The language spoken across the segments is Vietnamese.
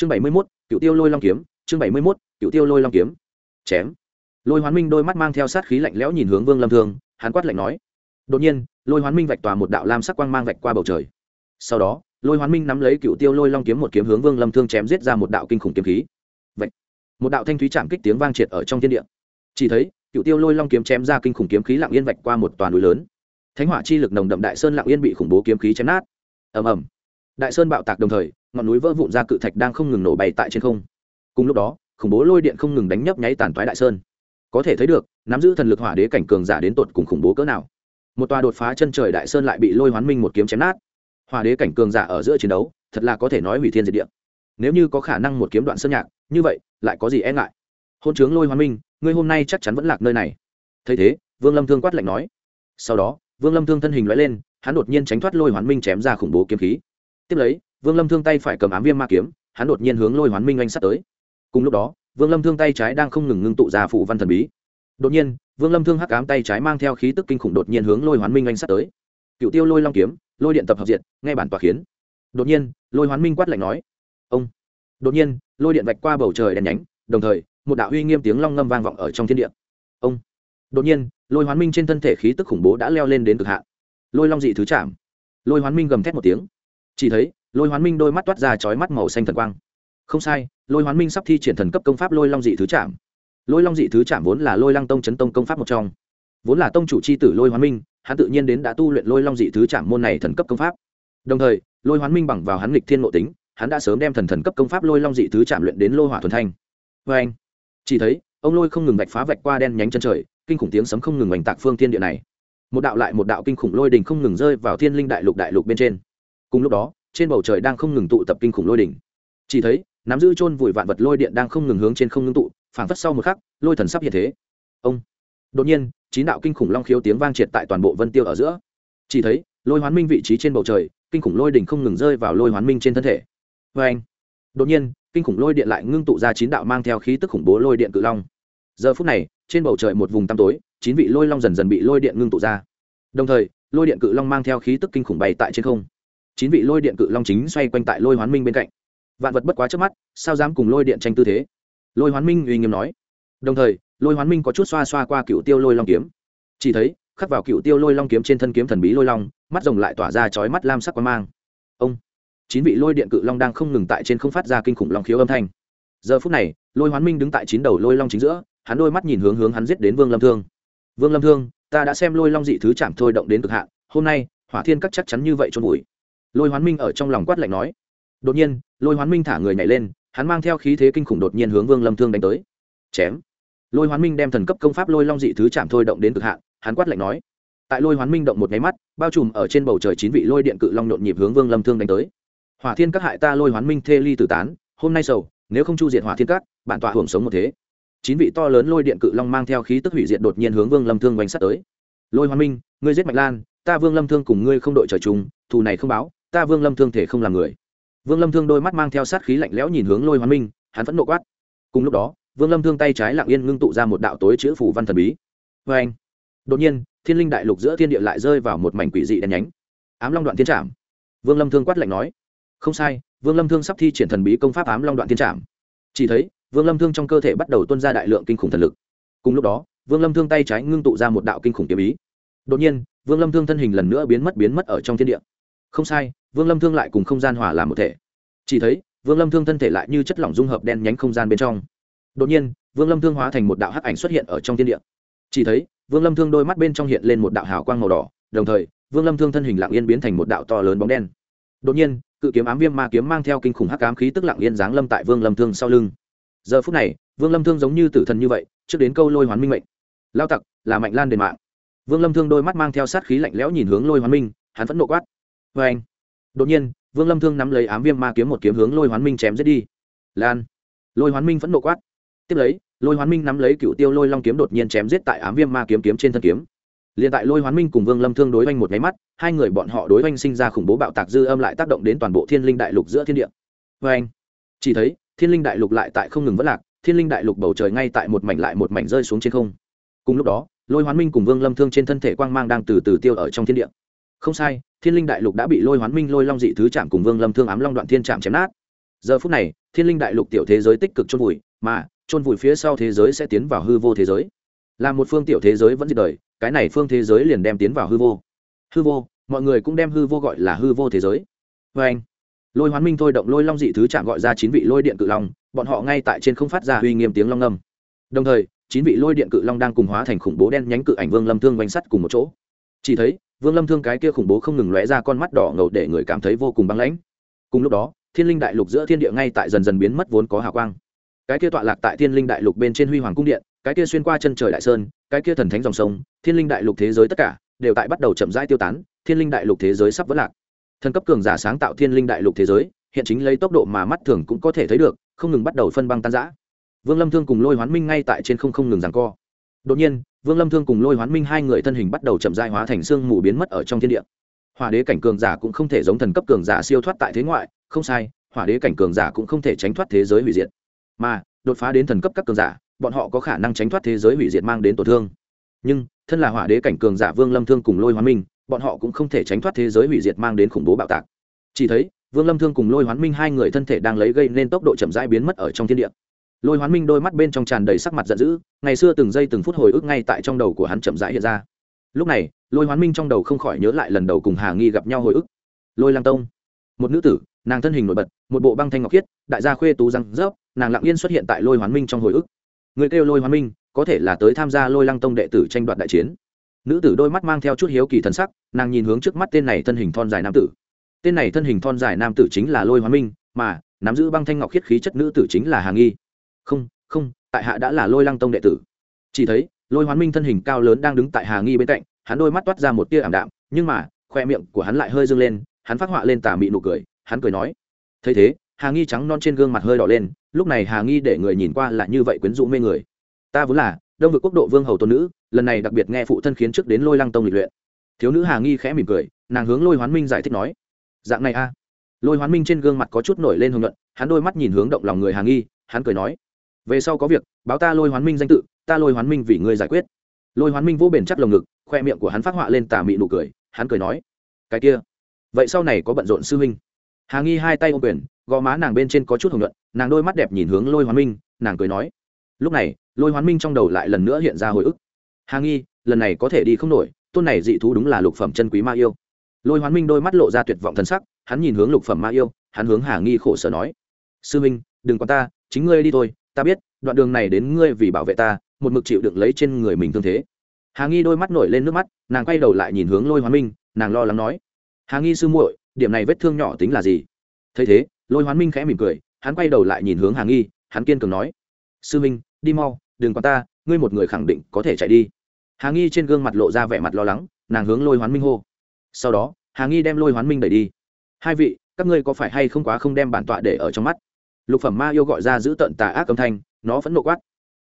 chương bảy mươi mốt cựu tiêu lôi long kiếm, chương bảy mươi mốt cựu tiêu lôi long kiếm. Chém. Lôi hoán minh đôi mắt mang theo sát khí lạnh lẽo nhìn hướng vương lâm thương, hắn quát lạnh nói. Đột nhiên, lôi hoán minh vạch tòa một đạo lam sắc quang mang vạch qua bầu trời. Sau đó, lôi hoán minh nắm lấy cựu tiêu lôi long kiếm một kiếm hướng vương lâm thương chém giết ra một đạo kinh khủng kiếm khí. Vạch. một đạo thanh thúy chạm kích tiếng vang triệt ở trong thiên địa. Chỉ thấy cựu tiêu lôi long kiếm chém ra kinh khủng kiếm khí lặng yên vạch qua một toàn núi lớn. Thánh hỏa chi lực nồng đậm đại sơn lặng yên bị khủng bố kiếm khí chém nát. Ầm ầm đại sơn bạo tạc đồng thời, ngọn núi vỡ vụn ra cự thạch đang không ngừng nổ bay tại trên không. Cùng lúc đó, khủng bố lôi điện không ngừng đánh nhấp nháy tàn toái đại sơn. Có thể thấy được, nắm giữ thần lực hỏa đế cảnh cường giả đến tột cùng khủng bố cỡ nào. Một tòa đột phá chân trời đại sơn lại bị lôi hoán minh một kiếm chém nát. Hỏa đế cảnh cường giả ở giữa chiến đấu, thật là có thể nói hủy thiên diệt địa. Nếu như có khả năng một kiếm đoạn sơn nhạc, như vậy, lại có gì e ngại? Hôn chướng lôi hoán minh, ngươi hôm nay chắc chắn vẫn lạc nơi này. Thấy thế, vương lâm thương quát lạnh nói. Sau đó, vương lâm thương thân hình loại lên, hắn đột nhiên tránh thoát lôi hoán minh chém ra khủng bố kiếm khí tiếp lấy, vương lâm thương tay phải cầm ám viêm ma kiếm, hắn đột nhiên hướng lôi hoán minh oanh sắt tới. Cùng lúc đó, vương lâm thương tay trái đang không ngừng ngưng tụ ra phụ văn thần bí. Đột nhiên, vương lâm thương hắc ám tay trái mang theo khí tức kinh khủng đột nhiên hướng lôi hoán minh oanh sắt tới. Cựu tiêu lôi long kiếm, lôi điện tập hợp diện ngay bản tòa khiến. Đột nhiên, lôi hoán minh quát lạnh nói. Ông. Đột nhiên, lôi điện vạch qua bầu trời đèn nhánh, đồng thời, một đạo uy nghiêm tiếng long ngâm vang vọng ở trong thiên địa. Ông. Đột nhiên, lôi hoán minh trên thân thể khí tức khủng bố đã leo lên đến cực hạn. Lôi long dị thứ chạm. Lôi hoán minh gầm thét một tiếng chỉ thấy, lôi hoán minh đôi mắt toát ra chói mắt màu xanh thần quang. Không sai, lôi hoán minh sắp thi triển thần cấp công pháp lôi long dị thứ chạm lôi long dị thứ chạm vốn là lôi lăng tông chấn tông công pháp một trong. Vốn là tông chủ c h i tử lôi hoán minh, hắn tự nhiên đến đã tu luyện lôi long dị thứ chạm môn này thần cấp công pháp. Đồng thời, lôi hoán minh bằng vào hắn lịch thiên nội tính, hắn đã sớm đem thần thần cấp công pháp lôi long dị thứ chạm luyện đến lôi hỏa thuần thanh. Vê anh, chỉ thấy, ông lôi không ngừng vạch phá vạch qua đen nhánh chân trời, kinh khủng tiếng sấm không ngừng oanh tạc phương thiên địa này. Một đạo lại một đạo kinh khủng lôi đình không ngừng rơi vào thiên linh đại lục đại lục bên trên cùng lúc đó, trên bầu trời đang không ngừng tụ tập kinh khủng lôi đỉnh. Chỉ thấy, nắm giữ chôn vùi vạn vật lôi điện đang không ngừng hướng trên không ngưng tụ, phảng phất sau một khắc, lôi thần sắp hiện thế. Ông! Đột nhiên, chín đạo kinh khủng long khiếu tiếng vang triệt tại toàn bộ vân tiêu ở giữa. Chỉ thấy, lôi hoán minh vị trí trên bầu trời, kinh khủng lôi đỉnh không ngừng rơi vào lôi hoán minh trên thân thể. Vê anh! Đột nhiên, kinh khủng lôi điện lại ngưng tụ ra chín đạo mang theo khí tức khủng bố lôi điện cự long. Giờ phút này, trên bầu trời một vùng tăm tối, chín vị lôi long dần dần bị lôi điện ngưng tụ ra. Đồng thời, lôi điện cự long mang theo khí tức kinh khủng bay tại trên không chín vị lôi điện cự long chính xoay quanh tại lôi hoán minh bên cạnh. Vạn vật bất quá trước mắt, sao dám cùng lôi điện tranh tư thế? Lôi hoán minh uy nghiêm nói. Đồng thời, lôi hoán minh có chút xoa xoa qua cựu tiêu lôi long kiếm. Chỉ thấy, khắc vào cựu tiêu lôi long kiếm trên thân kiếm thần bí lôi long, mắt rồng lại tỏa ra chói mắt lam sắc quang mang. Ông! Chín vị lôi điện cự long đang không ngừng tại trên không phát ra kinh khủng long khiếu âm thanh. Giờ phút này, lôi hoán minh đứng tại chín đầu lôi long chính giữa, hắn đôi mắt nhìn hướng hướng hắn giết đến vương lâm thương. Vương lâm thương, ta đã xem lôi long dị thứ chạm thôi động đến cực hạn, hôm nay, hỏa thiên các chắc chắn như vậy cho bụi lôi hoán minh ở trong lòng quát lạnh nói. Đột nhiên, lôi hoán minh thả người nhảy lên, hắn mang theo khí thế kinh khủng đột nhiên hướng vương lâm thương đánh tới. Chém. Lôi hoán minh đem thần cấp công pháp lôi long dị thứ chạm thôi động đến cực hạn, hắn quát lạnh nói. Tại lôi hoán minh động một nháy mắt, bao trùm ở trên bầu trời chín vị lôi điện cự long nhộn nhịp hướng vương lâm thương đánh tới. Hỏa thiên các hại ta lôi hoán minh thê ly tử tán, hôm nay sầu, nếu không chu diệt hỏa thiên các, bản tọa hưởng sống một thế. Chín vị to lớn lôi điện cự long mang theo khí tức hủy diệt đột nhiên hướng vương lâm thương oanh sắt tới. Lôi hoán minh, ngươi giết mạch lan, ta vương lâm thương cùng ngươi không đội trời chung, thù này không báo ta vương lâm thương thể không làm người. Vương lâm thương đôi mắt mang theo sát khí lạnh lẽo nhìn hướng lôi hoán minh, hắn vẫn nộ quát. Cùng lúc đó, vương lâm thương tay trái lặng yên ngưng tụ ra một đạo tối chữ phủ văn thần bí. Vê anh, đột nhiên, thiên linh đại lục giữa thiên địa lại rơi vào một mảnh quỷ dị đen nhánh. Ám long đoạn thiên trảm. Vương lâm thương quát lạnh nói. Không sai, vương lâm thương sắp thi triển thần bí công pháp ám long đoạn thiên trảm. Chỉ thấy, vương lâm thương trong cơ thể bắt đầu tuân ra đại lượng kinh khủng thần lực. Cùng lúc đó, vương lâm thương tay trái ngưng tụ ra một đạo kinh khủng kiếm ý. Đột nhiên, vương lâm thương thân hình lần nữa biến mất biến mất ở trong thiên địa không sai, vương lâm thương lại cùng không gian hòa làm một thể. Chỉ thấy, vương lâm thương thân thể lại như chất lỏng dung hợp đen nhánh không gian bên trong. Đột nhiên, vương lâm thương hóa thành một đạo hắc ảnh xuất hiện ở trong thiên địa. Chỉ thấy, vương lâm thương đôi mắt bên trong hiện lên một đạo hào quang màu đỏ, đồng thời, vương lâm thương thân hình lạng yên biến thành một đạo to lớn bóng đen. Đột nhiên, cự kiếm ám viêm ma kiếm mang theo kinh khủng hắc ám khí tức lạng yên giáng lâm tại vương lâm thương sau lưng. Giờ phút này, vương lâm thương giống như tử thần như vậy, trước đến câu lôi hoán minh mệnh. Lao tặc, là mạnh lan đền mạng. Vương lâm thương đôi mắt mang theo sát khí lạnh lẽo nhìn hướng lôi hoán minh, hắn vẫn nộ quát vê anh. Đột nhiên, vương lâm thương nắm lấy ám viêm ma kiếm một kiếm hướng lôi hoán minh chém giết đi. Lan. Lôi hoán minh vẫn nộ quát. Tiếp lấy, lôi hoán minh nắm lấy cựu tiêu lôi long kiếm đột nhiên chém giết tại ám viêm ma kiếm kiếm trên thân kiếm. Liền tại lôi hoán minh cùng vương lâm thương đối oanh một cái mắt, hai người bọn họ đối oanh sinh ra khủng bố bạo tạc dư âm lại tác động đến toàn bộ thiên linh đại lục giữa thiên địa. Vê anh. Chỉ thấy, thiên linh đại lục lại tại không ngừng vất lạc, thiên linh đại lục bầu trời ngay tại một mảnh lại một mảnh rơi xuống trên không. Cùng lúc đó, lôi hoán minh cùng vương lâm thương trên thân thể quang mang đang từ từ tiêu ở trong thiên địa. Không sai thiên linh đại lục đã bị lôi hoán minh lôi long dị thứ chạm cùng vương lâm thương ám long đoạn thiên chạm chém nát. Giờ phút này, thiên linh đại lục tiểu thế giới tích cực chôn vùi, mà chôn vùi phía sau thế giới sẽ tiến vào hư vô thế giới. Là một phương tiểu thế giới vẫn diệt đời, cái này phương thế giới liền đem tiến vào hư vô. Hư vô, mọi người cũng đem hư vô gọi là hư vô thế giới. Vê anh, lôi hoán minh thôi động lôi long dị thứ chạm gọi ra chín vị lôi điện cự long, bọn họ ngay tại trên không phát ra uy nghiêm tiếng long ngâm đồng thời, chín vị lôi điện cự long đang cùng hóa thành khủng bố đen nhánh cự ảnh vương lâm thương quanh sắt cùng một chỗ. Chỉ thấy vương lâm thương cái kia khủng bố không ngừng lóe ra con mắt đỏ ngầu để người cảm thấy vô cùng băng lãnh. Cùng lúc đó, thiên linh đại lục giữa thiên địa ngay tại dần dần biến mất vốn có hào quang. Cái kia tọa lạc tại thiên linh đại lục bên trên huy hoàng cung điện, cái kia xuyên qua chân trời đại sơn, cái kia thần thánh dòng sông, thiên linh đại lục thế giới tất cả đều tại bắt đầu chậm rãi tiêu tán, thiên linh đại lục thế giới sắp vỡ lạc. Thần cấp cường giả sáng tạo thiên linh đại lục thế giới, hiện chính lấy tốc độ mà mắt thường cũng có thể thấy được, không ngừng bắt đầu phân băng tan giã vương lâm thương cùng lôi hoán minh ngay tại trên không không ngừng rằng co. Đột nhiên vương lâm thương cùng lôi hoán minh hai người thân hình bắt đầu chậm dai hóa thành xương mù biến mất ở trong thiên địa. Hỏa đế cảnh cường giả cũng không thể giống thần cấp cường giả siêu thoát tại thế ngoại, không sai, hỏa đế cảnh cường giả cũng không thể tránh thoát thế giới hủy diệt. Mà, đột phá đến thần cấp các cường giả, bọn họ có khả năng tránh thoát thế giới hủy diệt mang đến tổn thương. Nhưng, thân là hỏa đế cảnh cường giả vương lâm thương cùng lôi hoán minh, bọn họ cũng không thể tránh thoát thế giới hủy diệt mang đến khủng bố bạo tạc. Chỉ thấy, vương lâm thương cùng lôi hoán minh hai người thân thể đang lấy gây nên tốc độ chậm rãi biến mất ở trong thiên địa lôi hoán minh đôi mắt bên trong tràn đầy sắc mặt giận dữ, ngày xưa từng giây từng phút hồi ức ngay tại trong đầu của hắn chậm rãi hiện ra. Lúc này, lôi hoán minh trong đầu không khỏi nhớ lại lần đầu cùng hà nghi gặp nhau hồi ức. Lôi lang tông, một nữ tử, nàng thân hình nổi bật, một bộ băng thanh ngọc khiết, đại gia khuê tú răng rớp, nàng lặng yên xuất hiện tại lôi hoán minh trong hồi ức. Người kêu lôi hoán minh, có thể là tới tham gia lôi lăng tông đệ tử tranh đoạt đại chiến. Nữ tử đôi mắt mang theo chút hiếu kỳ thần sắc, nàng nhìn hướng trước mắt tên này thân hình thon dài nam tử. Tên này thân hình thon dài nam tử chính là lôi hoán minh, mà, nắm giữ băng thanh ngọc khiết khí chất nữ tử chính là hà nghi không không, tại hạ đã là lôi lăng tông đệ tử. Chỉ thấy, lôi hoán minh thân hình cao lớn đang đứng tại hà nghi bên cạnh, hắn đôi mắt toát ra một tia ảm đạm, nhưng mà, khoe miệng của hắn lại hơi dâng lên, hắn phát họa lên tà mị nụ cười, hắn cười nói, thấy thế, hà nghi trắng non trên gương mặt hơi đỏ lên, lúc này hà nghi để người nhìn qua là như vậy quyến rũ mê người. Ta vốn là đông vực quốc độ vương hầu tôn nữ, lần này đặc biệt nghe phụ thân khiến trước đến lôi lăng tông lịch luyện. Thiếu nữ hà nghi khẽ mỉm cười, nàng hướng lôi hoán minh giải thích nói, dạng này a. Lôi hoán minh trên gương mặt có chút nổi lên hồng luận hắn đôi mắt nhìn hướng động lòng người hà nghi, hắn cười nói về sau có việc, báo ta lôi hoán minh danh tự, ta lôi hoán minh vì ngươi giải quyết. Lôi hoán minh vô bền chắc lồng ngực, khoe miệng của hắn phát họa lên tà mị nụ cười, hắn cười nói, cái kia, vậy sau này có bận rộn sư huynh? Hà nghi hai tay ô quyền, gò má nàng bên trên có chút hồng luận nàng đôi mắt đẹp nhìn hướng lôi hoán minh, nàng cười nói, lúc này, lôi hoán minh trong đầu lại lần nữa hiện ra hồi ức. Hà nghi, lần này có thể đi không nổi, tôn này dị thú đúng là lục phẩm chân quý ma yêu. Lôi hoán minh đôi mắt lộ ra tuyệt vọng thân sắc, hắn nhìn hướng lục phẩm ma yêu, hắn hướng hà nghi khổ sở nói, sư minh đừng quan ta, chính ngươi đi thôi ta biết, đoạn đường này đến ngươi vì bảo vệ ta, một mực chịu đựng lấy trên người mình thương thế. Hà nghi đôi mắt nổi lên nước mắt, nàng quay đầu lại nhìn hướng lôi hoán minh, nàng lo lắng nói, hà nghi sư muội, điểm này vết thương nhỏ tính là gì? Thấy thế, lôi hoán minh khẽ mỉm cười, hắn quay đầu lại nhìn hướng hà nghi, hắn kiên cường nói, sư minh, đi mau, đừng quan ta, ngươi một người khẳng định có thể chạy đi. Hà nghi trên gương mặt lộ ra vẻ mặt lo lắng, nàng hướng lôi hoán minh hô. Sau đó, hà nghi đem lôi hoán minh đẩy đi. Hai vị, các ngươi có phải hay không quá không đem bản tọa để ở trong mắt? Lục phẩm ma yêu gọi ra giữ tận tà ác âm thanh, nó vẫn nộ quát.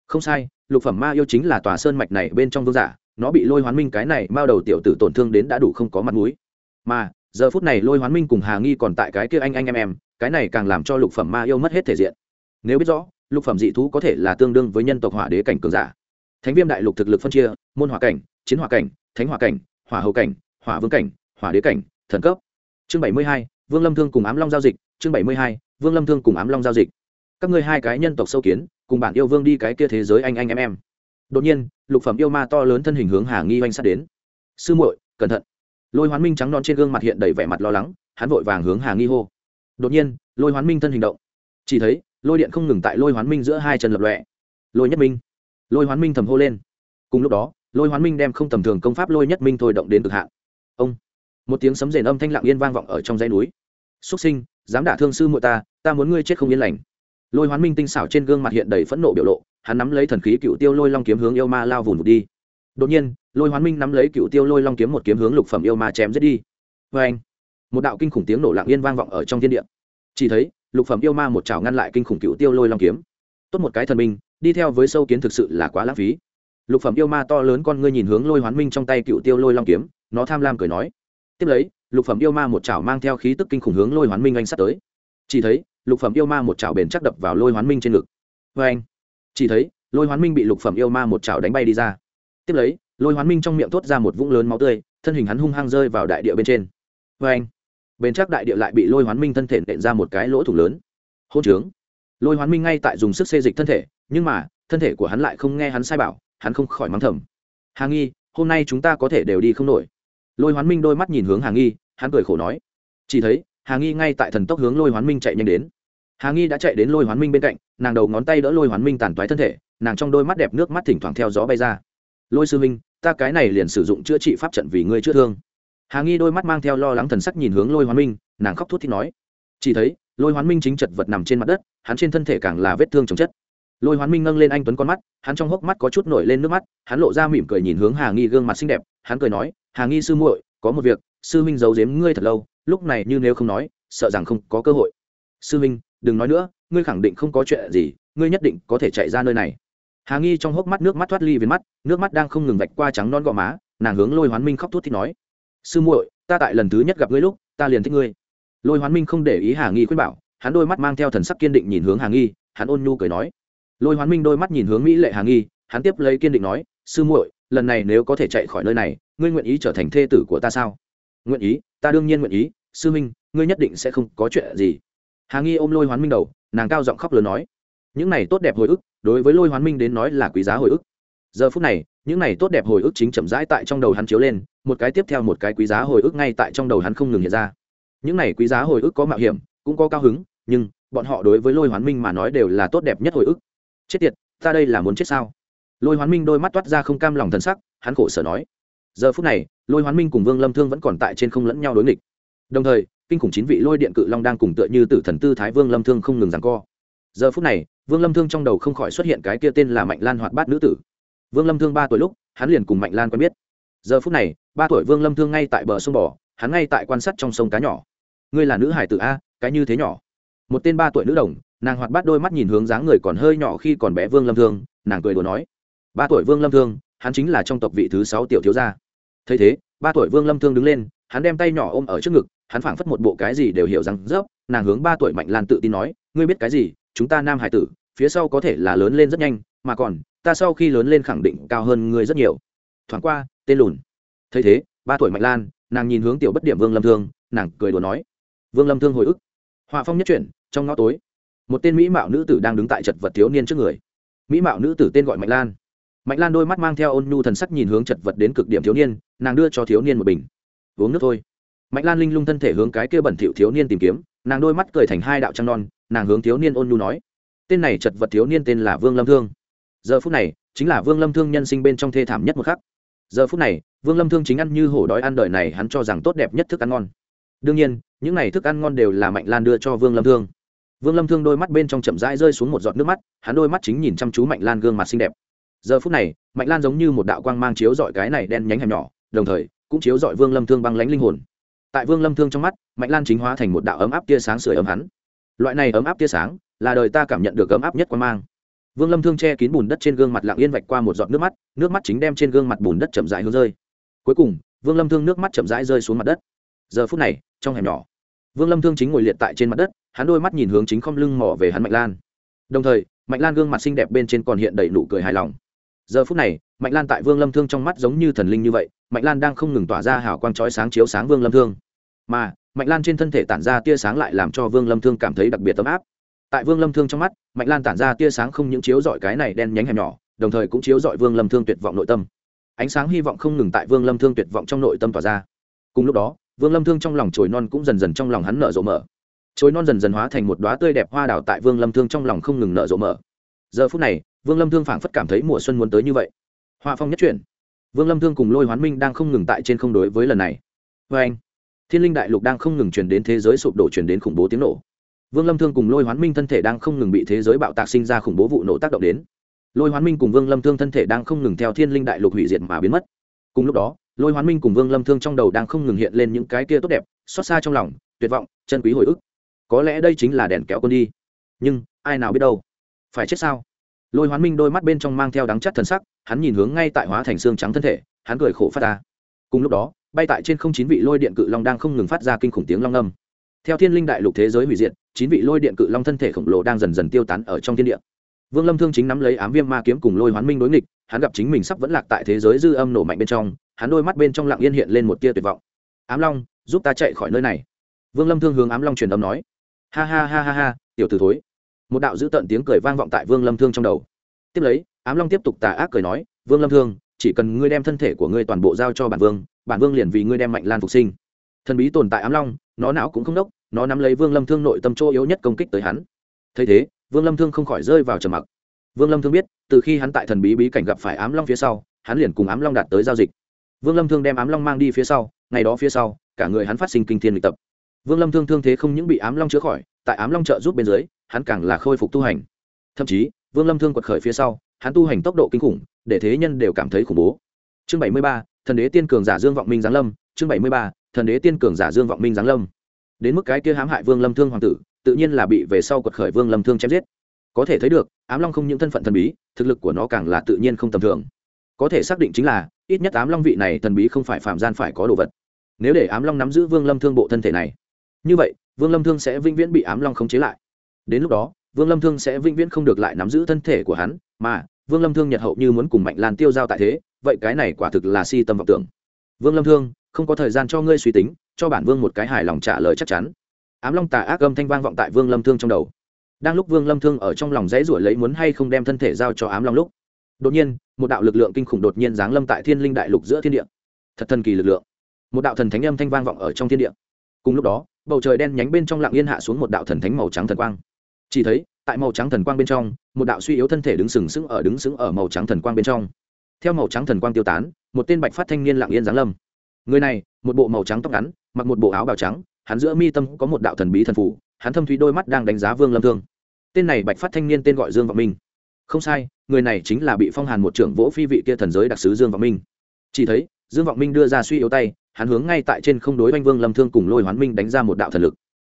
Không sai, lục phẩm ma yêu chính là tòa sơn mạch này bên trong vương giả, nó bị lôi hoán minh cái này mao đầu tiểu tử tổn thương đến đã đủ không có mặt mũi. Mà, giờ phút này lôi hoán minh cùng hà nghi còn tại cái kia anh anh em em, cái này càng làm cho lục phẩm ma yêu mất hết thể diện. Nếu biết rõ, lục phẩm dị thú có thể là tương đương với nhân tộc hỏa đế cảnh cường giả. Thánh viêm đại lục thực lực phân chia, môn hỏa cảnh, chiến hỏa cảnh, thánh hỏa cảnh, hỏa hậu cảnh, hỏa vương cảnh, hỏa đế cảnh, thần cấp. Chương bảy mươi hai, vương lâm thương cùng ám long giao dịch, chương bảy mươi hai vương lâm thương cùng ám long giao dịch. Các ngươi hai cái nhân tộc sâu kiến, cùng bản yêu vương đi cái kia thế giới anh anh em em. Đột nhiên, lục phẩm yêu ma to lớn thân hình hướng hà nghi oanh sát đến. Sư muội, cẩn thận. Lôi hoán minh trắng non trên gương mặt hiện đầy vẻ mặt lo lắng, hắn vội vàng hướng hà nghi hô. Đột nhiên, lôi hoán minh thân hình động. Chỉ thấy, lôi điện không ngừng tại lôi hoán minh giữa hai chân lập lọe lôi nhất minh. Lôi hoán minh thầm hô lên. Cùng lúc đó, lôi hoán minh đem không tầm thường công pháp lôi nhất minh thôi động đến cực hạn. Ông. Một tiếng sấm rền âm thanh lặng yên vang vọng ở trong dãy núi. Xuất sinh dám đả thương sư muội ta ta muốn ngươi chết không yên lành. Lôi hoán minh tinh xảo trên gương mặt hiện đầy phẫn nộ biểu lộ, hắn nắm lấy thần khí cựu tiêu lôi long kiếm hướng yêu ma lao vùn vụt đi. Đột nhiên, lôi hoán minh nắm lấy cựu tiêu lôi long kiếm một kiếm hướng lục phẩm yêu ma chém giết đi. Vê anh một đạo kinh khủng tiếng nổ lặng yên vang vọng ở trong thiên địa. Chỉ thấy, lục phẩm yêu ma một chảo ngăn lại kinh khủng cựu tiêu lôi long kiếm. Tốt một cái thần minh, đi theo với sâu kiến thực sự là quá lãng phí. Lục phẩm yêu ma to lớn con ngươi nhìn hướng lôi hoán minh trong tay cựu tiêu lôi long kiếm, nó tham lam cười nói. Tiếp lấy lục phẩm yêu ma một chảo mang theo khí tức kinh khủng hướng lôi hoán minh anh sắp tới. Chỉ thấy, lục phẩm yêu ma một chảo bền chắc đập vào lôi hoán minh trên ngực. Vê anh, chỉ thấy, lôi hoán minh bị lục phẩm yêu ma một chảo đánh bay đi ra. Tiếp lấy, lôi hoán minh trong miệng thốt ra một vũng lớn máu tươi, thân hình hắn hung hăng rơi vào đại địa bên trên. Vê anh, bền chắc đại địa lại bị lôi hoán minh thân thể nện ra một cái lỗ thủng lớn. Hôn trướng. Lôi hoán minh ngay tại dùng sức xê dịch thân thể, nhưng mà, thân thể của hắn lại không nghe hắn sai bảo, hắn không khỏi mắng thầm. Hà nghi, hôm nay chúng ta có thể đều đi không nổi lôi hoán minh đôi mắt nhìn hướng hà nghi, hắn cười khổ nói, chỉ thấy, hà nghi ngay tại thần tốc hướng lôi hoán minh chạy nhanh đến. Hà nghi đã chạy đến lôi hoán minh bên cạnh, nàng đầu ngón tay đỡ lôi hoán minh tàn toái thân thể, nàng trong đôi mắt đẹp nước mắt thỉnh thoảng theo gió bay ra. Lôi sư minh ta cái này liền sử dụng chữa trị pháp trận vì ngươi chữa thương. Hà nghi đôi mắt mang theo lo lắng thần sắc nhìn hướng lôi hoán minh, nàng khóc thút thít nói, chỉ thấy, lôi hoán minh chính chật vật nằm trên mặt đất, hắn trên thân thể càng là vết thương chồng chất. Lôi hoán minh nâng lên anh tuấn con mắt, hắn trong hốc mắt có chút nổi lên nước mắt, hắn lộ ra mỉm cười nhìn hướng hà nghi gương mặt xinh đẹp hắn cười nói, hà nghi sư muội, có một việc, sư minh giấu giếm ngươi thật lâu, lúc này như nếu không nói, sợ rằng không có cơ hội. Sư minh đừng nói nữa, ngươi khẳng định không có chuyện gì, ngươi nhất định có thể chạy ra nơi này. Hà nghi trong hốc mắt nước mắt thoát ly về mắt, nước mắt đang không ngừng vạch qua trắng non gò má, nàng hướng lôi hoán minh khóc thút thì nói, sư muội, ta tại lần thứ nhất gặp ngươi lúc, ta liền thích ngươi. Lôi hoán minh không để ý hà nghi khuyên bảo, hắn đôi mắt mang theo thần sắc kiên định nhìn hướng hà nghi, hắn ôn nhu cười nói. Lôi hoán minh đôi mắt nhìn hướng mỹ lệ hà nghi, hắn tiếp lấy kiên định nói, sư muội lần này nếu có thể chạy khỏi nơi này, ngươi nguyện ý trở thành thê tử của ta sao? Nguyện ý, ta đương nhiên nguyện ý. Sư minh, ngươi nhất định sẽ không có chuyện gì. Hà nghi ôm lôi hoán minh đầu, nàng cao giọng khóc lớn nói. Những này tốt đẹp hồi ức, đối với lôi hoán minh đến nói là quý giá hồi ức. Giờ phút này, những này tốt đẹp hồi ức chính chậm rãi tại trong đầu hắn chiếu lên, một cái tiếp theo một cái quý giá hồi ức ngay tại trong đầu hắn không ngừng hiện ra. Những này quý giá hồi ức có mạo hiểm, cũng có cao hứng, nhưng bọn họ đối với lôi hoán minh mà nói đều là tốt đẹp nhất hồi ức. Chết tiệt, ta đây là muốn chết sao? Lôi hoán minh đôi mắt toát ra không cam lòng thân sắc, hắn khổ sở nói. Giờ phút này, lôi hoán minh cùng vương lâm thương vẫn còn tại trên không lẫn nhau đối nghịch. Đồng thời, kinh khủng chín vị lôi điện cự long đang cùng tựa như tử thần tư thái vương lâm thương không ngừng rằng co. Giờ phút này, vương lâm thương trong đầu không khỏi xuất hiện cái kia tên là mạnh lan hoạt bát nữ tử. Vương lâm thương ba tuổi lúc, hắn liền cùng mạnh lan quen biết. Giờ phút này, ba tuổi vương lâm thương ngay tại bờ sông bò, hắn ngay tại quan sát trong sông cá nhỏ. Ngươi là nữ hải tử a, cái như thế nhỏ. Một tên ba tuổi nữ đồng, nàng hoạt bát đôi mắt nhìn hướng dáng người còn hơi nhỏ khi còn bé vương lâm thương, nàng cười đùa nói ba tuổi vương lâm thương, hắn chính là trong tộc vị thứ sáu tiểu thiếu gia. Thấy thế, ba tuổi vương lâm thương đứng lên, hắn đem tay nhỏ ôm ở trước ngực, hắn phảng phất một bộ cái gì đều hiểu rằng, dốc. Nàng hướng ba tuổi mạnh lan tự tin nói, ngươi biết cái gì? Chúng ta nam hải tử, phía sau có thể là lớn lên rất nhanh, mà còn, ta sau khi lớn lên khẳng định cao hơn ngươi rất nhiều. Thoảng qua, tên lùn. Thấy thế, ba tuổi mạnh lan, nàng nhìn hướng tiểu bất điểm vương lâm thương, nàng cười đùa nói, vương lâm thương hồi ức. Họa phong nhất chuyển, trong ngõ tối, một tên mỹ mạo nữ tử đang đứng tại chật vật thiếu niên trước người. Mỹ mạo nữ tử tên gọi mạnh lan mạnh lan đôi mắt mang theo ôn nhu thần sắc nhìn hướng chật vật đến cực điểm thiếu niên, nàng đưa cho thiếu niên một bình. Uống nước thôi. Mạnh lan linh lung thân thể hướng cái kia bẩn thỉu thiếu niên tìm kiếm, nàng đôi mắt cười thành hai đạo trăng non, nàng hướng thiếu niên ôn nhu nói, tên này chật vật thiếu niên tên là vương lâm thương. Giờ phút này, chính là vương lâm thương nhân sinh bên trong thê thảm nhất một khắc. Giờ phút này, vương lâm thương chính ăn như hổ đói ăn đời này, hắn cho rằng tốt đẹp nhất thức ăn ngon. Đương nhiên, những n à y thức ăn ngon đều là mạnh lan đưa cho vương lâm thương. Vương lâm thương đôi mắt bên trong chậm rãi rơi xuống một giọt nước mắt, hắn đôi mắt chính nhìn chăm chú mạnh lan gương mặt xinh đẹp giờ phút này, mạnh lan giống như một đạo quang mang chiếu dọi cái này đen nhánh hẻm nhỏ, đồng thời, cũng chiếu dọi vương lâm thương băng lánh linh hồn. Tại vương lâm thương trong mắt, mạnh lan chính hóa thành một đạo ấm áp tia sáng sửa ấm hắn. Loại này ấm áp tia sáng, là đời ta cảm nhận được ấm áp nhất quang mang. Vương lâm thương che kín bùn đất trên gương mặt lặng yên vạch qua một giọt nước mắt nước mắt chính đem trên gương mặt bùn đất chậm rãi hướng rơi. Cuối cùng, vương lâm thương nước mắt chậm rãi rơi xuống mặt đất. Giờ phút này, trong hẻm nhỏ, vương lâm thương chính ngồi liệt tại trên mặt đất, hắn đôi mắt nhìn hướng chính không lưng mỏ về hắn mạnh lan. Đồng thời, mạnh lan gương mặt xinh đẹp bên trên còn hiện đầy nụ cười hài lòng giờ phút này, mạnh lan tại vương lâm thương trong mắt giống như thần linh như vậy, mạnh lan đang không ngừng tỏa ra hào quang trói sáng chiếu sáng vương lâm thương. Mà, mạnh lan trên thân thể tản ra tia sáng lại làm cho vương lâm thương cảm thấy đặc biệt tấm áp. Tại vương lâm thương trong mắt, mạnh lan tản ra tia sáng không những chiếu dọi cái này đen nhánh hẻm nhỏ, đồng thời cũng chiếu dọi vương lâm thương tuyệt vọng nội tâm. Ánh sáng hy vọng không ngừng tại vương lâm thương tuyệt vọng trong nội tâm tỏa ra. Cùng lúc đó, vương lâm thương trong lòng chồi non cũng dần dần trong lòng hắn nở rộ mở. Chồi non dần dần hóa thành một đoá tươi đẹp hoa đào tại vương lâm thương trong lòng không ngừng nở rộ mở. Giờ phút này vương lâm thương phảng phất cảm thấy mùa xuân muốn tới như vậy. Hoa phong nhất chuyển. Vương lâm thương cùng lôi hoán minh đang không ngừng tại trên không đối với lần này. Vê anh, thiên linh đại lục đang không ngừng chuyển đến thế giới sụp đổ chuyển đến khủng bố tiếng nổ. Vương lâm thương cùng lôi hoán minh thân thể đang không ngừng bị thế giới bạo tạc sinh ra khủng bố vụ nổ tác động đến. Lôi hoán minh cùng vương lâm thương thân thể đang không ngừng theo thiên linh đại lục hủy diệt mà biến mất. Cùng lúc đó, lôi hoán minh cùng vương lâm thương trong đầu đang không ngừng hiện lên những cái kia tốt đẹp, xót xa trong lòng, tuyệt vọng, chân quý hồi ức. Có lẽ đây chính là đèn kéo con đi. Nhưng, ai nào biết đâu? Phải chết sao? Lôi hoán minh đôi mắt bên trong mang theo đắng chắt thần sắc, hắn nhìn hướng ngay tại hóa thành xương trắng thân thể, hắn cười khổ phát ra. Cùng lúc đó, bay tại trên không chín vị lôi điện cự long đang không ngừng phát ra kinh khủng tiếng long âm. Theo thiên linh đại lục thế giới hủy diệt, chín vị lôi điện cự long thân thể khổng lồ đang dần dần tiêu tán ở trong thiên địa. Vương lâm thương chính nắm lấy ám viêm ma kiếm cùng lôi hoán minh đối nghịch, hắn gặp chính mình sắp vẫn lạc tại thế giới dư âm nổ mạnh bên trong, hắn đôi mắt bên trong lặng yên hiện lên một tia tuyệt vọng. Ám long, giúp ta chạy khỏi nơi này. Vương lâm thương hướng ám long truyền âm nói. Ha ha ha ha ha, tiểu t thối một đạo dữ tận tiếng cười vang vọng tại vương lâm thương trong đầu. Tiếp lấy, ám long tiếp tục tà ác cười nói, vương lâm thương, chỉ cần ngươi đem thân thể của ngươi toàn bộ giao cho bản vương bản vương liền vì ngươi đem mạnh lan phục sinh. Thần bí tồn tại ám long, nó não cũng không đốc, nó nắm lấy vương lâm thương nội tâm chỗ yếu nhất công kích tới hắn. Thấy thế, vương lâm thương không khỏi rơi vào trầm mặc. Vương lâm thương biết, từ khi hắn tại thần bí bí cảnh gặp phải ám long phía sau, hắn liền cùng ám long đạt tới giao dịch. Vương lâm thương đem ám long mang đi phía sau, ngày đó phía sau, cả người hắn phát sinh kinh thiên lịch tập. Vương lâm thương thương thế không những bị ám long chữa khỏi, tại ám long trợ giúp bên dưới hắn càng là khôi phục tu hành. Thậm chí, vương lâm thương quật khởi phía sau, hắn tu hành tốc độ kinh khủng, để thế nhân đều cảm thấy khủng bố. Chương bảy mươi ba, thần đế tiên cường giả dương vọng minh giáng lâm, chương bảy mươi ba, thần đế tiên cường giả dương vọng minh giáng lâm. Đến mức cái kia hãm hại vương lâm thương hoàng tử, tự nhiên là bị về sau quật khởi vương lâm thương chém giết. Có thể thấy được, ám long không những thân phận thần bí, thực lực của nó càng là tự nhiên không tầm thường. Có thể xác định chính là, ít nhất ám long vị này thần bí không phải phạm gian phải có đồ vật. Nếu để ám long nắm giữ vương lâm thương bộ thân thể này, như vậy, vương lâm thương sẽ vĩnh viễn bị ám long khống chế lại đến lúc đó, vương lâm thương sẽ vĩnh viễn không được lại nắm giữ thân thể của hắn, mà vương lâm thương nhật hậu như muốn cùng mạnh lan tiêu giao tại thế, vậy cái này quả thực là si tâm vọng tưởng. Vương lâm thương, không có thời gian cho ngươi suy tính, cho bản vương một cái hài lòng trả lời chắc chắn. Ám long tà ác âm thanh vang vọng tại vương lâm thương trong đầu. Đang lúc vương lâm thương ở trong lòng dãy ruổi lấy muốn hay không đem thân thể giao cho ám long lúc, đột nhiên, một đạo lực lượng kinh khủng đột nhiên giáng lâm tại thiên linh đại lục giữa thiên địa. Thật thần kỳ lực lượng. Một đạo thần thánh âm thanh vang vọng ở trong thiên địa. Cùng lúc đó, bầu trời đen nhánh bên trong lạng yên hạ xuống một đạo thần thánh màu trắng thần quang chỉ thấy, tại màu trắng thần quang bên trong, một đạo suy yếu thân thể đứng sừng sững ở đứng sững ở màu trắng thần quang bên trong. Theo màu trắng thần quang tiêu tán, một tên bạch phát thanh niên lặng yên giáng lâm. Người này, một bộ màu trắng tóc ngắn, mặc một bộ áo bào trắng, hắn giữa mi tâm có một đạo thần bí thần phủ hắn thâm thúy đôi mắt đang đánh giá vương lâm thương. Tên này bạch phát thanh niên tên gọi dương vọng minh. Không sai, người này chính là bị phong hàn một trưởng vỗ phi vị kia thần giới đặc sứ dương vọng minh. Chỉ thấy, dương vọng minh đưa ra suy yếu tay, hắn hướng ngay tại trên không đối oanh vương lâm thương cùng lôi hoán minh đánh ra một đạo thần lực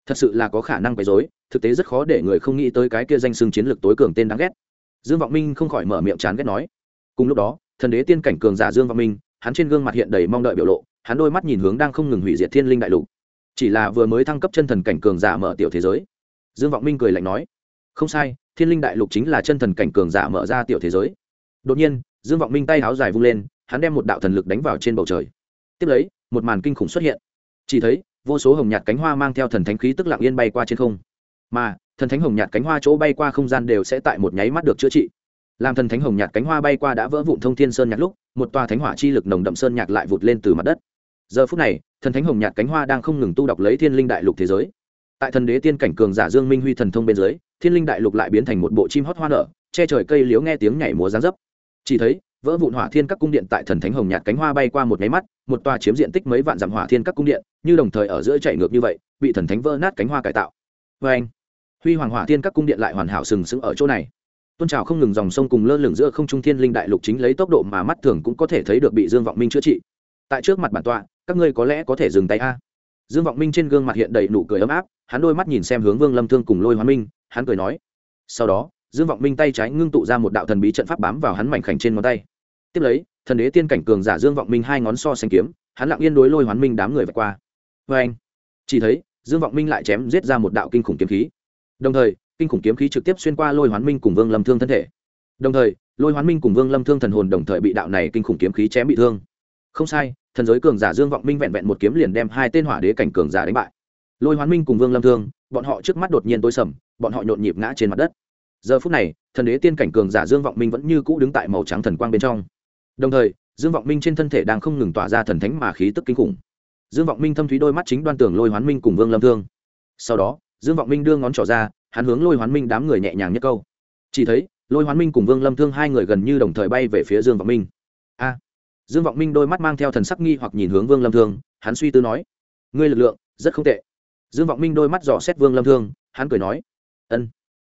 thật sự là có khả năng quấy dối thực tế rất khó để người không nghĩ tới cái kia danh xưng chiến lược tối cường tên đáng ghét. Dương vọng minh không khỏi mở miệng chán ghét nói. Cùng lúc đó, thần đế tiên cảnh cường giả dương vọng minh, hắn trên gương mặt hiện đầy mong đợi biểu lộ, hắn đôi mắt nhìn hướng đang không ngừng hủy diệt thiên linh đại lục. Chỉ là vừa mới thăng cấp chân thần cảnh cường giả mở tiểu thế giới. Dương vọng minh cười lạnh nói. Không sai, thiên linh đại lục chính là chân thần cảnh cường giả mở ra tiểu thế giới. Đột nhiên, dương vọng minh tay háo dài vung lên, hắn đem một đạo thần lực đánh vào trên bầu trời. Tiếp lấy, một màn kinh khủng xuất hiện. Chỉ thấy vô số hồng nhạt cánh hoa mang theo thần thánh khí tức lặng yên bay qua trên không. Mà, thần thánh hồng nhạt cánh hoa chỗ bay qua không gian đều sẽ tại một nháy mắt được chữa trị. Làm thần thánh hồng nhạt cánh hoa bay qua đã vỡ vụn thông thiên sơn nhạc lúc, một tòa thánh hỏa chi lực nồng đậm sơn nhạc lại vụt lên từ mặt đất. Giờ phút này, thần thánh hồng nhạt cánh hoa đang không ngừng tu đọc lấy thiên linh đại lục thế giới. Tại thần đế tiên cảnh cường giả dương minh huy thần thông bên dưới, thiên linh đại lục lại biến thành một bộ chim hót hoa nở, che trời cây liếu nghe tiếng nhảy múa giáng dấp. Chỉ thấy vỡ vụn hỏa thiên các cung điện tại thần thánh hồng nhạt cánh hoa bay qua một máy mắt, một tòa chiếm diện tích mấy vạn dặm hỏa thiên các cung điện, như đồng thời ở giữa chạy ngược như vậy, bị thần thánh vỡ nát cánh hoa cải tạo. Vê anh, huy hoàng hỏa thiên các cung điện lại hoàn hảo sừng sững ở chỗ này. Tôn trào không ngừng dòng sông cùng lơ lửng giữa không trung thiên linh đại lục chính lấy tốc độ mà mắt thường cũng có thể thấy được bị dương vọng minh chữa trị. Tại trước mặt bản tọa, các ngươi có lẽ có thể dừng tay a. Dương vọng minh trên gương mặt hiện đầy nụ cười ấm áp, hắn đôi mắt nhìn xem hướng vương lâm thương cùng lôi hoa minh, hắn cười nói. Sau đó dương vọng minh tay trái ngưng tụ ra một đạo thần bí trận pháp bám vào hắn mảnh khảnh trên ngón tay. Tiếp lấy, thần đế tiên cảnh cường giả dương vọng minh hai ngón so xanh kiếm, hắn lặng yên đối lôi hoán minh đám người vạch qua. Vê anh chỉ thấy, dương vọng minh lại chém giết ra một đạo kinh khủng kiếm khí. Đồng thời, kinh khủng kiếm khí trực tiếp xuyên qua lôi hoán minh cùng vương lâm thương thân thể. Đồng thời, lôi hoán minh cùng vương lâm thương thần hồn đồng thời bị đạo này kinh khủng kiếm khí chém bị thương. Không sai, thần giới cường giả dương vọng minh vẹn vẹn một kiếm liền đem hai tên hỏa đế cảnh cường giả đánh bại. Lôi hoán minh cùng vương lâm thương, bọn họ trước mắt đột nhiên tối sầm, bọn họ nhộn nhịp ngã trên mặt đất giờ phút này, thần đế tiên cảnh cường giả dương vọng minh vẫn như cũ đứng tại màu trắng thần quang bên trong. Đồng thời, dương vọng minh trên thân thể đang không ngừng tỏa ra thần thánh mà khí tức kinh khủng. Dương vọng minh thâm thúy đôi mắt chính đoan tưởng lôi hoán minh cùng vương lâm thương. Sau đó, dương vọng minh đưa ngón trỏ ra, hắn hướng lôi hoán minh đám người nhẹ nhàng nhất câu. Chỉ thấy, lôi hoán minh cùng vương lâm thương hai người gần như đồng thời bay về phía dương vọng minh. A! Dương vọng minh đôi mắt mang theo thần sắc nghi hoặc nhìn hướng vương lâm thương, hắn suy tư nói, ngươi lực lượng rất không tệ. Dương vọng minh đôi mắt dò xét vương lâm thương, hắn cười nói, ân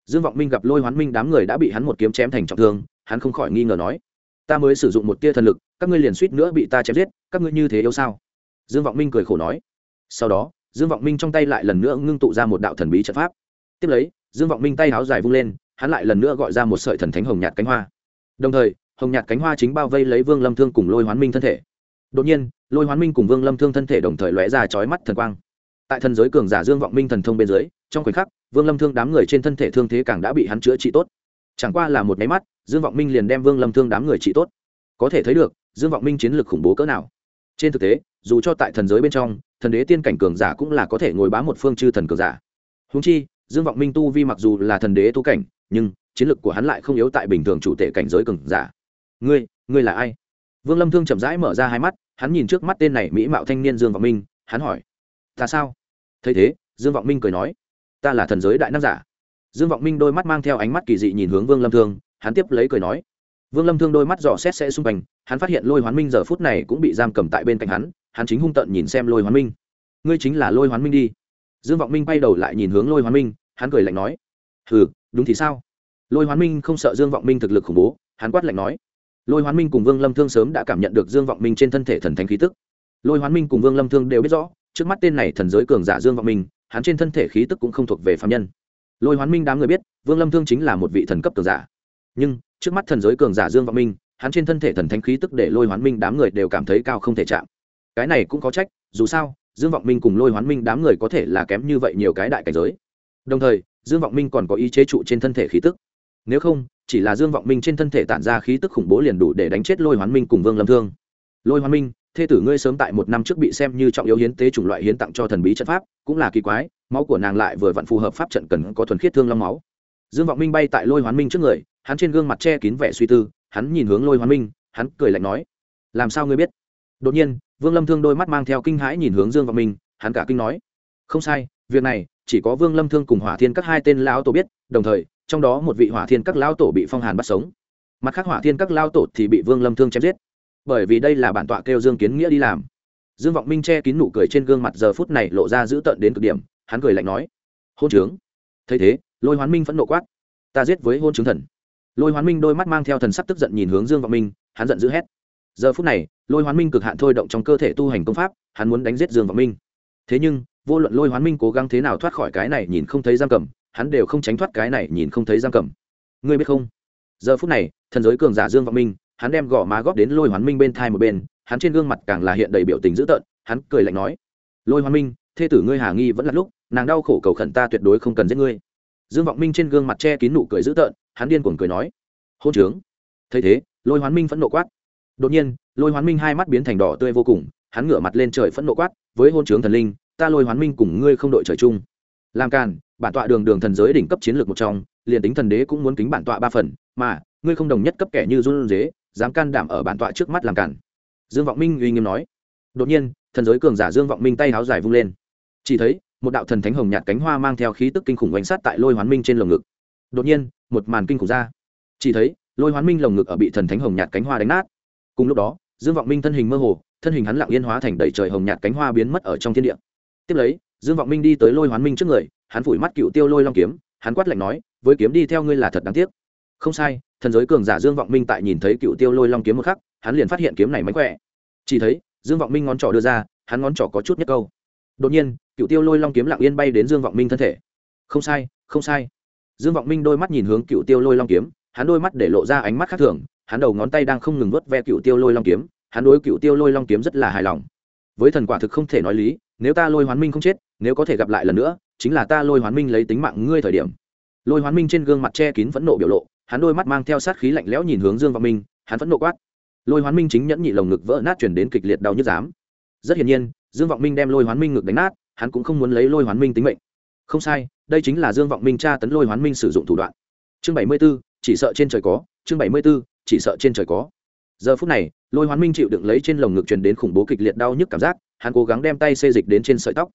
dương vọng minh gặp lôi hoán minh đám người đã bị hắn một kiếm chém thành trọng thương, hắn không khỏi nghi ngờ nói, ta mới sử dụng một tia thần lực, các ngươi liền suýt nữa bị ta chém giết, các ngươi như thế yêu sao? Dương vọng minh cười khổ nói. Sau đó, dương vọng minh trong tay lại lần nữa ngưng tụ ra một đạo thần bí trận pháp. Tiếp lấy, dương vọng minh tay áo dài vung lên, hắn lại lần nữa gọi ra một sợi thần thánh hồng nhạt cánh hoa. Đồng thời, hồng nhạt cánh hoa chính bao vây lấy vương lâm thương cùng lôi hoán minh thân thể. Đột nhiên, lôi hoán minh cùng vương lâm thương thân thể đồng thời lóe ra chói mắt thần quang. Tại thần giới cường giả dương vọng minh thần thông bên dưới, trong khoảnh khắc vương lâm thương đám người trên thân thể thương thế càng đã bị hắn chữa trị tốt. Chẳng qua là một máy mắt, dương vọng minh liền đem vương lâm thương đám người trị tốt. Có thể thấy được, dương vọng minh chiến lược khủng bố cỡ nào. Trên thực tế, dù cho tại thần giới bên trong, thần đế tiên cảnh cường giả cũng là có thể ngồi bám một phương chư thần cường giả. Húng chi, dương vọng minh tu vi mặc dù là thần đế tu cảnh, nhưng chiến lực của hắn lại không yếu tại bình thường chủ tệ cảnh giới cường giả. Ngươi ngươi là ai? Vương lâm thương chậm rãi mở ra hai mắt, hắn nhìn trước mắt tên này mỹ mạo thanh niên dương vọng minh, hắn hỏi. Ta sao? Thấy thế, dương vọng minh cười nói ta là thần giới đại nam giả. Dương vọng minh đôi mắt mang theo ánh mắt kỳ dị nhìn hướng vương lâm thương, hắn tiếp lấy cười nói. Vương lâm thương đôi mắt dò xét sẽ xung quanh, hắn phát hiện lôi hoán minh giờ phút này cũng bị giam cầm tại bên cạnh hắn hắn chính hung tận nhìn xem lôi hoán minh. Ngươi chính là lôi hoán minh đi. Dương vọng minh bay đầu lại nhìn hướng lôi hoán minh, hắn cười lạnh nói. Ừ đúng thì sao? Lôi hoán minh không sợ dương vọng minh thực lực khủng bố, hắn quát lạnh nói. Lôi hoán minh cùng vương lâm thương sớm đã cảm nhận được dương vọng minh trên thân thể thần thánh khí tức. Lôi hoán minh cùng vương lâm thương đều biết rõ, trước mắt tên này thần giới cường giả dương vọng minh hắn trên thân thể khí tức cũng không thuộc về phạm nhân. Lôi hoán minh đám người biết, vương lâm thương chính là một vị thần cấp cường giả. Nhưng, trước mắt thần giới cường giả dương vọng minh, hắn trên thân thể thần thánh khí tức để lôi hoán minh đám người đều cảm thấy cao không thể chạm. Cái này cũng có trách, dù sao, dương vọng minh cùng lôi hoán minh đám người có thể là kém như vậy nhiều cái đại cảnh giới. Đồng thời, dương vọng minh còn có ý chế trụ trên thân thể khí tức. Nếu không, chỉ là dương vọng minh trên thân thể tản ra khí tức khủng bố liền đủ để đánh chết lôi hoán minh cùng vương lâm thương. Lôi hoán minh thê tử ngươi sớm tại một năm trước bị xem như trọng yếu hiến tế chủng loại hiến tặng cho thần bí trận pháp, cũng là kỳ quái, máu của nàng lại vừa vặn phù hợp pháp trận cần có thuần khiết thương long máu. Dương vọng minh bay tại lôi hoán minh trước người, hắn trên gương mặt che kín vẻ suy tư, hắn nhìn hướng lôi hoán minh, hắn cười lạnh nói, làm sao ngươi biết? Đột nhiên, vương lâm thương đôi mắt mang theo kinh hãi nhìn hướng dương vọng minh, hắn cả kinh nói, không sai, việc này, chỉ có vương lâm thương cùng hỏa thiên các hai tên lão tổ biết, đồng thời, trong đó một vị hỏa thiên các lão tổ bị phong hàn bắt sống. Mặt khác hỏa thiên các lão tổ thì bị vương lâm thương chém giết bởi vì đây là bản tọa kêu dương kiến nghĩa đi làm. Dương vọng minh che kín nụ cười trên gương mặt giờ phút này lộ ra dữ tợn đến cực điểm, hắn cười lạnh nói, hôn trướng. Thấy thế, lôi hoán minh phẫn nộ quát, ta giết với hôn trướng thần. Lôi hoán minh đôi mắt mang theo thần sắc tức giận nhìn hướng dương vọng minh, hắn giận dữ hét. Giờ phút này, lôi hoán minh cực hạn thôi động trong cơ thể tu hành công pháp, hắn muốn đánh giết dương vọng minh. Thế nhưng, vô luận lôi hoán minh cố gắng thế nào thoát khỏi cái này nhìn không thấy giam cầm, hắn đều không tránh thoát cái này nhìn không thấy giam cầm. Ngươi biết không? Giờ phút này, thần giới cường giả dương vọng minh hắn đem gõ má góp đến lôi hoán minh bên thai một bên, hắn trên gương mặt càng là hiện đầy biểu tình dữ tợn, hắn cười lạnh nói, lôi hoán minh, thê tử ngươi hà nghi vẫn là lúc, nàng đau khổ cầu khẩn ta tuyệt đối không cần giết ngươi. Dương vọng minh trên gương mặt che kín nụ cười dữ tợn, hắn điên cuồng cười nói, hôn trướng. Thấy thế, lôi hoán minh phẫn nộ quát. Đột nhiên, lôi hoán minh hai mắt biến thành đỏ tươi vô cùng, hắn ngửa mặt lên trời phẫn nộ quát, với hôn trướng thần linh, ta lôi hoán minh cùng ngươi không đội trời chung. Làm càn, bản tọa đường đường thần giới đỉnh cấp chiến lược một trong, liền tính thần đế cũng muốn kính bản tọa ba phần, mà, ngươi không đồng nhất cấp kẻ như run dế dám can đảm ở bản tọa trước mắt làm cản, dương vọng minh uy nghiêm nói. Đột nhiên thần giới cường giả dương vọng minh tay háo dài vung lên. Chỉ thấy một đạo thần thánh hồng nhạt cánh hoa mang theo khí tức kinh khủng oanh sát tại lôi hoán minh trên lồng ngực. Đột nhiên một màn kinh khủng ra. Chỉ thấy lôi hoán minh lồng ngực ở bị thần thánh hồng nhạt cánh hoa đánh nát. Cùng lúc đó dương vọng minh thân hình mơ hồ thân hình hắn lặng yên hóa thành đầy trời hồng nhạt cánh hoa biến mất ở trong thiên địa. Tiếp lấy dương vọng minh đi tới lôi hoán minh trước người hắn phủi mắt cựu tiêu lôi long kiếm hắn quát lạnh nói với kiếm đi theo ngươi là thật đáng tiếc. Không sai thần giới cường giả dương vọng minh tại nhìn thấy cựu tiêu lôi long kiếm một khắc, hắn liền phát hiện kiếm này mánh khỏe. Chỉ thấy, dương vọng minh ngón trỏ đưa ra, hắn ngón trỏ có chút nhất câu. Đột nhiên, cựu tiêu lôi long kiếm lặng yên bay đến dương vọng minh thân thể. Không sai không sai. Dương vọng minh đôi mắt nhìn hướng cựu tiêu lôi long kiếm, hắn đôi mắt để lộ ra ánh mắt khác thường, hắn đầu ngón tay đang không ngừng vớt ve cựu tiêu lôi long kiếm, hắn đối cựu tiêu lôi long kiếm rất là hài lòng. Với thần quả thực không thể nói lý, nếu ta lôi hoán minh không chết, nếu có thể gặp lại lần nữa, chính là ta lôi hoán minh lấy tính mạng ngươi thời điểm. Lôi hoán minh trên gương mặt che kín phẫn nộ biểu lộ hắn đôi mắt mang theo sát khí lạnh lẽo nhìn hướng dương vọng minh, hắn phẫn nộ quát. Lôi hoán minh chính nhẫn nhị lồng ngực vỡ nát chuyển đến kịch liệt đau nhức dám. Rất hiển nhiên, dương vọng minh đem lôi hoán minh ngực đánh nát, hắn cũng không muốn lấy lôi hoán minh tính mệnh. Không sai, đây chính là dương vọng minh tra tấn lôi hoán minh sử dụng thủ đoạn. Chương bảy mươi b ố chỉ sợ trên trời có, chương bảy mươi b ố chỉ sợ trên trời có. Giờ phút này, lôi hoán minh chịu đựng lấy trên lồng ngực truyền đến khủng bố kịch liệt đau nhức cảm giác, hắn cố gắng đem tay xê dịch đến trên sợi tóc.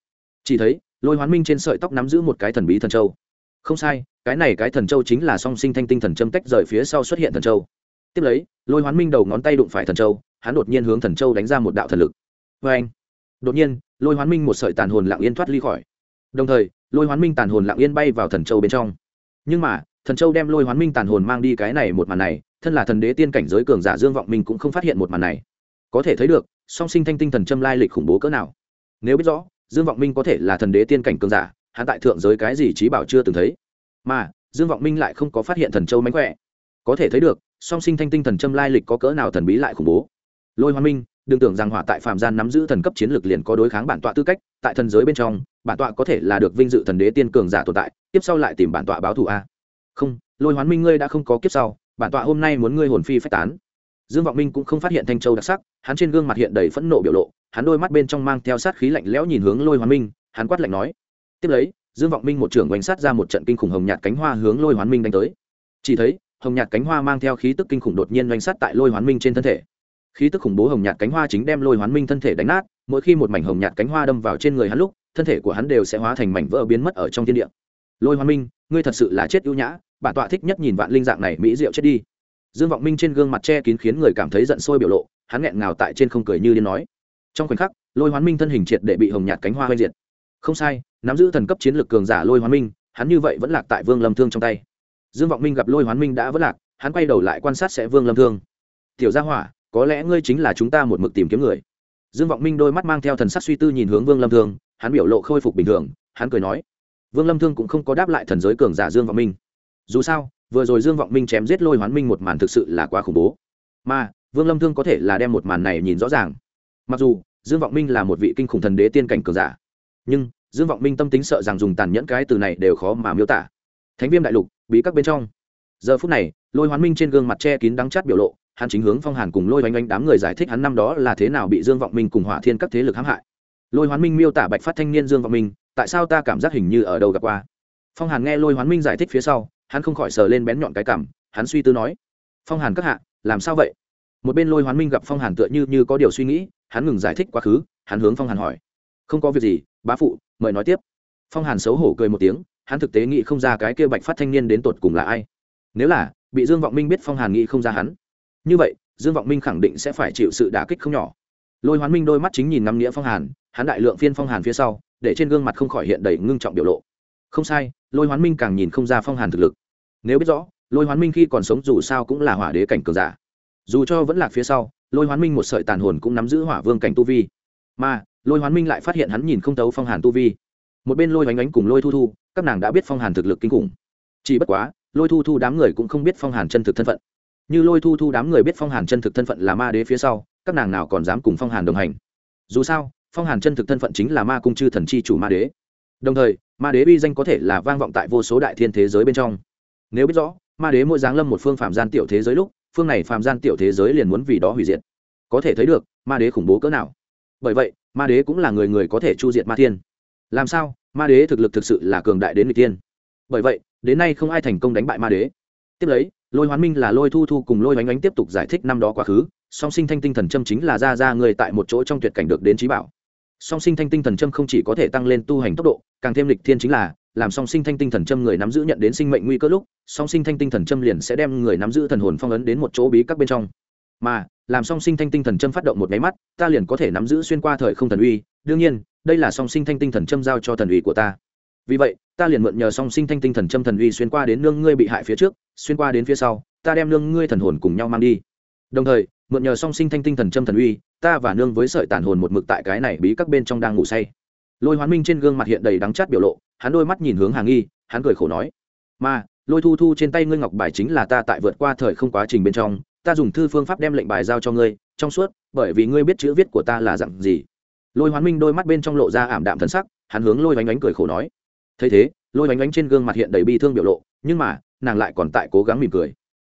Chỉ thấy, lôi hoán minh trên sợi tóc nắm giữ một cái thần bí thần châu. Không sai cái này cái thần châu chính là song sinh thanh tinh thần châm tách rời phía sau xuất hiện thần châu. Tiếp lấy, lôi hoán minh đầu ngón tay đụng phải thần châu, hắn đột nhiên hướng thần châu đánh ra một đạo thần lực. Vê anh đột nhiên, lôi hoán minh một sợi tàn hồn lặng yên thoát ly khỏi. Đồng thời, lôi hoán minh tàn hồn lặng yên bay vào thần châu bên trong. Nhưng mà, thần châu đem lôi hoán minh tàn hồn mang đi cái này một màn này, thân là thần đế tiên cảnh giới cường giả dương vọng minh cũng không phát hiện một màn này. Có thể thấy được, song sinh thanh tinh thần châm lai lịch khủng bố cỡ nào. Nếu biết rõ, dương vọng minh có thể là thần đế tiên cảnh cường giả, hắn tại thượng giới cái gì trí bảo chưa từng thấy mà, dương vọng minh lại không có phát hiện thần châu mánh khỏe. Có thể thấy được, song sinh thanh tinh thần châm lai lịch có cỡ nào thần bí lại khủng bố. Lôi hoa minh, đừng tưởng rằng hỏa tại phạm gian nắm giữ thần cấp chiến lược liền có đối kháng bản tọa tư cách, tại thần giới bên trong, bản tọa có thể là được vinh dự thần đế tiên cường giả tồn tại, tiếp sau lại tìm bản tọa báo thù a. Không, lôi hoán minh ngươi đã không có kiếp sau, bản tọa hôm nay muốn ngươi hồn phi phách tán. Dương vọng minh cũng không phát hiện thanh châu đặc sắc, hắn trên gương mặt hiện đầy phẫn nộ biểu lộ, hắn đôi mắt bên trong mang theo sát khí lạnh lẽo nhìn hướng lôi hoán minh, hắn quát lạnh nói, tiếp lấy dương vọng minh một trưởng oanh sát ra một trận kinh khủng hồng nhạt cánh hoa hướng lôi hoán minh đánh tới. Chỉ thấy, hồng nhạt cánh hoa mang theo khí tức kinh khủng đột nhiên oanh sát tại lôi hoán minh trên thân thể. Khí tức khủng bố hồng nhạt cánh hoa chính đem lôi hoán minh thân thể đánh nát, mỗi khi một mảnh hồng nhạt cánh hoa đâm vào trên người hắn lúc, thân thể của hắn đều sẽ hóa thành mảnh vỡ biến mất ở trong thiên địa. Lôi hoán minh, ngươi thật sự là chết ưu nhã, bản tọa thích nhất nhìn vạn linh dạng này mỹ diệu chết đi. Dương vọng minh trên gương mặt che kín khiến người cảm thấy giận sôi biểu lộ, hắn nghẹn ngào tại trên không cười như điên nói. Trong khoảnh khắc, lôi hoán minh thân hình triệt để bị hồng nhạt cánh hoa hoen diệt. Không sai nắm giữ thần cấp chiến lược cường giả lôi hoán minh, hắn như vậy vẫn lạc tại vương lâm thương trong tay. Dương vọng minh gặp lôi hoán minh đã vẫn lạc, hắn quay đầu lại quan sát sẽ vương lâm thương. Tiểu gia hỏa, có lẽ ngươi chính là chúng ta một mực tìm kiếm người. Dương vọng minh đôi mắt mang theo thần sắc suy tư nhìn hướng vương lâm thương, hắn biểu lộ khôi phục bình thường, hắn cười nói, vương lâm thương cũng không có đáp lại thần giới cường giả dương vọng minh. Dù sao, vừa rồi dương vọng minh chém giết lôi hoán minh một màn thực sự là quá khủng bố. Mà, vương lâm thương có thể là đem một màn này nhìn rõ ràng. Mặc dù, dương vọng minh là một vị kinh khủng thần đế tiên cảnh cường giả, nhưng dương vọng minh tâm tính sợ rằng dùng tàn nhẫn cái từ này đều khó mà miêu tả. Thánh viêm đại lục, bí các bên trong. Giờ phút này, lôi hoán minh trên gương mặt che kín đắng chát biểu lộ, hắn chính hướng phong hàn cùng lôi oanh oanh đám người giải thích hắn năm đó là thế nào bị dương vọng minh cùng hỏa thiên các thế lực hãm hại. Lôi hoán minh miêu tả bạch phát thanh niên dương vọng minh, tại sao ta cảm giác hình như ở đầu gặp qua. Phong hàn nghe lôi hoán minh giải thích phía sau, hắn không khỏi sờ lên bén nhọn cái cảm, hắn suy tư nói, phong hàn các hạ, làm sao vậy? Một bên lôi hoán minh gặp phong hàn tựa như như có điều suy nghĩ, hắn ngừng giải thích quá khứ, hắn hướng phong hàn hỏi, không có việc gì bá phụ, mời nói tiếp. Phong hàn xấu hổ cười một tiếng, hắn thực tế nghĩ không ra cái kia bạch phát thanh niên đến tột cùng là ai. Nếu là, bị dương vọng minh biết phong hàn nghĩ không ra hắn. Như vậy, dương vọng minh khẳng định sẽ phải chịu sự đả kích không nhỏ. Lôi hoán minh đôi mắt chính nhìn ngắm nghĩa phong hàn, hắn đại lượng phiên phong hàn phía sau, để trên gương mặt không khỏi hiện đầy ngưng trọng biểu lộ. Không sai, lôi hoán minh càng nhìn không ra phong hàn thực lực. Nếu biết rõ, lôi hoán minh khi còn sống dù sao cũng là hỏa đế cảnh cường giả. Dù cho vẫn lạc phía sau, lôi hoán minh một sợi tàn hồn cũng nắm giữ hỏa vương cảnh tu vi. Mà lôi hoán minh lại phát hiện hắn nhìn không thấu phong hàn tu vi một bên lôi oánh ánh cùng lôi thu thu các nàng đã biết phong hàn thực lực kinh khủng chỉ bất quá lôi thu thu đám người cũng không biết phong hàn chân thực thân phận như lôi thu thu đám người biết phong hàn chân thực thân phận là ma đế phía sau các nàng nào còn dám cùng phong hàn đồng hành dù sao phong hàn chân thực thân phận chính là ma cung chư thần chi chủ ma đế đồng thời ma đế uy danh có thể là vang vọng tại vô số đại thiên thế giới bên trong nếu biết rõ ma đế mỗi giáng lâm một phương phạm gian tiểu thế giới lúc phương này phạm gian tiểu thế giới liền muốn vì đó hủy diệt có thể thấy được ma đế khủng bố cỡ nào bởi vậy, ma đế cũng là người người có thể chu diệt ma thiên. Làm sao? Ma đế thực lực thực sự là cường đại đến người tiên bởi vậy, đến nay không ai thành công đánh bại ma đế. Tiếp lấy, lôi hoán minh là lôi thu thu cùng lôi oánh oánh tiếp tục giải thích năm đó quá khứ, song sinh thanh tinh thần châm chính là ra ra người tại một chỗ trong tuyệt cảnh được đến trí bảo. Song sinh thanh tinh thần châm không chỉ có thể tăng lên tu hành tốc độ, càng thêm lịch thiên chính là, làm song sinh thanh tinh thần châm người nắm giữ nhận đến sinh mệnh nguy cơ lúc, song sinh thanh tinh thần châm liền sẽ đem người nắm giữ thần hồn phong ấn đến một chỗ bí các bên trong mà làm song sinh thanh tinh thần châm phát động một máy mắt, ta liền có thể nắm giữ xuyên qua thời không thần uy. đương nhiên, đây là song sinh thanh tinh thần châm giao cho thần uy của ta. vì vậy, ta liền mượn nhờ song sinh thanh tinh thần châm thần uy xuyên qua đến nương ngươi bị hại phía trước, xuyên qua đến phía sau, ta đem nương ngươi thần hồn cùng nhau mang đi. đồng thời, mượn nhờ song sinh thanh tinh thần châm thần uy, ta và nương với sợi tàn hồn một mực tại cái này bí các bên trong đang ngủ say. lôi hoán minh trên gương mặt hiện đầy đắng chát biểu lộ, hắn đôi mắt nhìn hướng hàng nghi, hắn cười khổ nói mà lôi thu thu trên tay ngươi ngọc bài chính là ta tại vượt qua thời không quá trình bên trong ta dùng thư phương pháp đem lệnh bài giao cho ngươi, trong suốt, bởi vì ngươi biết chữ viết của ta là dặn gì. Lôi hoán minh đôi mắt bên trong lộ ra ảm đạm thần sắc, hắn hướng lôi oánh oánh cười khổ nói. Thấy thế, lôi oánh oánh trên gương mặt hiện đầy bi thương biểu lộ, nhưng mà, nàng lại còn tại cố gắng mỉm cười.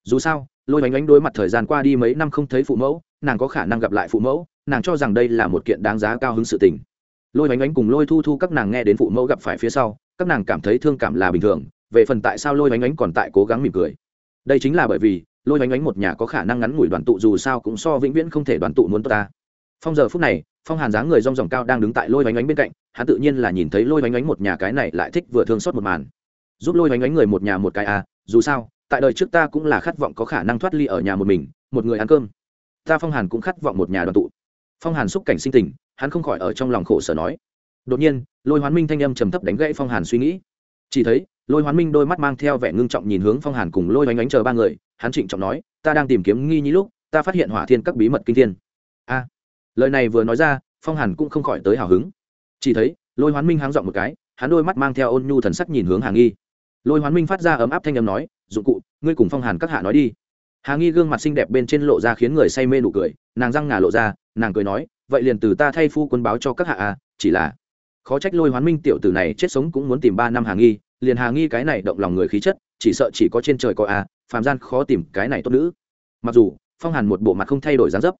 Dù sao, lôi oánh oánh đối mặt thời gian qua đi mấy năm không thấy phụ mẫu, nàng có khả năng gặp lại phụ mẫu, nàng cho rằng đây là một kiện đáng giá cao hứng sự tình. Lôi oánh oánh cùng lôi thu thu các nàng nghe đến phụ mẫu gặp phải phía sau, các nàng cảm thấy thương cảm là bình thường, về phần tại sao lôi oánh oánh còn tại cố gắng mỉm cười. Đây chính là bởi vì lôi oánh oánh một nhà có khả năng ngắn ngủi đoàn tụ dù sao cũng so vĩnh viễn không thể đoàn tụ muốn tốt ta. Phong giờ phút này, phong hàn dáng người rong ròng cao đang đứng tại lôi oánh oánh bên cạnh, hắn tự nhiên là nhìn thấy lôi oánh oánh một nhà cái này lại thích vừa thương xót một màn. Giúp lôi oánh oánh người một nhà một cái à dù sao, tại đời trước ta cũng là khát vọng có khả năng thoát ly ở nhà một mình, một người ăn cơm. Ta phong hàn cũng khát vọng một nhà đoàn tụ. Phong hàn xúc cảnh sinh tình, hắn không khỏi ở trong lòng khổ sở nói. Đột nhiên, lôi hoán minh thanh âm trầm thấp đánh gãy phong hàn suy nghĩ. Chỉ thấy lôi hoán minh đôi mắt mang theo vẻ ngưng trọng nhìn hướng phong hàn cùng lôi oanh oánh chờ ba người, hắn trịnh trọng nói, ta đang tìm kiếm nghi nhi lúc, ta phát hiện hỏa thiên các bí mật kinh thiên. A, lời này vừa nói ra, phong hàn cũng không khỏi tới hào hứng. Chỉ thấy, lôi hoán minh háng dọn một cái, hắn đôi mắt mang theo ôn nhu thần sắc nhìn hướng hà nghi. Lôi hoán minh phát ra ấm áp thanh âm nói, dụng cụ, ngươi cùng phong hàn các hạ nói đi. Hà nghi gương mặt xinh đẹp bên trên lộ ra khiến người say mê nụ cười, nàng răng ngà lộ ra, nàng cười nói, vậy liền từ ta thay phu quân báo cho các hạ à chỉ là, khó trách lôi hoán minh tiểu tử này chết sống cũng muốn tìm ba năm hà nghi liền hà nghi cái này động lòng người khí chất, chỉ sợ chỉ có trên trời có à phàm gian khó tìm cái này tốt nữ. Mặc dù, phong hàn một bộ mặt không thay đổi dáng dấp,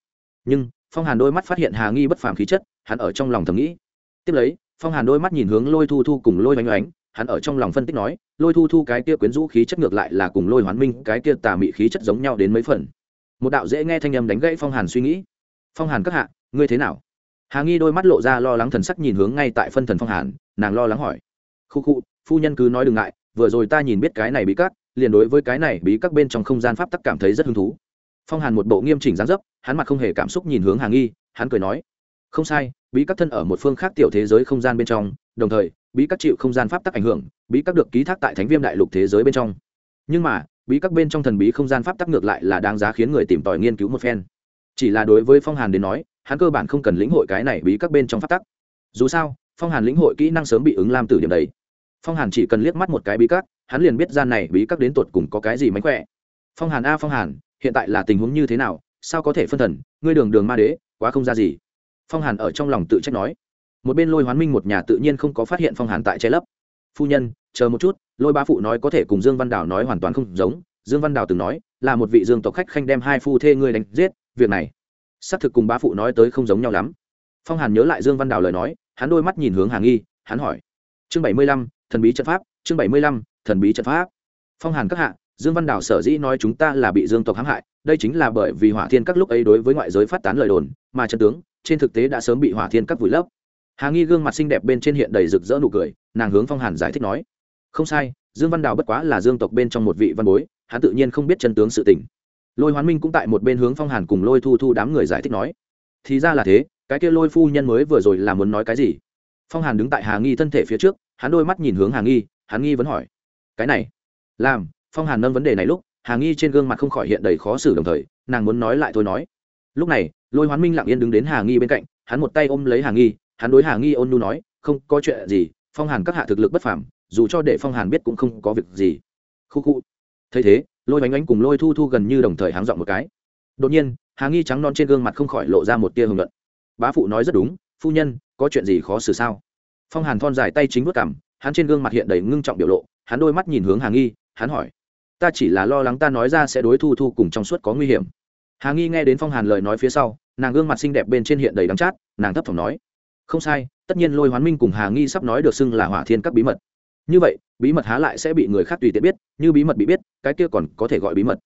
nhưng phong hàn đôi mắt phát hiện hà nghi bất phàm khí chất, hắn ở trong lòng thầm nghĩ. Tiếp lấy, phong hàn đôi mắt nhìn hướng lôi thu thu cùng lôi oanh oánh hắn ở trong lòng phân tích nói, lôi thu thu cái kia quyến rũ khí chất ngược lại là cùng lôi hoán minh cái kia tà mị khí chất giống nhau đến mấy phần. Một đạo dễ nghe thanh âm đánh gãy phong hàn suy nghĩ. Phong hàn các hạ, ngươi thế nào? Hà nghi đôi mắt lộ ra lo lắng thần sắc nhìn hướng ngay tại phân thần phong hàn, nàng lo lắng hỏi. Khu khu phu nhân cứ nói đừng ngại, vừa rồi ta nhìn biết cái này bí các, liền đối với cái này bí các bên trong không gian pháp tắc cảm thấy rất hứng thú. Phong hàn một bộ nghiêm chỉnh dáng dấp, hắn mặt không hề cảm xúc nhìn hướng hà nghi, hắn cười nói, không sai, bí các thân ở một phương khác tiểu thế giới không gian bên trong, đồng thời, bí các chịu không gian pháp tắc ảnh hưởng, bí các được ký thác tại thánh viêm đại lục thế giới bên trong. Nhưng mà, bí các bên trong thần bí không gian pháp tắc ngược lại là đáng giá khiến người tìm tòi nghiên cứu một phen. Chỉ là đối với phong hàn đến nói, hắn cơ bản không cần lĩnh hội cái này bí các bên trong pháp tắc. Dù sao, phong hàn lĩnh hội kỹ năng sớm bị ứng lam tử điểm đấy phong hàn chỉ cần liếc mắt một cái bí các, hắn liền biết gian này bí các đến tột cùng có cái gì mánh khỏe. Phong hàn a, phong hàn, hiện tại là tình huống như thế nào? Sao có thể phân thần? Ngươi đường đường ma đế, quá không ra gì. Phong hàn ở trong lòng tự trách nói. Một bên lôi hoán minh một nhà tự nhiên không có phát hiện phong hàn tại che lấp. Phu nhân, chờ một chút, lôi ba phụ nói có thể cùng dương văn đào nói hoàn toàn không giống. Dương văn đào từng nói, là một vị dương tộc khách khanh đem hai phu thê ngươi đánh giết, việc này, xác thực cùng bá phụ nói tới không giống nhau lắm. Phong hàn nhớ lại dương văn đào lời nói, hắn đôi mắt nhìn hướng hà nghi, hắn hỏi. Chương bảy mươi lăm thần bí trận pháp, chương bảy mươi lăm, thần bí trận pháp. Phong hàn các hạ, dương văn đào sở dĩ nói chúng ta là bị dương tộc hãm hại, đây chính là bởi vì hỏa thiên các lúc ấy đối với ngoại giới phát tán lời đồn, mà trận tướng, trên thực tế đã sớm bị hỏa thiên các vùi lấp. Hà nghi gương mặt xinh đẹp bên trên hiện đầy rực rỡ nụ cười, nàng hướng phong hàn giải thích nói. Không sai, dương văn đào bất quá là dương tộc bên trong một vị văn bối, hắn tự nhiên không biết chân tướng sự tình. Lôi hoán minh cũng tại một bên hướng phong hàn cùng lôi thu thu đám người giải thích nói. Thì ra là thế, cái kia lôi phu nhân mới vừa rồi là muốn nói cái gì? Phong hàn đứng tại hà nghi thân thể phía trước hắn đôi mắt nhìn hướng hà nghi, hắn nghi vẫn hỏi, cái này, làm, phong hàn nâng vấn đề này lúc, hà nghi trên gương mặt không khỏi hiện đầy khó xử đồng thời, nàng muốn nói lại thôi nói. Lúc này, lôi hoán minh lặng yên đứng đến hà nghi bên cạnh, hắn một tay ôm lấy hà nghi, hắn đối hà nghi ôn nu nói, không có chuyện gì, phong hàn các hạ thực lực bất phàm, dù cho để phong hàn biết cũng không có việc gì. Khu khu. Thấy thế, lôi bánh bánh cùng lôi thu thu gần như đồng thời háng dọn một cái. Đột nhiên, hà nghi trắng non trên gương mặt không khỏi lộ ra một tia hưng luận. Bá phụ nói rất đúng, phu nhân, có chuyện gì khó xử sao? Phong hàn thon dài tay chính vớt cảm hắn trên gương mặt hiện đầy ngưng trọng biểu lộ, hắn đôi mắt nhìn hướng hà nghi, hắn hỏi, ta chỉ là lo lắng ta nói ra sẽ đối thu thu cùng trong suốt có nguy hiểm. Hà nghi nghe đến phong hàn lời nói phía sau, nàng gương mặt xinh đẹp bên trên hiện đầy đắng chát, nàng thấp thỏm nói, không sai, tất nhiên lôi hoán minh cùng hà nghi sắp nói được xưng là hỏa thiên các bí mật. Như vậy, bí mật há lại sẽ bị người khác tùy tiện biết, như bí mật bị biết, cái kia còn có thể gọi bí mật.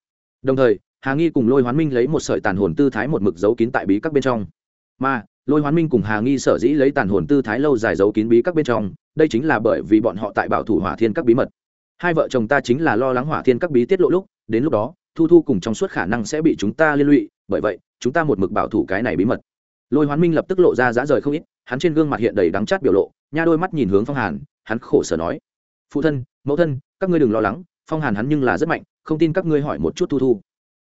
Đồng thời, hà nghi cùng lôi hoán minh lấy một sợi tàn hồn tư thái một mực giấu kín tại bí các bên trong. Mà lôi hoán minh cùng hà nghi sở dĩ lấy tàn hồn tư thái lâu dài giấu kín bí các bên trong, đây chính là bởi vì bọn họ tại bảo thủ hỏa thiên các bí mật. Hai vợ chồng ta chính là lo lắng hỏa thiên các bí tiết lộ lúc, đến lúc đó, thu thu cùng trong suốt khả năng sẽ bị chúng ta liên lụy, bởi vậy, chúng ta một mực bảo thủ cái này bí mật. Lôi hoán minh lập tức lộ ra dã rời không ít, hắn trên gương mặt hiện đầy đắng chát biểu lộ, nha đôi mắt nhìn hướng phong hàn, hắn khổ sở nói, phụ thân, mẫu thân, các ngươi đừng lo lắng, phong hàn hắn nhưng là rất mạnh, không tin các ngươi hỏi một chút thu thu.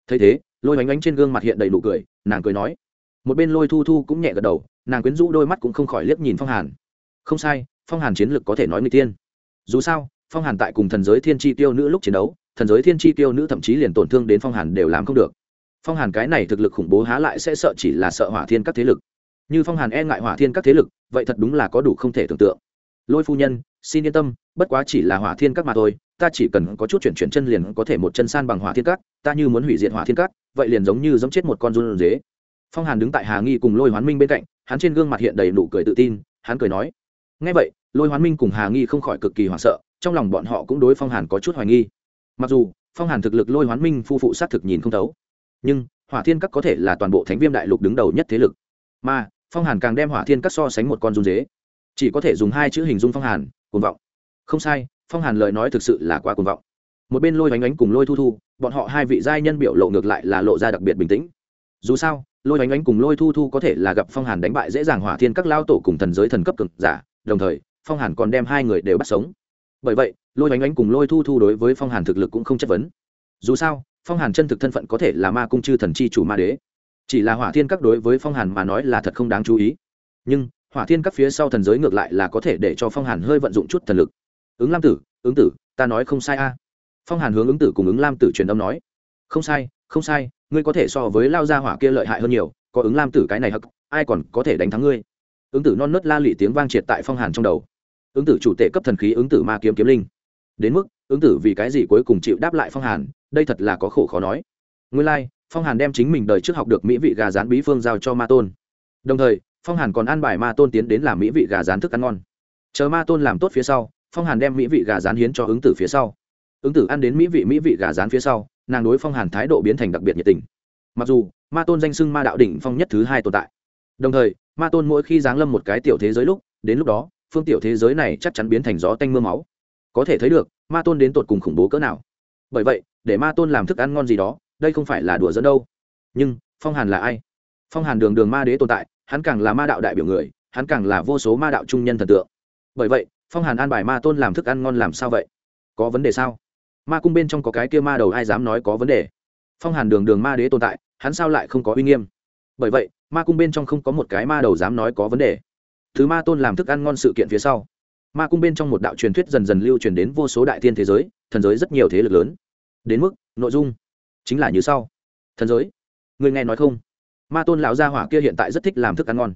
Thấy thế, lôi bánh bánh trên gương mặt hiện đầy nụ cười, nàng cười nói một bên lôi thu thu cũng nhẹ gật đầu, nàng quyến rũ đôi mắt cũng không khỏi liếc nhìn phong hàn. Không sai, phong hàn chiến lực có thể nói người tiên dù sao, phong hàn tại cùng thần giới thiên tri tiêu nữ lúc chiến đấu, thần giới thiên tri tiêu nữ thậm chí liền tổn thương đến phong hàn đều làm không được. Phong hàn cái này thực lực khủng bố há lại sẽ sợ chỉ là sợ hỏa thiên các thế lực. Như phong hàn e ngại hỏa thiên các thế lực, vậy thật đúng là có đủ không thể tưởng tượng. Lôi phu nhân, xin yên tâm, bất quá chỉ là hỏa thiên các mà thôi, ta chỉ cần có chút chuyển chuyển chân liền có thể một chân san bằng hỏa thiên các, ta như muốn hủy diệt hỏa thiên các, vậy liền giống như giống chết một con run dế phong hàn đứng tại hà nghi cùng lôi hoán minh bên cạnh, hắn trên gương mặt hiện đầy nụ cười tự tin, hắn cười nói ngay vậy, lôi hoán minh cùng hà nghi không khỏi cực kỳ hoảng sợ, trong lòng bọn họ cũng đối phong hàn có chút hoài nghi. Mặc dù, phong hàn thực lực lôi hoán minh phu phụ sát thực nhìn không thấu, nhưng hỏa thiên các có thể là toàn bộ thánh viêm đại lục đứng đầu nhất thế lực. Mà, phong hàn càng đem hỏa thiên các so sánh một con run dế. Chỉ có thể dùng hai chữ hình dung phong hàn, cuồng vọng. Không sai, phong hàn lời nói thực sự là quá cuồng vọng. Một bên lôi oánh ánh cùng lôi thu thu, bọn họ hai vị giai nhân biểu lộ ngược lại là lộ ra đặc biệt bình tĩnh. Dù sao lôi oánh ánh cùng lôi thu thu có thể là gặp phong hàn đánh bại dễ dàng hỏa thiên các lao tổ cùng thần giới thần cấp cực giả, đồng thời, phong hàn còn đem hai người đều bắt sống. Bởi vậy, lôi oánh ánh cùng lôi thu thu đối với phong hàn thực lực cũng không chất vấn. Dù sao, phong hàn chân thực thân phận có thể là ma cung chư thần chi chủ ma đế. Chỉ là hỏa thiên các đối với phong hàn mà nói là thật không đáng chú ý. Nhưng, hỏa thiên các phía sau thần giới ngược lại là có thể để cho phong hàn hơi vận dụng chút thần lực. Ứng lam tử, ứng tử, ta nói không sai a. Phong hàn hướng ứng tử cùng ứng lam tử truyền âm nói. Không sai không sai ngươi có thể so với lao gia hỏa kia lợi hại hơn nhiều có ứng lam tử cái này hắc ai còn có thể đánh thắng ngươi? Ứng tử non nớt la lị tiếng vang triệt tại phong hàn trong đầu. Ứng tử chủ tệ cấp thần khí ứng tử ma kiếm kiếm linh. Đến mức ứng tử vì cái gì cuối cùng chịu đáp lại phong hàn đây thật là có khổ khó nói. Nguyên lai、like, phong hàn đem chính mình đời trước học được mỹ vị gà rán bí phương giao cho ma tôn. Đồng thời phong hàn còn an bài ma tôn tiến đến làm mỹ vị gà rán thức ăn ngon. Chờ ma tôn làm tốt phía sau phong hàn đem mỹ vị gà rán hiến cho ứng tử phía sau. Ứng tử ăn đến mỹ vị mỹ vị gà rán phía sau nàng đối phong hàn thái độ biến thành đặc biệt nhiệt tình. Mặc dù, ma tôn danh sưng ma đạo đỉnh phong nhất thứ hai tồn tại. Đồng thời, ma tôn mỗi khi giáng lâm một cái tiểu thế giới lúc, đến lúc đó, phương tiểu thế giới này chắc chắn biến thành gió tanh m ư a máu. Có thể thấy được, ma tôn đến tột cùng khủng bố cỡ nào. Bởi vậy, để ma tôn làm thức ăn ngon gì đó, đây không phải là đùa dẫn đâu. Nhưng, phong hàn là ai? Phong hàn đường đường ma đế tồn tại, hắn càng là ma đạo đại biểu người, hắn càng là vô số ma đạo trung nhân thần tượng. Bởi vậy, phong hàn an bài ma tôn làm thức ăn ngon làm sao vậy? Có vấn đề sao? Ma cung bên trong có cái kia ma đầu ai dám nói có vấn đề? Phong hàn đường đường ma đế tồn tại, hắn sao lại không có uy nghiêm? Bởi vậy, ma cung bên trong không có một cái ma đầu dám nói có vấn đề. Thứ ma tôn làm thức ăn ngon sự kiện phía sau. Ma cung bên trong một đạo truyền thuyết dần dần lưu truyền đến vô số đại thiên thế giới, thần giới rất nhiều thế lực lớn. Đến mức, nội dung chính là như sau. Thần giới, người nghe nói không? Ma tôn lão gia hỏa kia hiện tại rất thích làm thức ăn ngon.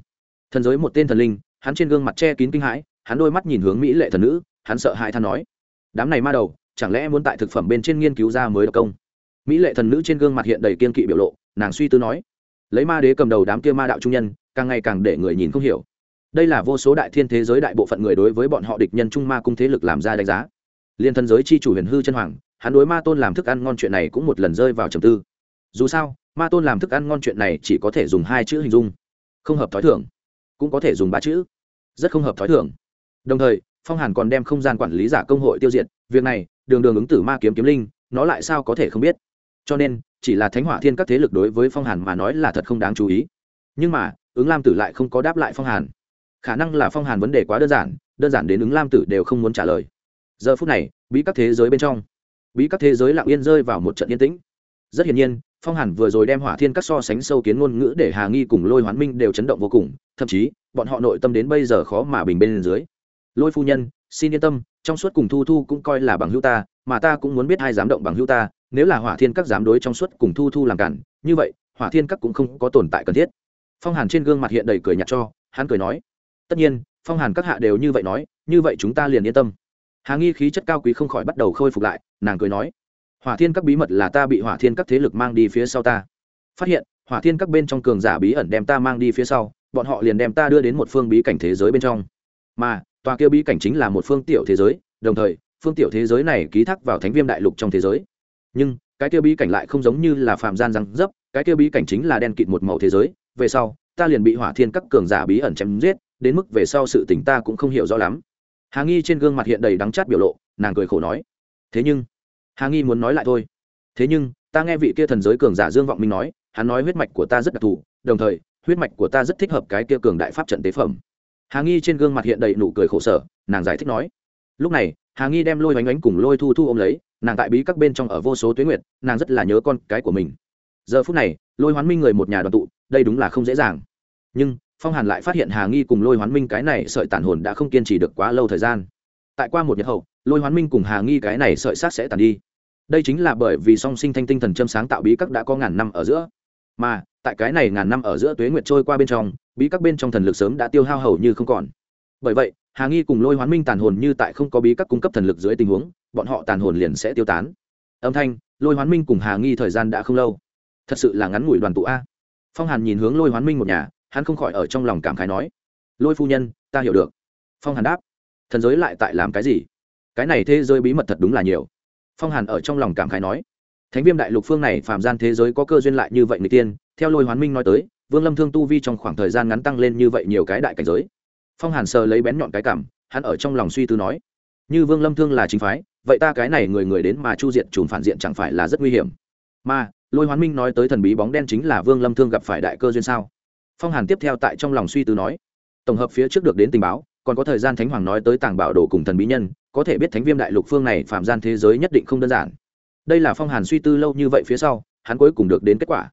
Thần giới một tên thần linh, hắn trên gương mặt che kín kinh hãi, hắn đôi mắt nhìn hướng mỹ lệ thần nữ, hắn sợ hãi than nói, đám này ma đầu chẳng lẽ muốn tại thực phẩm bên trên nghiên cứu ra mới độc công? Mỹ lệ thần nữ trên gương mặt hiện đầy kiên kỵ biểu lộ, nàng suy tư nói. Lấy ma đế cầm đầu đám kia ma đạo trung nhân, càng ngày càng để người nhìn không hiểu. Đây là vô số đại thiên thế giới đại bộ phận người đối với bọn họ địch nhân trung ma cung thế lực làm ra đánh giá. Liên thân giới chi chủ huyền hư chân hoàng, hắn đối ma tôn làm thức ăn ngon chuyện này cũng một lần rơi vào trầm tư. Dù sao, ma tôn làm thức ăn ngon chuyện này chỉ có thể dùng hai chữ hình dung. Không hợp t h ó i thưởng cũng có thể dùng ba chữ. Rất không hợp t h ó i thưởng đồng thời, phong hàn còn đem không gian quản lý giả công hội tiêu diệt, việc này đường đường ứng tử ma kiếm kiếm linh, nó lại sao có thể không biết? Cho nên, chỉ là thánh hỏa thiên các thế lực đối với phong hàn mà nói là thật không đáng chú ý. Nhưng mà, ứng lam tử lại không có đáp lại phong hàn. Khả năng là phong hàn vấn đề quá đơn giản đơn giản đến ứng lam tử đều không muốn trả lời. Giờ phút này, bí các thế giới bên trong, bí các thế giới lặng yên rơi vào một trận yên tĩnh. Rất hiển nhiên, phong hàn vừa rồi đem hỏa thiên các so sánh sâu kiến ngôn ngữ để hà nghi cùng lôi hoán minh đều chấn động vô cùng, thậm chí, bọn họ nội tâm đến bây giờ khó mà bình bên dưới lôi phu nhân, xin yên tâm, trong suốt cùng thu thu cũng coi là bằng hữu ta, mà ta cũng muốn biết hai dám động bằng hữu ta, nếu là hỏa thiên các dám đối trong suốt cùng thu thu làm cản, như vậy, hỏa thiên các cũng không có tồn tại cần thiết. Phong hàn trên gương mặt hiện đầy cười nhạt cho, hắn cười nói, tất nhiên, phong hàn các hạ đều như vậy nói, như vậy chúng ta liền yên tâm. Hà nghi khí chất cao quý không khỏi bắt đầu khôi phục lại, nàng cười nói, hỏa thiên các bí mật là ta bị hỏa thiên các thế lực mang đi phía sau ta. Phát hiện, hỏa thiên các bên trong cường giả bí ẩn đem ta mang đi phía sau, bọn họ liền đem ta đưa đến một phương bí cảnh thế giới bên trong. Mà tòa kia bí cảnh chính là một phương tiểu thế giới, đồng thời, phương tiểu thế giới này ký thác vào thánh viêm đại lục trong thế giới. Nhưng, cái kia bí cảnh lại không giống như là phạm gian răng dấp, cái kia bí cảnh chính là đen kịt một màu thế giới, về sau, ta liền bị hỏa thiên các cường giả bí ẩn chém giết, đến mức về sau sự tình ta cũng không hiểu rõ lắm. Hà nghi trên gương mặt hiện đầy đắng chát biểu lộ, nàng cười khổ nói. Thế nhưng, hà nghi muốn nói lại thôi. Thế nhưng, ta nghe vị kia thần giới cường giả dương vọng minh nói, hắn nói huyết mạch của ta rất đặc thù, đồng thời, huyết mạch của ta rất thích hợp cái kia cường đại pháp trận tế phẩm hà nghi trên gương mặt hiện đầy nụ cười khổ sở, nàng giải thích nói, lúc này, hà nghi đem lôi oánh oánh cùng lôi thu thu ôm lấy, nàng tại bí các bên trong ở vô số tuyến nguyệt, nàng rất là nhớ con cái của mình. Giờ phút này, lôi hoán minh người một nhà đoàn tụ, đây đúng là không dễ dàng. Nhưng, phong hàn lại phát hiện hà nghi cùng lôi hoán minh cái này sợi tản hồn đã không kiên trì được quá lâu thời gian. Tại qua một nhật hậu, lôi hoán minh cùng hà nghi cái này sợi sát sẽ tàn đi. Đây chính là bởi vì song sinh thanh tinh thần châm sáng tạo bí các đã có ngàn năm ở giữa. Mà, tại cái này ngàn năm ở giữa tuế nguyệt trôi qua bên trong bí các bên trong thần lực sớm đã tiêu hao hầu như không còn. Bởi vậy, hà nghi cùng lôi hoán minh tàn hồn như tại không có bí các cung cấp thần lực dưới tình huống, bọn họ tàn hồn liền sẽ tiêu tán. Âm thanh, lôi hoán minh cùng hà nghi thời gian đã không lâu. Thật sự là ngắn ngủi đoàn tụ a. Phong hàn nhìn hướng lôi hoán minh một nhà, hắn không khỏi ở trong lòng cảm khái nói, lôi phu nhân, ta hiểu được. Phong hàn đáp, thần giới lại tại làm cái gì? Cái này thế giới bí mật thật đúng là nhiều. Phong hàn ở trong lòng cảm khái nói, thánh viêm đại lục phương này phạm gian thế giới có cơ duyên lại như vậy người tiên. Theo lôi hoán minh nói tới vương lâm thương tu vi trong khoảng thời gian ngắn tăng lên như vậy nhiều cái đại cảnh giới. Phong hàn sờ lấy bén nhọn cái cảm, hắn ở trong lòng suy tư nói, như vương lâm thương là chính phái, vậy ta cái này người người đến mà chu diện trùm phản diện chẳng phải là rất nguy hiểm. Mà, lôi hoán minh nói tới thần bí bóng đen chính là vương lâm thương gặp phải đại cơ duyên sao? Phong hàn tiếp theo tại trong lòng suy tư nói, tổng hợp phía trước được đến tình báo, còn có thời gian thánh hoàng nói tới tàng bảo đồ cùng thần bí nhân, có thể biết thánh viêm đại lục phương này phạm gian thế giới nhất định không đơn giản. Đây là phong hàn suy tư lâu như vậy phía sau, hắn cuối cùng được đến kết quả.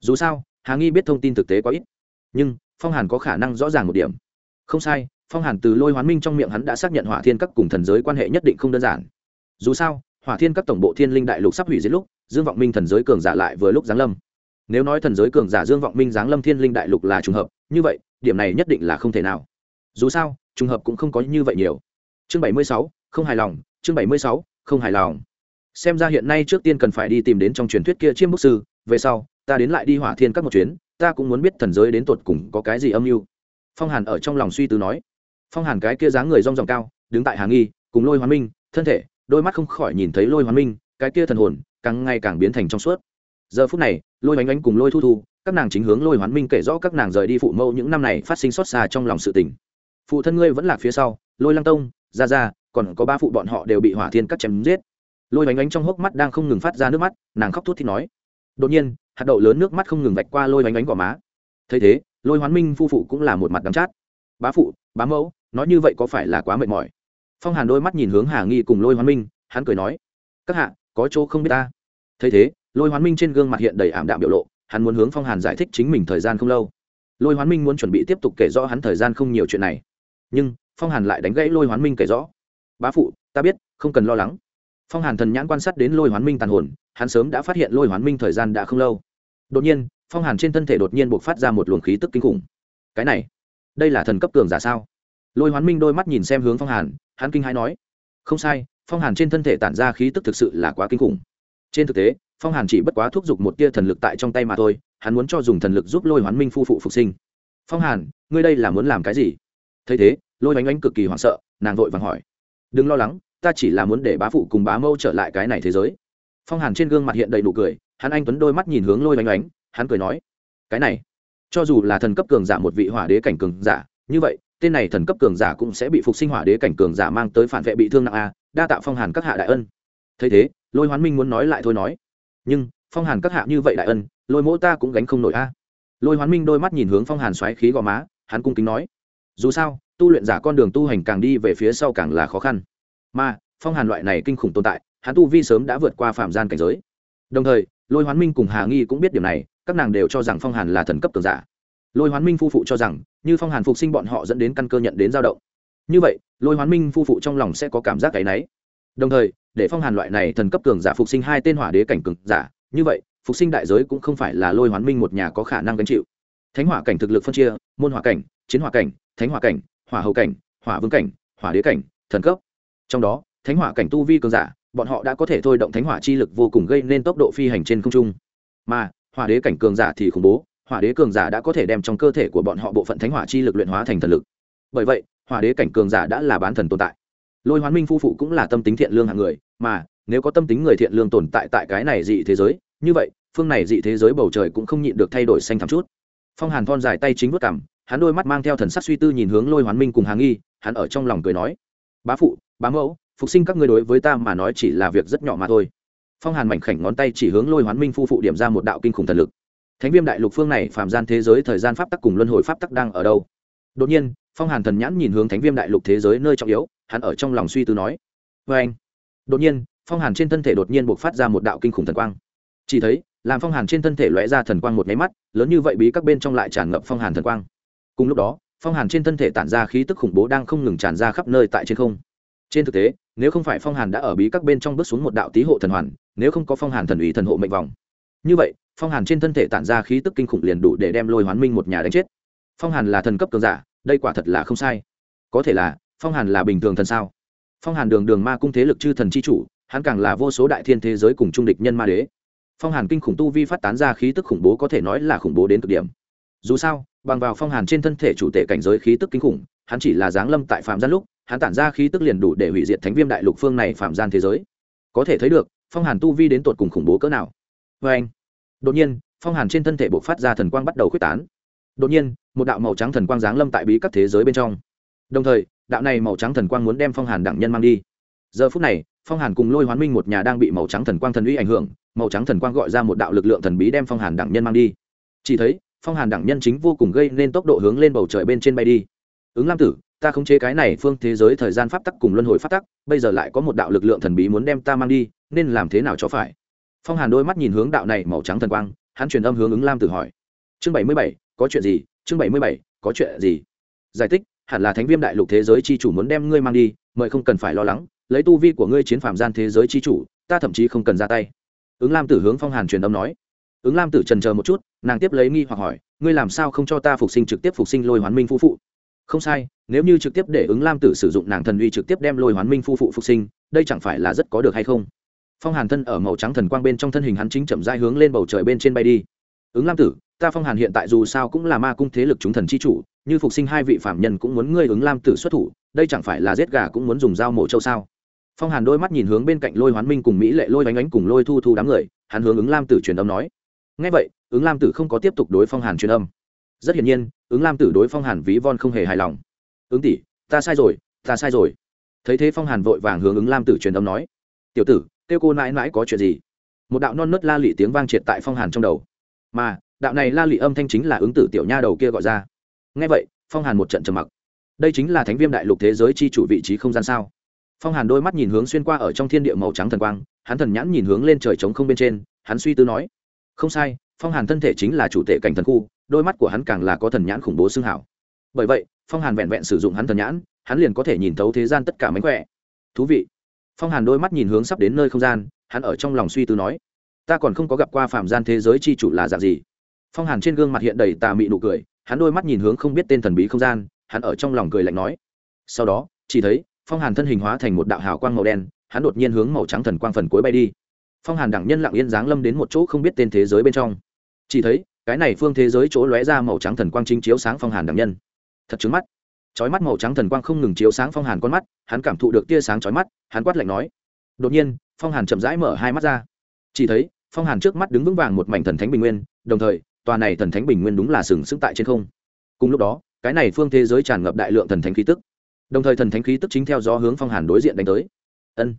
Dù sao hà nghi biết thông tin thực tế quá ít. Nhưng, phong hàn có khả năng rõ ràng một điểm. Không sai, phong hàn từ lôi hoán minh trong miệng hắn đã xác nhận hỏa thiên các cùng thần giới quan hệ nhất định không đơn giản. Dù sao, hỏa thiên các tổng bộ thiên linh đại lục sắp hủy diệt lúc, dương vọng minh thần giới cường giả lại vừa lúc giáng lâm. Nếu nói thần giới cường giả dương vọng minh giáng lâm thiên linh đại lục là trùng hợp, như vậy, điểm này nhất định là không thể nào. Dù sao, trùng hợp cũng không có như vậy nhiều. Chương bảy mươi sáu, không hài lòng, chương bảy mươi sáu, không hài lòng. Xem ra hiện nay trước tiên cần phải đi tìm đến trong truyền thuyết kia chiêm bức sư, về sau ta đến lại đi hỏa thiên các một chuyến, ta cũng muốn biết thần giới đến tột cùng có cái gì âm mưu. Phong hàn ở trong lòng suy tư nói. Phong hàn cái kia dáng người rong ròng cao, đứng tại hà nghi, cùng lôi hoán minh, thân thể, đôi mắt không khỏi nhìn thấy lôi hoán minh, cái kia thần hồn, càng ngày càng biến thành trong suốt. Giờ phút này, lôi oanh oanh cùng lôi thu thu, các nàng chính hướng lôi hoán minh kể rõ các nàng rời đi phụ mẫu những năm này phát sinh xót xa trong lòng sự tình. Phụ thân ngươi vẫn lạc phía sau, lôi lăng tông, ra ra, còn có ba phụ bọn họ đều bị hỏa thiên cắt chém giết. Lôi oanh oanh trong hốc mắt đang không ngừng phát ra nước mắt, nàng khóc thút thì nói. Đột nhiên hạt đậu lớn nước mắt không ngừng vạch qua lôi bánh bánh gò má. Thấy thế, lôi hoán minh phu phụ cũng là một mặt đắm chát. Bá phụ, bá mẫu, nói như vậy có phải là quá mệt mỏi? Phong hàn đôi mắt nhìn hướng hà nghi cùng lôi hoán minh, hắn cười nói, các hạ, có chỗ không biết ta. Thấy thế, lôi hoán minh trên gương mặt hiện đầy ảm đạm biểu lộ, hắn muốn hướng phong hàn giải thích chính mình thời gian không lâu. Lôi hoán minh muốn chuẩn bị tiếp tục kể rõ hắn thời gian không nhiều chuyện này. Nhưng, phong hàn lại đánh gãy lôi hoán minh kể rõ. Bá phụ, ta biết, không cần lo lắng phong hàn thần nhãn quan sát đến lôi hoán minh tàn hồn, hắn sớm đã phát hiện lôi hoán minh thời gian đã không lâu. Đột nhiên, phong hàn trên thân thể đột nhiên buộc phát ra một luồng khí tức kinh khủng. Cái này, đây là thần cấp cường giả sao? Lôi hoán minh đôi mắt nhìn xem hướng phong hàn, hắn kinh hãi nói. Không sai, phong hàn trên thân thể tản ra khí tức thực sự là quá kinh khủng. Trên thực tế, phong hàn chỉ bất quá thúc giục một tia thần lực tại trong tay mà thôi, hắn muốn cho dùng thần lực giúp lôi hoán minh phu phụ phục sinh. Phong hàn, ngươi đây là muốn làm cái gì? Thấy thế, lôi oanh oanh cực kỳ hoảng sợ, nàng vội vàng hỏi. Đừng lo lắng ta chỉ là muốn để bá phụ cùng bá mâu trở lại cái này thế giới. Phong hàn trên gương mặt hiện đầy nụ cười, hắn anh tuấn đôi mắt nhìn hướng lôi oanh oánh hắn cười nói, cái này, cho dù là thần cấp cường giả một vị hỏa đế cảnh cường giả, như vậy, tên này thần cấp cường giả cũng sẽ bị phục sinh hỏa đế cảnh cường giả mang tới phản vệ bị thương nặng a, đa tạo phong hàn các hạ đại ân. Thấy thế, lôi hoán minh muốn nói lại thôi nói, nhưng, phong hàn các hạ như vậy đại ân, lôi mỗ ta cũng gánh không nổi a. Lôi hoán minh đôi mắt nhìn hướng phong hàn xoáy khí gò má, hắn cung kính nói, dù sao, tu luyện giả con đường tu hành càng đi về phía sau càng là khó khăn mà, phong hàn loại này kinh khủng tồn tại, hắn tu vi sớm đã vượt qua phạm gian cảnh giới. Đồng thời, lôi hoán minh cùng hà nghi cũng biết điều này, các nàng đều cho rằng phong hàn là thần cấp cường giả. Lôi hoán minh phu phụ cho rằng, như phong hàn phục sinh bọn họ dẫn đến căn cơ nhận đến dao động. Như vậy, lôi hoán minh phu phụ trong lòng sẽ có cảm giác cái náy đồng thời, để phong hàn loại này thần cấp cường giả phục sinh hai tên hỏa đế cảnh cường giả, như vậy, phục sinh đại giới cũng không phải là lôi hoán minh một nhà có khả năng gánh chịu. Thánh hỏa cảnh thực lực phân chia, môn hỏa cảnh, chiến hỏa cảnh, thánh hỏa cảnh, hỏa hậu cảnh hỏa vương cảnh, hỏa đế cảnh, thần cấp trong đó, thánh hỏa cảnh tu vi cường giả, bọn họ đã có thể thôi động thánh hỏa chi lực vô cùng gây nên tốc độ phi hành trên không trung. Mà, hỏa đế cảnh cường giả thì khủng bố, hỏa đế cường giả đã có thể đem trong cơ thể của bọn họ bộ phận thánh hỏa chi lực luyện hóa thành thần lực. Bởi vậy, hỏa đế cảnh cường giả đã là bán thần tồn tại. Lôi hoán minh phu phụ cũng là tâm tính thiện lương hạng người, mà, nếu có tâm tính người thiện lương tồn tại tại cái này dị thế giới, như vậy, phương này dị thế giới bầu trời cũng không nhịn được thay đổi xanh thắm chút. Phong hàn thon dài tay chính vất cảm hắn đôi mắt mang theo thần sắc suy tư nhìn hướng lôi hoán minh cùng hàng nghi, hắn ở trong lòng cười nói, bá phụ bá mẫu, phục sinh các ngươi đối với ta mà nói chỉ là việc rất nhỏ mà thôi. Phong hàn mảnh khảnh ngón tay chỉ hướng lôi hoán minh phu phụ điểm ra một đạo kinh khủng thần lực. Thánh viêm đại lục phương này phạm gian thế giới thời gian pháp tắc cùng luân hồi pháp tắc đang ở đâu? Đột nhiên, phong hàn thần nhãn nhìn hướng thánh viêm đại lục thế giới nơi trọng yếu, hắn ở trong lòng suy tư nói. Vê anh, đột nhiên, phong hàn trên thân thể đột nhiên buộc phát ra một đạo kinh khủng thần quang. Chỉ thấy, làm phong hàn trên thân thể lóe ra thần quang một máy mắt, lớn như vậy bí các bên trong lại tràn ngập phong hàn thần quang. Cùng lúc đó, phong hàn trên thân thể tản ra khí tức khủng bố đang không ngừng tràn ra khắp nơi tại trên không trên thực tế, nếu không phải phong hàn đã ở bí các bên trong bước xuống một đạo tý hộ thần hoàn, nếu không có phong hàn thần ủy thần hộ mệnh vòng. Như vậy, phong hàn trên thân thể tản ra khí tức kinh khủng liền đủ để đem lôi hoán minh một nhà đánh chết. Phong hàn là thần cấp cường giả, đây quả thật là không sai. Có thể là, phong hàn là bình thường thần sao? Phong hàn đường đường ma cung thế lực chư thần c h i chủ, hắn càng là vô số đại thiên thế giới cùng trung địch nhân ma đế. Phong hàn kinh khủng tu vi phát tán ra khí tức khủng bố có thể nói là khủng bố đến cực điểm. Dù sao, bằng vào phong hàn trên thân thể chủ tể cảnh giới khí tức kinh khủng, hắn chỉ là giáng lâm tại phạm gian lúc hắn tản ra khí tức liền đủ để hủy diệt thánh viêm đại lục phương này phạm gian thế giới. Có thể thấy được, phong hàn tu vi đến tột cùng khủng bố cỡ nào. Vê anh, đột nhiên, phong hàn trên thân thể b ộ c phát ra thần quang bắt đầu k h u ế c tán. Đột nhiên, một đạo màu trắng thần quang giáng lâm tại bí các thế giới bên trong. Đồng thời, đạo này màu trắng thần quang muốn đem phong hàn đẳng nhân mang đi. Giờ phút này, phong hàn cùng lôi hoán minh một nhà đang bị màu trắng thần quang thần uy ảnh hưởng, màu trắng thần quang gọi ra một đạo lực lượng thần bí đem phong hàn đẳng nhân mang đi. Chỉ thấy, phong hàn đẳng nhân chính vô cùng gây nên tốc độ hướng lên bầu trời bên trên bay đi. Ứng lam tử ta khống chế cái này phương thế giới thời gian pháp tắc cùng luân hồi pháp tắc, bây giờ lại có một đạo lực lượng thần bí muốn đem ta mang đi, nên làm thế nào cho phải? Phong hàn đôi mắt nhìn hướng đạo này màu trắng thần quang, hắn truyền âm hướng ứng lam tử hỏi. Chương bảy mươi bảy, có chuyện gì? Chương bảy mươi bảy, có chuyện gì? Giải thích, hẳn là thánh viêm đại lục thế giới chi chủ muốn đem ngươi mang đi, mời không cần phải lo lắng, lấy tu vi của ngươi chiến phạm gian thế giới chi chủ, ta thậm chí không cần ra tay. Ứng lam tử hướng phong hàn truyền âm nói. Ứng lam tử trần chờ một chút, nàng tiếp lấy nghi hoặc hỏi, ngươi làm sao không cho ta phục sinh trực tiếp phục sinh lôi hoán minh phu phụ? Không sai, nếu như trực tiếp để ứng lam tử sử dụng nàng thần uy trực tiếp đem lôi hoán minh phu phụ phục sinh, đây chẳng phải là rất có được hay không? Phong hàn thân ở màu trắng thần quang bên trong thân hình hắn chính chậm dai hướng lên bầu trời bên trên bay đi. Ứng lam tử, ta phong hàn hiện tại dù sao cũng là ma cung thế lực chúng thần c h i chủ, như phục sinh hai vị phạm nhân cũng muốn ngươi ứng lam tử xuất thủ, đây chẳng phải là giết gà cũng muốn dùng dao mổ trâu sao? Phong hàn đôi mắt nhìn hướng bên cạnh lôi hoán minh cùng mỹ lệ lôi bánh ánh cùng lôi thu thu đám người, hắn hướng ứng lam tử truyền âm nói. Ngay vậy, ứng lam tử không có tiếp tục đối phong hàn truyền âm. Rất hiển nhiên ứng lam tử đối phong hàn ví von không hề hài lòng. Ứng tỷ, ta sai rồi, ta sai rồi. Thấy thế phong hàn vội vàng hướng ứng lam tử truyền âm nói. Tiểu tử, kêu cô mãi mãi có chuyện gì? Một đạo non nớt la lị tiếng vang triệt tại phong hàn trong đầu. Mà, đạo này la lị âm thanh chính là ứng tử tiểu nha đầu kia gọi ra. Ngay vậy, phong hàn một trận trầm mặc. Đây chính là thánh viêm đại lục thế giới chi chủ vị trí không gian sao? Phong hàn đôi mắt nhìn hướng xuyên qua ở trong thiên địa màu trắng thần quang, hắn thần nhãn nhìn hướng lên trời trống không bên trên, hắn suy tư nói. Không sai, phong hàn thân thể chính là chủ tệ cảnh thần khu đôi mắt của hắn càng là có thần nhãn khủng bố xương hảo. Bởi vậy, phong hàn vẹn vẹn sử dụng hắn thần nhãn, hắn liền có thể nhìn thấu thế gian tất cả mánh khỏe. Thú vị. Phong hàn đôi mắt nhìn hướng sắp đến nơi không gian, hắn ở trong lòng suy tư nói, ta còn không có gặp qua phạm gian thế giới chi chủ là dạng gì? Phong hàn trên gương mặt hiện đầy tà mị nụ cười, hắn đôi mắt nhìn hướng không biết tên thần bí không gian, hắn ở trong lòng cười lạnh nói. Sau đó, chỉ thấy, phong hàn thân hình hóa thành một đạo hào quang màu đen, hắn đột nhiên hướng màu trắng thần quang phần cuối bay đi. Phong hàn đẳng nhân lặng yên giáng lâm đến một chỗ không biết tên thế giới bên trong. Chỉ thấy cái này phương thế giới chỗ lóe ra màu trắng thần quang chính chiếu sáng phong hàn đẳng nhân. Thật trứng mắt. Chói mắt màu trắng thần quang không ngừng chiếu sáng phong hàn con mắt, hắn cảm thụ được tia sáng chói mắt, hắn quát lạnh nói. Đột nhiên, phong hàn chậm rãi mở hai mắt ra. Chỉ thấy, phong hàn trước mắt đứng vững vàng một mảnh thần thánh bình nguyên, đồng thời, tòa này thần thánh bình nguyên đúng là sừng sững tại trên không. Cùng lúc đó, cái này phương thế giới tràn ngập đại lượng thần thánh khí tức. Đồng thời thần thánh khí tức chính theo gió hướng phong hàn đối diện đánh tới. Ân.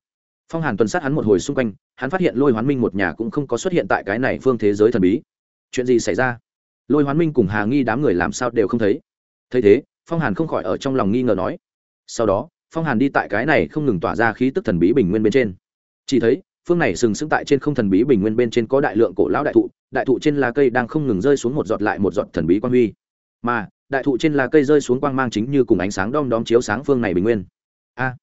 Phong hàn tuần sát hắn một hồi xung quanh, hắn phát hiện lôi hoán minh một nhà cũng không có xuất hiện tại cái này phương thế giới thần bí chuyện gì xảy ra? Lôi hoán minh cùng hà nghi đám người làm sao đều không thấy. Thấy thế, phong hàn không khỏi ở trong lòng nghi ngờ nói. Sau đó, phong hàn đi tại cái này không ngừng tỏa ra khí tức thần bí bình nguyên bên trên. Chỉ thấy, phương này sừng sững tại trên không thần bí bình nguyên bên trên có đại lượng cổ lão đại thụ đại thụ trên lá cây đang không ngừng rơi xuống một giọt lại một giọt thần bí quan huy. Mà, đại thụ trên lá cây rơi xuống quang mang chính như cùng ánh sáng đom đóm chiếu sáng phương này bình nguyên. A!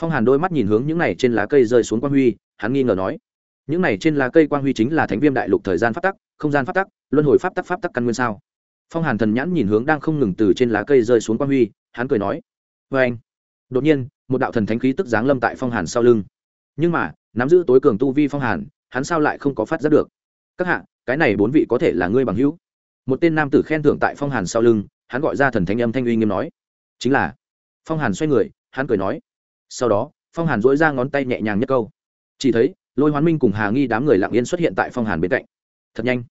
Phong hàn đôi mắt nhìn hướng những này trên lá cây rơi xuống quang huy, hắn nghi ngờ nói những này trên lá cây quang huy chính là thánh viêm đại lục thời gian phát tắc, không gian phát tắc, luân hồi pháp tắc pháp tắc căn nguyên sao. Phong hàn thần nhãn nhìn hướng đang không ngừng từ trên lá cây rơi xuống quang huy, hắn cười nói vê anh. Đột nhiên, một đạo thần thánh khí tức giáng lâm tại phong hàn sau lưng. Nhưng mà, nắm giữ tối cường tu vi phong hàn, hắn sao lại không có phát giác được? Các hạ, cái này bốn vị có thể là ngươi bằng hữu? Một tên nam tử khen thưởng tại phong hàn sau lưng, hắn gọi ra thần thánh âm thanh uy nghiêm nói, chính là. Phong hàn xoay người, hắn cười nói, sau đó, phong hàn dỗi ra ngón tay nhẹ nhàng nhất câu. Chỉ thấy lôi hoán minh cùng hà nghi đám người lặng yên xuất hiện tại phong hàn bên cạnh thật nhanh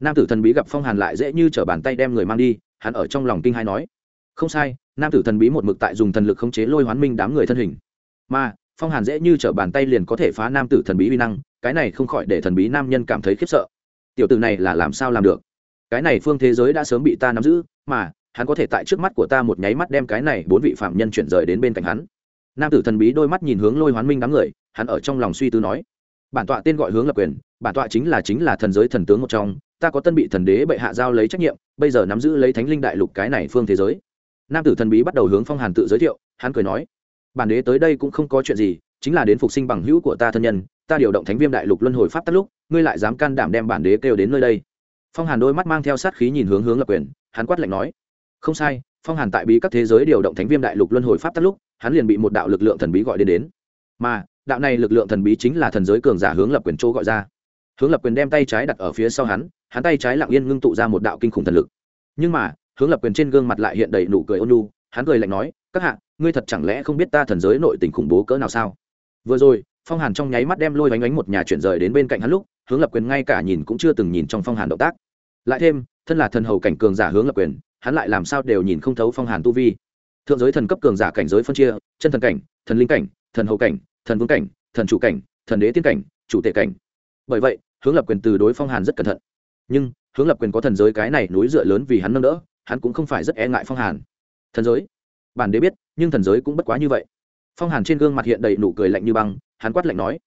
nam tử thần bí gặp phong hàn lại dễ như t r ở bàn tay đem người mang đi hắn ở trong lòng kinh hai nói không sai nam tử thần bí một mực tại dùng thần lực khống chế lôi hoán minh đám người thân hình mà phong hàn dễ như t r ở bàn tay liền có thể phá nam tử thần bí uy năng cái này không khỏi để thần bí nam nhân cảm thấy khiếp sợ tiểu tử này là làm sao làm được cái này phương thế giới đã sớm bị ta nắm giữ mà hắn có thể tại trước mắt của ta một nháy mắt đem cái này bốn vị phạm nhân chuyển rời đến bên cạnh hắn nam tử thần bí đôi mắt nhìn hướng lôi hoán minh đám người hắn ở trong lòng suy tư nói bản tọa tên gọi hướng lập quyền, bản tọa chính là chính là thần giới thần tướng một trong, ta có tân bị thần đế bệ hạ giao lấy trách nhiệm, bây giờ nắm giữ lấy thánh linh đại lục cái này phương thế giới. Nam tử thần bí bắt đầu hướng phong hàn tự giới thiệu, hắn cười nói, bản đế tới đây cũng không có chuyện gì, chính là đến phục sinh bằng hữu của ta thân nhân, ta điều động thánh viêm đại lục luân hồi pháp tắt lúc, ngươi lại dám can đảm đem bản đế kêu đến nơi đây. Phong hàn đôi mắt mang theo sát khí nhìn hướng hướng lập quyền, hắn quát lạnh nói, không sai, phong hàn tại bí các thế giới điều động thánh viêm đại lục luân hồi pháp tắt lúc, hắn liền bị một đạo lực lượng thần bí gọi đến đến. Mà đạo này lực lượng thần bí chính là thần giới cường giả hướng lập quyền châu gọi ra. Hướng lập quyền đem tay trái đặt ở phía sau hắn hắn tay trái lặng yên ngưng tụ ra một đạo kinh khủng thần lực. Nhưng mà, hướng lập quyền trên gương mặt lại hiện đầy nụ cười ôn nhu, hắn cười lạnh nói, các hạ, ngươi thật chẳng lẽ không biết ta thần giới nội tình khủng bố cỡ nào sao? Vừa rồi, phong hàn trong nháy mắt đem lôi bánh bánh một nhà chuyển rời đến bên cạnh hắn lúc, hướng lập quyền ngay cả nhìn cũng chưa từng nhìn trong phong hàn động tác. Lại thêm, thân là thần hầu cảnh cường giả hướng lập quyền, hắn lại làm sao đều nhìn không thấu phong hàn tu vi. Thượng giới thần cấp cường giả cảnh giới phân chia, chân thần cảnh, thần linh cảnh, thần hầu cảnh thần vương cảnh, thần chủ cảnh, thần đế tiên cảnh, chủ tể cảnh. Bởi vậy, hướng lập quyền từ đối phong hàn rất cẩn thận. Nhưng, hướng lập quyền có thần giới cái này núi dựa lớn vì hắn nâng đỡ, hắn cũng không phải rất e ngại phong hàn. Thần giới? Bản đế biết, nhưng thần giới cũng bất quá như vậy. Phong hàn trên gương mặt hiện đầy nụ cười lạnh như băng, hắn quát lạnh nói,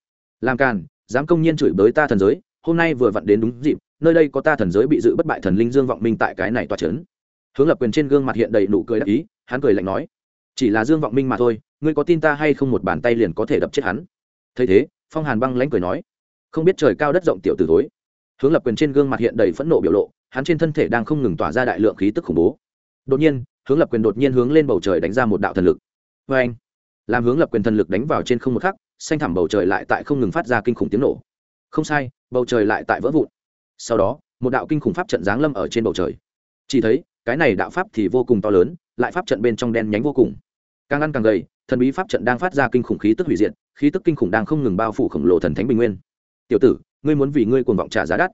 làm càn, dám công nhiên chửi bới ta thần giới, hôm nay vừa vặn đến đúng dịp, nơi đây có ta thần giới bị dự bất bại thần linh dương vọng minh tại cái này toa trấn. Hướng lập quyền trên gương mặt hiện đầy nụ cười đắc ý, hắn cười lạnh nói, chỉ là dương vọng minh mà thôi ngươi có tin ta hay không một bàn tay liền có thể đập chết hắn? Thấy thế, phong hàn băng lãnh cười nói, không biết trời cao đất rộng tiểu từ tối hướng lập quyền trên gương mặt hiện đầy phẫn nộ biểu lộ, hắn trên thân thể đang không ngừng tỏa ra đại lượng khí tức khủng bố. Đột nhiên, hướng lập quyền đột nhiên hướng lên bầu trời đánh ra một đạo thần lực. Vê anh làm hướng lập quyền thần lực đánh vào trên không một khắc, xanh thẳm bầu trời lại tại không ngừng phát ra kinh khủng tiếng nổ. Không sai, bầu trời lại tại vỡ vụn. Sau đó, một đạo kinh khủng pháp trận giáng lâm ở trên bầu trời. Chỉ thấy, cái này đạo pháp thì vô cùng to lớn, lại pháp trận bên trong đen nhánh vô cùng. Càng ăn càng gầy thần bí pháp trận đang phát ra kinh khủng khí tức hủy diệt, khí tức kinh khủng đang không ngừng bao phủ khổng lồ thần thánh bình nguyên. Tiểu tử, ngươi muốn vì ngươi cuồng vọng trả giá đắt.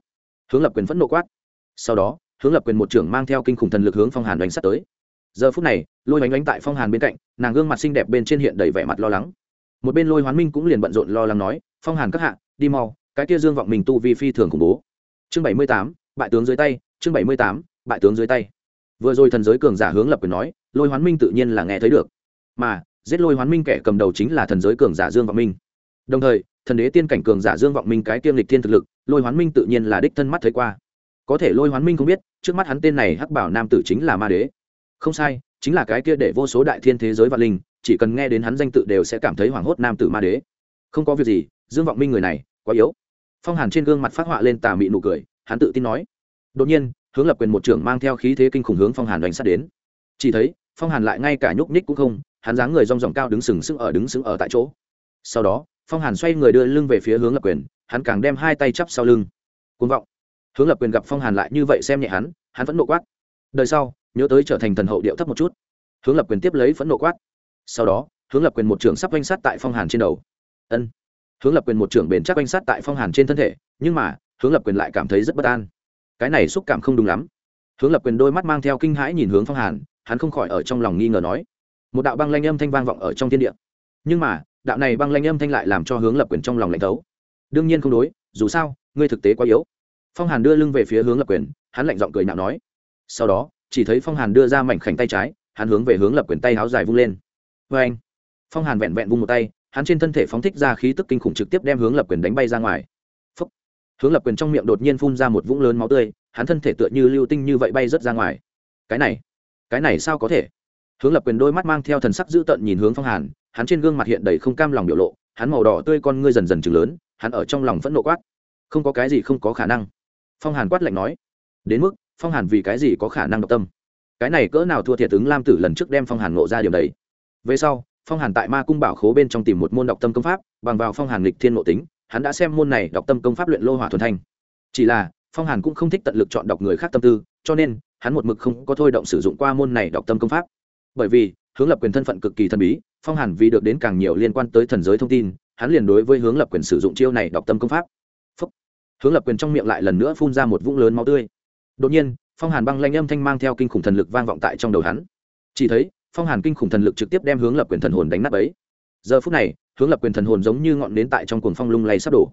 Hướng lập quyền phẫn nộ quát. Sau đó, hướng lập quyền một trưởng mang theo kinh khủng thần lực hướng phong hàn đánh sắt tới. Giờ phút này, lôi oanh oanh tại phong hàn bên cạnh, nàng gương mặt xinh đẹp bên trên hiện đầy vẻ mặt lo lắng. Một bên lôi hoán minh cũng liền bận rộn lo lắng nói, phong hàn các hạ, đi mau, cái kia dương vọng mình tu vi phi thường khủng bố. Chương bảy mươi tám, bại tướng dưới tay, chương bảy mươi tám, bại tướng dưới tay. Vừa rồi thần giới cường giả hướng lập quyền nói, lôi hoán minh tự nhiên là nghe thấy được. Mà giết lôi hoán minh kẻ cầm đầu chính là thần giới cường giả dương vọng minh. Đồng thời, thần đế tiên cảnh cường giả dương vọng minh cái kiêm lịch thiên thực lực, lôi hoán minh tự nhiên là đích thân mắt thấy qua. Có thể lôi hoán minh không biết, trước mắt hắn tên này hắc bảo nam tử chính là ma đế. Không sai, chính là cái kia để vô số đại thiên thế giới vạn linh, chỉ cần nghe đến hắn danh tự đều sẽ cảm thấy hoảng hốt nam tử ma đế. Không có việc gì, dương vọng minh người này, quá yếu. Phong hàn trên gương mặt phát họa lên tà mị nụ cười, hắn tự tin nói. Đột nhiên, hướng lập quyền một trưởng mang theo khí thế kinh khủng hướng phong hàn đánh sát đến. Chỉ thấy, phong hàn lại ngay cả nhúc nhích cũng không hắn dáng người rong ròng cao đứng sừng sững ở đứng sững ở tại chỗ. Sau đó, phong hàn xoay người đưa lưng về phía hướng lập quyền, hắn càng đem hai tay chắp sau lưng. Côn vọng. Hướng lập quyền gặp phong hàn lại như vậy xem nhẹ hắn hắn vẫn nộ quát. Đời sau, nhớ tới trở thành thần hậu điệu thấp một chút. Hướng lập quyền tiếp lấy phẫn nộ quát. Sau đó, hướng lập quyền một trưởng sắp quanh sát tại phong hàn trên đầu. Ân. Hướng lập quyền một trưởng bền chắc quanh sát tại phong hàn trên thân thể, nhưng mà, hướng lập quyền lại cảm thấy rất bất an. Cái này xúc cảm không đúng lắm. Hướng lập quyền đôi mắt mang theo kinh hãi nhìn hướng phong hàn, hắn không khỏi ở trong lòng nghi ngờ nói một đạo băng lanh âm thanh vang vọng ở trong thiên địa. Nhưng mà, đạo này băng lanh âm thanh lại làm cho hướng lập quyền trong lòng lạnh thấu. Đương nhiên không đối, dù sao, ngươi thực tế quá yếu. Phong hàn đưa lưng về phía hướng lập quyền, hắn lạnh giọng cười nhạo nói. Sau đó, chỉ thấy phong hàn đưa ra mảnh khảnh tay trái, hắn hướng về hướng lập quyền tay háo dài vung lên. Vê anh, phong hàn vẹn vẹn vung một tay, hắn trên thân thể phóng thích ra khí tức kinh khủng trực tiếp đem hướng lập quyền đánh bay ra ngoài. Phúc. hướng lập quyền trong miệng đột nhiên phun ra một vũng lớn máu tươi, hắn thân thể tựa như lưu tinh như vậy bay rớt ra ngoài. Cái này cái này sao có thể? Hướng lập quyền đôi mắt mang theo thần sắc dữ tợn nhìn hướng phong hàn, hắn trên gương mặt hiện đầy không cam lòng biểu lộ, hắn màu đỏ tươi con ngươi dần dần chừng lớn, hắn ở trong lòng phẫn nộ quát. Không có cái gì không có khả năng. Phong hàn quát lạnh nói. Đến mức, phong hàn vì cái gì có khả năng độc tâm? Cái này cỡ nào thua thiệt ứng lam tử lần trước đem phong hàn ngộ ra điều đấy. Về sau, phong hàn tại ma cung bảo khố bên trong tìm một môn đọc tâm công pháp, bằng vào phong hàn lịch thiên ngộ tính, hắn đã xem môn này đọc tâm công pháp luyện lô hỏa thuần thanh. Chỉ là, phong hàn cũng không thích tận lực chọn đọc người khác tâm tư, cho nên, hắn một mực không có thôi động sử dụng qua môn này đọc tâm công pháp bởi vì, hướng lập quyền thân phận cực kỳ thần bí, phong hàn vì được đến càng nhiều liên quan tới thần giới thông tin, hắn liền đối với hướng lập quyền sử dụng chiêu này đọc tâm công pháp. Phúc. hướng lập quyền trong miệng lại lần nữa phun ra một vũng lớn máu tươi. Đột nhiên, phong hàn băng lanh âm thanh mang theo kinh khủng thần lực vang vọng tại trong đầu hắn. Chỉ thấy, phong hàn kinh khủng thần lực trực tiếp đem hướng lập quyền thần hồn đánh nát ấy giờ phút này, hướng lập quyền thần hồn giống như ngọn nến tại trong cuồng phong lung lay sắp đổ.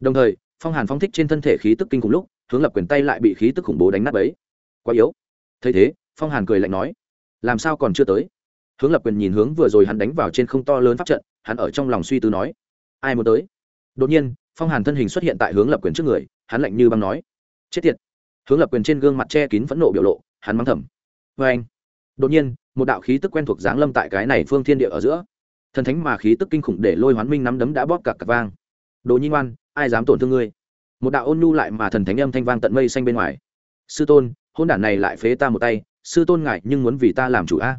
Đồng thời, phong hàn phong thích trên thân thể khí tức kinh khủng lúc, hướng lập quyền tay lại bị khí tức khủng bố đánh nát ấy quá yếu. Thấy thế, phong hàn cười lạnh nói làm sao còn chưa tới? Hướng lập quyền nhìn hướng vừa rồi hắn đánh vào trên không to lớn pháp trận, hắn ở trong lòng suy tư nói, ai muốn tới? Đột nhiên, phong hàn thân hình xuất hiện tại hướng lập quyền trước người, hắn lạnh như băng nói, chết tiệt. Hướng lập quyền trên gương mặt che kín phẫn nộ biểu lộ, hắn mắng thầm vê anh. Đột nhiên, một đạo khí tức quen thuộc giáng lâm tại cái này phương thiên địa ở giữa. Thần thánh mà khí tức kinh khủng để lôi hoán minh nắm đấm đã bóp cả cặp vang. Đồ nhi ngoan, ai dám tổn thương ngươi? Một đạo ôn nhu lại mà thần thánh âm thanh vang tận mây xanh bên ngoài. Sư tôn, hôn đản này lại phế ta một tay sư tôn ngại nhưng muốn vì ta làm chủ a.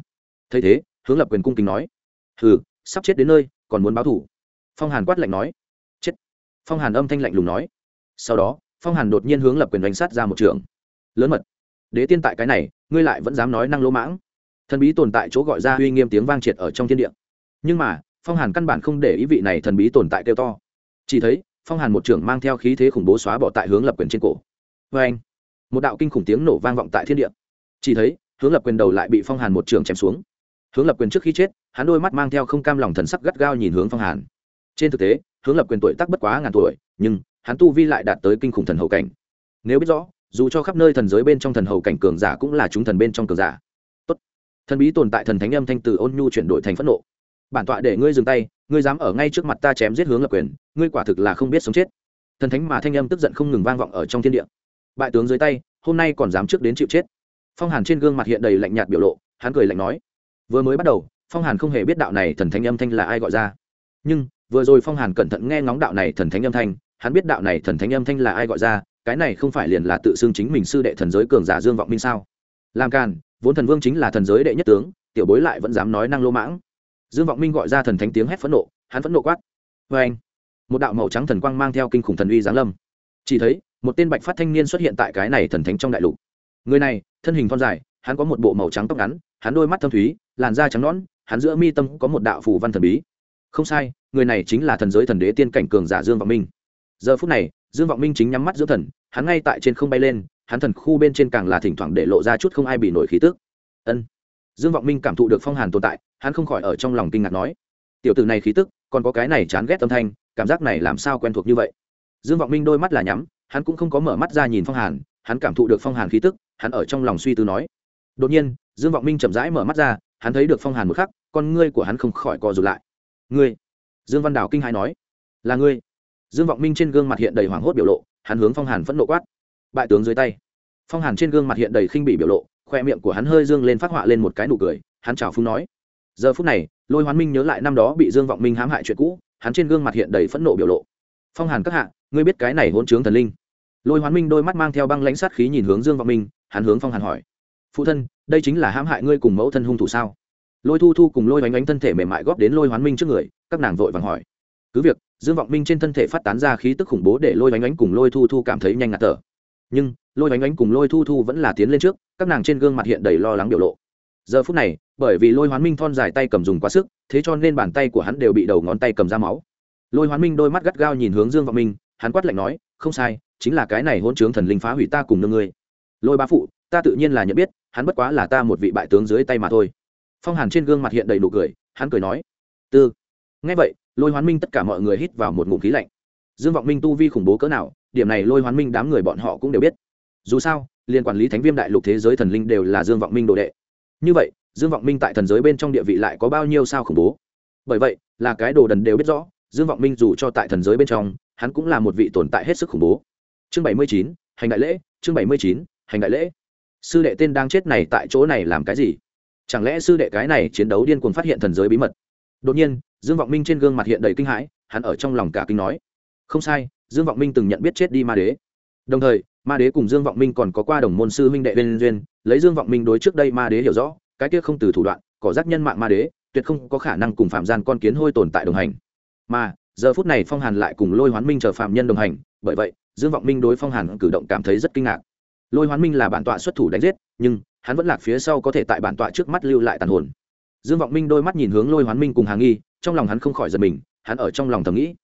Thấy thế, hướng lập quyền cung kính nói. Hừ, sắp chết đến nơi, còn muốn báo thủ. Phong hàn quát lạnh nói. Chết. Phong hàn âm thanh lạnh lùng nói. Sau đó, phong hàn đột nhiên hướng lập quyền đánh sát ra một trường. Lớn mật. Đế tiên tại cái này, ngươi lại vẫn dám nói năng lỗ mãng. Thần bí tồn tại chỗ gọi ra uy nghiêm tiếng vang triệt ở trong thiên địa. Nhưng mà, phong hàn căn bản không để ý vị này thần bí tồn tại kêu to. Chỉ thấy, phong hàn một trưởng mang theo khí thế khủng bố xóa bỏ tại hướng lập quyền trên cổ. Vê anh một đạo kinh khủng tiếng nổ vang vọng tại thiên địa chỉ thấy, hướng lập quyền đầu lại bị phong hàn một trường chém xuống. Hướng lập quyền trước khi chết, hắn đôi mắt mang theo không cam lòng thần sắc gắt gao nhìn hướng phong hàn. Trên thực tế, hướng lập quyền tuổi tắc bất quá ngàn tuổi, nhưng hắn tu vi lại đạt tới kinh khủng thần hậu cảnh. Nếu biết rõ, dù cho khắp nơi thần giới bên trong thần hậu cảnh cường giả cũng là chúng thần bên trong cường giả. Tốt. Thần bí tồn tại thần thánh âm thanh từ ôn nhu chuyển đổi thành phẫn nộ. Bản tọa để ngươi dừng tay, ngươi dám ở ngay trước mặt ta chém giết hướng lập quyền, ngươi quả thực là không biết sống chết. Thần thánh mà thanh âm tức giận không ngừng vang vọng ở trong thiên địa. Bại tướng dưới tay, hôm nay còn dám trước đến chịu chết phong hàn trên gương mặt hiện đầy lạnh nhạt biểu lộ, hắn cười lạnh nói, vừa mới bắt đầu, phong hàn không hề biết đạo này thần thánh âm thanh là ai gọi ra. Nhưng, vừa rồi phong hàn cẩn thận nghe ngóng đạo này thần thánh âm thanh, hắn biết đạo này thần thánh âm thanh là ai gọi ra, cái này không phải liền là tự xưng chính mình sư đệ thần giới cường giả dương vọng minh sao? Làm càn, vốn thần vương chính là thần giới đệ nhất tướng, tiểu bối lại vẫn dám nói năng lô mãng. Dương vọng minh gọi ra thần thánh tiếng hét phẫn nộ, hắn phẫn nộ quát vê anh một đạo màu trắng thần quang mang theo kinh khủng thần uy giáng lâm. Chỉ thấy, một tên bạch phát thanh niên xuất hiện tại cái này thần thánh trong đại lục. Người này thân hình thon dài, hắn có một bộ màu trắng tóc ngắn, hắn đôi mắt thâm thúy, làn da trắng nõn, hắn giữa mi tâm có một đạo phù văn thần bí. Không sai, người này chính là thần giới thần đế tiên cảnh cường giả dương vọng minh. Giờ phút này, dương vọng minh chính nhắm mắt giữa thần, hắn ngay tại trên không bay lên, hắn thần khu bên trên càng là thỉnh thoảng để lộ ra chút không ai bị nổi khí tức. Ân. Dương vọng minh cảm thụ được phong hàn tồn tại, hắn không khỏi ở trong lòng kinh ngạc nói, tiểu tử này khí tức, còn có cái này chán ghét âm thanh, cảm giác này làm sao quen thuộc như vậy? Dương vọng minh đôi mắt là nhắm, hắn cũng không có mở mắt ra nhìn phong hàn hắn cảm thụ được phong hàn khí tức, hắn ở trong lòng suy tư nói. Đột nhiên, dương vọng minh chậm rãi mở mắt ra, hắn thấy được phong hàn một khắc, con ngươi của hắn không khỏi co rụt lại. Ngươi? Dương văn đào kinh hãi nói. Là ngươi. Dương vọng minh trên gương mặt hiện đầy hoảng hốt biểu lộ, hắn hướng phong hàn phẫn nộ quát. Bại tướng dưới tay. Phong hàn trên gương mặt hiện đầy khinh bị biểu lộ, khoe miệng của hắn hơi dương lên phát họa lên một cái nụ cười, hắn chào phúng nói. Giờ phút này, lôi hoán minh nhớ lại năm đó bị dương vọng minh hãm hại chuyện cũ, hắn trên gương mặt hiện đầy phẫn nộ biểu lộ. Phong hàn các hạ, ngươi biết cái này hôn chướng thần linh lôi hoán minh đôi mắt mang theo băng lãnh sát khí nhìn hướng dương vọng minh, hắn hướng phong hàn hỏi, phụ thân, đây chính là hãm hại ngươi cùng mẫu thân hung thủ sao? Lôi thu thu cùng lôi oánh oánh thân thể mềm mại góp đến lôi hoán minh trước người, các nàng vội vàng hỏi, cứ việc, dương vọng minh trên thân thể phát tán ra khí tức khủng bố để lôi oánh oánh cùng lôi thu thu cảm thấy nhanh ngạt thở. Nhưng, lôi oánh oánh cùng lôi thu thu vẫn là tiến lên trước, các nàng trên gương mặt hiện đầy lo lắng biểu lộ. Giờ phút này, bởi vì lôi hoán minh thon dài tay cầm dùng quá sức, thế cho nên bàn tay của hắn đều bị đầu ngón tay cầm ra máu. Lôi hoán minh đôi mắt gắt gao nhìn hướng dương vọng minh, hắn quát lạnh nói, không sai chính là cái này hôn chướng thần linh phá hủy ta cùng nương ngươi. Lôi ba phụ, ta tự nhiên là nhận biết, hắn bất quá là ta một vị bại tướng dưới tay mà thôi. Phong hàn trên gương mặt hiện đầy nụ cười, hắn cười nói, tư. Ngay vậy, lôi hoán minh tất cả mọi người hít vào một ngụm khí lạnh. Dương vọng minh tu vi khủng bố cỡ nào, điểm này lôi hoán minh đám người bọn họ cũng đều biết. Dù sao, liên quản lý thánh viêm đại lục thế giới thần linh đều là dương vọng minh đồ đệ. Như vậy, dương vọng minh tại thần giới bên trong địa vị lại có bao nhiêu sao khủng bố? Bởi vậy, là cái đồ đần đều biết rõ, dương vọng minh dù cho tại thần giới bên trong, hắn cũng là một vị tồn tại hết sức khủng bố chương bảy mươi chín, hành đại lễ, chương bảy mươi chín, hành đại lễ. Sư đệ tên đang chết này tại chỗ này làm cái gì? Chẳng lẽ sư đệ cái này chiến đấu điên cuồng phát hiện thần giới bí mật? Đột nhiên, dương vọng minh trên gương mặt hiện đầy kinh hãi, hắn ở trong lòng cả kinh nói. Không sai, dương vọng minh từng nhận biết chết đi ma đế. Đồng thời, ma đế cùng dương vọng minh còn có qua đồng môn sư huynh đệ bên duyên, lấy dương vọng minh đối trước đây ma đế hiểu rõ, cái kia không từ thủ đoạn có giác nhân mạng ma đế, tuyệt không có khả năng cùng phạm gian con kiến hôi tồn tại đồng hành. Mà, giờ phút này phong hàn lại cùng lôi hoán minh chờ phạm nhân đồng hành, bởi vậy dương vọng minh đối phong hàn cử động cảm thấy rất kinh ngạc. Lôi hoán minh là bản tọa xuất thủ đánh giết, nhưng hắn vẫn lạc phía sau có thể tại bản tọa trước mắt lưu lại tàn hồn. Dương vọng minh đôi mắt nhìn hướng lôi hoán minh cùng hà nghi, trong lòng hắn không khỏi giật mình, hắn ở trong lòng thầm nghĩ.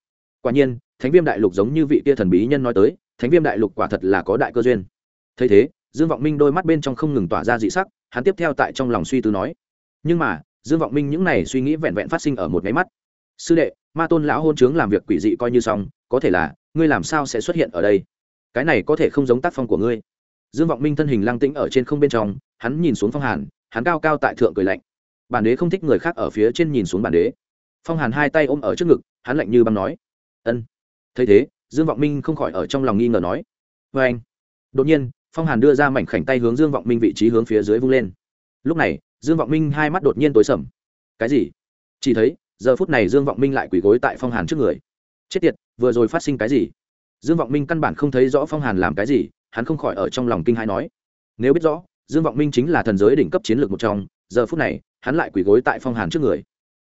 Quả nhiên, thánh viêm đại lục giống như vị kia thần bí nhân nói tới, thánh viêm đại lục quả thật là có đại cơ duyên. Thấy thế, dương vọng minh đôi mắt bên trong không ngừng tỏa ra dị sắc, hắn tiếp theo tại trong lòng suy tư nói. Nhưng mà, dương vọng minh những này suy nghĩ vẹn vẹn phát sinh ở một máy mắt. Sư đệ, ma tôn lão hôn chướng làm việc quỷ dị coi như xong có thể là, ngươi làm sao sẽ xuất hiện ở đây? Cái này có thể không giống tác phong của ngươi. Dương vọng minh thân hình lang tĩnh ở trên không bên trong, hắn nhìn xuống phong hàn, hắn cao cao tại thượng cười lạnh. Bản đế không thích người khác ở phía trên nhìn xuống bản đế. Phong hàn hai tay ôm ở trước ngực, hắn lạnh như băng nói. Ân. Thấy thế, dương vọng minh không khỏi ở trong lòng nghi ngờ nói. Vê anh. Đột nhiên, phong hàn đưa ra mảnh khảnh tay hướng dương vọng minh vị trí hướng phía dưới vung lên. Lúc này, dương vọng minh hai mắt đột nhiên tối sầm. Cái gì? Chỉ thấy, giờ phút này dương vọng minh lại quỳ gối tại phong hàn trước người. Chết tiệt vừa rồi phát sinh cái gì? Dương vọng minh căn bản không thấy rõ phong hàn làm cái gì, hắn không khỏi ở trong lòng kinh hãi nói. Nếu biết rõ, dương vọng minh chính là thần giới đỉnh cấp chiến lược một trong, giờ phút này, hắn lại quỳ gối tại phong hàn trước người.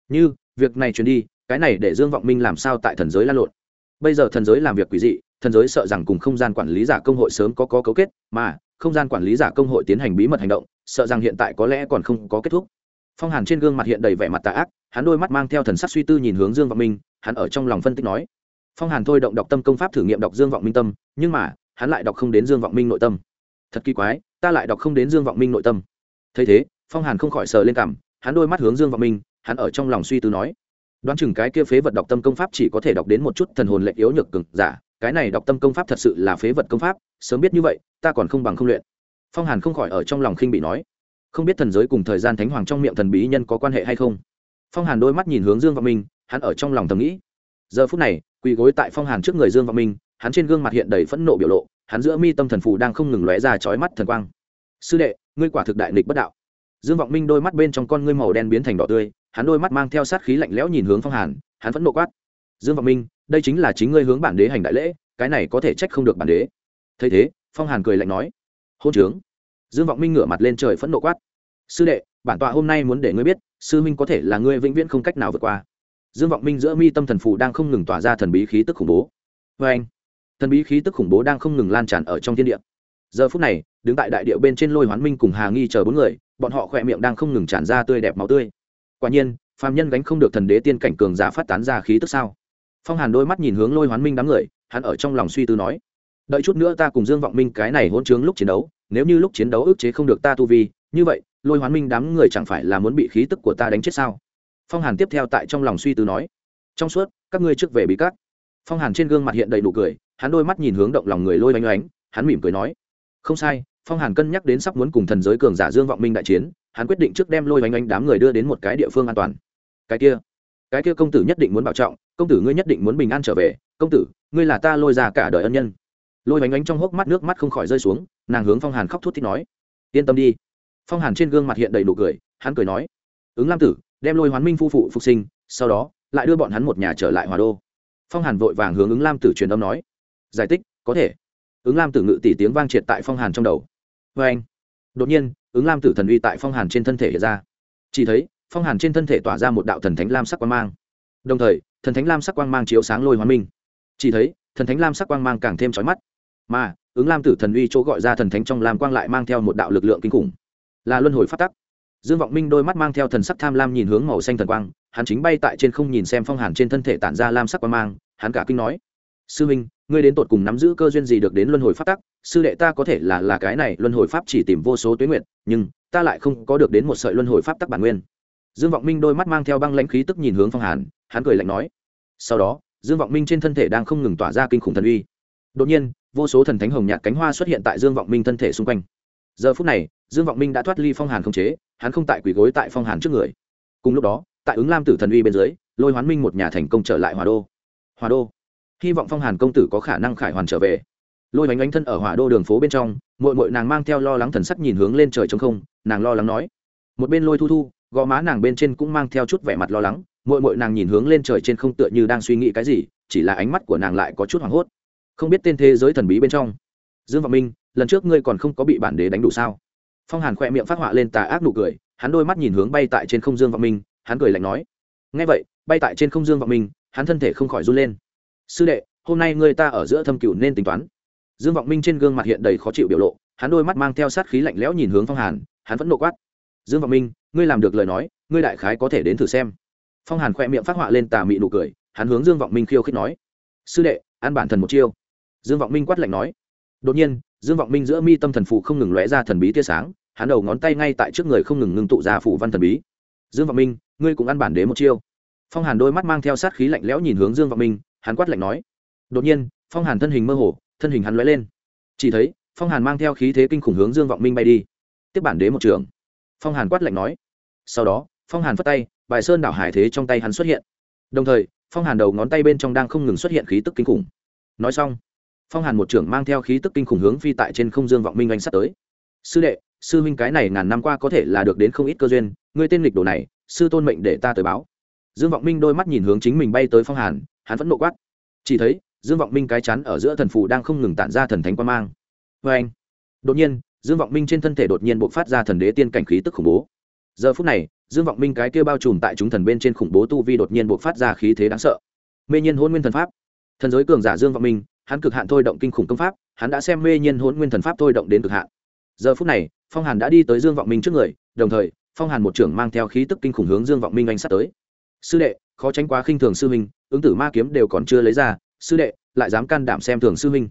Như, việc này truyền đi, cái này để dương vọng minh làm sao tại thần giới lan lộn? Bây giờ thần giới làm việc quỷ dị, thần giới sợ rằng cùng không gian quản lý giả công hội sớm có có cấu kết, mà, không gian quản lý giả công hội tiến hành bí mật hành động, sợ rằng hiện tại có lẽ còn không có kết thúc. Phong hàn trên gương mặt hiện đầy vẻ mặt tà ác, hắn đôi mắt mang theo thần sắc suy tư nhìn hướng dương vọng minh, hắn ở trong lòng phân tích nói phong hàn thôi động đọc tâm công pháp thử nghiệm đọc dương vọng minh tâm, nhưng mà, hắn lại đọc không đến dương vọng minh nội tâm. Thật kỳ quái, ta lại đọc không đến dương vọng minh nội tâm. Thấy thế, phong hàn không khỏi sờ lên cảm, hắn đôi mắt hướng dương vọng minh, hắn ở trong lòng suy tư nói, đoán chừng cái kia phế vật đọc tâm công pháp chỉ có thể đọc đến một chút thần hồn lệnh yếu nhược cực giả, cái này đọc tâm công pháp thật sự là phế vật công pháp, sớm biết như vậy, ta còn không bằng không luyện. Phong hàn không khỏi ở trong lòng khinh bị nói, không biết thần giới cùng thời gian thánh hoàng trong miệng thần bí nhân có quan hệ hay không? Phong hàn đôi mắt nhìn hướng dương vọng minh, hắn ở trong lòng thầm nghĩ, giờ phút này quỳ gối tại phong hàn trước người dương vọng minh, hắn trên gương mặt hiện đầy phẫn nộ biểu lộ, hắn giữa mi tâm thần phù đang không ngừng lóe ra chói mắt thần quang. Sư đệ, ngươi quả thực đại nghịch bất đạo. Dương vọng minh đôi mắt bên trong con ngươi màu đen biến thành đỏ tươi, hắn đôi mắt mang theo sát khí lạnh lẽo nhìn hướng phong hàn, hắn phẫn nộ quát. Dương vọng minh, đây chính là chính ngươi hướng bản đế hành đại lễ, cái này có thể trách không được bản đế. Thấy thế, phong hàn cười lạnh nói. Hôn trướng. Dương vọng minh ngửa mặt lên trời phẫn nộ quát. Sư đệ, bản tọa hôm nay muốn để ngươi biết, sư minh có thể là ngươi vĩnh viễn không cách nào vượt qua dương vọng minh giữa mi tâm thần phù đang không ngừng tỏa ra thần bí khí tức khủng bố. Vê anh, thần bí khí tức khủng bố đang không ngừng lan tràn ở trong thiên địa. Giờ phút này, đứng tại đại điệu bên trên lôi hoán minh cùng hà nghi chờ bốn người, bọn họ khỏe miệng đang không ngừng tràn ra tươi đẹp máu tươi. Quả nhiên, phàm nhân gánh không được thần đế tiên cảnh cường giả phát tán ra khí tức sao? Phong hàn đôi mắt nhìn hướng lôi hoán minh đám người, hắn ở trong lòng suy tư nói, đợi chút nữa ta cùng dương vọng minh cái này hôn chướng lúc chiến đấu, nếu như lúc chiến đấu ức chế không được ta tu vi, như vậy, lôi hoán minh đám người chẳng phải là muốn bị khí tức của ta đánh chết sao? Phong hàn tiếp theo tại trong lòng suy tư nói, trong suốt, các ngươi trước về bị cắt. phong hàn trên gương mặt hiện đầy nụ cười, hắn đôi mắt nhìn hướng động lòng người lôi oanh oánh, hắn mỉm cười nói, không sai, phong hàn cân nhắc đến sắp muốn cùng thần giới cường giả dương vọng minh đại chiến, hắn quyết định trước đem lôi oanh oánh đám người đưa đến một cái địa phương an toàn. Cái kia cái kia công tử nhất định muốn bảo trọng, công tử ngươi nhất định muốn bình an trở về, công tử, ngươi là ta lôi ra cả đời ân nhân. Lôi oanh oánh trong hốc mắt nước mắt không khỏi rơi xuống, nàng hướng phong hàn khóc thút thít nói, yên tâm đi. Phong hàn trên gương mặt hiện đầy nụ cười, hắn cười nói, ứng lam tử đem lôi hoán minh phu phụ phục sinh, sau đó, lại đưa bọn hắn một nhà trở lại hòa đô. Phong hàn vội vàng hướng ứng lam tử truyền âm nói, giải tích có thể. Ứng lam tử ngự tỷ tiếng vang triệt tại phong hàn trong đầu. Vê anh. Đột nhiên, ứng lam tử thần uy tại phong hàn trên thân thể hiện ra. Chỉ thấy, phong hàn trên thân thể tỏa ra một đạo thần thánh lam sắc quang mang. Đồng thời, thần thánh lam sắc quang mang chiếu sáng lôi hoán minh. Chỉ thấy, thần thánh lam sắc quang mang càng thêm trói mắt. Mà, ứng lam tử thần uy chỗ gọi ra thần thánh trong lam quang lại mang theo một đạo lực lượng kinh khủng. Là luân hồi phát tắc dương vọng minh đôi mắt mang theo thần sắc tham lam nhìn hướng màu xanh thần quang, hắn chính bay tại trên không nhìn xem phong hàn trên thân thể tản ra lam sắc quang mang, hắn cả kinh nói, sư minh, ngươi đến tột cùng nắm giữ cơ duyên gì được đến luân hồi pháp tắc? Sư đệ ta có thể là là cái này luân hồi pháp chỉ tìm vô số tuyến nguyện nhưng ta lại không có được đến một sợi luân hồi pháp tắc bản nguyên. Dương vọng minh đôi mắt mang theo băng lãnh khí tức nhìn hướng phong hàn, hắn cười lạnh nói, sau đó, dương vọng minh trên thân thể đang không ngừng tỏa ra kinh khủng thần uy. Đột nhiên, vô số thần thánh hồng nhạt cánh hoa xuất hiện tại dương vọng minh thân thể xung quanh giờ phút này, dương vọng minh đã thoát ly phong hàn không chế, hắn không tại quỷ gối tại phong hàn trước người. Cùng lúc đó, tại ứng lam tử thần uy bên dưới, lôi hoán minh một nhà thành công trở lại hòa đô. Hòa đô. Hy vọng phong hàn công tử có khả năng khải hoàn trở về. Lôi bánh ánh thân ở hỏa đô đường phố bên trong mội mội nàng mang theo lo lắng thần sắc nhìn hướng lên trời trống không, nàng lo lắng nói. Một bên lôi thu thu, gò má nàng bên trên cũng mang theo chút vẻ mặt lo lắng mội mội nàng nhìn hướng lên trời trên không tựa như đang suy nghĩ cái gì, chỉ là ánh mắt của nàng lại có chút hoảng hốt. Không biết tên thế giới thần bí bên trong. Dương vọng minh lần trước ngươi còn không có bị bản đế đánh đủ sao? Phong hàn khỏe miệng phát họa lên tà ác nụ cười, hắn đôi mắt nhìn hướng bay tại trên không dương vọng minh, hắn cười lạnh nói ngay vậy, bay tại trên không dương vọng minh, hắn thân thể không khỏi run lên. Sư đệ, hôm nay người ta ở giữa thâm cửu nên tính toán. Dương vọng minh trên gương mặt hiện đầy khó chịu biểu lộ, hắn đôi mắt mang theo sát khí lạnh lẽo nhìn hướng phong hàn, hắn vẫn nộ quát, dương vọng minh, ngươi làm được lời nói, ngươi đại khái có thể đến thử xem. Phong hàn khỏe miệng phát họa lên tà mị nụ cười, hắn hướng dương vọng minh khiêu khích nói, sư đệ, ăn bản thần một chiêu. Dương vọng minh quát lạnh nói, đột nhiên dương vọng minh giữa mi tâm thần phụ không ngừng lóe ra thần bí tia sáng, hắn đầu ngón tay ngay tại trước người không ngừng ngưng tụ ra phủ văn thần bí. Dương vọng minh, ngươi cũng ăn bản đế một chiêu. Phong hàn đôi mắt mang theo sát khí lạnh lẽo nhìn hướng dương vọng minh, hắn quát lạnh nói. Đột nhiên, phong hàn thân hình mơ hồ, thân hình hắn lóe lên. Chỉ thấy, phong hàn mang theo khí thế kinh khủng hướng dương vọng minh bay đi. Tiếp bản đế một trường. Phong hàn quát lạnh nói. Sau đó, phong hàn phất tay, bài sơn đảo hải thế trong tay hắn xuất hiện. Đồng thời, phong hàn đầu ngón tay bên trong đang không ngừng xuất hiện khí tức kinh khủng. Nói xong phong hàn một trưởng mang theo khí tức kinh khủng hướng phi tại trên không dương vọng minh anh sắp tới. Sư đệ, sư minh cái này ngàn năm qua có thể là được đến không ít cơ duyên, ngươi tên lịch đồ này, sư tôn mệnh để ta tới báo. Dương vọng minh đôi mắt nhìn hướng chính mình bay tới phong hàn, hắn vẫn nộ quát. Chỉ thấy, dương vọng minh cái chắn ở giữa thần phù đang không ngừng tản ra thần thánh quan mang. Vê anh đột nhiên, dương vọng minh trên thân thể đột nhiên b ộ c phát ra thần đế tiên cảnh khí tức khủng bố. Giờ phút này, dương vọng minh cái kia bao trùm tại chúng thần bên trên khủng bố tu vi đột nhiên b ộ c phát ra khí thế đáng sợ. Mê nhiên hôn nguyên thần pháp. Thần giới cường giả dương vọng minh hắn cực hạn thôi động kinh khủng công pháp, hắn đã xem mê nhiên hôn nguyên thần pháp thôi động đến cực hạn. Giờ phút này, phong hàn đã đi tới dương vọng minh trước người, đồng thời, phong hàn một trưởng mang theo khí tức kinh khủng hướng dương vọng minh anh sắp tới. Sư đệ, khó tránh quá khinh thường sư minh ứng tử ma kiếm đều còn chưa lấy ra, sư đệ, lại dám can đảm xem thường sư minh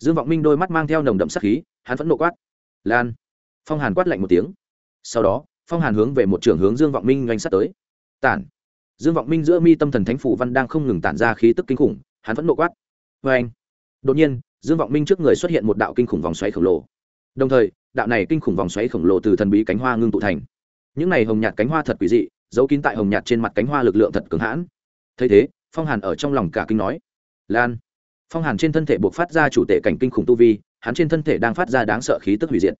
dương vọng minh đôi mắt mang theo nồng đậm sắc khí, hắn vẫn nộ quát. Lan. Phong hàn quát lạnh một tiếng. Sau đó, phong hàn hướng về một trưởng hướng dương vọng minh anh sát tới. Tản. Dương vọng minh giữa mi tâm thần thánh phủ văn đang không ngừng tản ra khí tức kinh khủng, hắn vẫn nộ quát. Vê anh đột nhiên, dương vọng minh trước người xuất hiện một đạo kinh khủng vòng xoáy khổng lồ. Đồng thời, đạo này kinh khủng vòng xoáy khổng lồ từ thần bí cánh hoa ngưng tụ thành. Những này hồng nhạt cánh hoa thật quỷ dị, giấu kín tại hồng nhạt trên mặt cánh hoa lực lượng thật cứng hãn. Thấy thế, phong hàn ở trong lòng cả kinh nói, lan. Phong hàn trên thân thể buộc phát ra chủ tệ cảnh kinh khủng tu vi, hắn trên thân thể đang phát ra đáng sợ khí tức hủy diệt.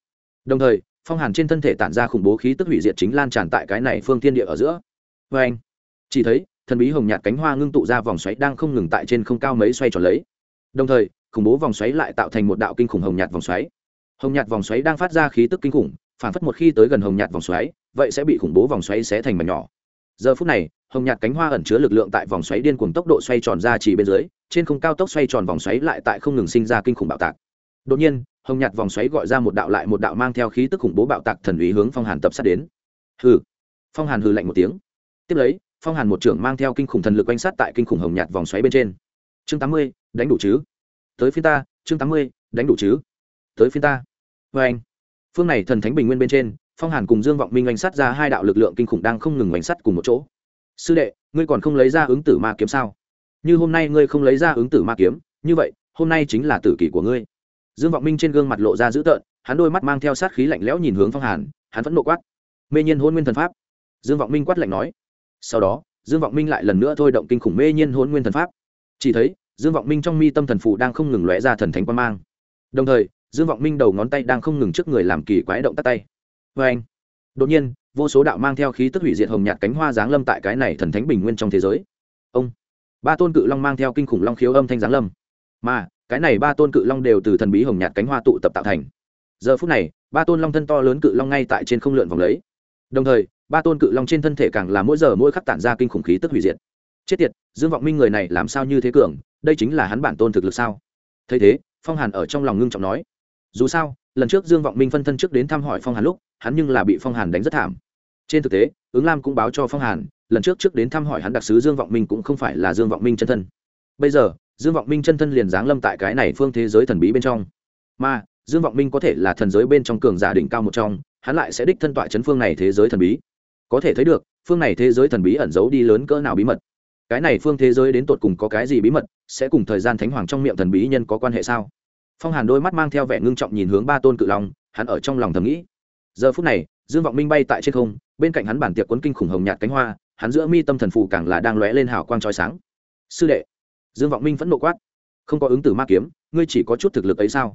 Đồng thời, phong hàn trên thân thể tản ra khủng bố khí tức hủy diệt chính lan tràn tại cái này phương thiên địa ở giữa. Vê anh chỉ thấy, thần bí hồng nhạt cánh hoa ngưng tụ ra vòng xoáy đang không ngừng tại trên không cao mấy xoay tròn lấy đồng thời, khủng bố vòng xoáy lại tạo thành một đạo kinh khủng hồng nhạt vòng xoáy. Hồng nhạt vòng xoáy đang phát ra khí tức kinh khủng, phản phất một khi tới gần hồng nhạt vòng xoáy, vậy sẽ bị khủng bố vòng xoáy xé thành mảnh nhỏ. Giờ phút này, hồng nhạt cánh hoa ẩn chứa lực lượng tại vòng xoáy điên cuồng tốc độ xoay tròn ra chỉ bên dưới, trên không cao tốc xoay tròn vòng xoáy lại tại không ngừng sinh ra kinh khủng bạo tạc. Đột nhiên, hồng nhạt vòng xoáy gọi ra một đạo lại một đạo mang theo khí tức khủng bố bạo tạc thần ý hướng phong hàn tập sát đến. Hừ. Phong hàn hừ lạnh một tiếng. Tiếp lấy, phong hàn một trưởng mang theo kinh khủng thần lực quanh sát tại kinh khủng hồng nhạt vòng xoáy bên trên. Chương tám mươi đánh đủ chứ? Tới phiên ta, chương tám mươi, đánh đủ chứ? Tới phiên ta. Vê anh. Phương này thần thánh bình nguyên bên trên, phong hàn cùng dương vọng minh oanh sát ra hai đạo lực lượng kinh khủng đang không ngừng oanh sắt cùng một chỗ. Sư đệ, ngươi còn không lấy ra ứng tử ma kiếm sao? Như hôm nay ngươi không lấy ra ứng tử ma kiếm, như vậy, hôm nay chính là tử kỷ của ngươi. Dương vọng minh trên gương mặt lộ ra dữ tợn, hắn đôi mắt mang theo sát khí lạnh lẽo nhìn hướng phong hàn, hắn vẫn nộ quát. Mê nhiên hôn nguyên thần pháp. Dương vọng minh quát lạnh nói. Sau đó, dương vọng minh lại lần nữa thôi động kinh khủng mê nhiên hôn nguyên thần pháp. Chỉ thấy dương vọng minh trong mi tâm thần phụ đang không ngừng lóe ra thần thánh quan mang. Đồng thời, dương vọng minh đầu ngón tay đang không ngừng trước người làm kỳ quái động tắt tay. Vê anh, đột nhiên, vô số đạo mang theo khí tức hủy diệt hồng nhạt cánh hoa giáng lâm tại cái này thần thánh bình nguyên trong thế giới. Ông, ba tôn cự long mang theo kinh khủng long khiếu âm thanh giáng lâm. Mà, cái này ba tôn cự long đều từ thần bí hồng nhạt cánh hoa tụ tập tạo thành. Giờ phút này, ba tôn long thân to lớn cự long ngay tại trên không lượn vòng lấy. Đồng thời, ba tôn cự long trên thân thể càng là mỗi giờ mỗi khắc tản ra kinh khủng khí tức hủy diệt. Chết tiệt, dương vọng minh người này làm sao như thế cường? Đây chính là hắn bản tôn thực lực sao? Thấy thế, phong hàn ở trong lòng ngưng trọng nói. Dù sao, lần trước dương vọng minh phân thân trước đến thăm hỏi phong hàn lúc, hắn nhưng là bị phong hàn đánh rất thảm. Trên thực tế, ứng lam cũng báo cho phong hàn, lần trước trước đến thăm hỏi hắn đặc sứ dương vọng minh cũng không phải là dương vọng minh chân thân. Bây giờ, dương vọng minh chân thân liền giáng lâm tại cái này phương thế giới thần bí bên trong. Mà, dương vọng minh có thể là thần giới bên trong cường giả đỉnh cao một trong, hắn lại sẽ đích thân tọa chấn phương này thế giới thần bí. Có thể thấy được, phương này thế giới thần bí ẩn giấu đi lớn cỡ nào bí mật cái này phương thế giới đến tột cùng có cái gì bí mật, sẽ cùng thời gian thánh hoàng trong miệng thần bí nhân có quan hệ sao? Phong hàn đôi mắt mang theo vẻ ngưng trọng nhìn hướng ba tôn cự long, hắn ở trong lòng thầm nghĩ. Giờ phút này, dương vọng minh bay tại trên không, bên cạnh hắn bản tiệc quấn kinh khủng hồng nhạt cánh hoa, hắn giữa mi tâm thần phụ càng là đang lóe lên hào quang trói sáng. Sư đệ, dương vọng minh vẫn nộ quát. Không có ứng tử ma kiếm, ngươi chỉ có chút thực lực ấy sao?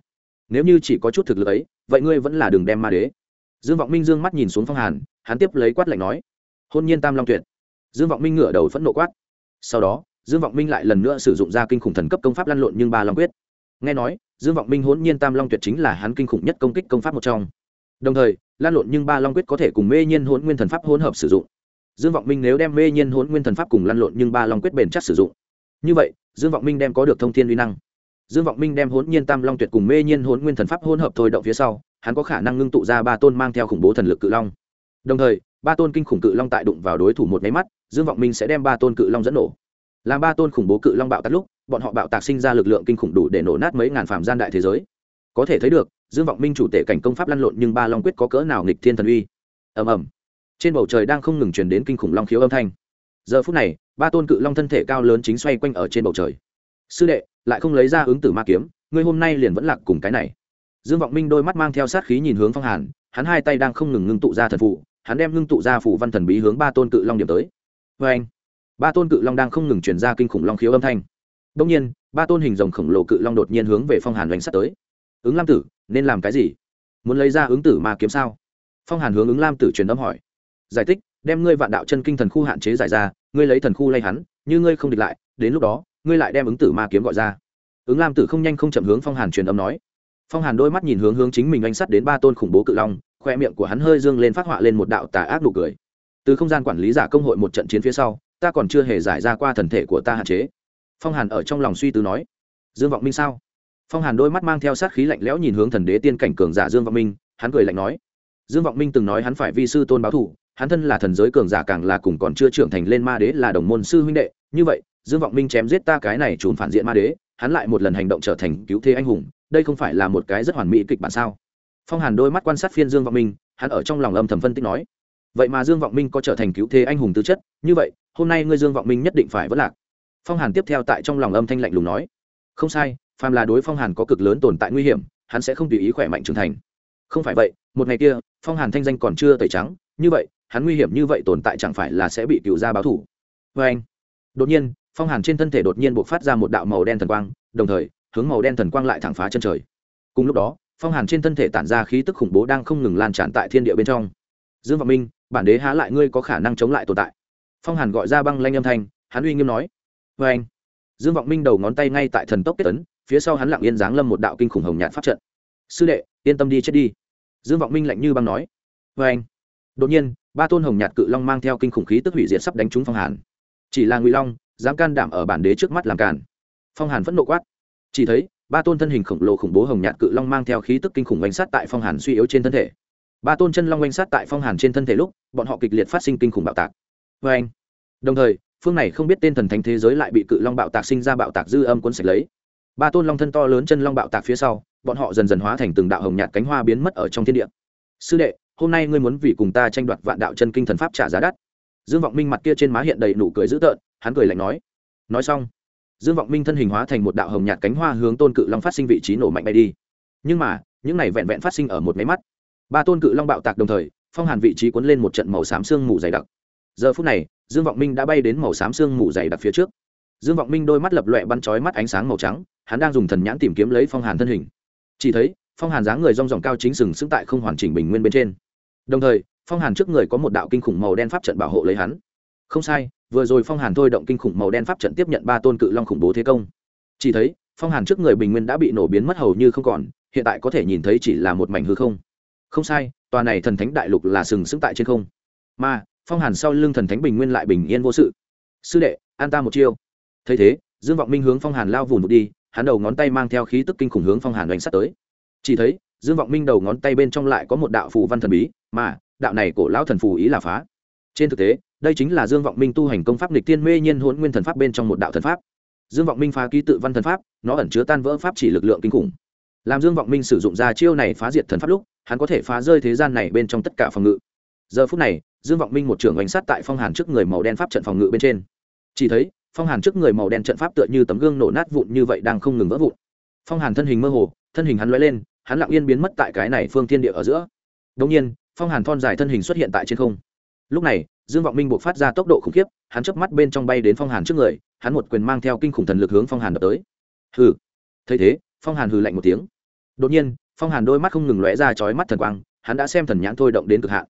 Nếu như chỉ có chút thực lực ấy, vậy ngươi vẫn là đường đem ma đế. Dương vọng minh dương mắt nhìn xuống phong hàn, hắn tiếp lấy quát lạnh nói. Hôn nhiên tam long tuyệt. Dương vọng minh ngửa đầu phẫn nộ quát sau đó, dương vọng minh lại lần nữa sử dụng ra kinh khủng thần cấp công pháp lăn lộn nhưng ba long quyết. Nghe nói, dương vọng minh hỗn nhiên tam long tuyệt chính là hắn kinh khủng nhất công kích công pháp một trong. Đồng thời lan lộn nhưng ba long quyết có thể cùng mê nhiên hỗn nguyên thần pháp hỗn hợp sử dụng. Dương vọng minh nếu đem mê nhiên hỗn nguyên thần pháp cùng lan lộn nhưng ba long quyết bền chắc sử dụng. Như vậy, dương vọng minh đem có được thông thiên uy năng. Dương vọng minh đem hỗn nhiên tam long tuyệt cùng mê nhiên hỗn nguyên thần pháp hỗn hợp thôi động phía sau, hắn có khả năng ngưng tụ ra ba tôn mang theo khủng bố thần lực cự long. Đồng thời ba tôn kinh khủng cự long tại đụng vào đối thủ một máy mắt, dương vọng minh sẽ đem ba tôn cự long dẫn nổ. Làm ba tôn khủng bố cự long bạo tạc lúc, bọn họ bạo tạc sinh ra lực lượng kinh khủng đủ để nổ nát mấy ngàn phạm gian đại thế giới. Có thể thấy được, dương vọng minh chủ tể cảnh công pháp lăn lộn nhưng ba long quyết có cỡ nào nghịch thiên thần uy. Ầm ầm. Trên bầu trời đang không ngừng truyền đến kinh khủng long khiếu âm thanh. Giờ phút này, ba tôn cự long thân thể cao lớn chính xoay quanh ở trên bầu trời. Sư đệ, lại không lấy ra ứng tử ma kiếm, ngươi hôm nay liền vẫn lạc cùng cái này. Dương vọng minh đôi mắt mang theo sát khí nhìn hướng phong hàn, hắn hai tay đang không ngừng ngưng tụ ra thần phụ hắn đem ngưng tụ ra phủ văn thần bí hướng ba tôn cự long điểm tới. Vê anh, ba tôn cự long đang không ngừng chuyển ra kinh khủng long khiếu âm thanh. Đông nhiên, ba tôn hình rồng khổng lồ cự long đột nhiên hướng về phong hàn đánh sắt tới. Ứng lam tử, nên làm cái gì? Muốn lấy ra ứng tử ma kiếm sao? Phong hàn hướng ứng lam tử truyền âm hỏi. Giải thích, đem ngươi vạn đạo chân kinh thần khu hạn chế giải ra, ngươi lấy thần khu lay hắn, như ngươi không địch lại, đến lúc đó, ngươi lại đem ứng tử ma kiếm gọi ra. Ứng lam tử không nhanh không chậm hướng phong hàn truyền âm nói. Phong hàn đôi mắt nhìn hướng hướng chính mình anh sắt đến ba tôn khủng bố cự long khoe miệng của hắn hơi dương lên phát họa lên một đạo tà ác nụ cười. Từ không gian quản lý giả công hội một trận chiến phía sau, ta còn chưa hề giải ra qua thần thể của ta hạn chế. Phong hàn ở trong lòng suy tư nói, dương vọng minh sao? Phong hàn đôi mắt mang theo sát khí lạnh lẽo nhìn hướng thần đế tiên cảnh cường giả dương vọng minh, hắn cười lạnh nói, dương vọng minh từng nói hắn phải vi sư tôn báo thủ, hắn thân là thần giới cường giả càng là cùng còn chưa trưởng thành lên ma đế là đồng môn sư huynh đệ. Như vậy, dương vọng minh chém giết ta cái này trốn phản diện ma đế, hắn lại một lần hành động trở thành cứu thế anh hùng, đây không phải là một cái rất hoàn mỹ kịch bản sao? Phong hàn đôi mắt quan sát phiên dương vọng minh, hắn ở trong lòng âm thầm phân tích nói, vậy mà dương vọng minh có trở thành cứu thế anh hùng tư chất, như vậy, hôm nay ngươi dương vọng minh nhất định phải vất lạc. Phong hàn tiếp theo tại trong lòng âm thanh lạnh lùng nói, không sai, phàm là đối phong hàn có cực lớn tồn tại nguy hiểm, hắn sẽ không tùy ý khỏe mạnh trưởng thành. Không phải vậy, một ngày kia, phong hàn thanh danh còn chưa tẩy trắng, như vậy, hắn nguy hiểm như vậy tồn tại chẳng phải là sẽ bị cựu gia báo thủ? Vê anh. Đột nhiên, phong hàn trên thân thể đột nhiên buộc phát ra một đạo màu đen thần quang, đồng thời, hướng màu đen thần quang lại thẳng phá chân trời. Cùng lúc đó phong hàn trên thân thể tản ra khí tức khủng bố đang không ngừng lan tràn tại thiên địa bên trong. Dương vọng minh, bản đế há lại ngươi có khả năng chống lại tồn tại? Phong hàn gọi ra băng lanh âm thanh, hắn uy nghiêm nói. Vê anh, dương vọng minh đầu ngón tay ngay tại thần tốc kết tấn phía sau hắn lặng yên giáng lâm một đạo kinh khủng hồng nhạt pháp trận. Sư đệ, yên tâm đi chết đi. Dương vọng minh lạnh như băng nói. Vê anh, đột nhiên, ba tôn hồng nhạt cự long mang theo kinh khủng khí tức hủy diệt sắp đánh trúng phong hàn. Chỉ là ngụy long, dám can đảm ở bản đế trước mắt làm cản phong hàn phẫn nộ quát. Chỉ thấy ba tôn thân hình khổng lồ khủng bố hồng nhạt cự long mang theo khí tức kinh khủng oanh sát tại phong hàn suy yếu trên thân thể. ba tôn chân long oanh sát tại phong hàn trên thân thể lúc, bọn họ kịch liệt phát sinh kinh khủng bạo tạc. Vê anh, đồng thời, phương này không biết tên thần thánh thế giới lại bị cự long bạo tạc sinh ra bạo tạc dư âm cuốn sạch lấy. ba tôn long thân to lớn chân long bạo tạc phía sau, bọn họ dần dần hóa thành từng đạo hồng nhạt cánh hoa biến mất ở trong thiên địa. Sư đệ, hôm nay ngươi muốn vì cùng ta tranh đoạt vạn đạo chân kinh thần pháp trả giá đắt. Dương vọng minh mặt kia trên má hiện đầy nụ cười dữ tợn, hắn cười lạnh nói. Nói xong dương vọng minh thân hình hóa thành một đạo hồng nhạt cánh hoa hướng tôn cự long phát sinh vị trí nổ mạnh bay đi. Nhưng mà, những này vẹn vẹn phát sinh ở một máy mắt. Ba tôn cự long bạo tạc đồng thời, phong hàn vị trí cuốn lên một trận màu xám sương mù dày đặc. Giờ phút này, dương vọng minh đã bay đến màu xám sương mù dày đặc phía trước. Dương vọng minh đôi mắt lập lọe bắn trói mắt ánh sáng màu trắng, hắn đang dùng thần nhãn tìm kiếm lấy phong hàn thân hình. Chỉ thấy, phong hàn dáng người rong ròng cao chính sừng sững tại không hoàn chỉnh bình nguyên bên trên. Đồng thời, phong hàn trước người có một đạo kinh khủng màu đen pháp trận bảo hộ lấy hắn. Không sai vừa rồi phong hàn thôi động kinh khủng màu đen pháp trận tiếp nhận ba tôn cự long khủng bố thế công chỉ thấy phong hàn trước người bình nguyên đã bị nổ biến mất hầu như không còn hiện tại có thể nhìn thấy chỉ là một mảnh hư không không sai tòa này thần thánh đại lục là sừng sững tại trên không mà phong hàn sau lưng thần thánh bình nguyên lại bình yên vô sự sư đệ an ta một chiêu thấy thế dương vọng minh hướng phong hàn lao vùn một đi hắn đầu ngón tay mang theo khí tức kinh khủng hướng phong hàn đánh sắt tới chỉ thấy dương vọng minh đầu ngón tay bên trong lại có một đạo phù văn thần bí mà đạo này cổ lão thần phù ý là phá trên thực tế đây chính là dương vọng minh tu hành công pháp lịch tiên mê nhiên hôn nguyên thần pháp bên trong một đạo thần pháp. Dương vọng minh phá ký tự văn thần pháp, nó ẩn chứa tan vỡ pháp chỉ lực lượng kinh khủng. Làm dương vọng minh sử dụng ra chiêu này phá diệt thần pháp lúc, hắn có thể phá rơi thế gian này bên trong tất cả phòng ngự. Giờ phút này, dương vọng minh một trưởng oanh sát tại phong hàn trước người màu đen pháp trận phòng ngự bên trên. Chỉ thấy, phong hàn trước người màu đen trận pháp tựa như tấm gương nổ nát vụn như vậy đang không ngừng vỡ vụn. Phong hàn thân hình mơ hồ, thân hình hắn lóe lên, hắn lặng yên biến mất tại cái này phương thiên địa ở giữa. Đông nhiên, phong hàn thon dài thân hình xuất hiện tại trên không. Lúc này dương vọng minh buộc phát ra tốc độ khủng khiếp, hắn chớp mắt bên trong bay đến phong hàn trước người, hắn một quyền mang theo kinh khủng thần lực hướng phong hàn đập tới. Hừ. Thấy thế, phong hàn hừ lạnh một tiếng. Đột nhiên, phong hàn đôi mắt không ngừng lóe ra chói mắt thần quang, hắn đã xem thần nhãn thôi động đến cực hạn.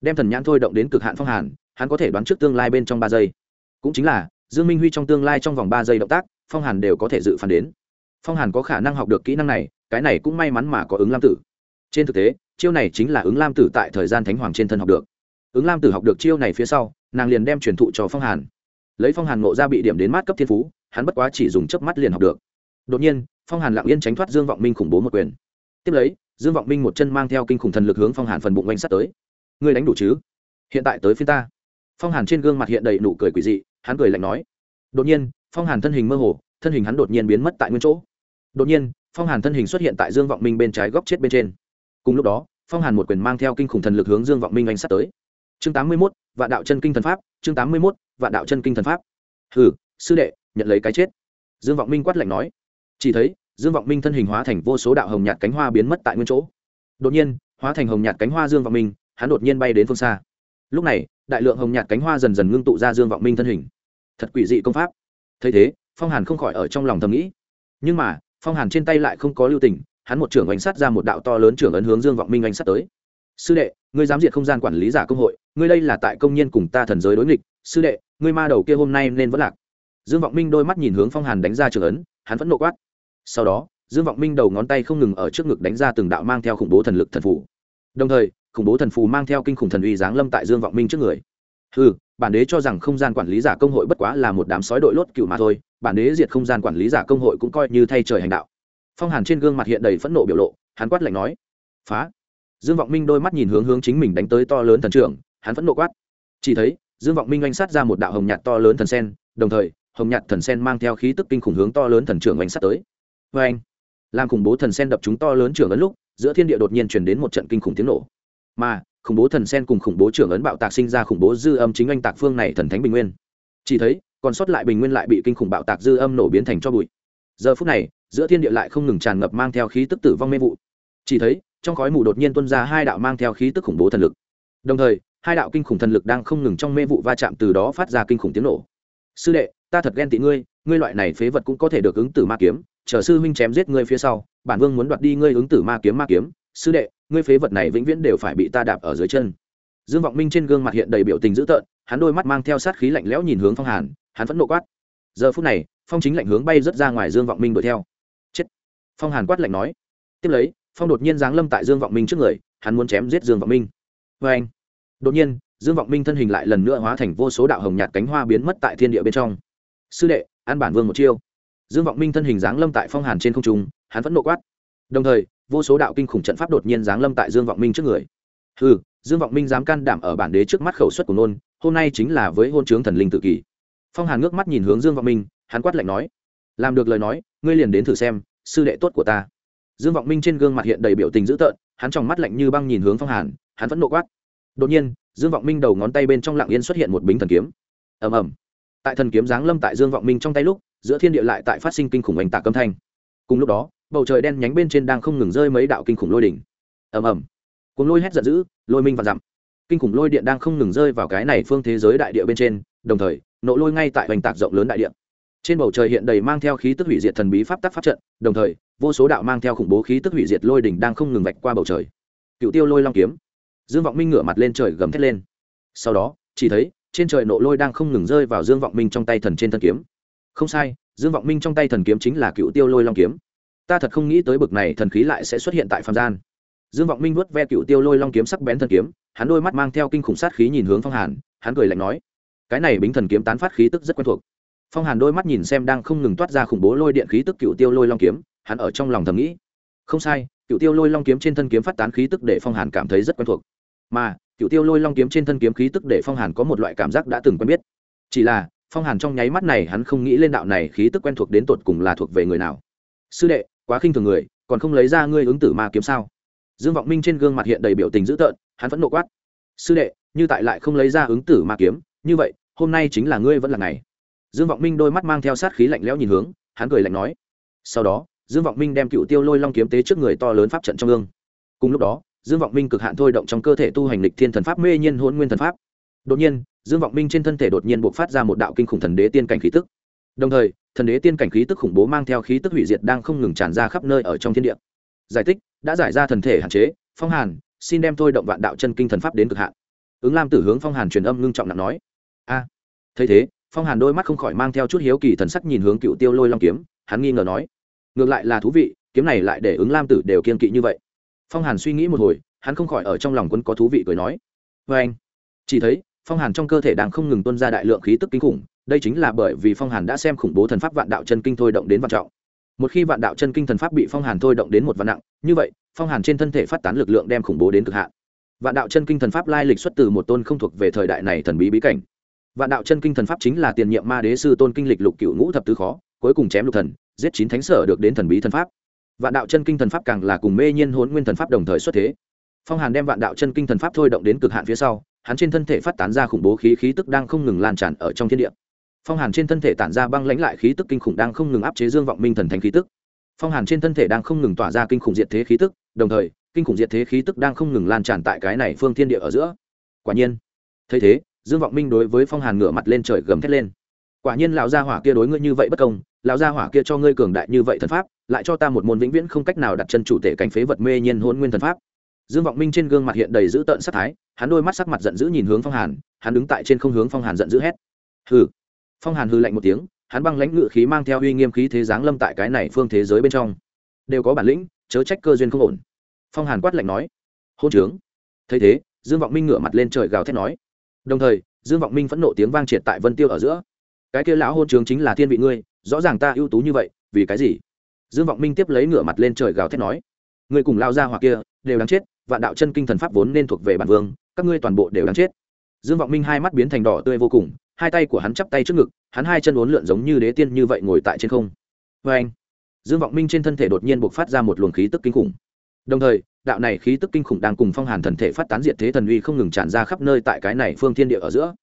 Đem thần nhãn thôi động đến cực hạn phong hàn, hắn có thể đoán trước tương lai bên trong ba giây. Cũng chính là, dương minh huy trong tương lai trong vòng ba giây động tác, phong hàn đều có thể dự phán đến. Phong hàn có khả năng học được kỹ năng này, cái này cũng may mắn mà có ứng lam tử. Trên thực tế, chiêu này chính là ứng lam tử tại thời gian thánh hoàng trên thân học được ứng lam tử học được chiêu này phía sau, nàng liền đem truyền thụ cho phong hàn. Lấy phong hàn ngộ ra bị điểm đến mát cấp thiên phú, hắn bất quá chỉ dùng chớp mắt liền học được. Đột nhiên, phong hàn lặng yên tránh thoát dương vọng minh khủng bố một quyền. Tiếp lấy, dương vọng minh một chân mang theo kinh khủng thần lực hướng phong hàn phần bụng oanh sắt tới. Ngươi đánh đủ chứ? Hiện tại tới phía ta. Phong hàn trên gương mặt hiện đầy nụ cười quỷ dị, hắn cười lạnh nói. Đột nhiên, phong hàn thân hình mơ hồ, thân hình hắn đột nhiên biến mất tại nguyên chỗ. Đột nhiên, phong hàn thân hình xuất hiện tại dương vọng minh bên trái góc chết bên trên. Cùng lúc đó, phong hàn một quyền mang theo kinh khủng thần lực hướng dương vọng minh oanh sắt tới chương tám mươi mốt, vạn đạo chân kinh thần pháp, chương tám mươi mốt, vạn đạo chân kinh thần pháp. Hừ, sư đệ, nhận lấy cái chết. Dương vọng minh quát lạnh nói. Chỉ thấy, dương vọng minh thân hình hóa thành vô số đạo hồng nhạt cánh hoa biến mất tại nguyên chỗ. Đột nhiên, hóa thành hồng nhạt cánh hoa dương vọng minh, hắn đột nhiên bay đến phương xa. Lúc này, đại lượng hồng nhạt cánh hoa dần dần ngưng tụ ra dương vọng minh thân hình. Thật quỷ dị công pháp. Thấy thế, phong hàn không khỏi ở trong lòng thầm nghĩ. Nhưng mà, phong hàn trên tay lại không có lưu tình, hắn một trưởng ánh sát ra một đạo to lớn trưởng ấn hướng dương vọng minh ánh sát tới. Sư đệ, ngươi dám diệt không gian quản lý giả công hội ngươi đây là tại công nhân cùng ta thần giới đối nghịch, sư đệ, ngươi ma đầu kia hôm nay nên vẫn lạc. Dương vọng minh đôi mắt nhìn hướng phong hàn đánh ra trường ấn, hắn vẫn nộ quát. Sau đó, dương vọng minh đầu ngón tay không ngừng ở trước ngực đánh ra từng đạo mang theo khủng bố thần lực thần phủ đồng thời, khủng bố thần phù mang theo kinh khủng thần uy giáng lâm tại dương vọng minh trước người. Ừ bản đế cho rằng không gian quản lý giả công hội bất quá là một đám sói đội lốt cựu mà thôi, bản đế diệt không gian quản lý giả công hội cũng coi như thay trời hành đạo. Phong hàn trên gương mặt hiện đầy phẫn nộ biểu lộ, hắn quát lạnh nói, phá! Dương vọng minh đôi mắt nhìn hướng hướng chính mình đánh tới to lớn thần trưởng hắn vẫn nộ quát. Chỉ thấy, dương vọng minh oanh sát ra một đạo hồng nhạt to lớn thần sen, đồng thời, hồng nhạt thần sen mang theo khí tức kinh khủng hướng to lớn thần trưởng oanh sát tới. Vê anh làm khủng bố thần sen đập chúng to lớn trưởng ấn lúc, giữa thiên địa đột nhiên chuyển đến một trận kinh khủng tiếng nổ. Mà, khủng bố thần sen cùng khủng bố trưởng ấn bạo tạc sinh ra khủng bố dư âm chính anh tạc phương này thần thánh bình nguyên. Chỉ thấy, còn sót lại bình nguyên lại bị kinh khủng bạo tạc dư âm nổ biến thành cho bụi. Giờ phút này, giữa thiên địa lại không ngừng tràn ngập mang theo khí tức tử vong mê vụ. Chỉ thấy, trong khói mù đột nhiên tuôn ra hai đạo mang theo khí tức khủng bố thần lực. Đồng thời hai đạo kinh khủng thần lực đang không ngừng trong mê vụ va chạm từ đó phát ra kinh khủng tiếng nổ. Sư đệ, ta thật ghen tị ngươi ngươi loại này phế vật cũng có thể được ứng tử ma kiếm, chờ sư huynh chém giết ngươi phía sau, bản vương muốn đoạt đi ngươi ứng tử ma kiếm ma kiếm. Sư đệ, ngươi phế vật này vĩnh viễn đều phải bị ta đạp ở dưới chân. Dương vọng minh trên gương mặt hiện đầy biểu tình dữ tợn, hắn đôi mắt mang theo sát khí lạnh lẽo nhìn hướng phong hàn, hắn vẫn nộ quát. Giờ phút này, phong chính lạnh hướng bay rớt ra ngoài dương vọng minh đuổi theo. Chết! Phong hàn quát lạnh nói. Tiếp lấy, phong đột nhiên giáng lâm tại dương vọng minh trước người, hắn muốn chém giết dương vọng minh. Vê anh đột nhiên, dương vọng minh thân hình lại lần nữa hóa thành vô số đạo hồng nhạt cánh hoa biến mất tại thiên địa bên trong. Sư đệ, an bản vương một chiêu. Dương vọng minh thân hình giáng lâm tại phong hàn trên không trung, hắn vẫn nộ quát. Đồng thời, vô số đạo kinh khủng trận pháp đột nhiên giáng lâm tại dương vọng minh trước người. Ừ dương vọng minh dám can đảm ở bản đế trước mắt khẩu suất của nôn, hôm nay chính là với hôn chướng thần linh tự kỷ. Phong hàn ngước mắt nhìn hướng dương vọng minh, hắn quát lạnh nói. Làm được lời nói, ngươi liền đến thử xem, sư đệ tốt của ta. Dương vọng minh trên gương mặt hiện đầy biểu tình dữ tợn, hắn trong mắt lạnh như băng nhìn hướng phong hàn, hắn vẫn nộ quát đột nhiên, dương vọng minh đầu ngón tay bên trong lạng yên xuất hiện một bính thần kiếm. Ầm ầm. Tại thần kiếm giáng lâm tại dương vọng minh trong tay lúc, giữa thiên địa lại tại phát sinh kinh khủng oanh tạc âm thanh. Cùng lúc đó, bầu trời đen nhánh bên trên đang không ngừng rơi mấy đạo kinh khủng lôi đỉnh. Ầm ầm. Cuốn lôi hét giận dữ, lôi minh và dặm. Kinh khủng lôi điện đang không ngừng rơi vào cái này phương thế giới đại địa bên trên, đồng thời, nộ lôi ngay tại oanh tạc rộng lớn đại địa. Trên bầu trời hiện đầy mang theo khí tức hủy diệt thần bí pháp tắc pháp trận, đồng thời, vô số đạo mang theo khủng bố khí tức hủy diệt lôi đỉnh đang không ngừng vạch qua bầu trời. Cựu tiêu lôi long kiếm dương vọng minh ngửa mặt lên trời gầm thét lên. Sau đó, chỉ thấy, trên trời nộ lôi đang không ngừng rơi vào dương vọng minh trong tay thần trên thân kiếm. Không sai, dương vọng minh trong tay thần kiếm chính là cựu tiêu lôi long kiếm. Ta thật không nghĩ tới bực này thần khí lại sẽ xuất hiện tại phạm gian. Dương vọng minh vuốt ve cựu tiêu lôi long kiếm sắc bén thần kiếm, hắn đôi mắt mang theo kinh khủng sát khí nhìn hướng phong hàn, hắn cười lạnh nói, cái này bính thần kiếm tán phát khí tức rất quen thuộc. Phong hàn đôi mắt nhìn xem đang không ngừng toát ra khủng bố lôi điện khí tức cựu tiêu lôi long kiếm, hắn ở trong lòng thầm nghĩ, không sai, cựu tiêu lôi long kiếm trên thân kiếm phát tán khí tức để phong hàn cảm thấy rất quen thuộc mà cựu tiêu lôi long kiếm trên thân kiếm khí tức để phong hàn có một loại cảm giác đã từng quen biết chỉ là phong hàn trong nháy mắt này hắn không nghĩ lên đạo này khí tức quen thuộc đến tột cùng là thuộc về người nào sư đệ quá khinh thường người còn không lấy ra ngươi ứng tử ma kiếm sao dương vọng minh trên gương mặt hiện đầy biểu tình dữ tợn hắn vẫn nộ quát sư đệ như tại lại không lấy ra ứng tử ma kiếm như vậy hôm nay chính là ngươi vẫn là ngày dương vọng minh đôi mắt mang theo sát khí lạnh lẽo nhìn hướng hắn cười lạnh nói sau đó dương vọng minh đem cựu tiêu lôi long kiếm tế trước người to lớn pháp trận trong gương cùng lúc đó dương vọng minh cực hạn thôi động trong cơ thể tu hành lịch thiên thần pháp mê nhiên hôn nguyên thần pháp. Đột nhiên, dương vọng minh trên thân thể đột nhiên buộc phát ra một đạo kinh khủng thần đế tiên cảnh khí tức. Đồng thời, thần đế tiên cảnh khí tức khủng bố mang theo khí tức hủy diệt đang không ngừng tràn ra khắp nơi ở trong thiên địa. Giải thích, đã giải ra thần thể hạn chế, phong hàn, xin đem thôi động vạn đạo chân kinh thần pháp đến cực hạn. Ứng lam tử hướng phong hàn truyền âm ngưng trọng nặng nói. A, thấy thế, phong hàn đôi mắt không khỏi mang theo chút hiếu kỳ thần sắc nhìn hướng cựu tiêu lôi long kiếm, hắn nghi ngờ nói. Ngược lại là thú vị, kiếm này lại để ứng lam tử đều kiên kỵ như vậy phong hàn suy nghĩ một hồi, hắn không khỏi ở trong lòng quân có thú vị cười nói. Vê anh, chỉ thấy, phong hàn trong cơ thể đang không ngừng tuân ra đại lượng khí tức kinh khủng, đây chính là bởi vì phong hàn đã xem khủng bố thần pháp vạn đạo chân kinh thôi động đến vạn trọng. Một khi vạn đạo chân kinh thần pháp bị phong hàn thôi động đến một vạn nặng, như vậy, phong hàn trên thân thể phát tán lực lượng đem khủng bố đến cực hạn. Vạn đạo chân kinh thần pháp lai lịch xuất từ một tôn không thuộc về thời đại này thần bí bí cảnh. Vạn đạo chân kinh thần pháp chính là tiền nhiệm ma đế sư tôn kinh lịch lục cựu ngũ thập tứ khó, cuối cùng chém lục thần, giết chín thánh sở được đến thần bí thần pháp vạn đạo chân kinh thần pháp càng là cùng mê nhiên hốn nguyên thần pháp đồng thời xuất thế. Phong hàn đem vạn đạo chân kinh thần pháp thôi động đến cực hạn phía sau, hắn trên thân thể phát tán ra khủng bố khí khí tức đang không ngừng lan tràn ở trong thiên địa. Phong hàn trên thân thể tản ra băng lãnh lại khí tức kinh khủng đang không ngừng áp chế dương vọng minh thần thánh khí tức. Phong hàn trên thân thể đang không ngừng tỏa ra kinh khủng diệt thế khí tức, đồng thời, kinh khủng diệt thế khí tức đang không ngừng lan tràn tại cái này phương thiên địa ở giữa. Quả nhiên, thấy thế, dương vọng minh đối với phong hàn ngửa mặt lên trời gầm thét lên quả nhiên lão gia hỏa kia đối ngươi như vậy bất công, lão gia hỏa kia cho ngươi cường đại như vậy thần pháp, lại cho ta một môn vĩnh viễn không cách nào đặt chân chủ tể cảnh phế vật mê nhiên hôn nguyên thần pháp. Dương vọng minh trên gương mặt hiện đầy dữ tợn sắc thái, hắn đôi mắt sắc mặt giận dữ nhìn hướng phong hàn, hắn đứng tại trên không hướng phong hàn giận dữ hét. Hừ. Phong hàn hư lạnh một tiếng, hắn băng lãnh ngự khí mang theo uy nghiêm khí thế giáng lâm tại cái này phương thế giới bên trong. Đều có bản lĩnh, chớ trách cơ duyên không ổn. Phong hàn quát lạnh nói. Hôn trướng. Thấy thế, dương vọng minh ngửa mặt lên trời gào thét nói. Đồng thời, dương vọng minh phẫn nộ tiếng vang triệt tại vân tiêu ở giữa cái kia lão hôn trường chính là thiên vị ngươi, rõ ràng ta ưu tú như vậy, vì cái gì? Dương vọng minh tiếp lấy ngửa mặt lên trời gào thét nói, ngươi cùng lao ra hoặc kia đều đáng chết, vạn đạo chân kinh thần pháp vốn nên thuộc về bản vương, các ngươi toàn bộ đều đáng chết. Dương vọng minh hai mắt biến thành đỏ tươi vô cùng, hai tay của hắn chắp tay trước ngực, hắn hai chân uốn lượn giống như đế tiên như vậy ngồi tại trên không. Vê anh, dương vọng minh trên thân thể đột nhiên buộc phát ra một luồng khí tức kinh khủng. Đồng thời, đạo này khí tức kinh khủng đang cùng phong hàn thần thể phát tán diệt thế thần uy không ngừng tràn ra khắp nơi tại cái này phương thiên địa ở giữa.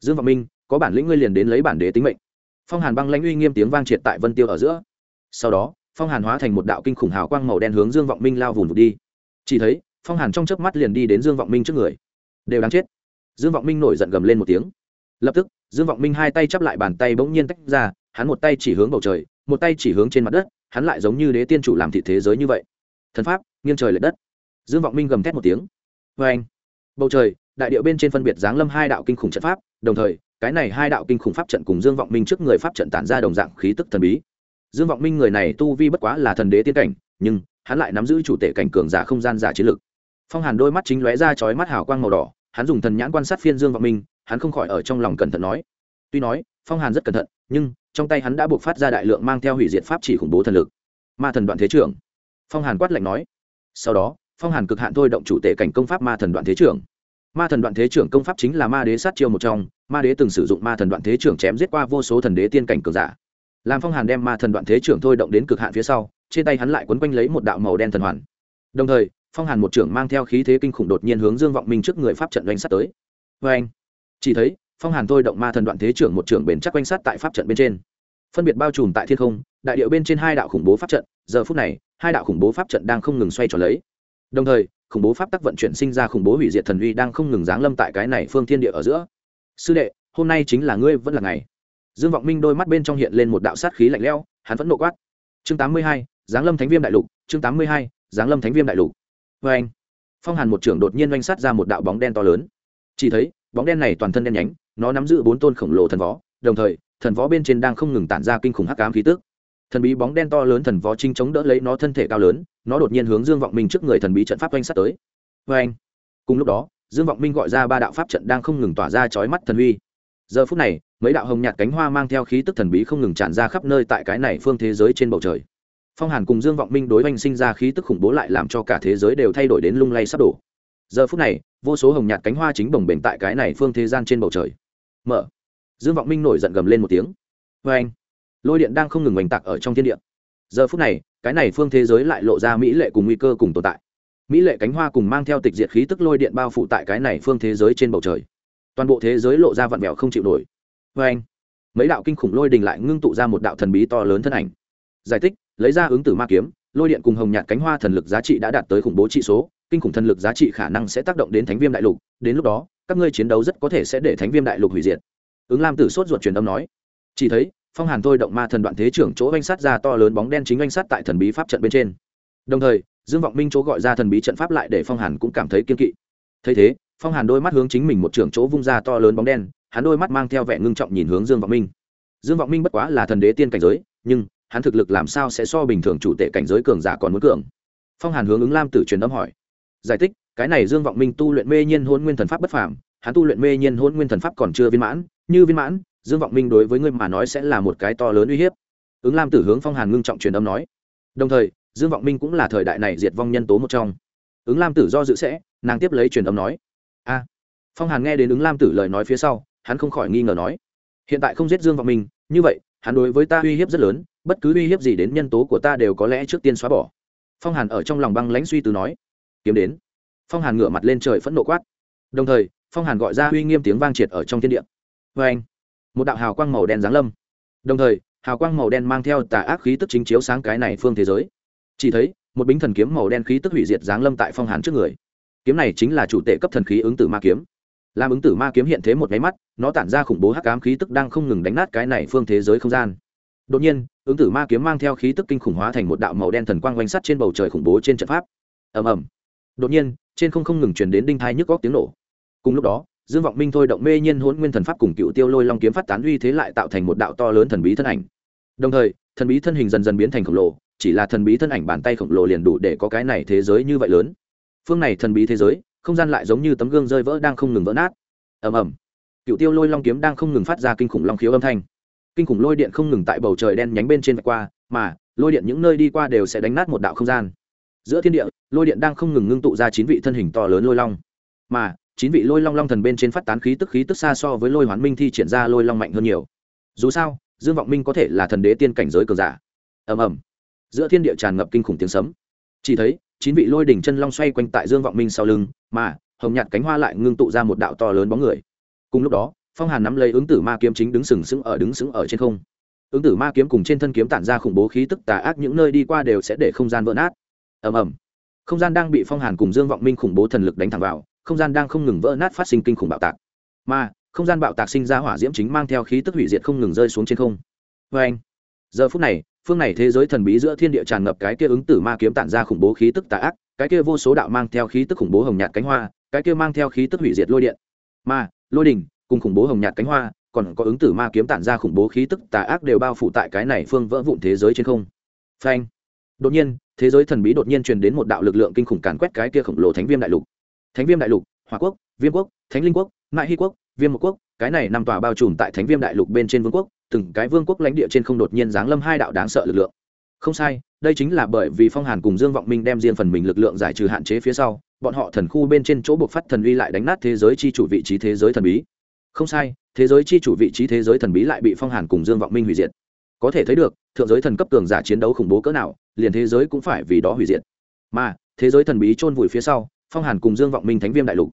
Dương vọng minh có bản lĩnh ngươi liền đến lấy bản đế tính mệnh. Phong hàn băng lãnh uy nghiêm tiếng vang triệt tại vân tiêu ở giữa. Sau đó, phong hàn hóa thành một đạo kinh khủng hào quang màu đen hướng dương vọng minh lao vùng vụt đi. Chỉ thấy, phong hàn trong chớp mắt liền đi đến dương vọng minh trước người. Đều đáng chết. Dương vọng minh nổi giận gầm lên một tiếng. Lập tức, dương vọng minh hai tay chắp lại bàn tay bỗng nhiên tách ra, hắn một tay chỉ hướng bầu trời, một tay chỉ hướng trên mặt đất, hắn lại giống như đế tiên chủ làm thị thế giới như vậy. Thần pháp, nghiêng trời l ệ đất. Dương vọng minh gầm thét một tiếng. Vê anh bầu trời, đại điệu bên trên phân biệt giáng lâm hai đạo kinh khủng trận pháp, đồng thời cái này hai đạo kinh khủng pháp trận cùng dương vọng minh trước người pháp trận tản ra đồng dạng khí tức thần bí. Dương vọng minh người này tu vi bất quá là thần đế tiên cảnh, nhưng hắn lại nắm giữ chủ tể cảnh cường giả không gian giả chiến lực. Phong hàn đôi mắt chính lóe ra chói mắt hào quang màu đỏ, hắn dùng thần nhãn quan sát phiên dương vọng minh, hắn không khỏi ở trong lòng cẩn thận nói. Tuy nói, phong hàn rất cẩn thận, nhưng trong tay hắn đã buộc phát ra đại lượng mang theo hủy diệt pháp chỉ khủng bố thần lực. Ma thần đoạn thế trưởng. Phong hàn quát lạnh nói. Sau đó, phong hàn cực hạn thôi động chủ tể cảnh công pháp ma thần đoạn thế trưởng. Ma thần đoạn thế trưởng công pháp chính là ma đế sát chiêu một trong ma đế từng sử dụng ma thần đoạn thế trưởng chém giết qua vô số thần đế tiên cảnh cường giả. Làm phong hàn đem ma thần đoạn thế trưởng thôi động đến cực hạn phía sau, trên tay hắn lại quấn quanh lấy một đạo màu đen thần hoàn. Đồng thời, phong hàn một trưởng mang theo khí thế kinh khủng đột nhiên hướng dương vọng minh trước người pháp trận doanh sát tới. Vê anh, chỉ thấy, phong hàn thôi động ma thần đoạn thế trưởng một trưởng bền chắc quanh sát tại pháp trận bên trên. Phân biệt bao trùm tại thiên không, đại điệu bên trên hai đạo khủng bố pháp trận, giờ phút này, hai đạo khủng bố pháp trận đang không ngừng xoay tròn lấy. Đồng thời, khủng bố pháp tắc vận chuyển sinh ra khủng bố hủy diệt thần uy đang không ngừng giáng lâm tại cái này phương thiên địa ở giữa sư đệ, hôm nay chính là ngươi vẫn là ngày. Dương vọng minh đôi mắt bên trong hiện lên một đạo sát khí lạnh lẽo, hắn vẫn nộ quát. Chương tám mươi hai, giáng lâm thánh viêm đại lục, chương tám mươi hai, giáng lâm thánh viêm đại lục. Vê anh, phong hàn một trưởng đột nhiên oanh sát ra một đạo bóng đen to lớn. Chỉ thấy, bóng đen này toàn thân đen nhánh, nó nắm giữ bốn tôn khổng lồ thần võ, đồng thời, thần võ bên trên đang không ngừng tản ra kinh khủng hắc ám khí tức. Thần bí bóng đen to lớn thần võ trinh chống đỡ lấy nó thân thể cao lớn, nó đột nhiên hướng dương vọng minh trước người thần bí trận pháp oanh sát tới. Vê anh, cùng lúc đó dương vọng minh gọi ra ba đạo pháp trận đang không ngừng tỏa ra chói mắt thần uy giờ phút này, mấy đạo hồng nhạt cánh hoa mang theo khí tức thần bí không ngừng tràn ra khắp nơi tại cái này phương thế giới trên bầu trời. Phong hàn cùng dương vọng minh đối oanh sinh ra khí tức khủng bố lại làm cho cả thế giới đều thay đổi đến lung lay sắp đổ. Giờ phút này, vô số hồng nhạt cánh hoa chính bồng bềnh tại cái này phương thế gian trên bầu trời. Mở. Dương vọng minh nổi giận gầm lên một tiếng. Vê anh lôi điện đang không ngừng oanh tạc ở trong thiên địa. Giờ phút này, cái này phương thế giới lại lộ ra mỹ lệ cùng nguy cơ cùng tồn tại mỹ lệ cánh hoa cùng mang theo tịch diệt khí tức lôi điện bao phủ tại cái này phương thế giới trên bầu trời. Toàn bộ thế giới lộ ra vặn vẹo không chịu nổi. Vê anh, mấy đạo kinh khủng lôi đình lại ngưng tụ ra một đạo thần bí to lớn thân ảnh. Giải thích, lấy ra ứng tử ma kiếm, lôi điện cùng hồng nhạt cánh hoa thần lực giá trị đã đạt tới khủng bố trị số, kinh khủng thần lực giá trị khả năng sẽ tác động đến thánh viêm đại lục. Đến lúc đó, các ngươi chiến đấu rất có thể sẽ để thánh viêm đại lục hủy diệt. Ứng lam tử sốt ruột truyền âm nói. Chỉ thấy, phong hàn thôi động ma thần đoạn thế trưởng chỗ oanh sát ra to lớn bóng đen chính oanh sát tại thần bí pháp trận bên trên. Đồng thời dương vọng minh chỗ gọi ra thần bí trận pháp lại để phong hàn cũng cảm thấy kiên kỵ. Thấy thế, phong hàn đôi mắt hướng chính mình một trưởng chỗ vung ra to lớn bóng đen, hắn đôi mắt mang theo vẻ ngưng trọng nhìn hướng dương vọng minh. Dương vọng minh bất quá là thần đế tiên cảnh giới, nhưng hắn thực lực làm sao sẽ so bình thường chủ tệ cảnh giới cường giả còn muốn cường? Phong hàn hướng ứng lam tử truyền âm hỏi. Giải thích, cái này dương vọng minh tu luyện mê nhiên hôn nguyên thần pháp bất phàm, hắn tu luyện mê nhiên hôn nguyên thần pháp còn chưa viên mãn, như viên mãn, dương vọng minh đối với ngươi mà nói sẽ là một cái to lớn uy hiếp. Ứng lam tử hướng phong hàn ngưng trọng truyền âm nói. Đồng thời dương vọng minh cũng là thời đại này diệt vong nhân tố một trong. Ứng lam tử do dự sẽ, nàng tiếp lấy truyền âm nói. A. Phong hàn nghe đến ứng lam tử lời nói phía sau, hắn không khỏi nghi ngờ nói. Hiện tại không giết dương vọng minh, như vậy, hắn đối với ta uy hiếp rất lớn, bất cứ uy hiếp gì đến nhân tố của ta đều có lẽ trước tiên xóa bỏ. Phong hàn ở trong lòng băng lãnh suy từ nói. Kiếm đến. Phong hàn ngửa mặt lên trời phẫn nộ quát. Đồng thời, phong hàn gọi ra uy nghiêm tiếng vang triệt ở trong thiên địa. Vê anh, một đạo hào quang màu đen giáng lâm. Đồng thời, hào quang màu đen mang theo tà ác khí tức chính chiếu sáng cái này phương thế giới chỉ thấy, một bính thần kiếm màu đen khí tức hủy diệt giáng lâm tại phong hàn trước người. Kiếm này chính là chủ tệ cấp thần khí ứng tử ma kiếm. Làm ứng tử ma kiếm hiện thế một máy mắt, nó tản ra khủng bố hắc ám khí tức đang không ngừng đánh nát cái này phương thế giới không gian. Đột nhiên, ứng tử ma kiếm mang theo khí tức kinh khủng hóa thành một đạo màu đen thần quang oanh sắt trên bầu trời khủng bố trên trận pháp. Ầm ầm. Đột nhiên, trên không không ngừng truyền đến đinh thai nhức góc tiếng nổ. Cùng lúc đó, dương vọng minh thôi động mê nhiên hôn nguyên thần pháp cùng cựu tiêu lôi long kiếm phát tán uy thế lại tạo thành một đạo to lớn thần bí thân ảnh. Đồng thời, thần bí thân hình dần dần biến thành khổng lồ chỉ là thần bí thân ảnh bàn tay khổng lồ liền đủ để có cái này thế giới như vậy lớn. Phương này thần bí thế giới, không gian lại giống như tấm gương rơi vỡ đang không ngừng vỡ nát. Ầm ầm. Cựu tiêu lôi long kiếm đang không ngừng phát ra kinh khủng long khiếu âm thanh. Kinh khủng lôi điện không ngừng tại bầu trời đen nhánh bên trên vạch qua, mà lôi điện những nơi đi qua đều sẽ đánh nát một đạo không gian. Giữa thiên địa, lôi điện đang không ngừng ngưng tụ ra chín vị thân hình to lớn lôi long. Mà, chín vị lôi long long thần bên trên phát tán khí tức khí tức xa so với lôi hoán minh thi triển ra lôi long mạnh hơn nhiều. Dù sao, dương vọng minh có thể là thần đế tiên cảnh giới cường giả. Ầm ầm giữa thiên địa tràn ngập kinh khủng tiếng sấm. Chỉ thấy, chín vị lôi đỉnh chân long xoay quanh tại dương vọng minh sau lưng, mà, hồng nhạt cánh hoa lại ngưng tụ ra một đạo to lớn bóng người. Cùng lúc đó, phong hàn nắm lấy ứng tử ma kiếm chính đứng sừng sững ở, đứng sững ở trên không. Ứng tử ma kiếm cùng trên thân kiếm tản ra khủng bố khí tức tà ác, những nơi đi qua đều sẽ để không gian vỡ nát. Ầm ầm. Không gian đang bị phong hàn cùng dương vọng minh khủng bố thần lực đánh thẳng vào, không gian đang không ngừng vỡ nát phát sinh kinh khủng bạo tạc. Mà, không gian bạo tạc sinh ra hỏa diễm chính mang theo khí tức hủy diệt không ngừng rơi xuống trên không. Vê anh giờ phút này phương này thế giới thần bí giữa thiên địa tràn ngập cái kia ứng tử ma kiếm tản ra khủng bố khí tức tà ác, cái kia vô số đạo mang theo khí tức khủng bố hồng nhạt cánh hoa, cái kia mang theo khí tức hủy diệt lôi điện. Ma, lôi đình, cùng khủng bố hồng nhạt cánh hoa, còn có ứng tử ma kiếm tản ra khủng bố khí tức tà ác đều bao phủ tại cái này phương vỡ vụn thế giới trên không. Phanh. Đột nhiên, thế giới thần bí đột nhiên truyền đến một đạo lực lượng kinh khủng càn quét cái kia khổng lồ thánh viêm đại lục. Thánh viêm đại lục hòa quốc, viêm quốc, thánh linh quốc, mại hy quốc viêm một quốc, cái này năm tòa bao trùm tại thánh viêm đại lục bên trên vương quốc, từng cái vương quốc lãnh địa trên không đột nhiên giáng lâm hai đạo đáng sợ lực lượng. Không sai, đây chính là bởi vì phong hàn cùng dương vọng minh đem riêng phần mình lực lượng giải trừ hạn chế phía sau, bọn họ thần khu bên trên chỗ buộc phát thần uy lại đánh nát thế giới chi chủ vị trí thế giới thần bí. Không sai, thế giới chi chủ vị trí thế giới thần bí lại bị phong hàn cùng dương vọng minh hủy diệt. Có thể thấy được, thượng giới thần cấp cường giả chiến đấu khủng bố cỡ nào, liền thế giới cũng phải vì đó hủy diệt. Mà, thế giới thần bí chôn vùi phía sau, phong hàn cùng dương vọng minh thánh viêm đại lục.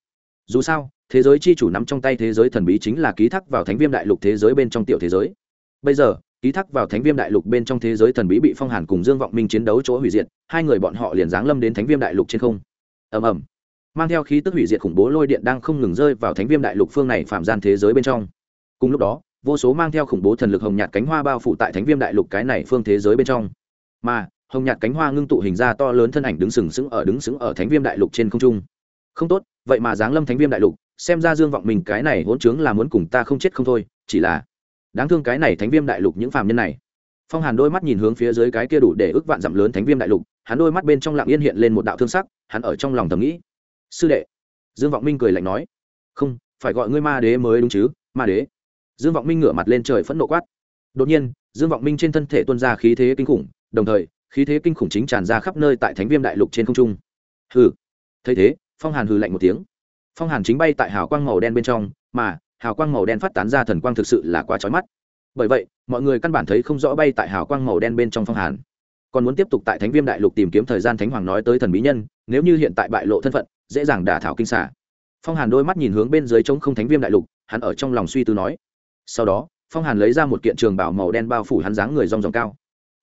Dù sao thế giới chi chủ nắm trong tay thế giới thần bí chính là ký thác vào thánh viêm đại lục thế giới bên trong tiểu thế giới. Bây giờ, ký thác vào thánh viêm đại lục bên trong thế giới thần bí bị phong hàn cùng dương vọng minh chiến đấu chỗ hủy diệt, hai người bọn họ liền giáng lâm đến thánh viêm đại lục trên không. Ầm ầm. Mang theo khí tức hủy diệt khủng bố lôi điện đang không ngừng rơi vào thánh viêm đại lục phương này phạm gian thế giới bên trong. Cùng lúc đó, vô số mang theo khủng bố thần lực hồng nhạt cánh hoa bao phủ tại thánh viêm đại lục cái này phương thế giới bên trong. Mà, hồng nhạt cánh hoa ngưng tụ hình ra to lớn thân ảnh đứng sừng sững ở đứng sững ở thánh viêm đại lục trên không trung. Không tốt, vậy mà giáng lâm thánh viêm đại lục xem ra dương vọng mình cái này hỗn trướng là muốn cùng ta không chết không thôi, chỉ là đáng thương cái này thánh viêm đại lục những phàm nhân này. Phong hàn đôi mắt nhìn hướng phía dưới cái kia đủ để ước vạn dặm lớn thánh viêm đại lục, hắn đôi mắt bên trong lặng yên hiện lên một đạo thương sắc, hắn ở trong lòng thầm nghĩ. Sư đệ. Dương vọng minh cười lạnh nói. Không, phải gọi ngươi ma đế mới đúng chứ, ma đế. Dương vọng minh ngửa mặt lên trời phẫn nộ quát. Đột nhiên, dương vọng minh trên thân thể tuân ra khí thế kinh khủng, đồng thời, khí thế kinh khủng chính tràn ra khắp nơi tại thánh viêm đại lục trên không trung. Hừ. Thấy thế, phong hàn hừ lạnh một tiếng phong hàn chính bay tại hào quang màu đen bên trong, mà hào quang màu đen phát tán ra thần quang thực sự là quá trói mắt. Bởi vậy, mọi người căn bản thấy không rõ bay tại hào quang màu đen bên trong phong hàn. Còn muốn tiếp tục tại thánh viêm đại lục tìm kiếm thời gian thánh hoàng nói tới thần bí nhân, nếu như hiện tại bại lộ thân phận, dễ dàng đả thảo kinh xả phong hàn đôi mắt nhìn hướng bên dưới trống không thánh viêm đại lục, hắn ở trong lòng suy tư nói. Sau đó, phong hàn lấy ra một kiện trường bảo màu đen bao phủ hắn dáng người rong ròng cao.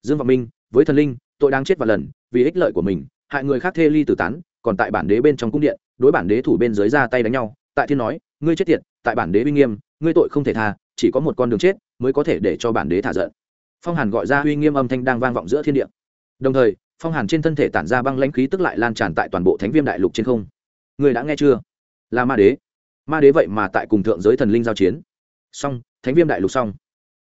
Dương vọng minh, với thần linh, tội đang chết và lần, vì ích lợi của mình, hại người khác thê ly tử tán, còn tại bản đế bên trong cung điện đối bản đế thủ bên dưới ra tay đánh nhau, tại thiên nói, ngươi chết tiệt, tại bản đế uy nghiêm, ngươi tội không thể tha, chỉ có một con đường chết mới có thể để cho bản đế thả giận. Phong hàn gọi ra uy nghiêm âm thanh đang vang vọng giữa thiên địa. Đồng thời, phong hàn trên thân thể tản ra băng lãnh khí tức lại lan tràn tại toàn bộ thánh viêm đại lục trên không. Người đã nghe chưa? Là ma đế. Ma đế vậy mà tại cùng thượng giới thần linh giao chiến. Song thánh viêm đại lục xong.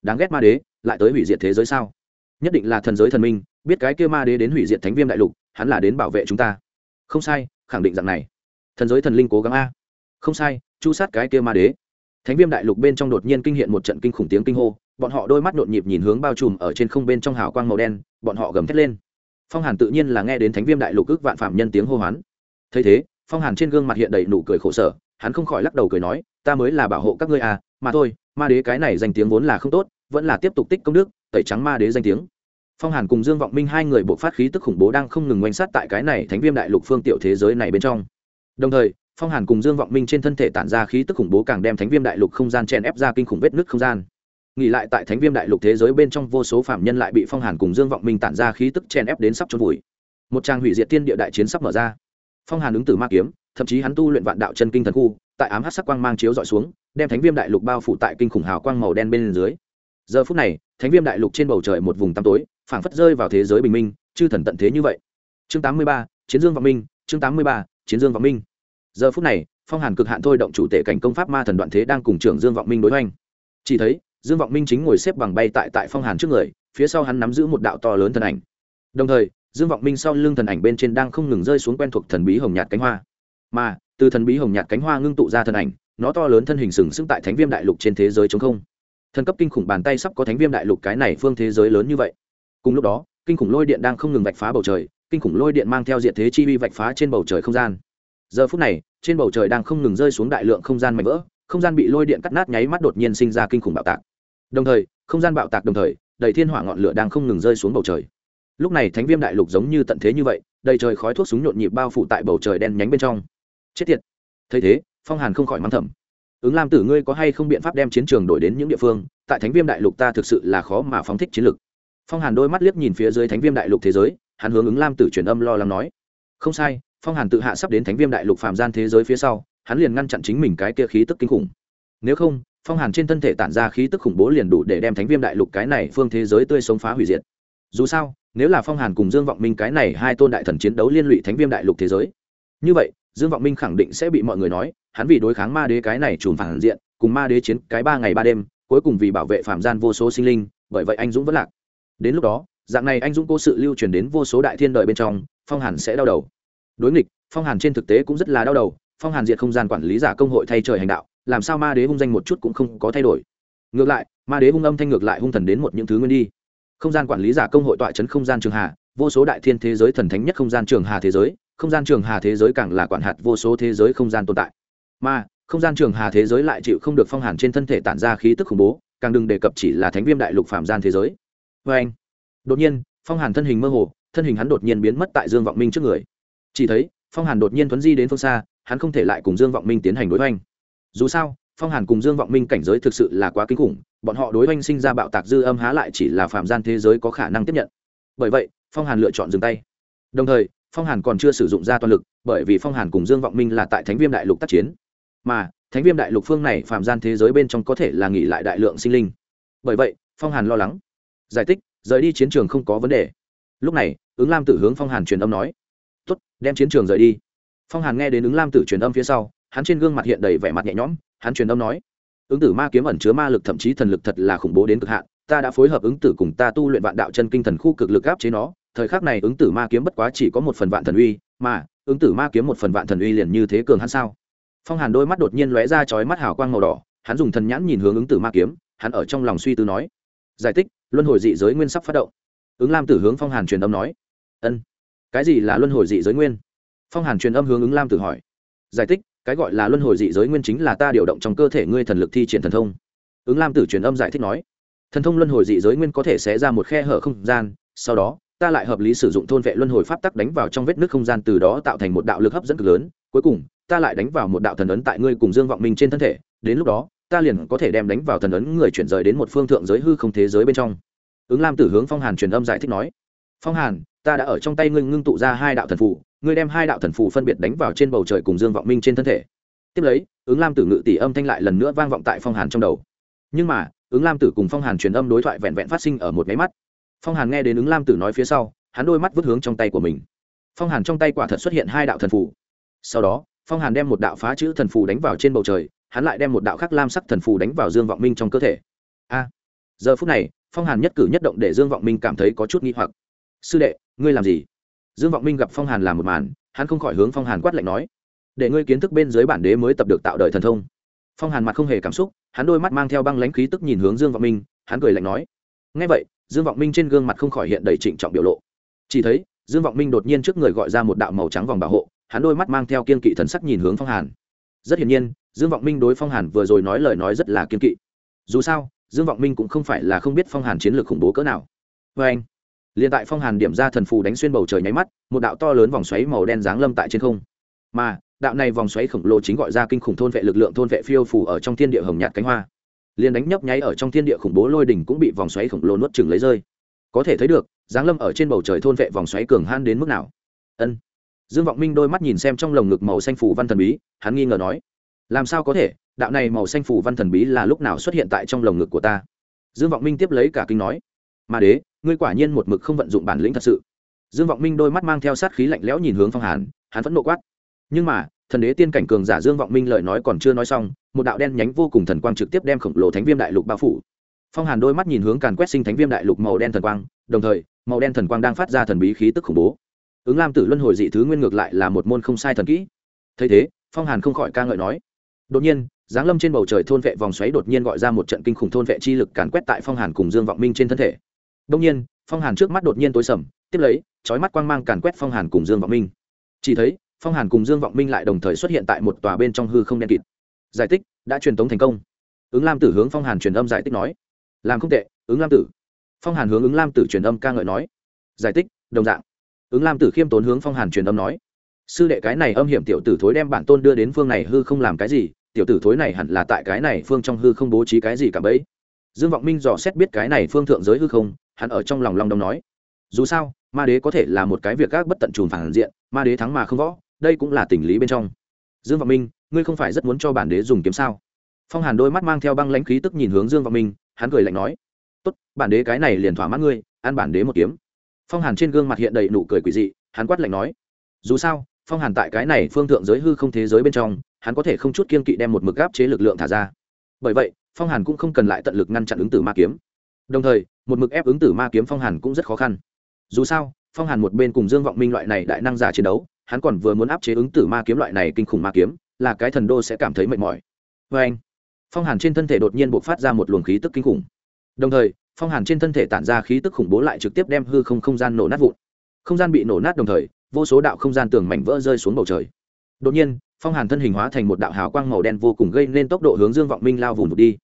Đáng ghét ma đế, lại tới hủy diệt thế giới sao? Nhất định là thần giới thần minh, biết cái kia ma đế đến hủy diệt thánh viêm đại lục, hắn là đến bảo vệ chúng ta. Không sai, khẳng định rằng này thần giới thần linh cố gắng a. Không sai, chu sát cái kia ma đế. Thánh viêm đại lục bên trong đột nhiên kinh hiện một trận kinh khủng tiếng kinh hô, bọn họ đôi mắt nhộn nhịp nhìn hướng bao trùm ở trên không bên trong hào quang màu đen, bọn họ gầm thét lên. Phong hàn tự nhiên là nghe đến thánh viêm đại lục ước vạn phạm nhân tiếng hô hoán. Thấy thế, phong hàn trên gương mặt hiện đầy nụ cười khổ sở, hắn không khỏi lắc đầu cười nói, ta mới là bảo hộ các ngươi à mà thôi, ma đế cái này danh tiếng vốn là không tốt, vẫn là tiếp tục tích công đức, tẩy trắng ma đế danh tiếng. Phong hàn cùng dương vọng minh hai người buộc phát khí tức khủng bố đang không ngừng oanh sát tại cái này thánh viêm đại lục phương tiểu thế giới này bên trong đồng thời phong hàn cùng dương vọng minh trên thân thể tản ra khí tức khủng bố càng đem thánh viêm đại lục không gian chèn ép ra kinh khủng vết nứt không gian. Nghỉ lại tại thánh viêm đại lục thế giới bên trong vô số phạm nhân lại bị phong hàn cùng dương vọng minh tản ra khí tức chèn ép đến sắp trôn vùi. Một trang hủy diệt tiên địa đại chiến sắp mở ra. Phong hàn ứng từ ma kiếm thậm chí hắn tu luyện vạn đạo chân kinh thần khu tại ám hát sắc quang mang chiếu dọi xuống đem thánh viêm đại lục bao phủ tại kinh khủng hào quang màu đen bên dưới. Giờ phút này thánh viêm đại lục trên bầu trời một vùng tăm tối phảng phất rơi vào thế giới bình minh chư thần tận thế như vậy. Chương 83, chiến dương vọng minh chương 83, chiến dương vọng minh. Giờ phút này, phong hàn cực hạn thôi động chủ tể cảnh công pháp ma thần đoạn thế đang cùng trưởng dương vọng minh đối hoành. Chỉ thấy, dương vọng minh chính ngồi xếp bằng bay tại tại phong hàn trước người, phía sau hắn nắm giữ một đạo to lớn thần ảnh. Đồng thời, dương vọng minh sau lưng thần ảnh bên trên đang không ngừng rơi xuống quen thuộc thần bí hồng nhạt cánh hoa. Mà, từ thần bí hồng nhạt cánh hoa ngưng tụ ra thần ảnh, nó to lớn thân hình sừng sững tại thánh viêm đại lục trên thế giới chống không. Thần cấp kinh khủng bàn tay sắp có thánh viêm đại lục cái này phương thế giới lớn như vậy. Cùng lúc đó, kinh khủng lôi điện đang không ngừng vạch phá bầu trời kinh khủng lôi điện mang theo diện thế chi vi vạch phá trên bầu trời không gian. Giờ phút này, trên bầu trời đang không ngừng rơi xuống đại lượng không gian mạnh vỡ, không gian bị lôi điện cắt nát nháy mắt đột nhiên sinh ra kinh khủng bạo tạc. Đồng thời, không gian bạo tạc đồng thời, đầy thiên hỏa ngọn lửa đang không ngừng rơi xuống bầu trời. Lúc này thánh viêm đại lục giống như tận thế như vậy, đầy trời khói thuốc súng nhộn nhịp bao phủ tại bầu trời đen nhánh bên trong. Chết tiệt. Thấy thế, phong hàn không khỏi mắng thầm. Ứng lam tử ngươi có hay không biện pháp đem chiến trường đổi đến những địa phương? Tại thánh viêm đại lục ta thực sự là khó mà phóng thích chiến lực. phong hàn đôi mắt liếc nhìn phía dưới thánh viêm đại lục thế giới hắn hướng ứng lam tử truyền âm lo lắng nói. Không sai, phong hàn tự hạ sắp đến thánh viêm đại lục Phạm gian thế giới phía sau, hắn liền ngăn chặn chính mình cái kia khí tức kinh khủng. Nếu không, phong hàn trên thân thể tản ra khí tức khủng bố liền đủ để đem thánh viêm đại lục cái này phương thế giới tươi sống phá hủy diệt. Dù sao, nếu là phong hàn cùng dương vọng minh cái này hai tôn đại thần chiến đấu liên lụy thánh viêm đại lục thế giới, như vậy, dương vọng minh khẳng định sẽ bị mọi người nói, hắn vì đối kháng ma đế cái này trùm phản diện, cùng ma đế chiến cái ba ngày ba đêm, cuối cùng vì bảo vệ phạm gian vô số sinh linh, bởi vậy anh dũng vẫn lạc. Đến lúc đó dạng này anh dũng cố sự lưu truyền đến vô số đại thiên đời bên trong, phong hàn sẽ đau đầu. Đối nghịch, phong hàn trên thực tế cũng rất là đau đầu, phong hàn diệt không gian quản lý giả công hội thay trời hành đạo, làm sao ma đế hung danh một chút cũng không có thay đổi. Ngược lại, ma đế hung âm thanh ngược lại hung thần đến một những thứ nguyên đi. Không gian quản lý giả công hội tọa chấn không gian trường hà vô số đại thiên thế giới thần thánh nhất không gian trường hà thế giới, không gian trường hà thế giới càng là quản hạt vô số thế giới không gian tồn tại. Mà không gian trường hà thế giới lại chịu không được phong hàn trên thân thể tản ra khí tức khủng bố, càng đừng đề cập chỉ là thánh viêm đại lục phạm gian thế giới. Vê anh đột nhiên, phong hàn thân hình mơ hồ, thân hình hắn đột nhiên biến mất tại dương vọng minh trước người. Chỉ thấy, phong hàn đột nhiên thuấn di đến phương xa, hắn không thể lại cùng dương vọng minh tiến hành đối oanh dù sao, phong hàn cùng dương vọng minh cảnh giới thực sự là quá kinh khủng, bọn họ đối oanh sinh ra bạo tạc dư âm há lại chỉ là phạm gian thế giới có khả năng tiếp nhận. Bởi vậy, phong hàn lựa chọn dừng tay. Đồng thời, phong hàn còn chưa sử dụng ra toàn lực, bởi vì phong hàn cùng dương vọng minh là tại thánh viêm đại lục tác chiến. Mà, thánh viêm đại lục phương này phạm gian thế giới bên trong có thể là nghỉ lại đại lượng sinh linh. Bởi vậy, phong hàn lo lắng. Giải thích rời đi chiến trường không có vấn đề. Lúc này, ứng lam tử hướng phong hàn truyền âm nói tuất đem chiến trường rời đi. Phong hàn nghe đến ứng lam tử truyền âm phía sau, hắn trên gương mặt hiện đầy vẻ mặt nhẹ nhõm, hắn truyền âm nói, ứng tử ma kiếm ẩn chứa ma lực thậm chí thần lực thật là khủng bố đến cực hạn, ta đã phối hợp ứng tử cùng ta tu luyện vạn đạo chân kinh thần khu cực lực áp chế nó, thời khắc này ứng tử ma kiếm bất quá chỉ có một phần vạn thần uy, mà ứng tử ma kiếm một phần vạn thần uy liền như thế cường hắn sao? Phong hàn đôi mắt đột nhiên lóe ra chói mắt hào quang màu đỏ, hắn dùng thần nhãn nhìn hướng ứng tử ma kiếm, hắn ở trong lòng suy tư nói, giải thích luân hồi dị giới nguyên sắp phát động. Ứng lam tử hướng phong hàn truyền âm nói. Ân, cái gì là luân hồi dị giới nguyên? Phong hàn truyền âm hướng ứng lam tử hỏi. Giải thích, cái gọi là luân hồi dị giới nguyên chính là ta điều động trong cơ thể ngươi thần lực thi triển thần thông. Ứng lam tử truyền âm giải thích nói. Thần thông luân hồi dị giới nguyên có thể sẽ ra một khe hở không gian, sau đó, ta lại hợp lý sử dụng thôn vệ luân hồi pháp tắc đánh vào trong vết nước không gian, từ đó tạo thành một đạo lực hấp dẫn cực lớn. Cuối cùng, ta lại đánh vào một đạo thần ấn tại ngươi cùng dương vọng minh trên thân thể. Đến lúc đó ta liền có thể đem đánh vào thần ấn người chuyển rời đến một phương thượng giới hư không thế giới bên trong. Ứng lam tử hướng phong hàn truyền âm giải thích nói, phong hàn, ta đã ở trong tay ngươi ngưng tụ ra hai đạo thần phù, ngươi đem hai đạo thần phù phân biệt đánh vào trên bầu trời cùng dương vọng minh trên thân thể. Tiếp lấy, ứng lam tử ngự tỷ âm thanh lại lần nữa vang vọng tại phong hàn trong đầu. Nhưng mà, ứng lam tử cùng phong hàn truyền âm đối thoại vẹn vẹn phát sinh ở một máy mắt. Phong hàn nghe đến ứng lam tử nói phía sau, hắn đôi mắt vứt hướng trong tay của mình. Phong hàn trong tay quả thật xuất hiện hai đạo thần phù. Sau đó, phong hàn đem một đạo phá chữ thần phù đánh vào trên bầu trời hắn lại đem một đạo khắc lam sắc thần phù đánh vào dương vọng minh trong cơ thể. A, giờ phút này, phong hàn nhất cử nhất động để dương vọng minh cảm thấy có chút nghi hoặc. Sư đệ, ngươi làm gì? Dương vọng minh gặp phong hàn làm một màn, hắn không khỏi hướng phong hàn quát lạnh nói, để ngươi kiến thức bên dưới bản đế mới tập được tạo đời thần thông. Phong hàn mặt không hề cảm xúc, hắn đôi mắt mang theo băng lãnh khí tức nhìn hướng dương vọng minh, hắn cười lạnh nói ngay vậy, dương vọng minh trên gương mặt không khỏi hiện đầy trịnh trọng biểu lộ. Chỉ thấy, dương vọng minh đột nhiên trước người gọi ra một đạo màu trắng vòng bảo hộ, hắn đôi mắt mang theo kiên kỵ thần sắc nhìn hướng phong hàn. Rất hiển nhiên dương vọng minh đối phong hàn vừa rồi nói lời nói rất là kiên kỵ. Dù sao, dương vọng minh cũng không phải là không biết phong hàn chiến lược khủng bố cỡ nào. Vê anh, liền tại phong hàn điểm ra thần phù đánh xuyên bầu trời nháy mắt, một đạo to lớn vòng xoáy màu đen giáng lâm tại trên không. Mà, đạo này vòng xoáy khổng lồ chính gọi ra kinh khủng thôn vệ lực lượng thôn vệ phiêu phù ở trong thiên địa hồng nhạt cánh hoa. Liền đánh nhấp nháy ở trong thiên địa khủng bố lôi đỉnh cũng bị vòng xoáy khổng lồ nuốt chừng lấy rơi. Có thể thấy được, giáng lâm ở trên bầu trời thôn vệ vòng xoáy cường han đến mức nào. Ân. Dương vọng minh đôi mắt nhìn xem trong lồng ngực màu xanh phủ văn thần bí, hắn nghi ngờ nói làm sao có thể? Đạo này màu xanh phủ văn thần bí là lúc nào xuất hiện tại trong lồng ngực của ta? Dương vọng minh tiếp lấy cả kinh nói. Mà đế, ngươi quả nhiên một mực không vận dụng bản lĩnh thật sự. Dương vọng minh đôi mắt mang theo sát khí lạnh lẽo nhìn hướng phong hàn, hắn vẫn nộ quát. Nhưng mà, thần đế tiên cảnh cường giả dương vọng minh lời nói còn chưa nói xong, một đạo đen nhánh vô cùng thần quang trực tiếp đem khổng lồ thánh viêm đại lục bao phủ. Phong hàn đôi mắt nhìn hướng càn quét sinh thánh viêm đại lục màu đen thần quang, đồng thời, màu đen thần quang đang phát ra thần bí khí tức khủng bố. Ứng lam tử luân hồi dị thứ nguyên ngược lại là một môn không sai thần kỹ. Thấy thế, phong hàn không khỏi ca ngợi nói đột nhiên, giáng lâm trên bầu trời thôn vệ vòng xoáy đột nhiên gọi ra một trận kinh khủng thôn vệ chi lực càn quét tại phong hàn cùng dương vọng minh trên thân thể. Đông nhiên, phong hàn trước mắt đột nhiên tối sầm, tiếp lấy trói mắt quang mang càn quét phong hàn cùng dương vọng minh. Chỉ thấy, phong hàn cùng dương vọng minh lại đồng thời xuất hiện tại một tòa bên trong hư không đen kịt. Giải tích đã truyền tống thành công. Ứng lam tử hướng phong hàn truyền âm giải tích nói. Làm không tệ, ứng lam tử. Phong hàn hướng ứng lam tử truyền âm ca ngợi nói. Giải tích đồng dạng. Ứng lam tử khiêm tốn hướng phong hàn truyền âm nói. Sư đệ cái này âm hiểm tiểu tử thối đem bản tôn đưa đến phương này hư không làm cái gì tiểu tử thối này hẳn là tại cái này phương trong hư không bố trí cái gì cả bấy. Dương vọng minh dò xét biết cái này phương thượng giới hư không, hắn ở trong lòng long đông nói. Dù sao, ma đế có thể là một cái việc các bất tận trùm phản diện, ma đế thắng mà không võ, đây cũng là tình lý bên trong. Dương vọng minh, ngươi không phải rất muốn cho bản đế dùng kiếm sao? Phong hàn đôi mắt mang theo băng lãnh khí tức nhìn hướng dương vọng minh, hắn cười lạnh nói. Tốt, bản đế cái này liền thỏa mãn ngươi, ăn bản đế một kiếm. Phong hàn trên gương mặt hiện đầy nụ cười quỷ dị, hắn quát lạnh nói. Dù sao, phong hàn tại cái này phương thượng giới hư không thế giới bên trong hắn có thể không chút kiên kỵ đem một mực áp chế lực lượng thả ra. Bởi vậy, phong hàn cũng không cần lại tận lực ngăn chặn ứng tử ma kiếm. Đồng thời, một mực ép ứng tử ma kiếm phong hàn cũng rất khó khăn. Dù sao, phong hàn một bên cùng dương vọng minh loại này đại năng giả chiến đấu, hắn còn vừa muốn áp chế ứng tử ma kiếm loại này kinh khủng ma kiếm, là cái thần đô sẽ cảm thấy mệt mỏi. Vê anh, phong hàn trên thân thể đột nhiên b ộ c phát ra một luồng khí tức kinh khủng. Đồng thời, phong hàn trên thân thể tản ra khí tức khủng bố lại trực tiếp đem hư không không gian nổ nát vụn. Không gian bị nổ nát đồng thời, vô số đạo không gian tường mảnh vỡ rơi xuống bầu trời. Đột nhiên phong hàn thân hình hóa thành một đạo hào quang màu đen vô cùng gây nên tốc độ hướng dương vọng minh lao vùng đi.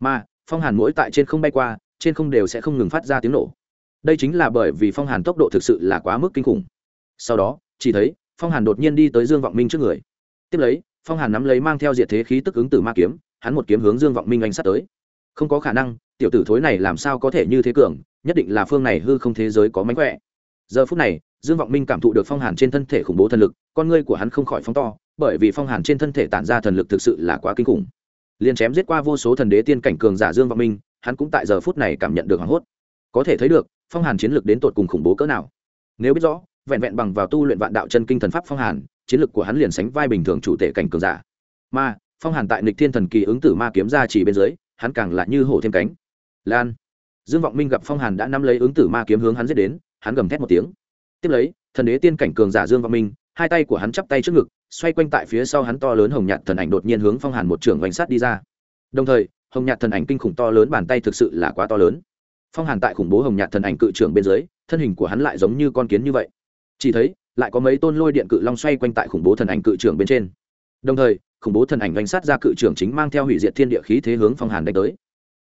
Mà, phong hàn mỗi tại trên không bay qua, trên không đều sẽ không ngừng phát ra tiếng nổ. Đây chính là bởi vì phong hàn tốc độ thực sự là quá mức kinh khủng. Sau đó, chỉ thấy, phong hàn đột nhiên đi tới dương vọng minh trước người. Tiếp lấy, phong hàn nắm lấy mang theo diệt thế khí tức ứng từ ma kiếm, hắn một kiếm hướng dương vọng minh anh sắp tới. Không có khả năng, tiểu tử thối này làm sao có thể như thế cường, nhất định là phương này hư không thế giới có mánh khỏe. Giờ phút này, dương vọng minh cảm thụ được phong hàn trên thân thể khủng bố thần lực, con ngươi của hắn không khỏi phóng to bởi vì phong hàn trên thân thể tản ra thần lực thực sự là quá kinh khủng. Liền chém giết qua vô số thần đế tiên cảnh cường giả dương vọng minh, hắn cũng tại giờ phút này cảm nhận được hoảng hốt. Có thể thấy được, phong hàn chiến lược đến tột cùng khủng bố cỡ nào. Nếu biết rõ, vẹn vẹn bằng vào tu luyện vạn đạo chân kinh thần pháp phong hàn, chiến lược của hắn liền sánh vai bình thường chủ tể cảnh cường giả. Mà, phong hàn tại nịch thiên thần kỳ ứng tử ma kiếm ra chỉ bên dưới, hắn càng lại như hổ thêm cánh. Lan. Dương vọng minh gặp phong hàn đã nắm lấy ứng tử ma kiếm hướng hắn giết đến, hắn gầm thét một tiếng. Tiếp lấy, thần đế tiên cảnh cường giả dương vọng minh hai tay của hắn chắp tay trước ngực, xoay quanh tại phía sau hắn to lớn hồng nhạt thần ảnh đột nhiên hướng phong hàn một trường oanh sát đi ra. Đồng thời, hồng nhạt thần ảnh kinh khủng to lớn bàn tay thực sự là quá to lớn. Phong hàn tại khủng bố hồng nhạt thần ảnh cự trưởng bên dưới, thân hình của hắn lại giống như con kiến như vậy. Chỉ thấy, lại có mấy tôn lôi điện cự long xoay quanh tại khủng bố thần ảnh cự trưởng bên trên. Đồng thời, khủng bố thần ảnh oanh sát ra cự trưởng chính mang theo hủy diệt thiên địa khí thế hướng phong hàn đánh tới.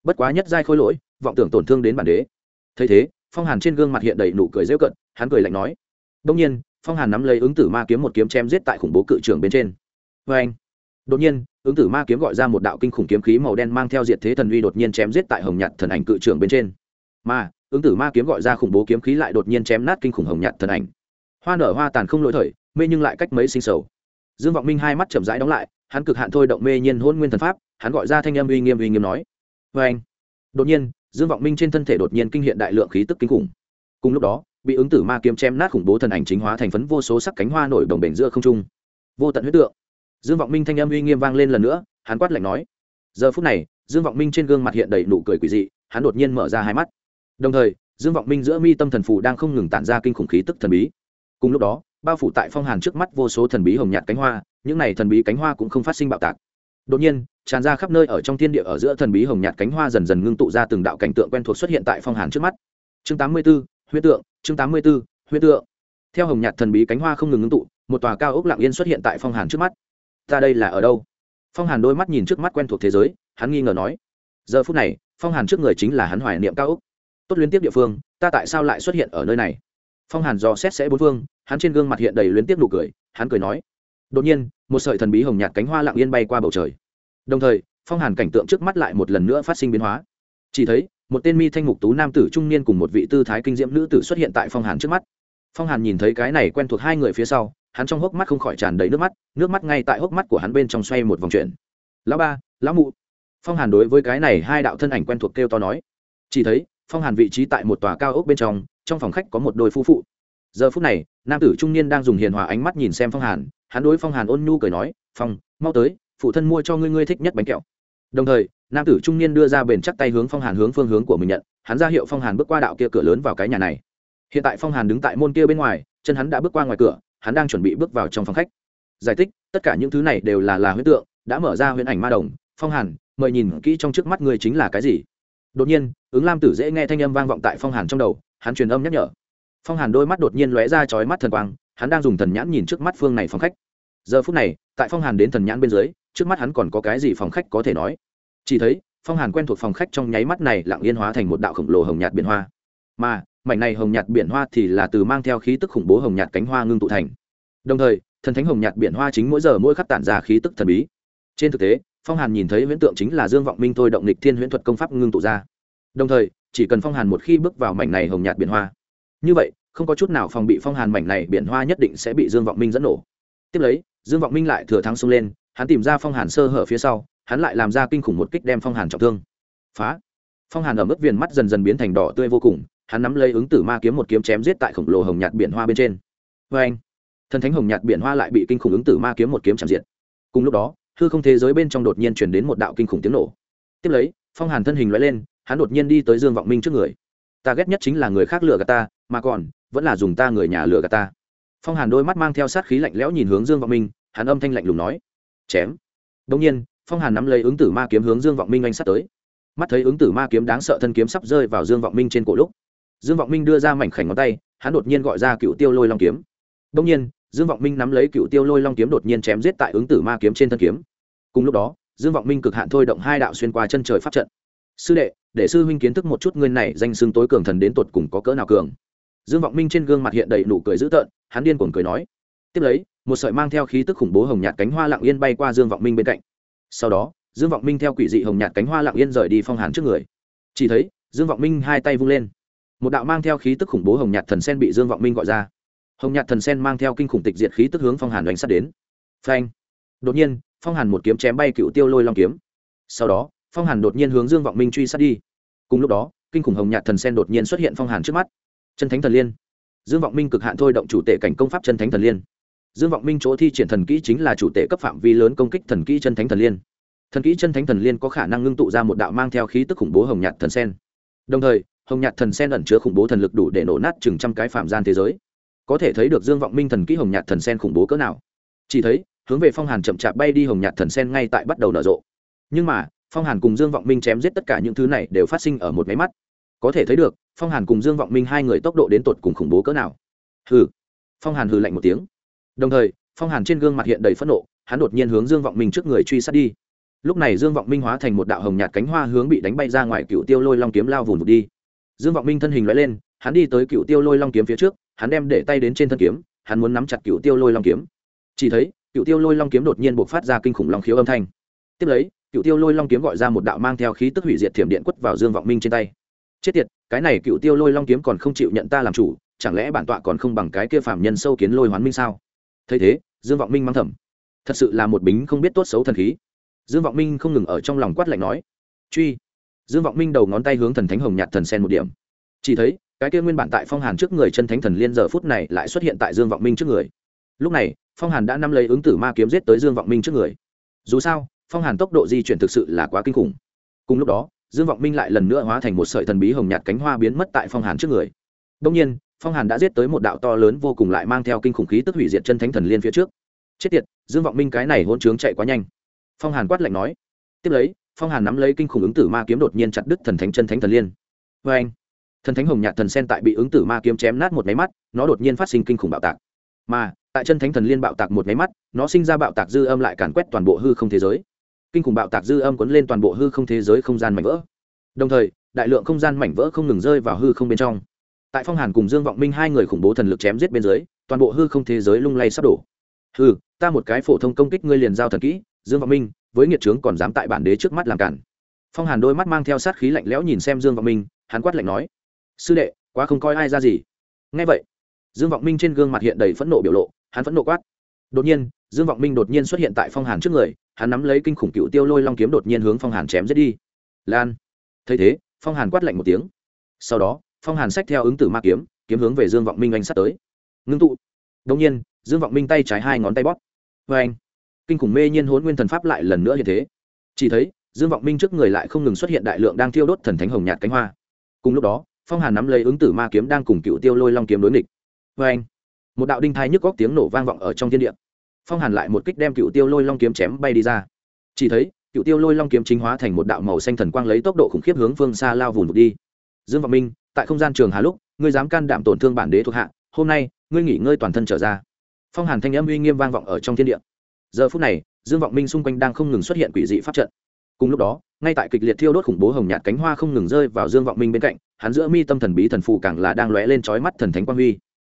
Bất quá nhất giai khôi lỗi, vọng tưởng tổn thương đến bản đế. Thấy thế, phong hàn trên gương mặt hiện đầy nụ cười rêu cận, hắn cười lạnh nói, đông nhiên phong hàn nắm lấy ứng tử ma kiếm một kiếm chém giết tại khủng bố cự trưởng bên trên. Vê anh, đột nhiên, ứng tử ma kiếm gọi ra một đạo kinh khủng kiếm khí màu đen mang theo diệt thế thần uy đột nhiên chém giết tại hồng nhạt thần ảnh cự trưởng bên trên. Mà, ứng tử ma kiếm gọi ra khủng bố kiếm khí lại đột nhiên chém nát kinh khủng hồng nhạt thần ảnh. Hoa nở hoa tàn không lỗi thời, mê nhưng lại cách mấy sinh sầu. Dương vọng minh hai mắt chậm rãi đóng lại, hắn cực hạn thôi động mê nhiên hôn nguyên thần pháp, hắn gọi ra thanh âm uy nghiêm uy nghiêm nói. Vê anh, đột nhiên, dương vọng minh trên thân thể đột nhiên kinh hiện đại lượng khí tức kinh khủng. Cùng lúc đó bị ứng tử ma kiếm chém nát khủng bố thần ảnh chính hóa thành phấn vô số sắc cánh hoa nổi đồng bể giữa không trung. Vô tận huyết tượng. Dương vọng minh thanh âm uy nghiêm vang lên lần nữa hắn quát lạnh nói. Giờ phút này dương vọng minh trên gương mặt hiện đầy nụ cười quỷ dị hắn đột nhiên mở ra hai mắt. Đồng thời dương vọng minh giữa mi tâm thần phù đang không ngừng tản ra kinh khủng khí tức thần bí. Cùng lúc đó bao phủ tại phong hàn trước mắt vô số thần bí hồng nhạt cánh hoa những này thần bí cánh hoa cũng không phát sinh bạo tạc. Đột nhiên tràn ra khắp nơi ở trong thiên địa ở giữa thần bí hồng nhạt cánh hoa dần dần ngưng tụ ra từng đạo cảnh tượng quen thuộc xuất hiện tại phong hàn trước mắt. Chương 84, huyết tượng chương 84, huyết tượng. Theo hồng nhạt thần bí cánh hoa không ngừng ngưng tụ một tòa cao ốc lặng yên xuất hiện tại phong hàn trước mắt. Ta đây là ở đâu? Phong hàn đôi mắt nhìn trước mắt quen thuộc thế giới hắn nghi ngờ nói. Giờ phút này phong hàn trước người chính là hắn hoài niệm cao ốc. Tốt liên tiếp địa phương ta tại sao lại xuất hiện ở nơi này? Phong hàn dò xét sẽ bốn phương hắn trên gương mặt hiện đầy liên tiếp nụ cười hắn cười nói. Đột nhiên một sợi thần bí hồng nhạt cánh hoa lặng yên bay qua bầu trời. Đồng thời phong hàn cảnh tượng trước mắt lại một lần nữa phát sinh biến hóa. Chỉ thấy một tên mi thanh mục tú nam tử trung niên cùng một vị tư thái kinh diễm nữ tử xuất hiện tại phong hàn trước mắt. Phong hàn nhìn thấy cái này quen thuộc hai người phía sau, hắn trong hốc mắt không khỏi tràn đầy nước mắt nước mắt ngay tại hốc mắt của hắn bên trong xoay một vòng chuyển. Lão ba, lão mụ. Phong hàn đối với cái này hai đạo thân ảnh quen thuộc kêu to nói. Chỉ thấy, phong hàn vị trí tại một tòa cao ốc bên trong trong phòng khách có một đôi phu phụ. Giờ phút này, nam tử trung niên đang dùng hiền hòa ánh mắt nhìn xem phong hàn, hắn đối phong hàn ôn nhu cười nói, phong, mau tới, phụ thân mua cho ngươi ngươi thích nhất bánh kẹo đồng thời, nam tử trung niên đưa ra bền chắc tay hướng phong hàn hướng phương hướng của mình nhận, hắn ra hiệu phong hàn bước qua đạo kia cửa lớn vào cái nhà này. Hiện tại phong hàn đứng tại môn kia bên ngoài, chân hắn đã bước qua ngoài cửa, hắn đang chuẩn bị bước vào trong phòng khách. Giải thích, tất cả những thứ này đều là là huyễn tượng, đã mở ra huyễn ảnh ma đồng. Phong hàn, mời nhìn kỹ trong trước mắt người chính là cái gì. Đột nhiên, ứng lam tử dễ nghe thanh âm vang vọng tại phong hàn trong đầu, hắn truyền âm nhắc nhở. Phong hàn đôi mắt đột nhiên lóe ra chói mắt thần quang, hắn đang dùng thần nhãn nhìn trước mắt phương này phòng khách. Giờ phút này, tại phong hàn đến thần nhãn bên dưới trước mắt hắn còn có cái gì phòng khách có thể nói? Chỉ thấy, phong hàn quen thuộc phòng khách trong nháy mắt này lặng yên hóa thành một đạo khổng lồ hồng nhạt biển hoa. Mà, mảnh này hồng nhạt biển hoa thì là từ mang theo khí tức khủng bố hồng nhạt cánh hoa ngưng tụ thành. Đồng thời, thần thánh hồng nhạt biển hoa chính mỗi giờ mỗi khắc tản ra khí tức thần bí. Trên thực tế, phong hàn nhìn thấy huyễn tượng chính là dương vọng minh thôi động lịch thiên huyễn thuật công pháp ngưng tụ ra. Đồng thời, chỉ cần phong hàn một khi bước vào mảnh này hồng nhạt biển hoa. Như vậy, không có chút nào phòng bị phong hàn mảnh này biển hoa nhất định sẽ bị dương vọng minh dẫn nổ. Tiếp lấy, dương vọng minh lại thừa thắng xông lên hắn tìm ra phong hàn sơ hở phía sau, hắn lại làm ra kinh khủng một kích đem phong hàn trọng thương. Phá! Phong hàn ở mức viền mắt dần dần biến thành đỏ tươi vô cùng, hắn nắm lấy ứng tử ma kiếm một kiếm chém giết tại khổng lồ hồng nhạt biển hoa bên trên. Vê anh thần thánh hồng nhạt biển hoa lại bị kinh khủng ứng tử ma kiếm một kiếm chạm diệt cùng lúc đó, hư không thế giới bên trong đột nhiên chuyển đến một đạo kinh khủng tiếng nổ. Tiếp lấy, phong hàn thân hình loại lên, hắn đột nhiên đi tới dương vọng minh trước người. Ta ghét nhất chính là người khác lừa gạt ta, mà còn, vẫn là dùng ta người nhà lừa gạt ta. Phong hàn đôi mắt mang theo sát khí lạnh lẽo nhìn hướng dương vọng minh, hắn âm thanh lạnh lùng nói chém. Đông nhiên, phong hàn nắm lấy ứng tử ma kiếm hướng dương vọng minh anh sát tới. Mắt thấy ứng tử ma kiếm đáng sợ thân kiếm sắp rơi vào dương vọng minh trên cổ lúc, dương vọng minh đưa ra mảnh khảnh ngón tay, hắn đột nhiên gọi ra cựu tiêu lôi long kiếm. Đông nhiên, dương vọng minh nắm lấy cựu tiêu lôi long kiếm đột nhiên chém giết tại ứng tử ma kiếm trên thân kiếm. Cùng lúc đó, dương vọng minh cực hạn thôi động hai đạo xuyên qua chân trời pháp trận. Sư đệ, để sư huynh kiến thức một chút ngươi này danh xưng tối cường thần đến tột cùng có cỡ nào cường. Dương vọng minh trên gương mặt hiện đầy nụ cười dữ tợn, hắn điên cuồng cười nói. Tiếp lấy một sợi mang theo khí tức khủng bố hồng nhạt cánh hoa lặng yên bay qua dương vọng minh bên cạnh. Sau đó, dương vọng minh theo quỷ dị hồng nhạt cánh hoa lặng yên rời đi phong hàn trước người. Chỉ thấy, dương vọng minh hai tay vung lên. Một đạo mang theo khí tức khủng bố hồng nhạt thần sen bị dương vọng minh gọi ra. Hồng nhạt thần sen mang theo kinh khủng tịch diệt khí tức hướng phong hàn đánh sát đến. Phanh! Đột nhiên, phong hàn một kiếm chém bay cựu tiêu lôi long kiếm. Sau đó, phong hàn đột nhiên hướng dương vọng minh truy sát đi. Cùng lúc đó, kinh khủng hồng nhạt thần sen đột nhiên xuất hiện phong hàn trước mắt. Chân thánh thần liên. Dương vọng minh cực hạn thôi động chủ tệ cảnh công pháp chân thánh thần liên dương vọng minh chỗ thi triển thần kỹ chính là chủ tệ cấp phạm vi lớn công kích thần kỹ chân thánh thần liên. Thần kỹ chân thánh thần liên có khả năng ngưng tụ ra một đạo mang theo khí tức khủng bố hồng nhạt thần sen. Đồng thời, hồng nhạt thần sen ẩn chứa khủng bố thần lực đủ để nổ nát chừng trăm cái phạm gian thế giới. Có thể thấy được dương vọng minh thần kỹ hồng nhạt thần sen khủng bố cỡ nào. Chỉ thấy, hướng về phong hàn chậm chạp bay đi hồng nhạt thần sen ngay tại bắt đầu nở rộ. Nhưng mà, phong hàn cùng dương vọng minh chém giết tất cả những thứ này đều phát sinh ở một máy mắt. Có thể thấy được, phong hàn cùng dương vọng minh hai người tốc độ đến tột cùng khủng bố cỡ nào. Hừ. Phong hàn hừ lạnh một tiếng đồng thời, phong hàn trên gương mặt hiện đầy phẫn nộ, hắn đột nhiên hướng dương vọng minh trước người truy sát đi. Lúc này dương vọng minh hóa thành một đạo hồng nhạt cánh hoa hướng bị đánh bay ra ngoài cựu tiêu lôi long kiếm lao vùng vụt đi. Dương vọng minh thân hình loại lên, hắn đi tới cựu tiêu lôi long kiếm phía trước, hắn đem để tay đến trên thân kiếm, hắn muốn nắm chặt cựu tiêu lôi long kiếm. Chỉ thấy, cựu tiêu lôi long kiếm đột nhiên buộc phát ra kinh khủng long khiếu âm thanh. Tiếp lấy, cựu tiêu lôi long kiếm gọi ra một đạo mang theo khí tức hủy diệt thiểm điện quất vào dương vọng minh trên tay. Chết tiệt, cái này cựu tiêu lôi long kiếm còn không chịu nhận ta làm chủ, chẳng lẽ bản tọa còn không bằng cái kia phạm nhân sâu kiến lôi hoán minh sao? Thấy thế, dương vọng minh mang thầm. Thật sự là một bính không biết tốt xấu thần khí. Dương vọng minh không ngừng ở trong lòng quát lạnh nói. Truy. Dương vọng minh đầu ngón tay hướng thần thánh hồng nhạt thần sen một điểm. Chỉ thấy, cái kia nguyên bản tại phong hàn trước người chân thánh thần liên giờ phút này lại xuất hiện tại dương vọng minh trước người. Lúc này, phong hàn đã nắm lấy ứng tử ma kiếm giết tới dương vọng minh trước người. Dù sao, phong hàn tốc độ di chuyển thực sự là quá kinh khủng. Cùng lúc đó, dương vọng minh lại lần nữa hóa thành một sợi thần bí hồng nhạt cánh hoa biến mất tại phong hàn trước người. Đông nhiên phong hàn đã giết tới một đạo to lớn vô cùng lại mang theo kinh khủng khí tức hủy diệt chân thánh thần liên phía trước chết tiệt dương vọng minh cái này hôn trướng chạy quá nhanh phong hàn quát lạnh nói tiếp lấy phong hàn nắm lấy kinh khủng ứng tử ma kiếm đột nhiên chặt đứt thần thánh chân thánh thần liên vê anh thần thánh hồng nhạt thần sen tại bị ứng tử ma kiếm chém nát một máy mắt nó đột nhiên phát sinh kinh khủng bạo tạc mà tại chân thánh thần liên bạo tạc một máy mắt nó sinh ra bạo tạc dư âm lại càn quét toàn bộ hư không thế giới kinh khủng bạo tạc dư âm cuốn lên toàn bộ hư không thế giới không gian mảnh vỡ đồng thời đại lượng không gian mảnh vỡ không ngừng rơi vào hư không bên trong tại phong hàn cùng dương vọng minh hai người khủng bố thần lực chém giết bên dưới, toàn bộ hư không thế giới lung lay sắp đổ. Hư ta một cái phổ thông công kích ngươi liền giao thần kỹ, dương vọng minh, với nghiệt trướng còn dám tại bản đế trước mắt làm cản. Phong hàn đôi mắt mang theo sát khí lạnh lẽo nhìn xem dương vọng minh, hắn quát lạnh nói, sư đệ, quá không coi ai ra gì. Ngay vậy, dương vọng minh trên gương mặt hiện đầy phẫn nộ biểu lộ, hắn phẫn nộ quát. Đột nhiên, dương vọng minh đột nhiên xuất hiện tại phong hàn trước người, hắn nắm lấy kinh khủng cựu tiêu lôi long kiếm đột nhiên hướng phong hàn chém giết đi. Lan, thấy thế, phong hàn quát lạnh một tiếng. Sau đó phong hàn sách theo ứng tử ma kiếm kiếm hướng về dương vọng minh anh sắp tới. Ngưng tụ. Đông nhiên, dương vọng minh tay trái hai ngón tay bóp. Vê anh kinh khủng mê nhiên hốn nguyên thần pháp lại lần nữa như thế. Chỉ thấy, dương vọng minh trước người lại không ngừng xuất hiện đại lượng đang thiêu đốt thần thánh hồng nhạt cánh hoa. Cùng lúc đó, phong hàn nắm lấy ứng tử ma kiếm đang cùng cựu tiêu lôi long kiếm đối nghịch. Vê anh một đạo đinh thai nhức góc tiếng nổ vang vọng ở trong thiên địa. Phong hàn lại một kích đem cựu tiêu lôi long kiếm chém bay đi ra. Chỉ thấy, cựu tiêu lôi long kiếm chính hóa thành một đạo màu xanh thần quang lấy tốc độ khủng khiếp hướng phương xa lao vùn vụt đi. Dương vọng minh tại không gian trường hà lúc, ngươi dám can đảm tổn thương bản đế thuộc hạ, hôm nay, ngươi nghỉ ngơi toàn thân trở ra. Phong hàn thanh âm uy nghiêm vang vọng ở trong thiên địa. Giờ phút này, dương vọng minh xung quanh đang không ngừng xuất hiện quỷ dị pháp trận. Cùng lúc đó, ngay tại kịch liệt thiêu đốt khủng bố hồng nhạt cánh hoa không ngừng rơi vào dương vọng minh bên cạnh, hắn giữa mi tâm thần bí thần phù càng là đang lóe lên trói mắt thần thánh quang huy.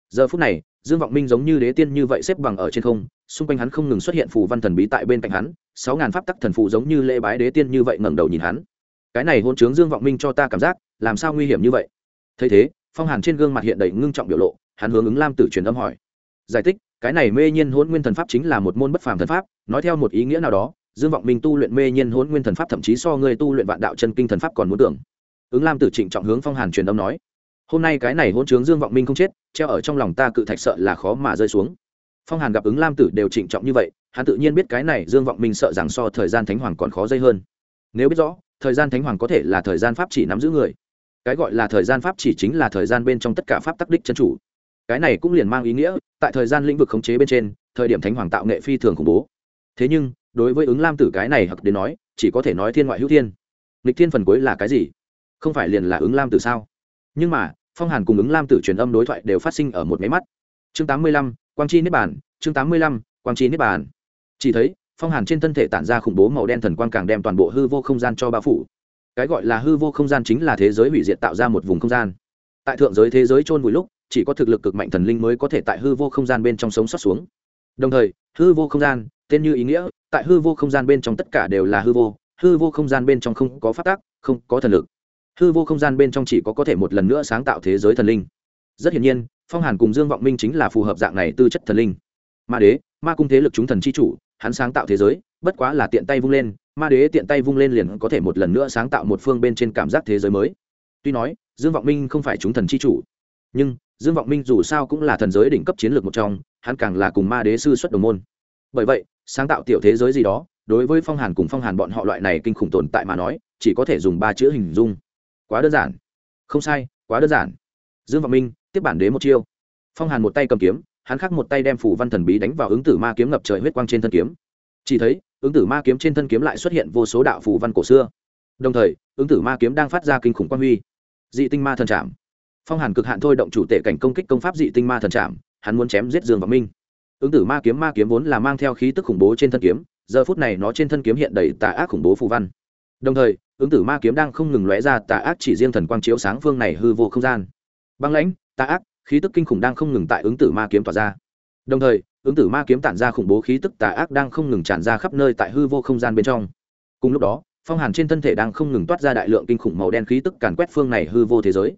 Giờ phút này, dương vọng minh giống như đế tiên như vậy xếp bằng ở trên không, xung quanh hắn không ngừng xuất hiện phù văn thần bí tại bên cạnh hắn, sáu ngàn pháp tắc thần phù giống như lễ bái đế tiên như vậy ngẩng đầu nhìn hắn. Cái này hôn chướng dương vọng minh cho ta cảm giác, làm sao nguy hiểm như vậy? Thấy thế, phong hàn trên gương mặt hiện đầy ngưng trọng biểu lộ, hắn hướng ứng lam tử truyền âm hỏi. Giải thích, cái này mê nhiên hôn nguyên thần pháp chính là một môn bất phàm thần pháp, nói theo một ý nghĩa nào đó, dương vọng minh tu luyện mê nhiên hôn nguyên thần pháp thậm chí so người tu luyện vạn đạo chân kinh thần pháp còn muốn tưởng. Ứng lam tử trịnh trọng hướng phong hàn truyền âm nói. Hôm nay cái này hôn chướng dương vọng minh không chết, treo ở trong lòng ta cự thạch sợ là khó mà rơi xuống. Phong hàn gặp ứng lam tử đều trịnh trọng như vậy, hắn tự nhiên biết cái này dương vọng minh sợ rằng so thời gian thánh hoàng còn khó dây hơn. Nếu biết rõ, thời gian thánh hoàng có thể là thời gian pháp chỉ nắm giữ người cái gọi là thời gian pháp chỉ chính là thời gian bên trong tất cả pháp tắc đích chân chủ. Cái này cũng liền mang ý nghĩa, tại thời gian lĩnh vực khống chế bên trên, thời điểm thánh hoàng tạo nghệ phi thường khủng bố. Thế nhưng, đối với ứng lam tử cái này hặc đến nói, chỉ có thể nói thiên ngoại hữu thiên. Lịch thiên phần cuối là cái gì? Không phải liền là ứng lam tử sao? Nhưng mà, phong hàn cùng ứng lam tử truyền âm đối thoại đều phát sinh ở một máy mắt. Chương tám mươi lăm, quang chi niết bản chương tám mươi lăm, quang chi niết bản chỉ thấy, phong hàn trên thân thể tản ra khủng bố màu đen thần quang càng đem toàn bộ hư vô không gian cho bao phủ cái gọi là hư vô không gian chính là thế giới hủy diệt tạo ra một vùng không gian. Tại thượng giới thế giới trôn vùi lúc, chỉ có thực lực cực mạnh thần linh mới có thể tại hư vô không gian bên trong sống sót xuống. Đồng thời, hư vô không gian, tên như ý nghĩa, tại hư vô không gian bên trong tất cả đều là hư vô hư vô không gian bên trong không có phát tác, không có thần lực. Hư vô không gian bên trong chỉ có có thể một lần nữa sáng tạo thế giới thần linh. Rất hiển nhiên, phong hàn cùng dương vọng minh chính là phù hợp dạng này tư chất thần linh. Ma đế, ma cung thế lực chúng thần c h i chủ, hắn sáng tạo thế giới, bất quá là tiện tay vung lên ma đế tiện tay vung lên liền có thể một lần nữa sáng tạo một phương bên trên cảm giác thế giới mới. Tuy nói, dương vọng minh không phải chúng thần c h i chủ, nhưng dương vọng minh dù sao cũng là thần giới đỉnh cấp chiến lược một trong, hắn càng là cùng ma đế sư xuất đồng môn. Bởi vậy, sáng tạo tiểu thế giới gì đó, đối với phong hàn cùng phong hàn bọn họ loại này kinh khủng tồn tại mà nói, chỉ có thể dùng ba chữ hình dung. Quá đơn giản. Không sai, quá đơn giản. Dương vọng minh, tiếp bản đế một chiêu. Phong hàn một tay cầm kiếm, hắn khắc một tay đem phủ văn thần bí đánh vào ứng tử ma kiếm ngập trời huyết quang trên thân kiếm chỉ thấy, ứng tử ma kiếm trên thân kiếm lại xuất hiện vô số đạo phủ văn cổ xưa. Đồng thời, ứng tử ma kiếm đang phát ra kinh khủng quang huy. Dị tinh ma thần trảm. Phong hàn cực hạn thôi động chủ tệ cảnh công kích công pháp dị tinh ma thần trảm, hắn muốn chém giết dương và minh. Ứng tử ma kiếm ma kiếm vốn là mang theo khí tức khủng bố trên thân kiếm, giờ phút này nó trên thân kiếm hiện đầy tà ác khủng bố phù văn. Đồng thời, ứng tử ma kiếm đang không ngừng lóe ra tà ác chỉ riêng thần quang chiếu sáng phương này hư vô không gian. Băng lãnh, tà ác, khí tức kinh khủng đang không ngừng tại ứng tử ma kiếm tỏa ra. Đồng thời ứng tử ma kiếm tản ra khủng bố khí tức tà ác đang không ngừng tràn ra khắp nơi tại hư vô không gian bên trong. Cùng lúc đó, phong hàn trên thân thể đang không ngừng toát ra đại lượng kinh khủng màu đen khí tức càn quét phương này hư vô thế giới.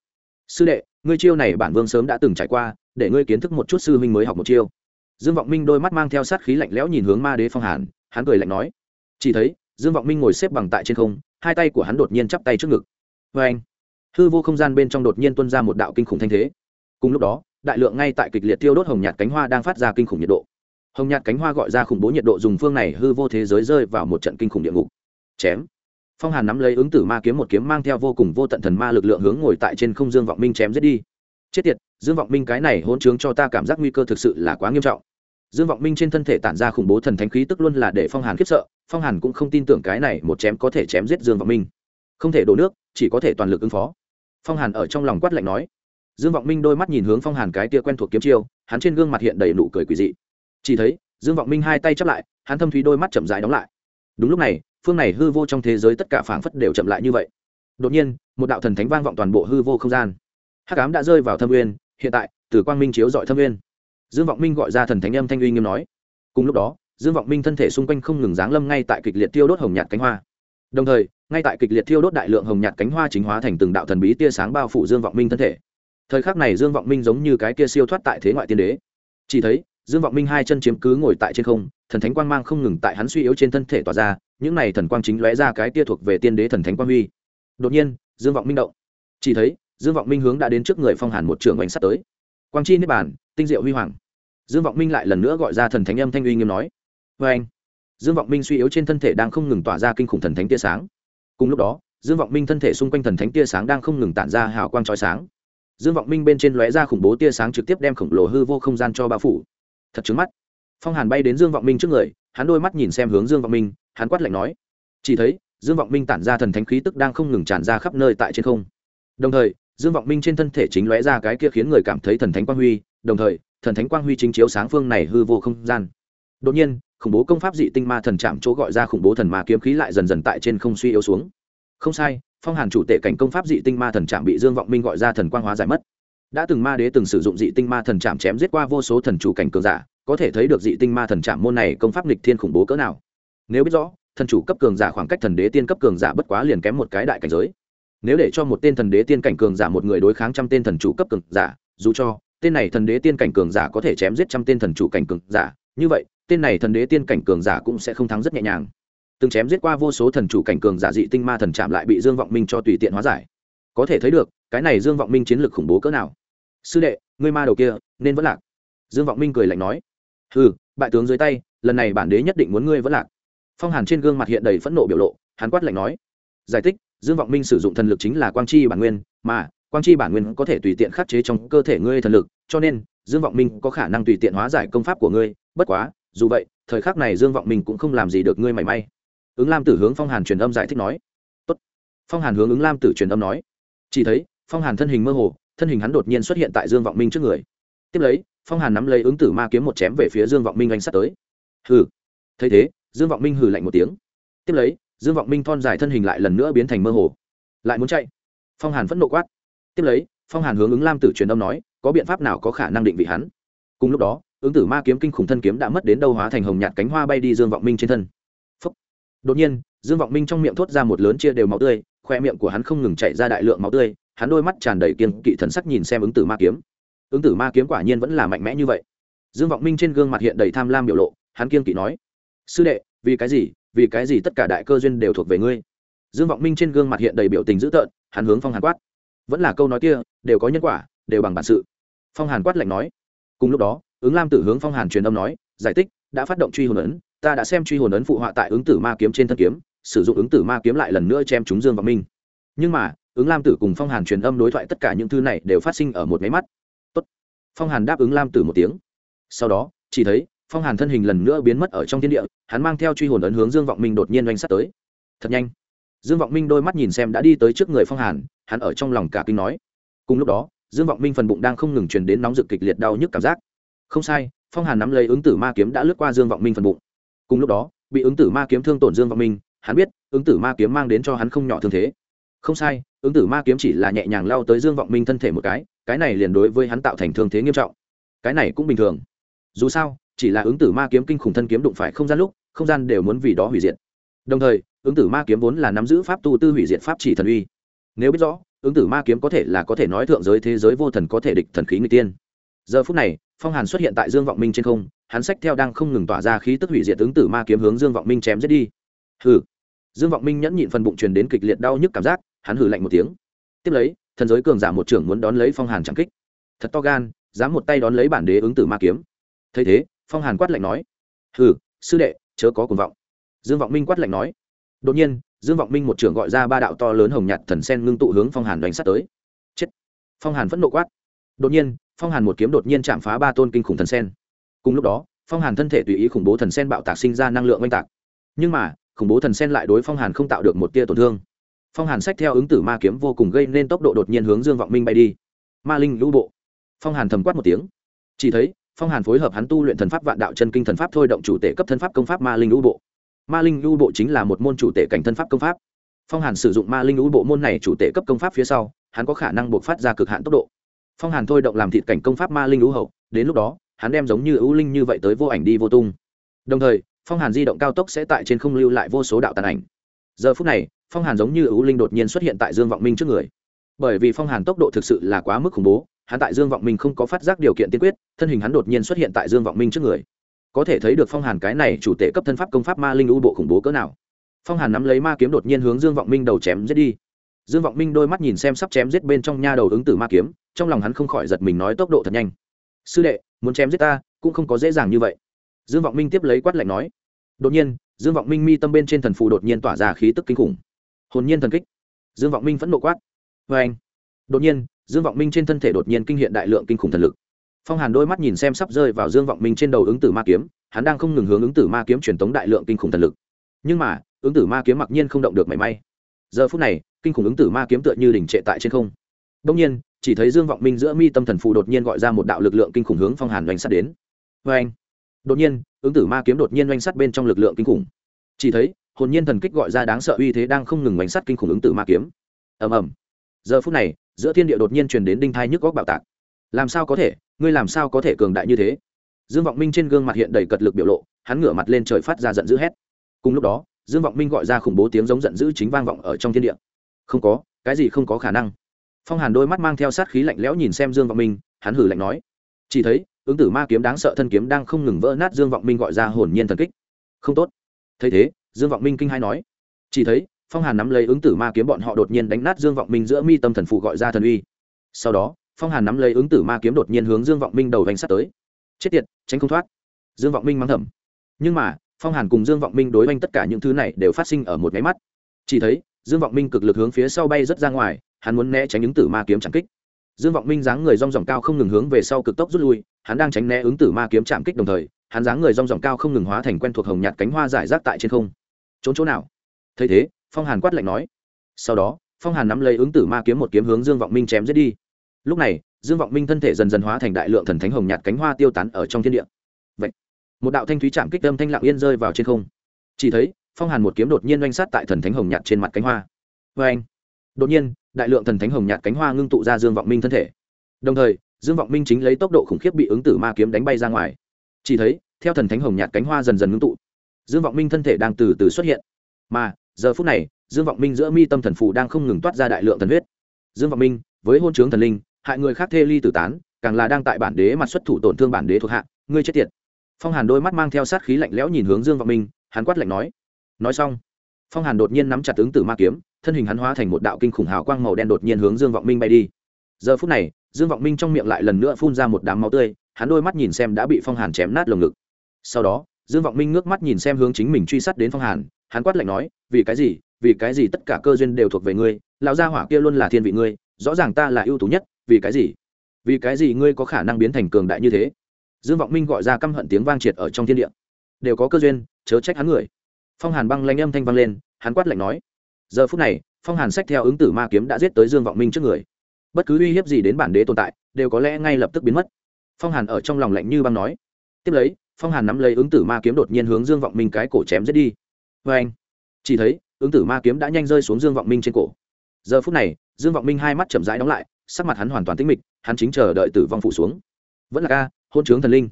Sư đệ, ngươi chiêu này bản vương sớm đã từng trải qua, để ngươi kiến thức một chút sư huynh mới học một chiêu. Dương vọng minh đôi mắt mang theo sát khí lạnh lẽo nhìn hướng ma đế phong hàn, hắn cười lạnh nói, chỉ thấy, dương vọng minh ngồi xếp bằng tại trên không, hai tay của hắn đột nhiên chắp tay trước ngực. Vê anh hư vô không gian bên trong đột nhiên tuân ra một đạo kinh khủng thanh thế. Cùng lúc đó đại lượng ngay tại kịch liệt tiêu đốt hồng nhạt cánh hoa đang phát ra kinh khủng nhiệt độ. Hồng nhạt cánh hoa gọi ra khủng bố nhiệt độ dùng phương này hư vô thế giới rơi vào một trận kinh khủng địa ngục. Chém. Phong hàn nắm lấy ứng tử ma kiếm một kiếm mang theo vô cùng vô tận thần ma lực lượng hướng ngồi tại trên không dương vọng minh chém giết đi. Chết tiệt, dương vọng minh cái này hôn chướng cho ta cảm giác nguy cơ thực sự là quá nghiêm trọng. Dương vọng minh trên thân thể tản ra khủng bố thần thánh khí tức luôn là để phong hàn khiếp sợ, phong hàn cũng không tin tưởng cái này một chém có thể chém giết dương vọng minh. Không thể đổ nước, chỉ có thể toàn lực ứng phó. Phong hàn ở trong lòng quát lạnh nói dương vọng minh đôi mắt nhìn hướng phong hàn cái tia quen thuộc kiếm chiêu, hắn trên gương mặt hiện đầy nụ cười quỳ dị. Chỉ thấy, dương vọng minh hai tay chắp lại, hắn thâm thúy đôi mắt chậm rãi đóng lại. Đúng lúc này, phương này hư vô trong thế giới tất cả phảng phất đều chậm lại như vậy. Đột nhiên, một đạo thần thánh vang vọng toàn bộ hư vô không gian. Hắc ám đã rơi vào thâm uyên, hiện tại từ quang minh chiếu dọi thâm uyên. Dương vọng minh gọi ra thần thánh âm thanh uy nghiêm nói. Cùng lúc đó, dương vọng minh thân thể xung quanh không ngừng giáng lâm ngay tại kịch liệt tiêu đốt hồng nhạt cánh hoa. Đồng thời, ngay tại kịch liệt thiêu đốt đại lượng hồng nhạt cánh hoa chính hóa thành từng đạo thần bí tia sáng bao phủ dương vọng minh thân thể thời khắc này dương vọng minh giống như cái kia siêu thoát tại thế ngoại tiên đế. Chỉ thấy, dương vọng minh hai chân chiếm cứ ngồi tại trên không, thần thánh quang mang không ngừng tại hắn suy yếu trên thân thể tỏa ra, những này thần quang chính lóe ra cái kia thuộc về tiên đế thần thánh quang huy. Đột nhiên, dương vọng minh động. Chỉ thấy, dương vọng minh hướng đã đến trước người phong hàn một trường oanh sắt tới. Quang chi niết bàn, tinh diệu huy hoàng. Dương vọng minh lại lần nữa gọi ra thần thánh âm thanh uy nghiêm nói vê anh. Dương vọng minh suy yếu trên thân thể đang không ngừng tỏa ra kinh khủng thần thánh tia sáng. Cùng lúc đó, dương vọng minh thân thể xung quanh thần thánh tia sáng đang không ngừng tản ra hào quang trói sáng dương vọng minh bên trên lóe ra khủng bố tia sáng trực tiếp đem khổng lồ hư vô không gian cho bao phủ. Thật trứng mắt. Phong hàn bay đến dương vọng minh trước người, hắn đôi mắt nhìn xem hướng dương vọng minh, hắn quát lạnh nói, chỉ thấy, dương vọng minh tản ra thần thánh khí tức đang không ngừng tràn ra khắp nơi tại trên không. Đồng thời, dương vọng minh trên thân thể chính lóe ra cái kia khiến người cảm thấy thần thánh quang huy, đồng thời, thần thánh quang huy chính chiếu sáng phương này hư vô không gian. Đột nhiên, khủng bố công pháp dị tinh ma thần chạm chỗ gọi ra khủng bố thần ma kiếm khí lại dần dần tại trên không suy yếu xuống. Không sai phong hàn chủ tệ cảnh công pháp dị tinh ma thần trạm bị dương vọng minh gọi ra thần quang hóa giải mất. Đã từng ma đế từng sử dụng dị tinh ma thần trạm chém giết qua vô số thần chủ cảnh cường giả, có thể thấy được dị tinh ma thần trạm môn này công pháp lịch thiên khủng bố cỡ nào. Nếu biết rõ, thần chủ cấp cường giả khoảng cách thần đế tiên cấp cường giả bất quá liền kém một cái đại cảnh giới. Nếu để cho một tên thần đế tiên cảnh cường giả một người đối kháng trăm tên thần chủ cấp cường giả, dù cho tên này thần đế tiên cảnh cường giả có thể chém giết trăm tên thần chủ cảnh cường giả, như vậy, tên này thần đế tiên cảnh cường giả cũng sẽ không thắng rất nhẹ nhàng từng chém giết qua vô số thần chủ cảnh cường giả dị tinh ma thần chạm lại bị dương vọng minh cho tùy tiện hóa giải. Có thể thấy được, cái này dương vọng minh chiến lược khủng bố cỡ nào. Sư đệ, ngươi ma đầu kia, nên vẫn lạc. Dương vọng minh cười lạnh nói. Ừ bại tướng dưới tay, lần này bản đế nhất định muốn ngươi vẫn lạc. Phong hàn trên gương mặt hiện đầy phẫn nộ biểu lộ, hắn quát lạnh nói. Giải thích, dương vọng minh sử dụng thần lực chính là quang chi bản nguyên, mà quang chi bản nguyên có thể tùy tiện khắc chế trong cơ thể ngươi thần lực, cho nên dương vọng minh có khả năng tùy tiện hóa giải công pháp của ngươi, bất quá, dù vậy, thời khắc này dương vọng minh cũng không làm gì được ngươi mảy may ứng lam tử hướng phong hàn truyền âm giải thích nói. Tốt. phong hàn hướng ứng lam tử truyền âm nói. Chỉ thấy, phong hàn thân hình mơ hồ, thân hình hắn đột nhiên xuất hiện tại dương vọng minh trước người. Tiếp lấy, phong hàn nắm lấy ứng tử ma kiếm một chém về phía dương vọng minh anh sắt tới. Hừ. Thấy thế, dương vọng minh hừ lạnh một tiếng. Tiếp lấy, dương vọng minh thon dài thân hình lại lần nữa biến thành mơ hồ. Lại muốn chạy. Phong hàn phẫn nộ quát. Tiếp lấy, phong hàn hướng ứng lam tử truyền âm nói, có biện pháp nào có khả năng định vị hắn? Cùng lúc đó, ứng tử ma kiếm kinh khủng thân kiếm đã mất đến đâu hóa thành hồng nhạt cánh hoa bay đi dương vọng minh trên thân đột nhiên, dương vọng minh trong miệng thốt ra một lớn chia đều máu tươi, khoe miệng của hắn không ngừng chạy ra đại lượng máu tươi, hắn đôi mắt tràn đầy kiên kỵ thần sắc nhìn xem ứng tử ma kiếm. Ứng tử ma kiếm quả nhiên vẫn là mạnh mẽ như vậy. Dương vọng minh trên gương mặt hiện đầy tham lam biểu lộ, hắn kiên kỵ nói, sư đệ, vì cái gì, vì cái gì tất cả đại cơ duyên đều thuộc về ngươi? Dương vọng minh trên gương mặt hiện đầy biểu tình dữ tợn, hắn hướng phong hàn quát, vẫn là câu nói kia, đều có nhân quả, đều bằng bản sự. Phong hàn quát lạnh nói, cùng lúc đó, ứng lam tử hướng phong hàn truyền âm nói, giải thích đã phát động truy hồn ấn ta đã xem truy hồn ấn phụ họa tại ứng tử ma kiếm trên thân kiếm, sử dụng ứng tử ma kiếm lại lần nữa chém chúng dương và minh. Nhưng mà, ứng lam tử cùng phong hàn truyền âm đối thoại tất cả những thứ này đều phát sinh ở một máy mắt. Tốt. phong hàn đáp ứng lam tử một tiếng. Sau đó, chỉ thấy, phong hàn thân hình lần nữa biến mất ở trong thiên địa, hắn mang theo truy hồn ấn hướng dương vọng minh đột nhiên oanh sắt tới. Thật nhanh. Dương vọng minh đôi mắt nhìn xem đã đi tới trước người phong hàn, hắn ở trong lòng cả kinh nói. Cùng lúc đó, dương vọng minh phần bụng đang không ngừng truyền đến nóng rực kịch liệt đau nhức cảm giác. Không sai, phong hàn nắm lấy ứng tử ma kiếm đã lướt qua dương vọng minh phần bụng cùng lúc đó, bị ứng tử ma kiếm thương tổn dương vọng minh, hắn biết, ứng tử ma kiếm mang đến cho hắn không nhỏ thương thế. Không sai, ứng tử ma kiếm chỉ là nhẹ nhàng lao tới dương vọng minh thân thể một cái cái này liền đối với hắn tạo thành thương thế nghiêm trọng. Cái này cũng bình thường. Dù sao, chỉ là ứng tử ma kiếm kinh khủng thân kiếm đụng phải không gian lúc, không gian đều muốn vì đó hủy diệt. Đồng thời, ứng tử ma kiếm vốn là nắm giữ pháp tu tư hủy diệt pháp chỉ thần uy. Nếu biết rõ, ứng tử ma kiếm có thể là có thể nói thượng giới thế giới vô thần có thể địch thần khí người tiên. Giờ phút này, phong hàn xuất hiện tại dương vọng minh trên không hắn sách theo đang không ngừng tỏa ra khí tức hủy diệt ứng tử ma kiếm hướng dương vọng minh chém giết đi. Hừ. Dương vọng minh nhẫn nhịn phần bụng truyền đến kịch liệt đau nhức cảm giác, hắn hừ lạnh một tiếng. Tiếp lấy, thần giới cường giả một trưởng muốn đón lấy phong hàn trắng kích. Thật to gan, dám một tay đón lấy bản đế ứng tử ma kiếm. Thấy thế, phong hàn quát lạnh nói. Hừ, sư đệ, chớ có cuồng vọng. Dương vọng minh quát lạnh nói. Đột nhiên, dương vọng minh một trưởng gọi ra ba đạo to lớn hồng nhạt thần sen ngưng tụ hướng phong hàn đánh sát tới. Chết. Phong hàn phẫn nộ quát. Đột nhiên, phong hàn một kiếm đột nhiên chạm phá ba tôn kinh khủng thần sen cùng lúc đó, phong hàn thân thể tùy ý khủng bố thần sen bạo tạc sinh ra năng lượng oanh tạc. Nhưng mà, khủng bố thần sen lại đối phong hàn không tạo được một tia tổn thương. Phong hàn sách theo ứng tử ma kiếm vô cùng gây nên tốc độ đột nhiên hướng dương vọng minh bay đi. Ma linh lũ bộ. Phong hàn thầm quát một tiếng. Chỉ thấy, phong hàn phối hợp hắn tu luyện thần pháp vạn đạo chân kinh thần pháp thôi động chủ tể cấp thân pháp công pháp ma linh lũ bộ. Ma linh lũ bộ chính là một môn chủ tể cảnh thân pháp công pháp. Phong hàn sử dụng ma linh lũ bộ môn này chủ tể cấp công pháp phía sau, hắn có khả năng buộc phát ra cực hạn tốc độ. Phong hàn thôi động làm thịt cảnh công pháp ma linh lũ hậu, đến lúc đó hắn đem giống như ưu linh như vậy tới vô ảnh đi vô tung. Đồng thời, phong hàn di động cao tốc sẽ tại trên không lưu lại vô số đạo tàn ảnh. Giờ phút này, phong hàn giống như ưu linh đột nhiên xuất hiện tại dương vọng minh trước người. Bởi vì phong hàn tốc độ thực sự là quá mức khủng bố, hắn tại dương vọng minh không có phát giác điều kiện tiên quyết, thân hình hắn đột nhiên xuất hiện tại dương vọng minh trước người. Có thể thấy được phong hàn cái này chủ tệ cấp thân pháp công pháp ma linh u bộ khủng bố cỡ nào. Phong hàn nắm lấy ma kiếm đột nhiên hướng dương vọng minh đầu chém giết đi. Dương vọng minh đôi mắt nhìn xem sắp chém giết bên trong nha đầu ứng tử ma kiếm, trong lòng hắn không khỏi giật mình nói tốc độ thật nhanh. Sư đệ muốn chém giết ta, cũng không có dễ dàng như vậy. Dương vọng minh tiếp lấy quát lạnh nói. Đột nhiên, dương vọng minh mi tâm bên trên thần phù đột nhiên tỏa ra khí tức kinh khủng. Hồn nhiên thần kích. Dương vọng minh phẫn nộ quát. Vê anh. Đột nhiên, dương vọng minh trên thân thể đột nhiên kinh hiện đại lượng kinh khủng thần lực. Phong hàn đôi mắt nhìn xem sắp rơi vào dương vọng minh trên đầu ứng tử ma kiếm, hắn đang không ngừng hướng ứng tử ma kiếm truyền tống đại lượng kinh khủng thần lực. Nhưng mà, ứng tử ma kiếm mặc nhiên không động được mảy may. Giờ phút này, kinh khủng ứng tử ma kiếm tựa như đỉnh trệ tại trên không. Đông nhiên chỉ thấy dương vọng minh giữa mi tâm thần phù đột nhiên gọi ra một đạo lực lượng kinh khủng hướng phong hàn oanh sắt đến. Vê anh đột nhiên, ứng tử ma kiếm đột nhiên oanh sắt bên trong lực lượng kinh khủng. Chỉ thấy, hồn nhiên thần kích gọi ra đáng sợ uy thế đang không ngừng oanh sắt kinh khủng ứng tử ma kiếm. Ầm ầm. Giờ phút này, giữa thiên địa đột nhiên truyền đến đinh thai nhức góc bạo tạc. Làm sao có thể? Ngươi làm sao có thể cường đại như thế? Dương vọng minh trên gương mặt hiện đầy cật lực biểu lộ, hắn ngửa mặt lên trời phát ra giận dữ hét. Cùng lúc đó, dương vọng minh gọi ra khủng bố tiếng giống giận dữ chính vang vọng ở trong thiên địa. Không có, cái gì không có khả năng phong hàn đôi mắt mang theo sát khí lạnh lẽo nhìn xem dương vọng minh, hắn hử lạnh nói, chỉ thấy, ứng tử ma kiếm đáng sợ thân kiếm đang không ngừng vỡ nát dương vọng minh gọi ra hồn nhiên thần kích. Không tốt. Thấy thế, dương vọng minh kinh hai nói, chỉ thấy, phong hàn nắm lấy ứng tử ma kiếm bọn họ đột nhiên đánh nát dương vọng minh giữa mi tâm thần phụ gọi ra thần uy. Sau đó, phong hàn nắm lấy ứng tử ma kiếm đột nhiên hướng dương vọng minh đầu vành sắt tới. Chết tiệt, tránh không thoát. Dương vọng minh mắng thầm. Nhưng mà, phong hàn cùng dương vọng minh đối oanh tất cả những thứ này đều phát sinh ở một máy mắt. Chỉ thấy, dương vọng minh cực lực hướng phía sau bay rất ra ngoài hắn muốn né tránh ứng tử ma kiếm chẳng kích. Dương vọng minh dáng người rong ròng cao không ngừng hướng về sau cực tốc rút lui, hắn đang tránh né ứng tử ma kiếm chạm kích đồng thời, hắn dáng người rong ròng cao không ngừng hóa thành quen thuộc hồng nhạt cánh hoa giải rác tại trên không. Trốn chỗ nào? Thấy thế, phong hàn quát lạnh nói. Sau đó, phong hàn nắm lấy ứng tử ma kiếm một kiếm hướng dương vọng minh chém giết đi. Lúc này, dương vọng minh thân thể dần dần hóa thành đại lượng thần thánh hồng nhạt cánh hoa tiêu tán ở trong thiên địa. Vậy, một đạo thanh thúy chạm kích âm thanh lặng yên rơi vào trên không. Chỉ thấy, phong hàn một kiếm đột nhiên oanh sát tại thần thánh hồng nhạt trên mặt cánh hoa. Vê anh đột nhiên đại lượng thần thánh hồng nhạt cánh hoa ngưng tụ ra dương vọng minh thân thể. Đồng thời, dương vọng minh chính lấy tốc độ khủng khiếp bị ứng tử ma kiếm đánh bay ra ngoài. Chỉ thấy, theo thần thánh hồng nhạt cánh hoa dần dần ngưng tụ, dương vọng minh thân thể đang từ từ xuất hiện. Mà, giờ phút này, dương vọng minh giữa mi tâm thần phù đang không ngừng toát ra đại lượng thần huyết. Dương vọng minh, với hôn chướng thần linh, hại người khác thê ly tử tán, càng là đang tại bản đế mặt xuất thủ tổn thương bản đế thuộc hạ, ngươi chết tiệt. Phong hàn đôi mắt mang theo sát khí lạnh lẽo nhìn hướng dương vọng minh, hắn quát lạnh nói. Nói xong, phong hàn đột nhiên nắm chặt ứng tử ma kiếm thân hình hắn hóa thành một đạo kinh khủng hào quang màu đen đột nhiên hướng dương vọng minh bay đi. Giờ phút này, dương vọng minh trong miệng lại lần nữa phun ra một đám máu tươi, hắn đôi mắt nhìn xem đã bị phong hàn chém nát lồng ngực. Sau đó, dương vọng minh ngước mắt nhìn xem hướng chính mình truy sát đến phong hàn, hắn quát lạnh nói, vì cái gì? Vì cái gì tất cả cơ duyên đều thuộc về ngươi? Lão gia hỏa kia luôn là thiên vị ngươi, rõ ràng ta là ưu tú nhất, vì cái gì? Vì cái gì ngươi có khả năng biến thành cường đại như thế? Dương vọng minh gọi ra căm hận tiếng vang triệt ở trong thiên địa. Đều có cơ duyên, chớ trách hắn người. Phong hàn băng lanh âm thanh vang lên, hắn quát lạnh nói giờ phút này, phong hàn sách theo ứng tử ma kiếm đã giết tới dương vọng minh trước người. Bất cứ uy hiếp gì đến bản đế tồn tại, đều có lẽ ngay lập tức biến mất. Phong hàn ở trong lòng lạnh như băng nói. Tiếp lấy, phong hàn nắm lấy ứng tử ma kiếm đột nhiên hướng dương vọng minh cái cổ chém giết đi. Vê anh, chỉ thấy, ứng tử ma kiếm đã nhanh rơi xuống dương vọng minh trên cổ. Giờ phút này, dương vọng minh hai mắt chậm rãi đóng lại, sắc mặt hắn hoàn toàn tĩnh mịch, hắn chính chờ đợi tử vong phủ xuống. Vẫn là ca, hôn trướng thần linh.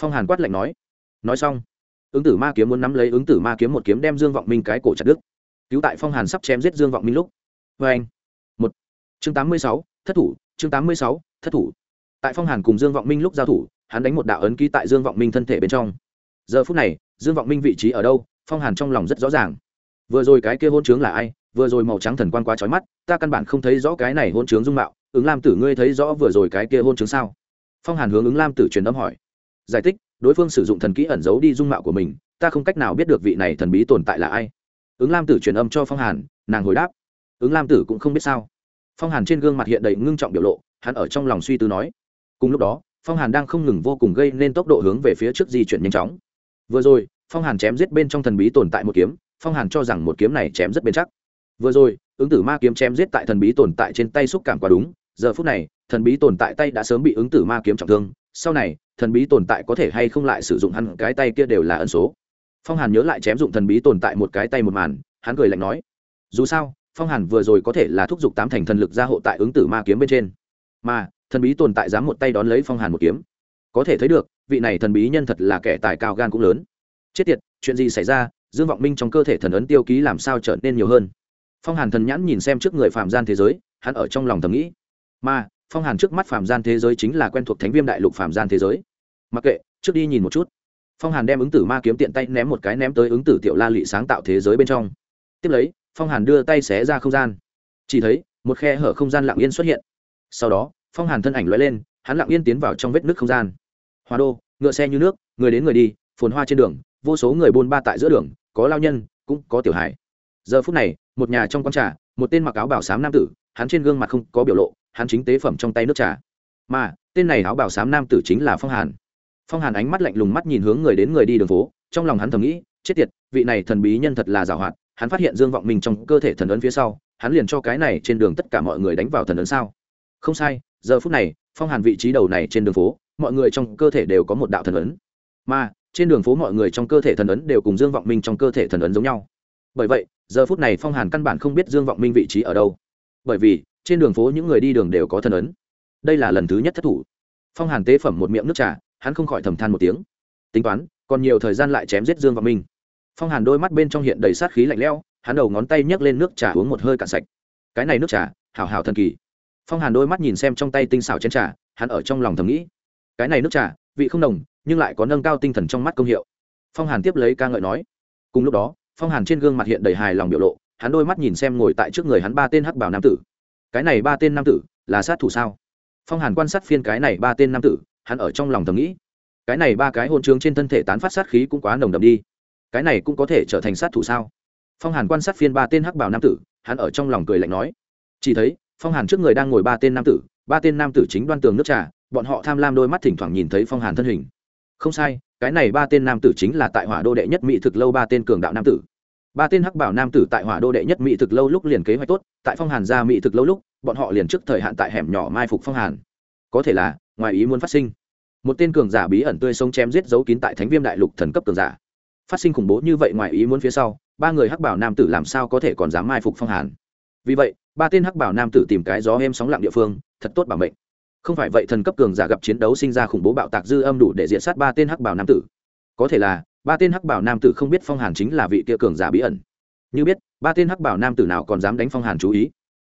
Phong hàn quát lạnh nói. Nói xong, ứng tử ma kiếm muốn nắm lấy ứng tử ma kiếm một kiếm đem dương vọng minh cái cổ chặt đứt cứu tại phong hàn sắp chém giết dương vọng minh lúc. Vê anh. Một. Chương tám mươi sáu, thất thủ, chương tám mươi sáu, thất thủ. Tại phong hàn cùng dương vọng minh lúc giao thủ, hắn đánh một đạo ấn ký tại dương vọng minh thân thể bên trong. Giờ phút này, dương vọng minh vị trí ở đâu, phong hàn trong lòng rất rõ ràng. Vừa rồi cái kia hôn trướng là ai? Vừa rồi màu trắng thần quan quá trói mắt, ta căn bản không thấy rõ cái này hôn trướng dung mạo. Ứng lam tử ngươi thấy rõ vừa rồi cái kia hôn trướng sao? Phong hàn hướng ứng lam tử truyền âm hỏi. Giải thích, đối phương sử dụng thần kỹ ẩn giấu đi dung mạo của mình, ta không cách nào biết được vị này thần bí tồn tại là ai ứng lam tử truyền âm cho phong hàn, nàng hồi đáp. Ứng lam tử cũng không biết sao. Phong hàn trên gương mặt hiện đầy ngưng trọng biểu lộ, hắn ở trong lòng suy tư nói. Cùng lúc đó, phong hàn đang không ngừng vô cùng gây nên tốc độ hướng về phía trước di chuyển nhanh chóng. Vừa rồi, phong hàn chém giết bên trong thần bí tồn tại một kiếm, phong hàn cho rằng một kiếm này chém rất bền chắc. Vừa rồi, ứng tử ma kiếm chém giết tại thần bí tồn tại trên tay xúc cảm quá đúng, giờ phút này, thần bí tồn tại tay đã sớm bị ứng tử ma kiếm trọng thương, sau này, thần bí tồn tại có thể hay không lại sử dụng hắn cái tay kia đều là ẩn số phong hàn nhớ lại chém dụng thần bí tồn tại một cái tay một màn, hắn cười lạnh nói, dù sao, phong hàn vừa rồi có thể là thúc giục tám thành thần lực ra hộ tại ứng tử ma kiếm bên trên. Mà, thần bí tồn tại dám một tay đón lấy phong hàn một kiếm. Có thể thấy được, vị này thần bí nhân thật là kẻ tài cao gan cũng lớn. Chết tiệt, chuyện gì xảy ra? Dương vọng minh trong cơ thể thần ấn tiêu ký làm sao trở nên nhiều hơn? Phong hàn thần nhãn nhìn xem trước người phạm gian thế giới, hắn ở trong lòng thầm nghĩ. Mà, phong hàn trước mắt phạm gian thế giới chính là quen thuộc thánh viêm đại lục phạm gian thế giới. Mặc kệ, trước đi nhìn một chút phong hàn đem ứng tử ma kiếm tiện tay ném một cái ném tới ứng tử tiểu la lị sáng tạo thế giới bên trong tiếp lấy phong hàn đưa tay xé ra không gian chỉ thấy một khe hở không gian lặng yên xuất hiện sau đó phong hàn thân ảnh loay lên hắn lặng yên tiến vào trong vết nước không gian hoa đô ngựa xe như nước người đến người đi phồn hoa trên đường vô số người buôn ba tại giữa đường có lao nhân cũng có tiểu hải giờ phút này một nhà trong quán trà một tên mặc áo bảo sám nam tử hắn trên gương mặt không có biểu lộ hắn chính tế phẩm trong tay nước trà mà tên này áo bảo sám nam tử chính là phong hàn phong hàn ánh mắt lạnh lùng mắt nhìn hướng người đến người đi đường phố, trong lòng hắn thầm nghĩ, chết tiệt, vị này thần bí nhân thật là giảo hoạt, hắn phát hiện dương vọng mình trong cơ thể thần ấn phía sau, hắn liền cho cái này trên đường tất cả mọi người đánh vào thần ấn sao? Không sai, giờ phút này, phong hàn vị trí đầu này trên đường phố, mọi người trong cơ thể đều có một đạo thần ấn. Mà, trên đường phố mọi người trong cơ thể thần ấn đều cùng dương vọng minh trong cơ thể thần ấn giống nhau. Bởi vậy, giờ phút này phong hàn căn bản không biết dương vọng minh vị trí ở đâu. Bởi vì, trên đường phố những người đi đường đều có thần ấn. Đây là lần thứ nhất thất thủ. Phong hàn tế phẩm một miệng nước trà hắn không khỏi thầm than một tiếng. Tính toán, còn nhiều thời gian lại chém giết dương và minh. Phong hàn đôi mắt bên trong hiện đầy sát khí lạnh lẽo, hắn đầu ngón tay nhấc lên nước trà uống một hơi cạn sạch. Cái này nước trà, hảo hảo thần kỳ. Phong hàn đôi mắt nhìn xem trong tay tinh xảo chén trà, hắn ở trong lòng thầm nghĩ. Cái này nước trà, vị không đồng, nhưng lại có nâng cao tinh thần trong mắt công hiệu. Phong hàn tiếp lấy ca ngợi nói. Cùng lúc đó, phong hàn trên gương mặt hiện đầy hài lòng biểu lộ, hắn đôi mắt nhìn xem ngồi tại trước người hắn ba tên hắc bảo nam tử. Cái này ba tên nam tử là sát thủ sao? Phong hàn quan sát phiên cái này ba tên nam tử hắn ở trong lòng thầm nghĩ, cái này ba cái hôn trướng trên thân thể tán phát sát khí cũng quá nồng đậm đi, cái này cũng có thể trở thành sát thủ sao? Phong hàn quan sát phiên ba tên hắc bảo nam tử, hắn ở trong lòng cười lạnh nói, chỉ thấy, phong hàn trước người đang ngồi ba tên nam tử, ba tên nam tử chính đoan tường nước trà, bọn họ tham lam đôi mắt thỉnh thoảng nhìn thấy phong hàn thân hình. Không sai, cái này ba tên nam tử chính là tại hỏa đô đệ nhất mỹ thực lâu ba tên cường đạo nam tử. Ba tên hắc bảo nam tử tại hỏa đô đệ nhất mỹ thực lâu lúc liền kế hoạch tốt, tại phong hàn ra mỹ thực lâu lúc, bọn họ liền trước thời hạn tại hẻm nhỏ mai phục phong hàn. Có thể là, ngoài ý muốn phát sinh một tên cường giả bí ẩn tươi sống chém giết giấu kín tại thánh viêm đại lục thần cấp cường giả. Phát sinh khủng bố như vậy ngoài ý muốn phía sau, ba người hắc bảo nam tử làm sao có thể còn dám mai phục phong hàn? Vì vậy, ba tên hắc bảo nam tử tìm cái gió êm sóng lặng địa phương, thật tốt bảo mệnh. Không phải vậy thần cấp cường giả gặp chiến đấu sinh ra khủng bố bạo tạc dư âm đủ để diện sát ba tên hắc bảo nam tử. Có thể là, ba tên hắc bảo nam tử không biết phong hàn chính là vị kia cường giả bí ẩn. Như biết, ba tên hắc bảo nam tử nào còn dám đánh phong hàn chú ý.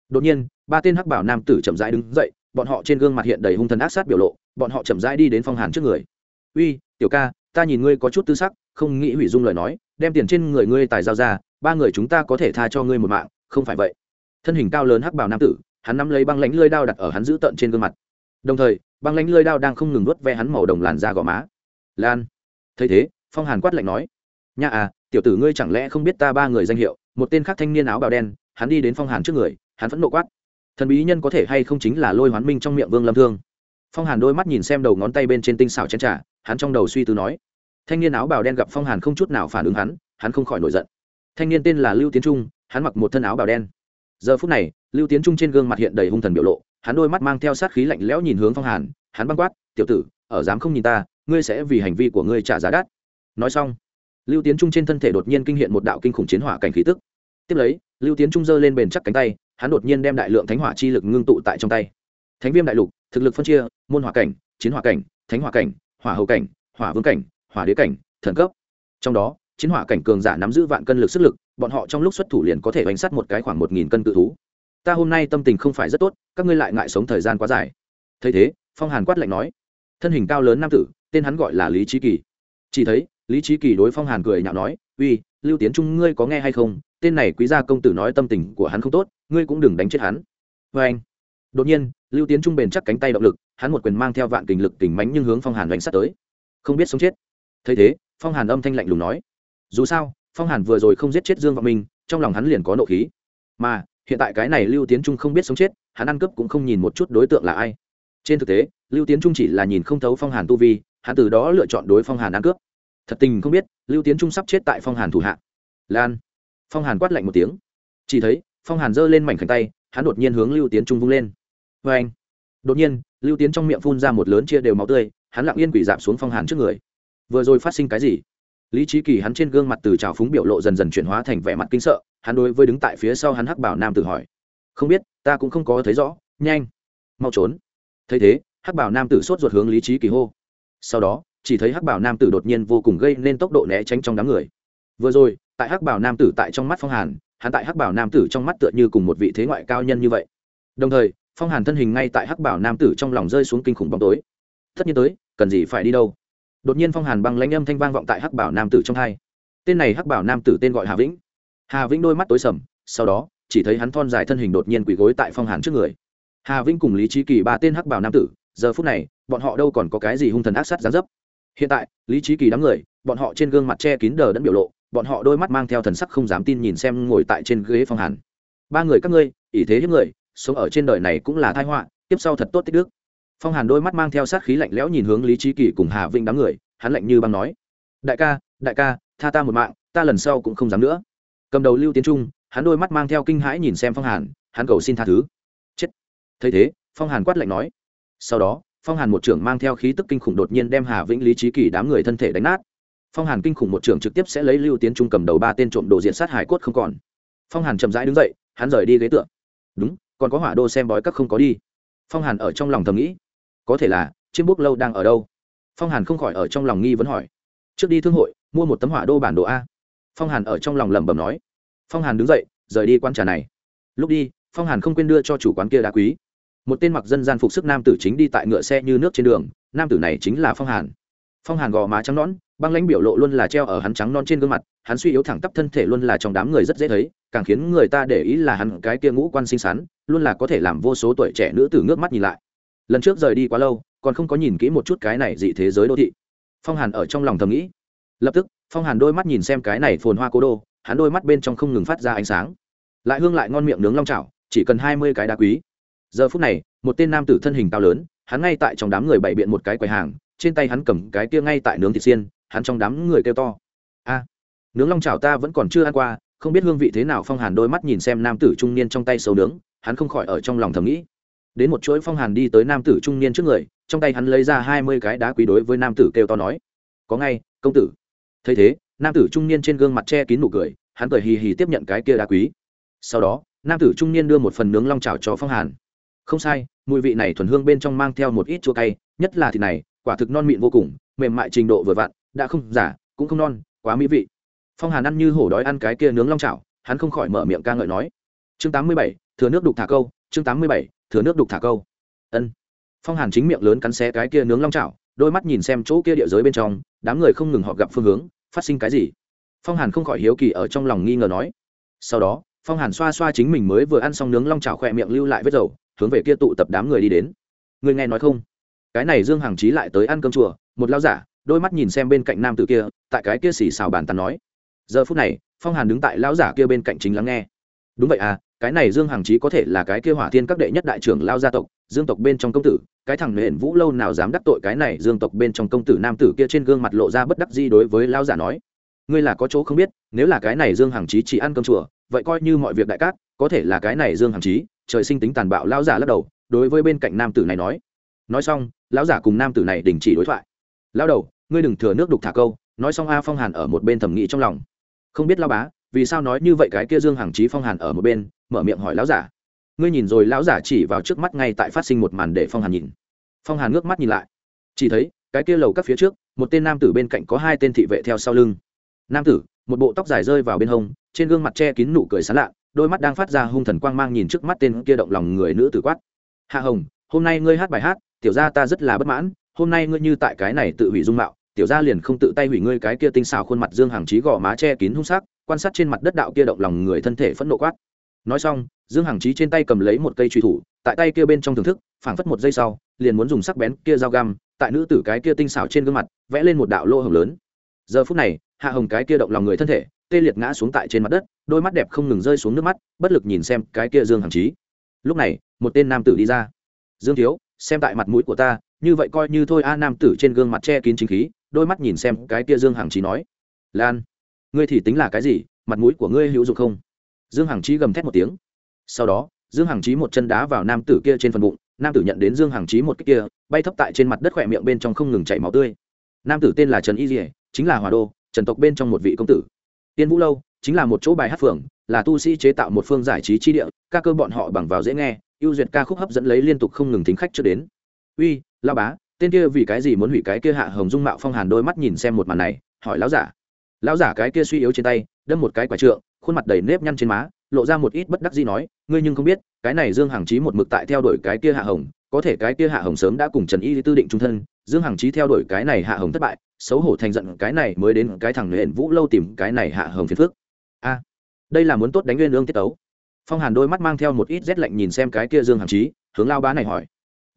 Đột nhiên, ba tên hắc bảo nam tử chậm rãi đứng dậy, bọn họ trên gương mặt hiện đầy hung thần ác sát biểu lộ bọn họ chậm rãi đi đến phong hàn trước người. Uy, tiểu ca, ta nhìn ngươi có chút tư sắc, không nghĩ hủy dung lời nói, đem tiền trên người ngươi tài giao ra, ba người chúng ta có thể tha cho ngươi một mạng, không phải vậy? Thân hình cao lớn hắc bảo nam tử, hắn nắm lấy băng lánh lơi đao đặt ở hắn giữ tận trên gương mặt. Đồng thời, băng lánh lơi đao đang không ngừng nuốt ve hắn màu đồng làn da gò má. Lan. Thấy thế, phong hàn quát lạnh nói, nha à tiểu tử ngươi chẳng lẽ không biết ta ba người danh hiệu, một tên khác thanh niên áo bào đen, hắn đi đến phong hàn trước người, hắn vẫn nộ quát. Thần bí nhân có thể hay không chính là lôi hoán minh trong miệng vương lâm thương? Phong hàn đôi mắt nhìn xem đầu ngón tay bên trên tinh xảo chén trà, hắn trong đầu suy tư nói, thanh niên áo bào đen gặp phong hàn không chút nào phản ứng hắn hắn không khỏi nổi giận. Thanh niên tên là lưu tiến trung, hắn mặc một thân áo bào đen. Giờ phút này, lưu tiến trung trên gương mặt hiện đầy hung thần biểu lộ, hắn đôi mắt mang theo sát khí lạnh lẽo nhìn hướng phong hàn, hắn băng quát, tiểu tử, ở dám không nhìn ta, ngươi sẽ vì hành vi của ngươi trả giá đắt. Nói xong, lưu tiến trung trên thân thể đột nhiên kinh hiện một đạo kinh khủng chiến hỏa cảnh khí tức. Tiếp lấy, lưu tiến trung giơ lên bền chắc cánh tay, hắn đột nhiên đem đại lượng thánh hỏa chi lực ngưng tụ tại trong tay. Thánh viêm đại lục thực lực phân chia, môn hỏa cảnh, chiến hỏa cảnh, thánh hỏa cảnh, hỏa hậu cảnh, hỏa vương cảnh, hỏa đế cảnh, thần cấp. Trong đó, chiến hỏa cảnh cường giả nắm giữ vạn cân lực sức lực, bọn họ trong lúc xuất thủ liền có thể bánh sắt một cái khoảng một nghìn cân tự thú. Ta hôm nay tâm tình không phải rất tốt, các ngươi lại ngại sống thời gian quá dài. Thấy thế, phong hàn quát lạnh nói, thân hình cao lớn nam tử, tên hắn gọi là lý trí kỳ. Chỉ thấy, lý trí kỳ đối phong hàn cười nhạo nói, uy, lưu tiến trung, ngươi có nghe hay không? Tên này quý gia công tử nói tâm tình của hắn không tốt, ngươi cũng đừng đánh chết hắn. Vê anh đột nhiên lưu tiến trung bền chắc cánh tay động lực, hắn một quyền mang theo vạn kình lực kình mánh nhưng hướng phong hàn đánh sát tới. Không biết sống chết. Thấy thế, phong hàn âm thanh lạnh lùng nói. Dù sao, phong hàn vừa rồi không giết chết dương vọng minh, trong lòng hắn liền có nộ khí. Mà, hiện tại cái này lưu tiến trung không biết sống chết, hắn ăn cướp cũng không nhìn một chút đối tượng là ai. Trên thực tế, lưu tiến trung chỉ là nhìn không thấu phong hàn tu vi, hắn từ đó lựa chọn đối phong hàn ăn cướp. Thật tình không biết, lưu tiến trung sắp chết tại phong hàn thủ hạ. Lan. Phong hàn quát lạnh một tiếng. Chỉ thấy, phong hàn giơ lên mảnh khảnh tay, hắn đột nhiên hướng lưu tiến trung vung lên vê anh. Đột nhiên, lưu tiến trong miệng phun ra một lớn chia đều máu tươi, hắn lặng yên quỷ dạp xuống phong hàn trước người. Vừa rồi phát sinh cái gì? Lý trí kỳ hắn trên gương mặt từ trào phúng biểu lộ dần dần chuyển hóa thành vẻ mặt kinh sợ, hắn đối với đứng tại phía sau hắn hắc bảo nam tử hỏi. Không biết, ta cũng không có thấy rõ. Nhanh, mau trốn. Thấy thế, hắc bảo nam tử sốt ruột hướng lý trí kỳ hô. Sau đó, chỉ thấy hắc bảo nam tử đột nhiên vô cùng gây nên tốc độ né tránh trong đám người. Vừa rồi, tại hắc bảo nam tử tại trong mắt phong hàn, hắn tại hắc bảo nam tử trong mắt tựa như cùng một vị thế ngoại cao nhân như vậy. Đồng thời phong hàn thân hình ngay tại hắc bảo nam tử trong lòng rơi xuống kinh khủng bóng tối. Tất nhiên tới, cần gì phải đi đâu? Đột nhiên phong hàn băng lãnh âm thanh vang vọng tại hắc bảo nam tử trong hai. Tên này hắc bảo nam tử tên gọi hà vĩnh. Hà vĩnh đôi mắt tối sầm, sau đó, chỉ thấy hắn thon dài thân hình đột nhiên quỳ gối tại phong hàn trước người. Hà vĩnh cùng lý trí kỳ ba tên hắc bảo nam tử, giờ phút này, bọn họ đâu còn có cái gì hung thần ác sát gián dấp. Hiện tại, lý trí kỳ đám người, bọn họ trên gương mặt che kín đờ đẫn biểu lộ, bọn họ đôi mắt mang theo thần sắc không dám tin nhìn xem ngồi tại trên ghế phong hàn. Ba người các ngươi, ỷ thế hiếp người sống ở trên đời này cũng là tai họa, tiếp sau thật tốt tích đức. Phong hàn đôi mắt mang theo sát khí lạnh lẽo nhìn hướng lý trí kỳ cùng hà vĩnh đám người, hắn lạnh như băng nói, đại ca đại ca, tha ta một mạng, ta lần sau cũng không dám nữa. Cầm đầu lưu tiến trung, hắn đôi mắt mang theo kinh hãi nhìn xem phong hàn, hắn cầu xin tha thứ. Chết. Thấy thế, phong hàn quát lạnh nói. Sau đó, phong hàn một trưởng mang theo khí tức kinh khủng đột nhiên đem hà vĩnh, lý trí kỳ đám người thân thể đánh nát. Phong hàn kinh khủng một trưởng trực tiếp sẽ lấy lưu tiến trung cầm đầu ba tên trộm đồ diện sát hải cốt không còn. Phong hàn chậm rãi đứng dậy, hắn rời đi ghế tựa. Đúng còn có hỏa đô xem bói các không có đi. Phong hàn ở trong lòng thầm nghĩ. Có thể là, chiêm búc lâu đang ở đâu? Phong hàn không khỏi ở trong lòng nghi vấn hỏi. Trước đi thương hội, mua một tấm hỏa đô bản đồ a. Phong hàn ở trong lòng lẩm bẩm nói. Phong hàn đứng dậy, rời đi quán trà này. Lúc đi, phong hàn không quên đưa cho chủ quán kia đá quý. Một tên mặc dân gian phục sức nam tử chính đi tại ngựa xe như nước trên đường, nam tử này chính là phong hàn. Phong hàn gò má trắng nõn băng lãnh biểu lộ luôn là treo ở hắn trắng non trên gương mặt, hắn suy yếu thẳng tắp thân thể luôn là trong đám người rất dễ thấy, càng khiến người ta để ý là hắn cái kia ngũ quan xinh xắn, luôn là có thể làm vô số tuổi trẻ nữ tử ngước mắt nhìn lại. Lần trước rời đi quá lâu, còn không có nhìn kỹ một chút cái này dị thế giới đô thị. Phong hàn ở trong lòng thầm nghĩ. Lập tức, phong hàn đôi mắt nhìn xem cái này phồn hoa cố đô, hắn đôi mắt bên trong không ngừng phát ra ánh sáng. Lại hương lại ngon miệng nướng long trào chỉ cần hai mươi cái đá quý. Giờ phút này, một tên nam tử thân hình cao lớn, hắn ngay tại trong đám người bày biện một cái quầy hàng, trên tay hắn cầm cái kia ngay tại nướng thịt xiên hắn trong đám người kêu to. A, nướng long chảo ta vẫn còn chưa ăn qua, không biết hương vị thế nào. Phong hàn đôi mắt nhìn xem nam tử trung niên trong tay sầu nướng, hắn không khỏi ở trong lòng thầm nghĩ. Đến một chuỗi phong hàn đi tới nam tử trung niên trước người, trong tay hắn lấy ra hai mươi cái đá quý đối với nam tử kêu to nói. Có ngay, công tử. Thấy thế, nam tử trung niên trên gương mặt che kín nụ cười, hắn cười hì hì tiếp nhận cái kia đá quý. Sau đó, nam tử trung niên đưa một phần nướng long chảo cho phong hàn. Không sai, mùi vị này thuần hương bên trong mang theo một ít chua cay, nhất là thịt này, quả thực non mịn vô cùng, mềm mại trình độ vừa vặn đã không giả, cũng không non, quá mỹ vị. Phong hàn ăn như hổ đói ăn cái kia nướng long chảo, hắn không khỏi mở miệng ca ngợi nói. Chương tám mươi bảy, thừa nước đục thả câu, chương tám mươi bảy, thừa nước đục thả câu. Ân. Phong hàn chính miệng lớn cắn xé cái kia nướng long chảo, đôi mắt nhìn xem chỗ kia địa giới bên trong, đám người không ngừng họ gặp phương hướng, phát sinh cái gì? Phong hàn không khỏi hiếu kỳ ở trong lòng nghi ngờ nói. Sau đó, phong hàn xoa xoa chính mình mới vừa ăn xong nướng long chảo khỏe miệng lưu lại vết dầu, hướng về kia tụ tập đám người đi đến. Người nghe nói không? Cái này dương hằng chí lại tới ăn cơm chùa, một lao giả đôi mắt nhìn xem bên cạnh nam tử kia, tại cái kia xì xào bàn tàn nói. Giờ phút này, phong hàn đứng tại lão giả kia bên cạnh chính lắng nghe. Đúng vậy à cái này dương hằng chí có thể là cái kia hỏa thiên các đệ nhất đại trưởng lao gia tộc, dương tộc bên trong công tử, cái thằng nền vũ lâu nào dám đắc tội cái này dương tộc bên trong công tử nam tử kia trên gương mặt lộ ra bất đắc di đối với lao giả nói. Ngươi là có chỗ không biết, nếu là cái này dương hằng chí chỉ ăn cơm chùa, vậy coi như mọi việc đại cát, có thể là cái này dương hằng chí, trời sinh tính tàn bạo lao giả lắc đầu, đối với bên cạnh nam tử này nói. Nói xong, lão giả cùng nam tử này đình chỉ đối thoại. Lao đầu ngươi đừng thừa nước đục thả câu, nói xong a phong hàn ở một bên thẩm nghĩ trong lòng. Không biết lao bá, vì sao nói như vậy cái kia dương hằng chí phong hàn ở một bên, mở miệng hỏi lão giả. Ngươi nhìn rồi lão giả chỉ vào trước mắt ngay tại phát sinh một màn để phong hàn nhìn. Phong hàn ngước mắt nhìn lại. Chỉ thấy, cái kia lầu các phía trước, một tên nam tử bên cạnh có hai tên thị vệ theo sau lưng. Nam tử, một bộ tóc dài rơi vào bên hông, trên gương mặt che kín nụ cười sán lạ, đôi mắt đang phát ra hung thần quang mang nhìn trước mắt tên kia động lòng người nữ tử quát. Hạ hồng, hôm nay ngươi hát bài hát, tiểu ra ta rất là bất mãn, hôm nay ngươi như tại cái này tự hủy dung mạo tiểu gia liền không tự tay hủy ngươi cái kia tinh xào khuôn mặt dương Hằng trí gò má che kín hung sắc, quan sát trên mặt đất đạo kia động lòng người thân thể phẫn nộ quát. Nói xong, dương Hằng trí trên tay cầm lấy một cây truy thủ, tại tay kia bên trong thưởng thức, phảng phất một giây sau, liền muốn dùng sắc bén kia dao găm, tại nữ tử cái kia tinh xảo trên gương mặt, vẽ lên một đạo lô hồng lớn. Giờ phút này, hạ hồng cái kia động lòng người thân thể, tê liệt ngã xuống tại trên mặt đất, đôi mắt đẹp không ngừng rơi xuống nước mắt, bất lực nhìn xem cái kia dương Hằng trí lúc này, một tên nam tử đi ra. Dương thiếu, xem tại mặt mũi của ta, như vậy coi như thôi a, nam tử trên gương mặt che kín chính khí đôi mắt nhìn xem cái kia dương Hằng trí nói, lan, ngươi thì tính là cái gì? Mặt mũi của ngươi hữu dụng không? Dương hằng trí gầm thét một tiếng. Sau đó, dương hằng trí một chân đá vào nam tử kia trên phần bụng, nam tử nhận đến dương hằng trí một cái kia, bay thấp tại trên mặt đất khỏe miệng bên trong không ngừng chảy máu tươi. Nam tử tên là trần y dỉa chính là hòa đô, trần tộc bên trong một vị công tử. Tiên vũ lâu, chính là một chỗ bài hát phường, là tu sĩ chế tạo một phương giải trí chi địa, ca cơ bọn họ bằng vào dễ nghe, ưu duyệt ca khúc hấp dẫn lấy liên tục không ngừng thính khách chưa đến. Uy lao bá tên kia vì cái gì muốn hủy cái kia hạ hồng dung mạo phong hàn đôi mắt nhìn xem một màn này, hỏi lão giả. Lão giả cái kia suy yếu trên tay, đâm một cái quả trượng, khuôn mặt đầy nếp nhăn trên má, lộ ra một ít bất đắc gì nói, ngươi nhưng không biết, cái này dương hằng chí một mực tại theo đuổi cái kia hạ hồng, có thể cái kia hạ hồng sớm đã cùng trần y tư định trung thân, dương hằng chí theo đuổi cái này hạ hồng thất bại, xấu hổ thành giận, cái này mới đến cái thằng nện vũ lâu tìm cái này hạ hồng phiền phước a, đây là muốn tốt đánh nguyên lương tiết tấu. Phong hàn đôi mắt mang theo một ít rét lạnh nhìn xem cái kia dương hằng chí, hướng lao bá này hỏi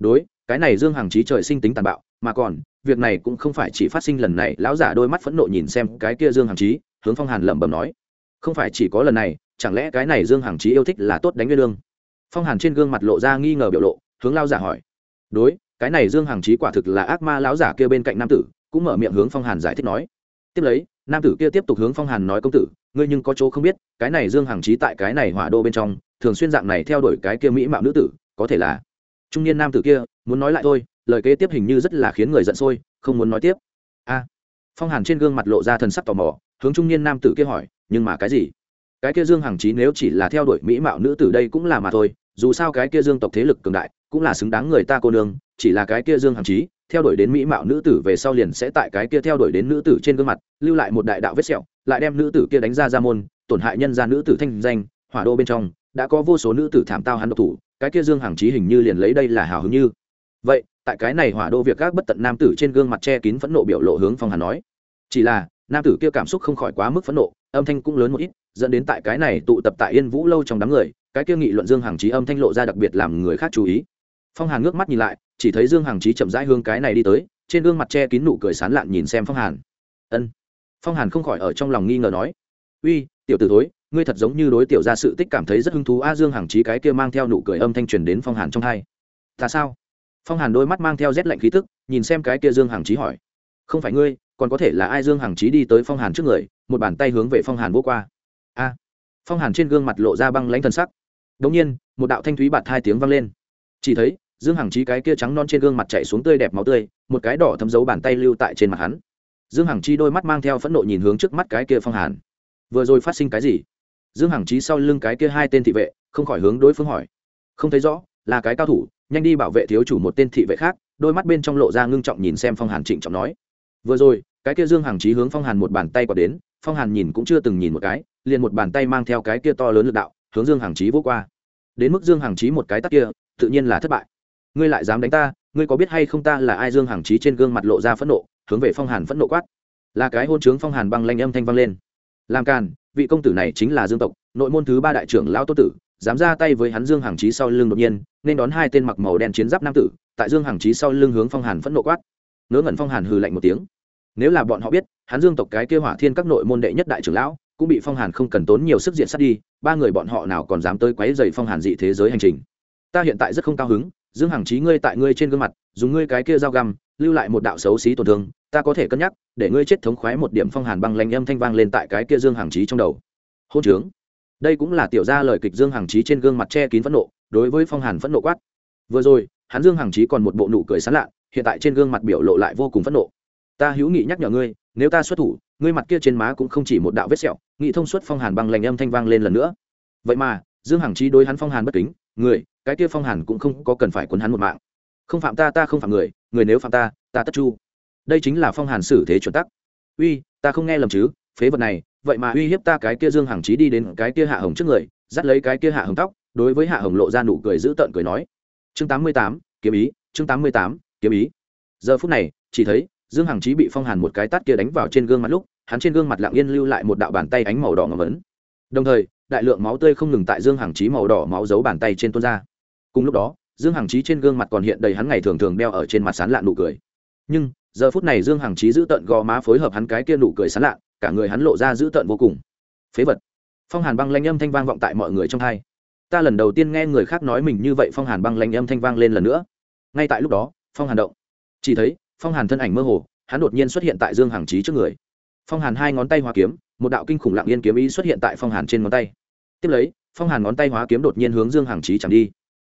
đối, cái này dương hằng chí trời sinh tính tàn bạo, mà còn, việc này cũng không phải chỉ phát sinh lần này, lão giả đôi mắt phẫn nộ nhìn xem cái kia dương hằng chí, hướng phong hàn lẩm bẩm nói. Không phải chỉ có lần này, chẳng lẽ cái này dương hằng chí yêu thích là tốt đánh nguyên lương? Phong hàn trên gương mặt lộ ra nghi ngờ biểu lộ, hướng lao giả hỏi. Đối, cái này dương hằng chí quả thực là ác ma lão giả kia bên cạnh nam tử, cũng mở miệng hướng phong hàn giải thích nói. Tiếp lấy, nam tử kia tiếp tục hướng phong hàn nói công tử, ngươi nhưng có chỗ không biết, cái này dương hằng chí tại cái này hỏa đô bên trong, thường xuyên dạng này theo đuổi cái kia mỹ mạo nữ tử, có thể là trung niên nam tử kia, muốn nói lại thôi, lời kế tiếp hình như rất là khiến người giận sôi, không muốn nói tiếp. A. Phong hàn trên gương mặt lộ ra thần sắc tò mò, hướng trung niên nam tử kia hỏi, nhưng mà cái gì? Cái kia dương hằng chí nếu chỉ là theo đuổi mỹ mạo nữ tử đây cũng là mà thôi, dù sao cái kia dương tộc thế lực cường đại, cũng là xứng đáng người ta cô nương, chỉ là cái kia dương hằng chí, theo đuổi đến mỹ mạo nữ tử về sau liền sẽ tại cái kia theo đuổi đến nữ tử trên gương mặt, lưu lại một đại đạo vết sẹo, lại đem nữ tử kia đánh ra ra môn, tổn hại nhân ra nữ tử thanh danh, hỏa đô bên trong, đã có vô số nữ tử thảm tao hắn độc thủ cái kia dương hằng chí hình như liền lấy đây là hào hứng như. Vậy, tại cái này hỏa đô việc các bất tận nam tử trên gương mặt che kín phẫn nộ biểu lộ hướng phong hàn nói. Chỉ là, nam tử kia cảm xúc không khỏi quá mức phẫn nộ, âm thanh cũng lớn một ít, dẫn đến tại cái này tụ tập tại yên vũ lâu trong đám người, cái kia nghị luận dương hằng trí âm thanh lộ ra đặc biệt làm người khác chú ý. Phong hàn ngước mắt nhìn lại, chỉ thấy dương hằng trí chậm rãi hương cái này đi tới, trên gương mặt che kín nụ cười sán lạn nhìn xem phong hàn. Ân. Phong hàn không khỏi ở trong lòng nghi ngờ nói. Uy, tiểu t ử thối ngươi thật giống như đối tiểu ra sự tích cảm thấy rất hứng thú. A dương hằng chí cái kia mang theo nụ cười âm thanh truyền đến phong hàn trong hai. Ta sao? Phong hàn đôi mắt mang theo rét lạnh khí tức, nhìn xem cái kia dương hằng chí hỏi. Không phải ngươi, còn có thể là ai? Dương hằng chí đi tới phong hàn trước người, một bàn tay hướng về phong hàn vô qua. A. Phong hàn trên gương mặt lộ ra băng lãnh thần sắc. Đống nhiên, một đạo thanh thúy bạt hai tiếng vang lên. Chỉ thấy, dương hằng chí cái kia trắng non trên gương mặt chảy xuống tươi đẹp máu tươi, một cái đỏ thấm dấu bàn tay lưu tại trên mặt hắn. Dương hằng chi đôi mắt mang theo phẫn nộ nhìn hướng trước mắt cái kia phong hàn. Vừa rồi phát sinh cái gì? Dương hằng chí sau lưng cái kia hai tên thị vệ, không khỏi hướng đối phương hỏi. Không thấy rõ, là cái cao thủ, nhanh đi bảo vệ thiếu chủ một tên thị vệ khác, đôi mắt bên trong lộ ra ngưng trọng nhìn xem phong hàn trịnh trọng nói. Vừa rồi, cái kia dương hằng chí hướng phong hàn một bàn tay quả đến, phong hàn nhìn cũng chưa từng nhìn một cái, liền một bàn tay mang theo cái kia to lớn lực đạo, hướng dương hằng chí vô qua. Đến mức dương hằng chí một cái tắt kia, tự nhiên là thất bại. Ngươi lại dám đánh ta, ngươi có biết hay không ta là ai? Dương hằng chí trên gương mặt lộ ra phẫn nộ, hướng về phong hàn phẫn nộ quát. Là cái hôn trướng phong hàn băng lanh âm thanh vang lên. Làm càn vị công tử này chính là dương tộc, nội môn thứ ba đại trưởng lao tô tử, dám ra tay với hắn dương hằng chí sau lưng đột nhiên, nên đón hai tên mặc màu đen chiến giáp nam tử, tại dương hằng chí sau lưng hướng phong hàn phẫn nộ quát. Ngớ ngẩn phong hàn hừ lạnh một tiếng. Nếu là bọn họ biết, hắn dương tộc cái kêu hỏa thiên các nội môn đệ nhất đại trưởng lão, cũng bị phong hàn không cần tốn nhiều sức diện sát đi, ba người bọn họ nào còn dám tới quấy dày phong hàn dị thế giới hành trình. Ta hiện tại rất không cao hứng, dương hằng chí ngươi tại ngươi trên gương mặt, dùng ngươi cái kia dao găm, lưu lại một đạo xấu xí tổn thương ta có thể cân nhắc, để ngươi chết thống khoái một điểm phong hàn băng lanh âm thanh vang lên tại cái kia dương hằng trí trong đầu. Hôn trướng. Đây cũng là tiểu gia lời kịch dương hằng trí trên gương mặt che kín phẫn nộ, đối với phong hàn phẫn nộ quát. Vừa rồi, hắn dương hằng trí còn một bộ nụ cười sán lạ, hiện tại trên gương mặt biểu lộ lại vô cùng phẫn nộ. Ta hữu nghị nhắc nhở ngươi, nếu ta xuất thủ, ngươi mặt kia trên má cũng không chỉ một đạo vết sẹo, nghị thông suốt phong hàn băng lành âm thanh vang lên lần nữa. Vậy mà, dương hằng trí đối hắn phong hàn bất kính, người, cái kia phong hàn cũng không có cần phải quấn hắn một mạng. Không phạm ta ta không phạm người người nếu phạm ta ta tất chu đây chính là phong hàn xử thế chuẩn tắc. Uy, ta không nghe lầm chứ, phế vật này, vậy mà uy hiếp ta cái kia dương hằng chí đi đến cái kia hạ hồng trước người, dắt lấy cái kia hạ hồng tóc, đối với hạ hồng lộ ra nụ cười giữ tợn cười nói. Chương tám mươi tám, kiếm ý, chương tám mươi tám, kiếm ý. Giờ phút này, chỉ thấy dương hằng chí bị phong hàn một cái tát kia đánh vào trên gương mặt lúc, hắn trên gương mặt lặng yên lưu lại một đạo bàn tay ánh màu đỏ ngầm ấn. Đồng thời, đại lượng máu tươi không ngừng tại dương hằng chí màu đỏ máu giấu bàn tay trên tuôn ra. Cùng lúc đó, dương hằng chí trên gương mặt còn hiện đầy hắn ngày thường thường đeo ở trên mặt sán lạ nụ cười. Nhưng giờ phút này dương hằng chí giữ tận gò má phối hợp hắn cái kia nụ cười sán lạ, cả người hắn lộ ra giữ tận vô cùng. Phế vật. Phong hàn băng lanh âm thanh vang vọng tại mọi người trong hai. Ta lần đầu tiên nghe người khác nói mình như vậy, phong hàn băng lanh âm thanh vang lên lần nữa. Ngay tại lúc đó, phong hàn động. Chỉ thấy, phong hàn thân ảnh mơ hồ, hắn đột nhiên xuất hiện tại dương hằng chí trước người. Phong hàn hai ngón tay hóa kiếm, một đạo kinh khủng lặng yên kiếm ý xuất hiện tại phong hàn trên ngón tay. Tiếp lấy, phong hàn ngón tay hóa kiếm đột nhiên hướng dương hằng chí chẳng đi.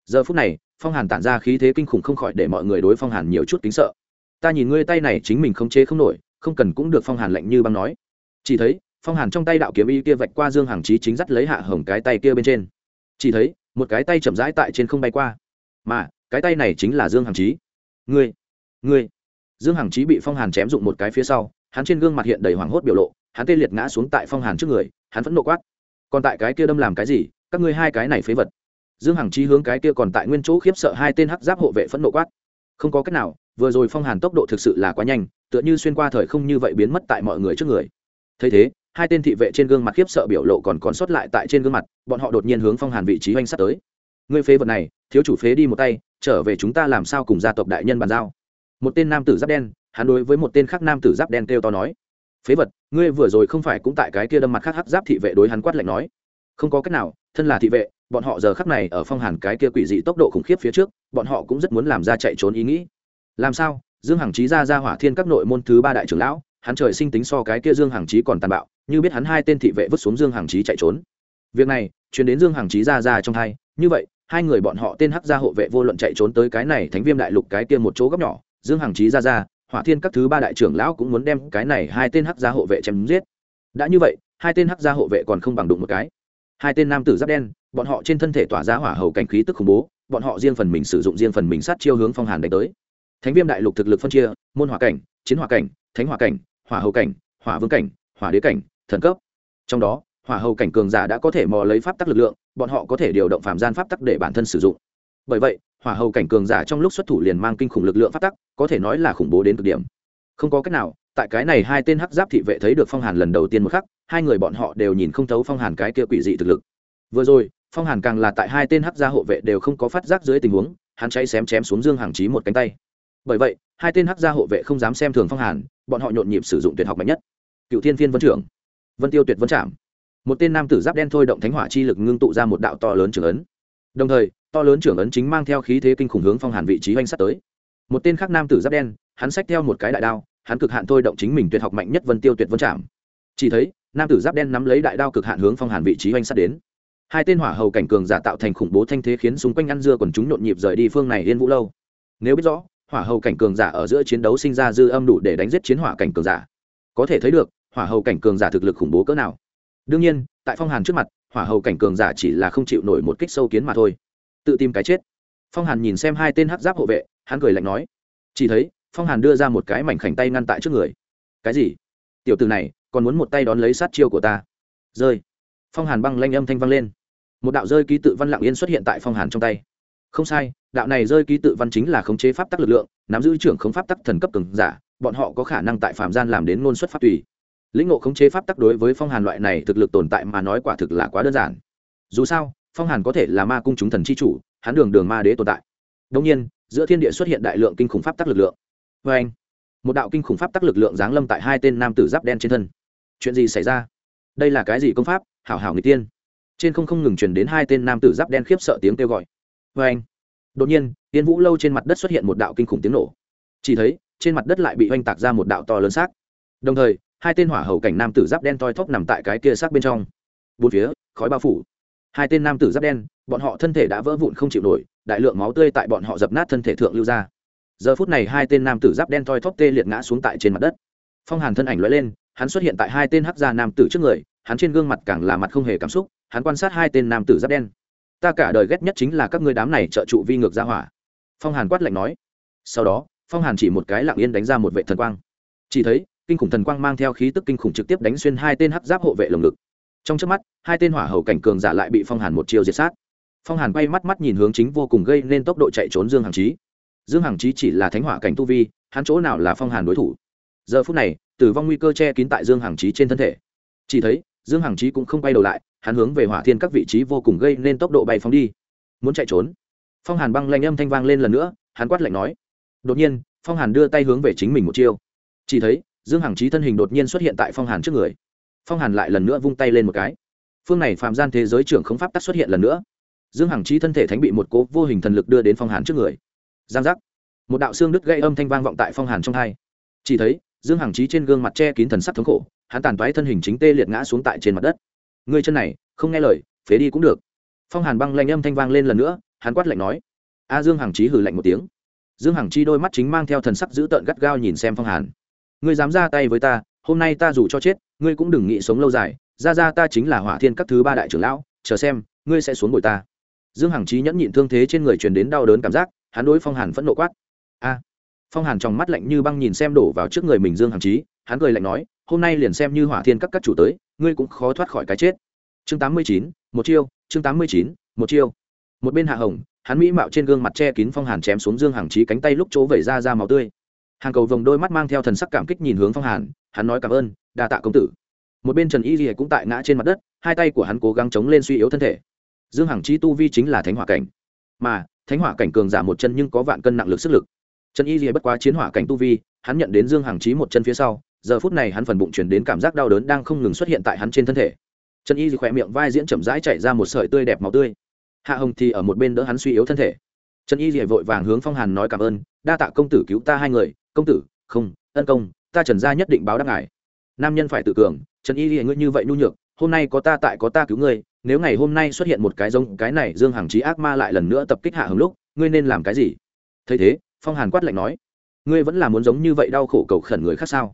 Giờ phút này, phong hàn tản ra khí thế kinh khủng không khỏi để mọi người đối phong hàn nhiều chút kính sợ ta nhìn ngươi tay này chính mình không chế không nổi, không cần cũng được phong hàn lạnh như băng nói. Chỉ thấy, phong hàn trong tay đạo kiếm y kia vạch qua dương hằng chí chính dắt lấy hạ hồng cái tay kia bên trên. Chỉ thấy, một cái tay chậm rãi tại trên không bay qua. Mà, cái tay này chính là dương hằng chí. Ngươi ngươi. Dương hằng chí bị phong hàn chém dụng một cái phía sau, hắn trên gương mặt hiện đầy hoảng hốt biểu lộ, hắn tê liệt ngã xuống tại phong hàn trước người, hắn vẫn nộ quát. Còn tại cái kia đâm làm cái gì? Các ngươi hai cái này phế vật. Dương hằng chí hướng cái kia còn tại nguyên chỗ khiếp sợ hai tên hắc giáp hộ vệ phẫn nộ quát. Không có cách nào vừa rồi phong hàn tốc độ thực sự là quá nhanh, tựa như xuyên qua thời không như vậy biến mất tại mọi người trước người. Thấy thế, hai tên thị vệ trên gương mặt khiếp sợ biểu lộ còn còn sót lại tại trên gương mặt, bọn họ đột nhiên hướng phong hàn vị trí oanh sắt tới. Ngươi phế vật này, thiếu chủ phế đi một tay, trở về chúng ta làm sao cùng gia tộc đại nhân bàn giao? Một tên nam tử giáp đen, hắn đối với một tên khác nam tử giáp đen kêu to nói. Phế vật, ngươi vừa rồi không phải cũng tại cái kia đâm mặt khác hắc giáp thị vệ đối hắn quát lạnh nói. Không có cách nào, thân là thị vệ, bọn họ giờ khắc này ở phong hàn cái kia quỷ dị tốc độ khủng khiếp phía trước, bọn họ cũng rất muốn làm ra chạy trốn ý nghĩ làm sao? Dương hằng chí ra ra hỏa thiên các nội môn thứ ba đại trưởng lão, hắn trời sinh tính so cái kia dương hằng chí còn tàn bạo, như biết hắn hai tên thị vệ vứt xuống dương hằng chí chạy trốn. Việc này chuyển đến dương hằng chí ra ra trong hai, như vậy, hai người bọn họ tên hắc gia hộ vệ vô luận chạy trốn tới cái này thánh viêm đại lục cái kia một chỗ góc nhỏ, dương hằng chí ra ra, hỏa thiên các thứ ba đại trưởng lão cũng muốn đem cái này hai tên hắc gia hộ vệ chém giết. Đã như vậy, hai tên hắc gia hộ vệ còn không bằng đụng một cái. Hai tên nam tử giáp đen, bọn họ trên thân thể tỏa ra hỏa hầu cảnh khí tức khủng bố, bọn họ riêng phần mình sử dụng riêng phần mình sát chiêu hướng phong hàn đánh tới thánh viêm đại lục thực lực phân chia, môn hỏa cảnh, chiến hỏa cảnh, thánh hỏa cảnh, hỏa hầu cảnh, hỏa vương cảnh, hỏa đế cảnh, thần cấp. Trong đó, hỏa hầu cảnh cường giả đã có thể mò lấy pháp tắc lực lượng, bọn họ có thể điều động phạm gian pháp tắc để bản thân sử dụng. Bởi vậy, hỏa hầu cảnh cường giả trong lúc xuất thủ liền mang kinh khủng lực lượng pháp tắc, có thể nói là khủng bố đến cực điểm. Không có cách nào, tại cái này hai tên hắc giáp thị vệ thấy được phong hàn lần đầu tiên một khắc, hai người bọn họ đều nhìn không thấu phong hàn cái kia quỷ dị thực lực. Vừa rồi, phong hàn càng là tại hai tên hắc gia hộ vệ đều không có phát giác dưới tình huống, hắn cháy xém chém xuống dương hàng chí một cánh tay bởi vậy, hai tên hắc gia hộ vệ không dám xem thường phong hàn, bọn họ nhộn nhịp sử dụng tuyệt học mạnh nhất. Cựu thiên phiên vân trưởng, vân tiêu tuyệt vân trảm. Một tên nam tử giáp đen thôi động thánh hỏa chi lực ngưng tụ ra một đạo to lớn trưởng ấn. Đồng thời, to lớn trưởng ấn chính mang theo khí thế kinh khủng hướng phong hàn vị trí oanh sắt tới. Một tên khác nam tử giáp đen, hắn xách theo một cái đại đao, hắn cực hạn thôi động chính mình tuyệt học mạnh nhất vân tiêu tuyệt vân chạm chỉ thấy, nam tử giáp đen nắm lấy đại đao cực hạn hướng phong hàn vị trí oanh sắt đến. Hai tên hỏa hầu cảnh cường giả tạo thành khủng bố thanh thế khiến xung quanh ăn dưa còn chúng nhộn nhịp rời đi phương này yên vũ lâu. Nếu biết rõ hỏa hầu cảnh cường giả ở giữa chiến đấu sinh ra dư âm đủ để đánh giết chiến hỏa cảnh cường giả. Có thể thấy được, hỏa hầu cảnh cường giả thực lực khủng bố cỡ nào. Đương nhiên, tại phong hàn trước mặt, hỏa hầu cảnh cường giả chỉ là không chịu nổi một kích sâu kiến mà thôi. Tự tìm cái chết. Phong hàn nhìn xem hai tên hắc giáp hộ vệ, hắn cười lạnh nói, chỉ thấy, phong hàn đưa ra một cái mảnh khảnh tay ngăn tại trước người. Cái gì? Tiểu từ này, còn muốn một tay đón lấy sát chiêu của ta? Rơi. Phong hàn băng lanh âm thanh vang lên. Một đạo rơi ký tự văn lặng yên xuất hiện tại phong hàn trong tay. Không sai đạo này rơi ký tự văn chính là khống chế pháp tắc lực lượng, nắm giữ trưởng khống pháp tắc thần cấp cường giả, bọn họ có khả năng tại phạm gian làm đến ngôn xuất pháp tùy. Lĩnh ngộ khống chế pháp tắc đối với phong hàn loại này thực lực tồn tại mà nói quả thực là quá đơn giản. Dù sao, phong hàn có thể là ma cung chúng thần c h i chủ, hắn đường đường ma đế tồn tại. Đông nhiên, giữa thiên địa xuất hiện đại lượng kinh khủng pháp tắc lực lượng. Vê anh, một đạo kinh khủng pháp tắc lực lượng giáng lâm tại hai tên nam tử giáp đen trên thân. Chuyện gì xảy ra? Đây là cái gì công pháp? Hảo hảo người tiên. Trên không không ngừng truyền đến hai tên nam tử giáp đen khiếp sợ tiếng kêu gọi. Vê anh đột nhiên tiên vũ lâu trên mặt đất xuất hiện một đạo kinh khủng tiếng nổ. Chỉ thấy, trên mặt đất lại bị oanh tạc ra một đạo to lớn xác. Đồng thời, hai tên hỏa hầu cảnh nam tử giáp đen toi thóp nằm tại cái kia xác bên trong. Bốn phía, khói bao phủ. Hai tên nam tử giáp đen, bọn họ thân thể đã vỡ vụn không chịu nổi, đại lượng máu tươi tại bọn họ dập nát thân thể thượng lưu ra. Giờ phút này hai tên nam tử giáp đen toi thóp tê liệt ngã xuống tại trên mặt đất. Phong hàn thân ảnh lóe lên, hắn xuất hiện tại hai tên hắc gia nam tử trước người, hắn trên gương mặt càng là mặt không hề cảm xúc, hắn quan sát hai tên nam tử giáp đen ta cả đời ghét nhất chính là các ngươi đám này trợ trụ vi ngược ra hỏa. Phong hàn quát lạnh nói. Sau đó, phong hàn chỉ một cái lặng yên đánh ra một vệ thần quang. Chỉ thấy, kinh khủng thần quang mang theo khí tức kinh khủng trực tiếp đánh xuyên hai tên hắc giáp hộ vệ lồng ngực. Trong trước mắt, hai tên hỏa hầu cảnh cường giả lại bị phong hàn một chiều diệt sát. Phong hàn quay mắt mắt nhìn hướng chính vô cùng gây nên tốc độ chạy trốn dương hằng trí dương hằng trí chỉ là thánh hỏa cảnh tu vi, hắn chỗ nào là phong hàn đối thủ? Giờ phút này, tử vong nguy cơ che kín tại dương hằng trí trên thân thể. Chỉ thấy, dương hằng trí cũng không quay đầu lại hắn hướng về hỏa thiên các vị trí vô cùng gây nên tốc độ bay phóng đi. Muốn chạy trốn? Phong hàn băng lanh âm thanh vang lên lần nữa, hắn quát lạnh nói. Đột nhiên, phong hàn đưa tay hướng về chính mình một chiêu. Chỉ thấy, dương hằng trí thân hình đột nhiên xuất hiện tại phong hàn trước người. Phong hàn lại lần nữa vung tay lên một cái. Phương này phạm gian thế giới trưởng không pháp tắc xuất hiện lần nữa. Dương hằng trí thân thể thánh bị một cố vô hình thần lực đưa đến phong hàn trước người. Giang giác. Một đạo xương đứt gây âm thanh vang vọng tại phong hàn trong hai. Chỉ thấy, dương hằng trí trên gương mặt che kín thần sắc thống khổ, hắn tàn toái thân hình chính tê liệt ngã xuống tại trên mặt đất. Ngươi chân này, không nghe lời, phế đi cũng được. Phong hàn băng lanh âm thanh vang lên lần nữa, hắn quát lạnh nói. A dương hằng chí hử lạnh một tiếng. Dương hằng chi đôi mắt chính mang theo thần sắc dữ tợn gắt gao nhìn xem phong hàn. Ngươi dám ra tay với ta, hôm nay ta dù cho chết, ngươi cũng đừng nghĩ sống lâu dài. Ra ra ta chính là hỏa thiên các thứ ba đại trưởng lão, chờ xem, ngươi sẽ xuống bồi ta. Dương hằng chí nhẫn nhịn thương thế trên người truyền đến đau đớn cảm giác, hắn đối phong hàn phẫn nộ quát. A. Phong hàn trong mắt lạnh như băng nhìn xem đổ vào trước người mình dương hằng chí, hắn cười lạnh nói hôm nay liền xem như hỏa thiên các các chủ tới, ngươi cũng khó thoát khỏi cái chết. Chương tám mươi chín, một chiêu, chương tám mươi chín, một chiêu. Một bên hạ hồng, hắn mỹ mạo trên gương mặt che kín phong hàn chém xuống dương hàng trí cánh tay lúc chỗ vẩy ra ra máu tươi. Hàng cầu vồng đôi mắt mang theo thần sắc cảm kích nhìn hướng phong hàn, hắn nói cảm ơn, đa tạ công tử. Một bên trần y rìa cũng tại ngã trên mặt đất, hai tay của hắn cố gắng chống lên suy yếu thân thể. Dương hằng chi tu vi chính là thánh hỏa cảnh. Mà, thánh hỏa cảnh cường giả một chân nhưng có vạn cân nặng lực sức lực. Trần y rìa bất quá chiến hỏa cảnh tu vi, hắn nhận đến dương hằng trí một chân phía sau giờ phút này hắn phần bụng chuyển đến cảm giác đau đớn đang không ngừng xuất hiện tại hắn trên thân thể. Trần y dị khỏe miệng vai diễn chậm rãi chạy ra một sợi tươi đẹp màu tươi. Hạ hồng thì ở một bên đỡ hắn suy yếu thân thể. Trần y thì vội vàng hướng phong hàn nói cảm ơn, đa tạ công tử cứu ta hai người. Công tử, không, ân công, ta trần gia nhất định báo đáp ngài. Nam nhân phải tự cường, trần y thì ngươi như vậy nhu nhược, hôm nay có ta tại có ta cứu ngươi, nếu ngày hôm nay xuất hiện một cái giống cái này dương hằng trí ác ma lại lần nữa tập kích hạ hồng lúc, ngươi nên làm cái gì? Thấy thế, phong hàn quát lạnh nói, ngươi vẫn là muốn giống như vậy đau khổ cầu khẩn người khác sao?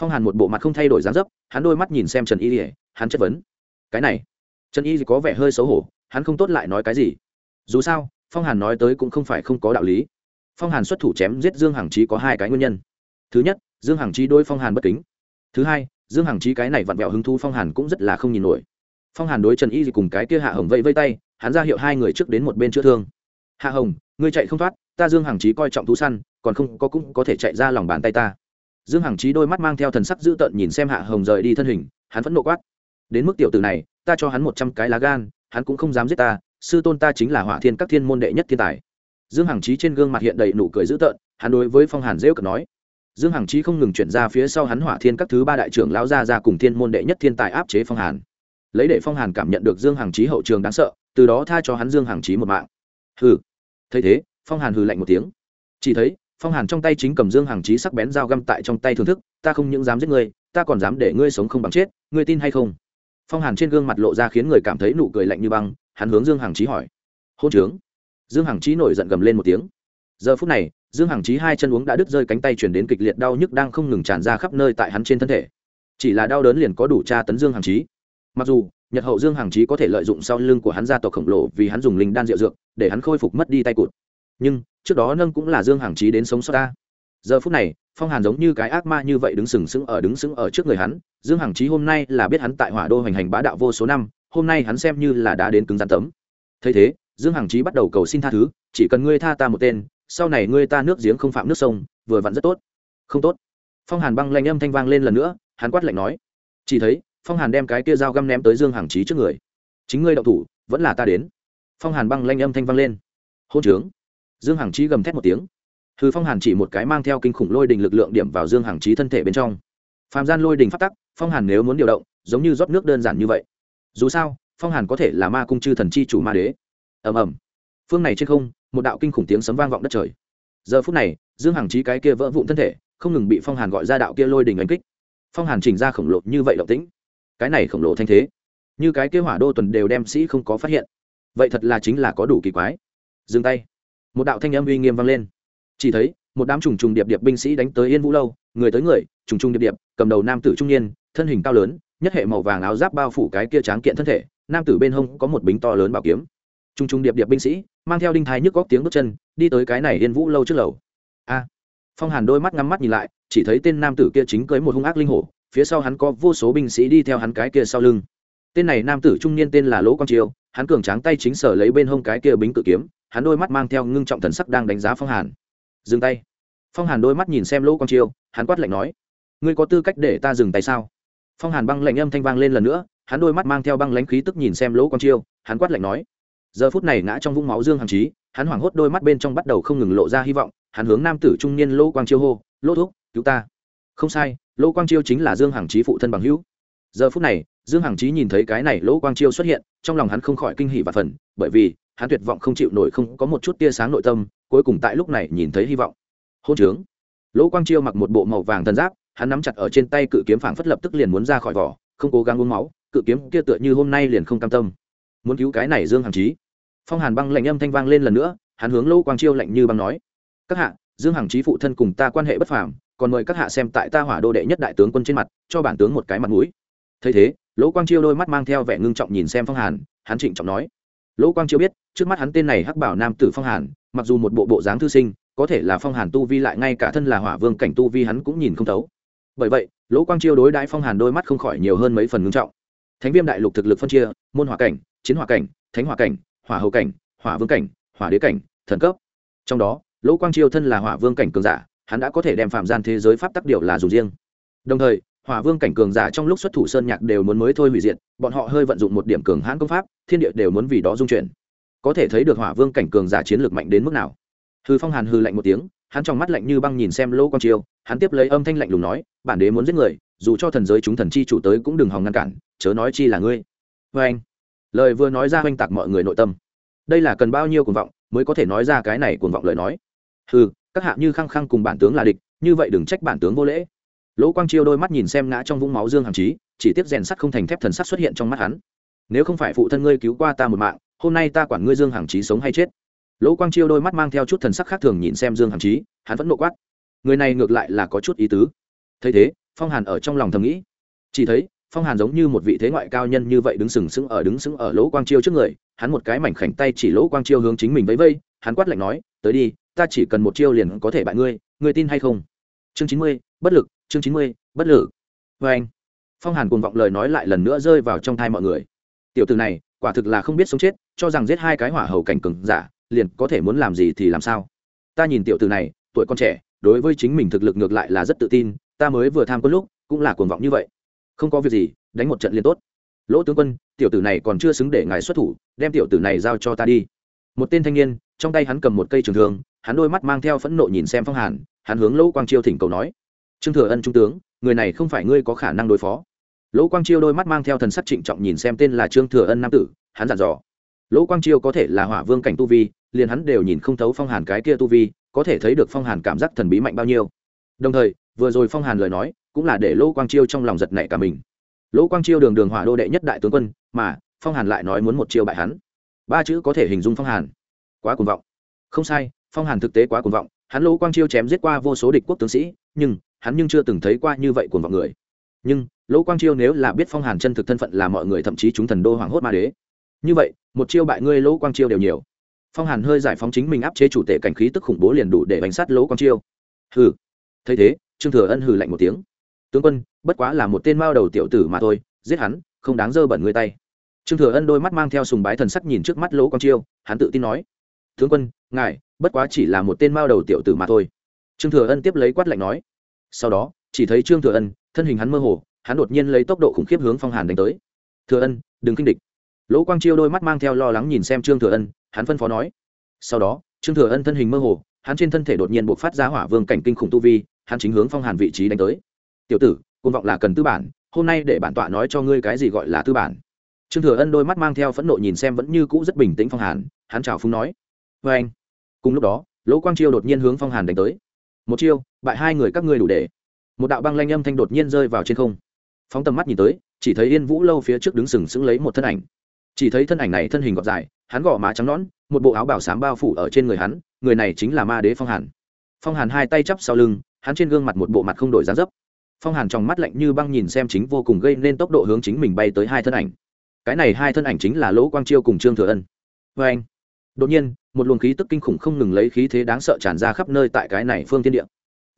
Phong hàn một bộ mặt không thay đổi dáng dấp hắn đôi mắt nhìn xem trần y ỉa hắn chất vấn. cái này, trần y có vẻ hơi xấu hổ, hắn không tốt lại nói cái gì. dù sao, phong hàn nói tới cũng không phải không có đạo lý. phong hàn xuất thủ chém giết dương hằng trí có hai cái nguyên nhân. thứ nhất, dương hằng trí đôi phong hàn bất kính. thứ hai, dương hằng trí cái này vặn vẹo hứng thu phong hàn cũng rất là không nhìn nổi. phong hàn đối trần y cùng cái kia hạ hồng vẫy vây tay, hắn ra hiệu hai người trước đến một bên chữa thương. hạ hồng, ngươi chạy không thoát, ta dương hằng trí coi trọng thú săn, còn không có cũng có thể chạy ra lòng bàn tay ta dương hằng trí đôi mắt mang theo thần sắc dữ tợn nhìn xem hạ hồng rời đi thân hình, hắn vẫn nộ quát. Đến mức tiểu tử này, ta cho hắn một trăm cái lá gan, hắn cũng không dám giết ta, sư tôn ta chính là hỏa thiên các thiên môn đệ nhất thiên tài. Dương hằng trí trên gương mặt hiện đầy nụ cười dữ tợn, hắn đối với phong hàn rêu cợt nói. Dương hằng trí không ngừng chuyển ra phía sau hắn hỏa thiên các thứ ba đại trưởng lão ra ra cùng thiên môn đệ nhất thiên tài áp chế phong hàn. Lấy để phong hàn cảm nhận được dương hằng trí hậu trường đáng sợ, từ đó tha cho hắn dương hằng trí một mạng. Hừ. Thấy thế, phong hàn hừ lạnh một tiếng. Chỉ thấy phong hàn trong tay chính cầm dương hằng Chí sắc bén dao găm tại trong tay thưởng thức, ta không những dám giết ngươi, ta còn dám để ngươi sống không bằng chết, ngươi tin hay không? Phong hàn trên gương mặt lộ ra khiến người cảm thấy nụ cười lạnh như băng, hắn hướng dương hằng Chí hỏi. Hôn trướng. Dương hằng Chí nổi giận gầm lên một tiếng. Giờ phút này, dương hằng Chí hai chân uống đã đứt rơi cánh tay chuyển đến kịch liệt đau nhức đang không ngừng tràn ra khắp nơi tại hắn trên thân thể. Chỉ là đau đớn liền có đủ tra tấn dương hằng Chí. mặc dù, nhật hậu dương hằng Chí có thể lợi dụng sau lưng của hắn ra tộc khổng lồ vì hắn dùng linh đan rượu dược, để hắn khôi phục mất đi tay cụt. Nhưng trước đó nâng cũng là dương hằng trí đến sống sót ta. Giờ phút này, phong hàn giống như cái ác ma như vậy đứng sừng sững ở đứng sững ở trước người hắn. Dương hằng trí hôm nay là biết hắn tại hỏa đô hành hành bá đạo vô số năm, hôm nay hắn xem như là đã đến cứng rắn tấm. Thấy thế, dương hằng trí bắt đầu cầu xin tha thứ, chỉ cần ngươi tha ta một tên, sau này ngươi ta nước giếng không phạm nước sông, vừa vặn rất tốt. Không tốt. Phong hàn băng lanh âm thanh vang lên lần nữa, hắn quát lạnh nói, chỉ thấy, phong hàn đem cái kia dao găm ném tới dương hằng trí trước người. Chính ngươi đậu thủ, vẫn là ta đến. Phong hàn băng lanh âm thanh vang lên. Hôn trướng dương hằng chí gầm thét một tiếng. Hư phong hàn chỉ một cái mang theo kinh khủng lôi đình lực lượng điểm vào dương hằng chí thân thể bên trong. Phàm gian lôi đình phát tắc, phong hàn nếu muốn điều động, giống như rót nước đơn giản như vậy. Dù sao, phong hàn có thể là ma cung chư thần chi chủ ma đế. Ầm ầm. Phương này trên không, một đạo kinh khủng tiếng sấm vang vọng đất trời. Giờ phút này, dương hằng chí cái kia vỡ vụn thân thể, không ngừng bị phong hàn gọi ra đạo kia lôi đình đánh kích. Phong hàn chỉnh ra khổng lồ như vậy động tĩnh. Cái này khổng lồ thanh thế, như cái kia hỏa đô tuần đều đem sĩ không có phát hiện. Vậy thật là chính là có đủ kỳ quái. Dừng tay một đạo thanh âm uy nghiêm vang lên. Chỉ thấy một đám trùng trùng điệp điệp binh sĩ đánh tới yên vũ lâu người tới người trùng trùng điệp điệp cầm đầu nam tử trung niên thân hình cao lớn nhất hệ màu vàng áo giáp bao phủ cái kia tráng kiện thân thể nam tử bên hông có một bính to lớn bảo kiếm. Trùng trùng điệp điệp binh sĩ mang theo đinh thái nhức góc tiếng bước chân đi tới cái này yên vũ lâu trước lầu. A! Phong hàn đôi mắt ngắm mắt nhìn lại chỉ thấy tên nam tử kia chính cưới một hung ác linh hổ phía sau hắn có vô số binh sĩ đi theo hắn cái kia sau lưng. Tên này nam tử trung niên tên là lỗ quang triều, hắn cường tráng tay chính sở lấy bên hông cái kia bính cự kiếm hắn đôi mắt mang theo ngưng trọng thần sắc đang đánh giá phong hàn dừng tay phong hàn đôi mắt nhìn xem lỗ quang chiêu hắn quát lạnh nói ngươi có tư cách để ta dừng tay sao phong hàn băng lạnh âm thanh vang lên lần nữa hắn đôi mắt mang theo băng lãnh khí tức nhìn xem lỗ quang chiêu hắn quát lạnh nói giờ phút này ngã trong vũng máu dương hằng trí hắn hoảng hốt đôi mắt bên trong bắt đầu không ngừng lộ ra hy vọng hắn hướng nam tử trung niên lỗ quang chiêu hô lỗ thúc cứu ta không sai lỗ quang chiêu chính là dương hằng trí phụ thân bằng hữu giờ phút này dương hằng trí nhìn thấy cái này lỗ quang chiêu xuất hiện trong lòng hắn không khỏi kinh hỉ và phần bởi vì hắn tuyệt vọng không chịu nổi không có một chút tia sáng nội tâm, cuối cùng tại lúc này nhìn thấy hy vọng. Hôn trướng. Lỗ quang chiêu mặc một bộ màu vàng thần giáp, hắn nắm chặt ở trên tay cự kiếm phảng phất lập tức liền muốn ra khỏi vỏ, không cố gắng uống máu, cự kiếm kia tựa như hôm nay liền không cam tâm. Muốn cứu cái này dương hằng trí phong hàn băng lạnh âm thanh vang lên lần nữa, hắn hướng lỗ quang chiêu lạnh như băng nói, các hạ, dương hằng trí phụ thân cùng ta quan hệ bất phàm, còn mời các hạ xem tại ta hỏa đô đệ nhất đại tướng quân trên mặt, cho bản tướng một cái mặt mũi. Thấy thế, lỗ quang chiêu đôi mắt mang theo vẻ ngưng trọng nhìn xem phong hàn, hắn trịnh trọng nói lỗ quang chiêu biết, trước mắt hắn tên này hắc bảo nam tử phong hàn, mặc dù một bộ bộ dáng thư sinh, có thể là phong hàn tu vi lại ngay cả thân là hỏa vương cảnh tu vi hắn cũng nhìn không thấu. Bởi vậy, lỗ quang chiêu đối đãi phong hàn đôi mắt không khỏi nhiều hơn mấy phần ngưng trọng. Thánh viêm đại lục thực lực phân chia, môn hỏa cảnh, chiến hỏa cảnh, thánh hỏa cảnh, hỏa hậu cảnh, hỏa vương cảnh, hỏa đế cảnh, thần cấp. Trong đó, lỗ quang chiêu thân là hỏa vương cảnh cường giả, hắn đã có thể đem phạm gian thế giới pháp tắc điệu là dùng riêng. Đồng thời hỏa vương cảnh cường giả trong lúc xuất thủ sơn nhạc đều muốn mới thôi hủy diệt, bọn họ hơi vận dụng một điểm cường hãn công pháp, thiên địa đều muốn vì đó dung chuyển. Có thể thấy được hỏa vương cảnh cường giả chiến lược mạnh đến mức nào. Hư phong hàn hư lạnh một tiếng, hắn trong mắt lạnh như băng nhìn xem lỗ quang chiêu, hắn tiếp lấy âm thanh lạnh lùng nói, bản đế muốn giết người, dù cho thần giới chúng thần chi chủ tới cũng đừng hòng ngăn cản, chớ nói chi là ngươi. Vê anh, lời vừa nói ra oanh tạc mọi người nội tâm. Đây là cần bao nhiêu cuồng vọng mới có thể nói ra cái này cuồng vọng lời nói? Hừ, các hạ như khăng khăng cùng bản tướng là địch, như vậy đừng trách bản tướng vô lễ lỗ quang chiêu đôi mắt nhìn xem ngã trong vũng máu dương hằng trí chỉ tiếp rèn sắt không thành thép thần sắt xuất hiện trong mắt hắn. Nếu không phải phụ thân ngươi cứu qua ta một mạng, hôm nay ta quản ngươi dương hằng trí sống hay chết. Lỗ quang chiêu đôi mắt mang theo chút thần sắc khác thường nhìn xem dương hằng trí hắn vẫn nộ quát. Người này ngược lại là có chút ý tứ. Thấy thế, phong hàn ở trong lòng thầm nghĩ. Chỉ thấy, phong hàn giống như một vị thế ngoại cao nhân như vậy đứng sừng sững ở đứng sững ở lỗ quang chiêu trước người, hắn một cái mảnh khảnh tay chỉ lỗ quang chiêu hướng chính mình vẫy vây, hắn quát lạnh nói, tới đi, ta chỉ cần một chiêu liền có thể bại ngươi ngươi tin hay không? Chương chín mươi, bất lực chương chín mươi, bất lực vê vâng anh. Phong hàn cuồng vọng lời nói lại lần nữa rơi vào trong thai mọi người. Tiểu từ này, quả thực là không biết sống chết, cho rằng giết hai cái hỏa hầu cảnh cừng giả, liền có thể muốn làm gì thì làm sao. Ta nhìn tiểu từ này, tuổi con trẻ, đối với chính mình thực lực ngược lại là rất tự tin, ta mới vừa tham quân lúc, cũng là cuồng vọng như vậy. Không có việc gì, đánh một trận liền tốt. Lỗ tướng quân, tiểu tử này còn chưa xứng để ngài xuất thủ, đem tiểu tử này giao cho ta đi. Một tên thanh niên, trong tay hắn cầm một cây trường thương, hắn đôi mắt mang theo phẫn nộ nhìn xem phong hàn, hắn hướng lỗ quang chiêu thỉnh cầu nói trương thừa ân trung tướng, người này không phải ngươi có khả năng đối phó. Lỗ quang chiêu đôi mắt mang theo thần sắc trịnh trọng nhìn xem tên là trương thừa ân nam tử, hắn dặn dò. Lỗ quang chiêu có thể là hỏa vương cảnh tu vi, liền hắn đều nhìn không thấu phong hàn cái kia tu vi, có thể thấy được phong hàn cảm giác thần bí mạnh bao nhiêu. Đồng thời, vừa rồi phong hàn lời nói, cũng là để lỗ quang chiêu trong lòng giật nảy cả mình. Lỗ quang chiêu đường đường hỏa đô đệ nhất đại tướng quân, mà phong hàn lại nói muốn một chiêu bại hắn. Ba chữ có thể hình dung phong hàn. Quá cuồng vọng. Không sai, phong hàn thực tế quá cuồng vọng, hắn lỗ quang chiêu chém giết qua vô số địch quốc tướng sĩ, nhưng hắn nhưng chưa từng thấy qua như vậy cuồng vọng người. Nhưng, lỗ quang chiêu nếu là biết phong hàn chân thực thân phận là mọi người thậm chí chúng thần đô hoàng hốt ma đế. Như vậy, một chiêu bại ngươi lỗ quang chiêu đều nhiều. Phong hàn hơi giải phóng chính mình áp chế chủ tệ cảnh khí tức khủng bố liền đủ để bánh sát lỗ quang chiêu. Hừ. Thấy thế, trương thừa ân hừ lạnh một tiếng. Tướng quân, bất quá là một tên mao đầu tiểu tử mà thôi, giết hắn, không đáng dơ bẩn người tay. Trương thừa ân đôi mắt mang theo sùng bái thần sắc nhìn trước mắt lỗ quang chiêu, hắn tự tin nói. Tướng quân, ngài, bất quá chỉ là một tên mao đầu tiểu tử mà thôi. Trương thừa ân tiếp lấy quát lạnh nói sau đó, chỉ thấy trương thừa ân, thân hình hắn mơ hồ, hắn đột nhiên lấy tốc độ khủng khiếp hướng phong hàn đánh tới. Thừa ân, đừng kinh địch. Lỗ quang chiêu đôi mắt mang theo lo lắng nhìn xem trương thừa ân, hắn phân phó nói. Sau đó, trương thừa ân thân hình mơ hồ, hắn trên thân thể đột nhiên buộc phát ra hỏa vương cảnh kinh khủng tu vi, hắn chính hướng phong hàn vị trí đánh tới. Tiểu tử côn vọng là cần tư bản, hôm nay để bản tọa nói cho ngươi cái gì gọi là tư bản. Trương thừa ân đôi mắt mang theo phẫn nộ nhìn xem vẫn như cũ rất bình tĩnh phong hàn, hắn chào phúng nói. Vê anh cùng lúc đó, lỗ quang chiêu đột nhiên hướng phong hàn đánh tới một chiêu, bại hai người các ngươi đủ để. Một đạo băng lanh âm thanh đột nhiên rơi vào trên không. Phóng tầm mắt nhìn tới, chỉ thấy yên vũ lâu phía trước đứng sừng sững lấy một thân ảnh. Chỉ thấy thân ảnh này thân hình gọt dài, hắn gò má trắng nõn, một bộ áo bảo sám bao phủ ở trên người hắn, người này chính là ma đế phong hàn. Phong hàn hai tay chắp sau lưng, hắn trên gương mặt một bộ mặt không đổi giá dấp. Phong hàn trong mắt lạnh như băng nhìn xem chính vô cùng gây nên tốc độ hướng chính mình bay tới hai thân ảnh. Cái này hai thân ảnh chính là lỗ quang chiêu cùng trương thừa ân. Vê anh đột nhiên, một luồng khí tức kinh khủng không ngừng lấy khí thế đáng sợ tràn ra khắp nơi tại cái này phương thiên địa.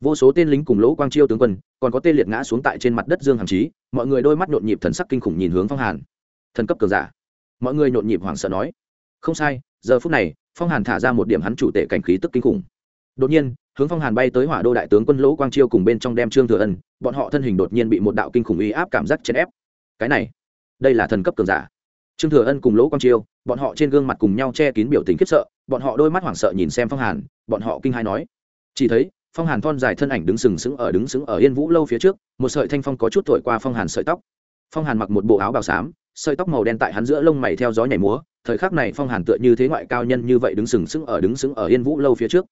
Vô số tên lính cùng lỗ quang chiêu tướng quân, còn có tên liệt ngã xuống tại trên mặt đất dương hàm chí, mọi người đôi mắt nhộn nhịp thần sắc kinh khủng nhìn hướng phong hàn. Thần cấp cường giả. Mọi người nhộn nhịp hoảng sợ nói, không sai, giờ phút này, phong hàn thả ra một điểm hắn chủ tệ cảnh khí tức kinh khủng. Đột nhiên, hướng phong hàn bay tới hỏa đô đại tướng quân lỗ quang chiêu cùng bên trong đem trương thừa ân, bọn họ thân hình đột nhiên bị một đạo kinh khủng uy áp cảm giác chèn ép. Cái này, đây là thần cấp cường giả trương thừa ân cùng lỗ quang chiêu, bọn họ trên gương mặt cùng nhau che kín biểu tình khiếp sợ, bọn họ đôi mắt hoảng sợ nhìn xem phong hàn, bọn họ kinh hai nói. Chỉ thấy, phong hàn thon dài thân ảnh đứng sừng sững ở, đứng sững ở yên vũ lâu phía trước, một sợi thanh phong có chút thổi qua phong hàn sợi tóc. Phong hàn mặc một bộ áo bào xám, sợi tóc màu đen tại hắn giữa lông mày theo gió nhảy múa, thời khắc này phong hàn tựa như thế ngoại cao nhân như vậy đứng sừng sững ở, đứng sững ở yên vũ lâu phía trước.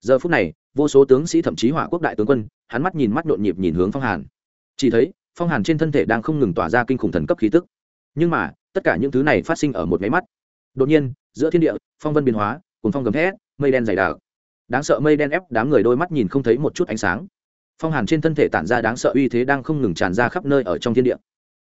Giờ phút này, vô số tướng sĩ thậm chí hỏa quốc đại tướng quân, hắn mắt nhìn mắt nhộn nhịp nhìn hướng phong hàn. Chỉ thấy, phong hàn trên thân thể đang không ngừng tỏa ra kinh khủng thần cấp khí tức. Nhưng mà tất cả những thứ này phát sinh ở một máy mắt. Đột nhiên, giữa thiên địa, phong vân biến hóa cùng phong gầm thét, mây đen dày đặc. Đáng sợ mây đen ép đám người đôi mắt nhìn không thấy một chút ánh sáng. Phong hàn trên thân thể tản ra đáng sợ uy thế đang không ngừng tràn ra khắp nơi ở trong thiên địa.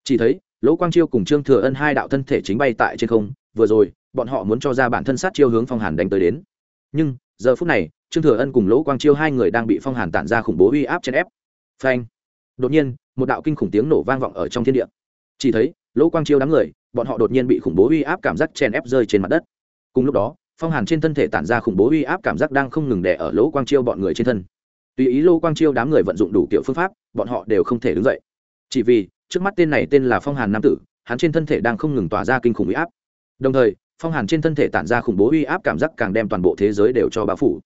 Chỉ thấy, lỗ quang chiêu cùng trương thừa ân hai đạo thân thể chính bay tại trên không, vừa rồi, bọn họ muốn cho ra bản thân sát chiêu hướng phong hàn đánh tới đến. Nhưng, giờ phút này, trương thừa ân cùng lỗ quang chiêu hai người đang bị phong hàn tản ra khủng bố uy áp trên ép. Phanh! Đột nhiên, một đạo kinh khủng tiếng nổ vang vọng ở trong thiên địa. Chỉ thấy, lỗ quang chiêu đám người bọn họ đột nhiên bị khủng bố uy áp cảm giác chèn ép rơi trên mặt đất. Cùng lúc đó, phong hàn trên thân thể tản ra khủng bố uy áp cảm giác đang không ngừng đè ở lỗ quang chiêu bọn người trên thân. Tùy ý lỗ quang chiêu đám người vận dụng đủ kiểu phương pháp, bọn họ đều không thể đứng dậy. Chỉ vì, trước mắt tên này tên là phong hàn nam tử, hắn trên thân thể đang không ngừng tỏa ra kinh khủng uy áp. Đồng thời, phong hàn trên thân thể tản ra khủng bố uy áp cảm giác càng đem toàn bộ thế giới đều cho bao phủ.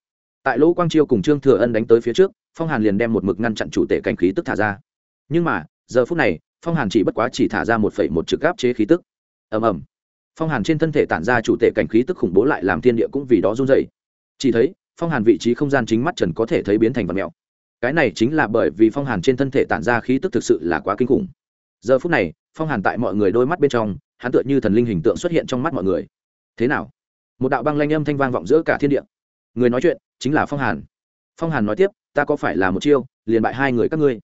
Tại lỗ quang chiêu cùng trương thừa ân đánh tới phía trước, phong hàn liền đem một mực ngăn chặn chủ tể cảnh khí tức thả ra. Nhưng mà, giờ phút này, phong hàn chỉ bất quá chỉ thả ra một phẩy một trực áp chế khí tức ầm ầm. Phong hàn trên thân thể tản ra chủ tể cảnh khí tức khủng bố lại làm thiên địa cũng vì đó run dày chỉ thấy, phong hàn vị trí không gian chính mắt trần có thể thấy biến thành vật mèo. Cái này chính là bởi vì phong hàn trên thân thể tản ra khí tức thực sự là quá kinh khủng. Giờ phút này, phong hàn tại mọi người đôi mắt bên trong, hắn tựa như thần linh hình tượng xuất hiện trong mắt mọi người. Thế nào? Một đạo băng lanh âm thanh vang vọng giữa cả thiên địa. Người nói chuyện chính là phong hàn. Phong hàn nói tiếp, ta có phải là một chiêu, liền bại hai người các ngươi?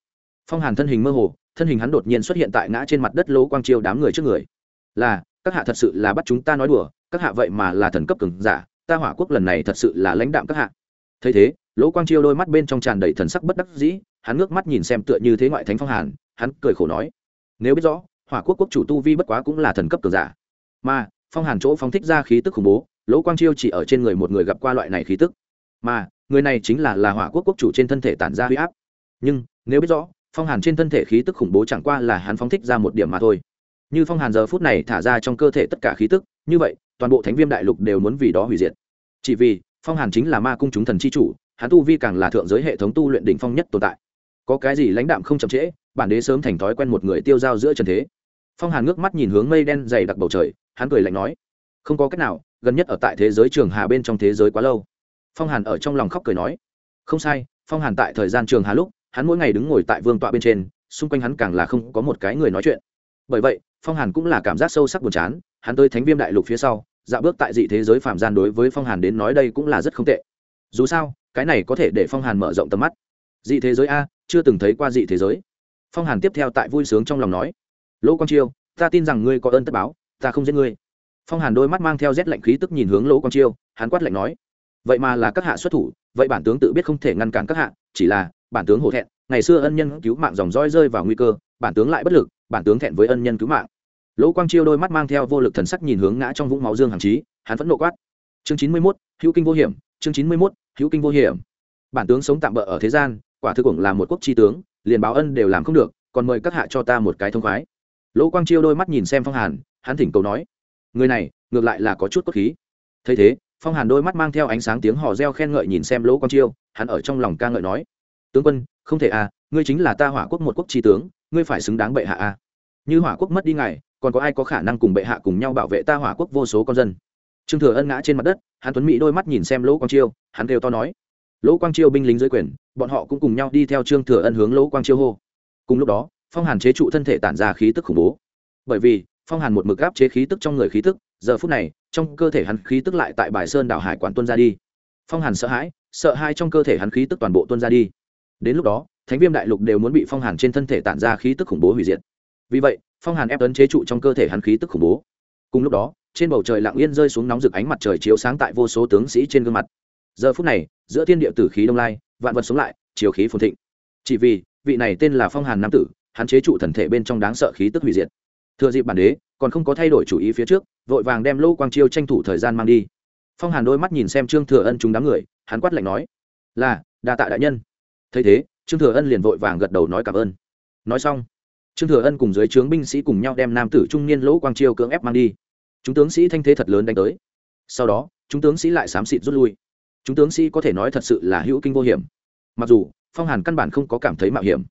Phong hàn thân hình mơ hồ, thân hình hắn đột nhiên xuất hiện tại ngã trên mặt đất lỗ quang chiêu đám người trước người là, các hạ thật sự là bắt chúng ta nói đùa, các hạ vậy mà là thần cấp cường giả, ta hỏa quốc lần này thật sự là lãnh đạm các hạ. Thấy thế, lỗ quang chiêu đôi mắt bên trong tràn đầy thần sắc bất đắc dĩ, hắn ngước mắt nhìn xem tựa như thế ngoại thánh phong hàn, hắn cười khổ nói, nếu biết rõ, hỏa quốc quốc chủ tu vi bất quá cũng là thần cấp cường giả. Mà, phong hàn chỗ phóng thích ra khí tức khủng bố, lỗ quang chiêu chỉ ở trên người một người gặp qua loại này khí tức. Mà, người này chính là là hỏa quốc quốc chủ trên thân thể tản ra huy áp. Nhưng, nếu biết rõ, phong hàn trên thân thể khí tức khủng bố chẳng qua là hắn phóng thích ra một điểm mà thôi như phong hàn giờ phút này thả ra trong cơ thể tất cả khí tức, như vậy, toàn bộ thánh viêm đại lục đều muốn vì đó hủy diệt. Chỉ vì, phong hàn chính là ma cung chúng thần c h i chủ, hắn tu vi càng là thượng giới hệ thống tu luyện đỉnh phong nhất tồn tại. Có cái gì lãnh đạm không chậm trễ, bản đế sớm thành thói quen một người tiêu dao giữa trần thế. Phong hàn ngước mắt nhìn hướng mây đen dày đặc bầu trời, hắn cười lạnh nói, không có cách nào, gần nhất ở tại thế giới trường hà bên trong thế giới quá lâu. Phong hàn ở trong lòng khóc cười nói, không sai, phong hàn tại thời gian trường hà lúc, hắn mỗi ngày đứng ngồi tại vương tọa bên trên, xung quanh hắn càng là không có một cái người nói chuyện. Bởi vậy phong hàn cũng là cảm giác sâu sắc buồn chán, hắn tới thánh viêm đại lục phía sau dạ bước tại dị thế giới phạm gian đối với phong hàn đến nói đây cũng là rất không tệ. Dù sao, cái này có thể để phong hàn mở rộng tầm mắt. Dị thế giới a, chưa từng thấy qua dị thế giới. Phong hàn tiếp theo tại vui sướng trong lòng nói, lỗ quang chiêu, ta tin rằng ngươi có ơn tất báo, ta không giết ngươi. Phong hàn đôi mắt mang theo rét lạnh khí tức nhìn hướng lỗ quang chiêu, hắn quát lạnh nói, vậy mà là các hạ xuất thủ, vậy bản tướng tự biết không thể ngăn cản các hạ, chỉ là bản tướng hổ thẹn ngày xưa ân nhân cứu mạng dòng roi rơi vào nguy cơ, bản tướng lại bất lực, bản tướng thẹn với ân nhân cứu mạng. Lỗ quang chiêu đôi mắt mang theo vô lực thần sắc nhìn hướng ngã trong vũng máu dương hàng trí hắn vẫn nộ quát. Chương chín mươi mốt, hữu kinh vô hiểm, chương chín mươi mốt, hữu kinh vô hiểm. Bản tướng sống tạm bỡ ở thế gian, quả thực cũng là một quốc tri tướng, liền báo ân đều làm không được, còn mời các hạ cho ta một cái thông khoái. Lỗ quang chiêu đôi mắt nhìn xem phong hàn, hắn thỉnh cầu nói, người này, ngược lại là có chút cốt khí. Thấy thế, phong hàn đôi mắt mang theo ánh sáng tiếng hò reo khen ngợi nhìn xem lỗ quang chiêu, hắn ở trong lòng ca ngợi nói tướng quân, không thể à ngươi chính là ta hỏa quốc một quốc tri tướng, ngươi phải xứng đáng bệ hạ à. Như hỏa quốc mất đi ngài, còn có ai có khả năng cùng bệ hạ cùng nhau bảo vệ ta hỏa quốc vô số con dân? Trương thừa ân ngã trên mặt đất, hắn tuấn mỹ đôi mắt nhìn xem lỗ quang chiêu, hắn kêu to nói. Lỗ quang chiêu binh lính dưới quyền, bọn họ cũng cùng nhau đi theo trương thừa ân hướng lỗ quang chiêu hô. Cùng lúc đó, phong hàn chế trụ thân thể tản ra khí tức khủng bố. Bởi vì, phong hàn một mực áp chế khí tức trong người khí tức, giờ phút này, trong cơ thể hắn khí tức lại tại bài sơn đảo hải quản tuân ra đi. Phong hàn sợ hãi, sợ hai trong cơ thể hắn khí tức toàn bộ tuân ra đi đến lúc đó, thánh viêm đại lục đều muốn bị phong hàn trên thân thể tản ra khí tức khủng bố hủy diệt. Vì vậy, phong hàn ép ấn chế trụ trong cơ thể hắn khí tức khủng bố. Cùng lúc đó, trên bầu trời lặng yên rơi xuống nóng rực ánh mặt trời chiếu sáng tại vô số tướng sĩ trên gương mặt. Giờ phút này, giữa thiên địa tử khí đông lai, vạn vật sống lại, chiều khí phồn thịnh. Chỉ vì, vị này tên là phong hàn nam tử, hắn chế trụ thần thể bên trong đáng sợ khí tức hủy diệt. Thừa dịp bản đế còn không có thay đổi chủ ý phía trước, vội vàng đem lô quang chiêu tranh thủ thời gian mang đi. Phong hàn đôi mắt nhìn xem trương thừa ân chúng đám người, hắn quát lạnh nói, là, đa tạ đại nhân thấy thế, trương thừa ân liền vội vàng gật đầu nói cảm ơn. Nói xong, trương thừa ân cùng dưới trướng binh sĩ cùng nhau đem nam tử trung niên lỗ quang chiêu cưỡng ép mang đi. Chúng tướng sĩ thanh thế thật lớn đánh tới. Sau đó, chúng tướng sĩ lại xám xịt rút lui. Chúng tướng sĩ có thể nói thật sự là hữu kinh vô hiểm. Mặc dù, phong hàn căn bản không có cảm thấy mạo hiểm.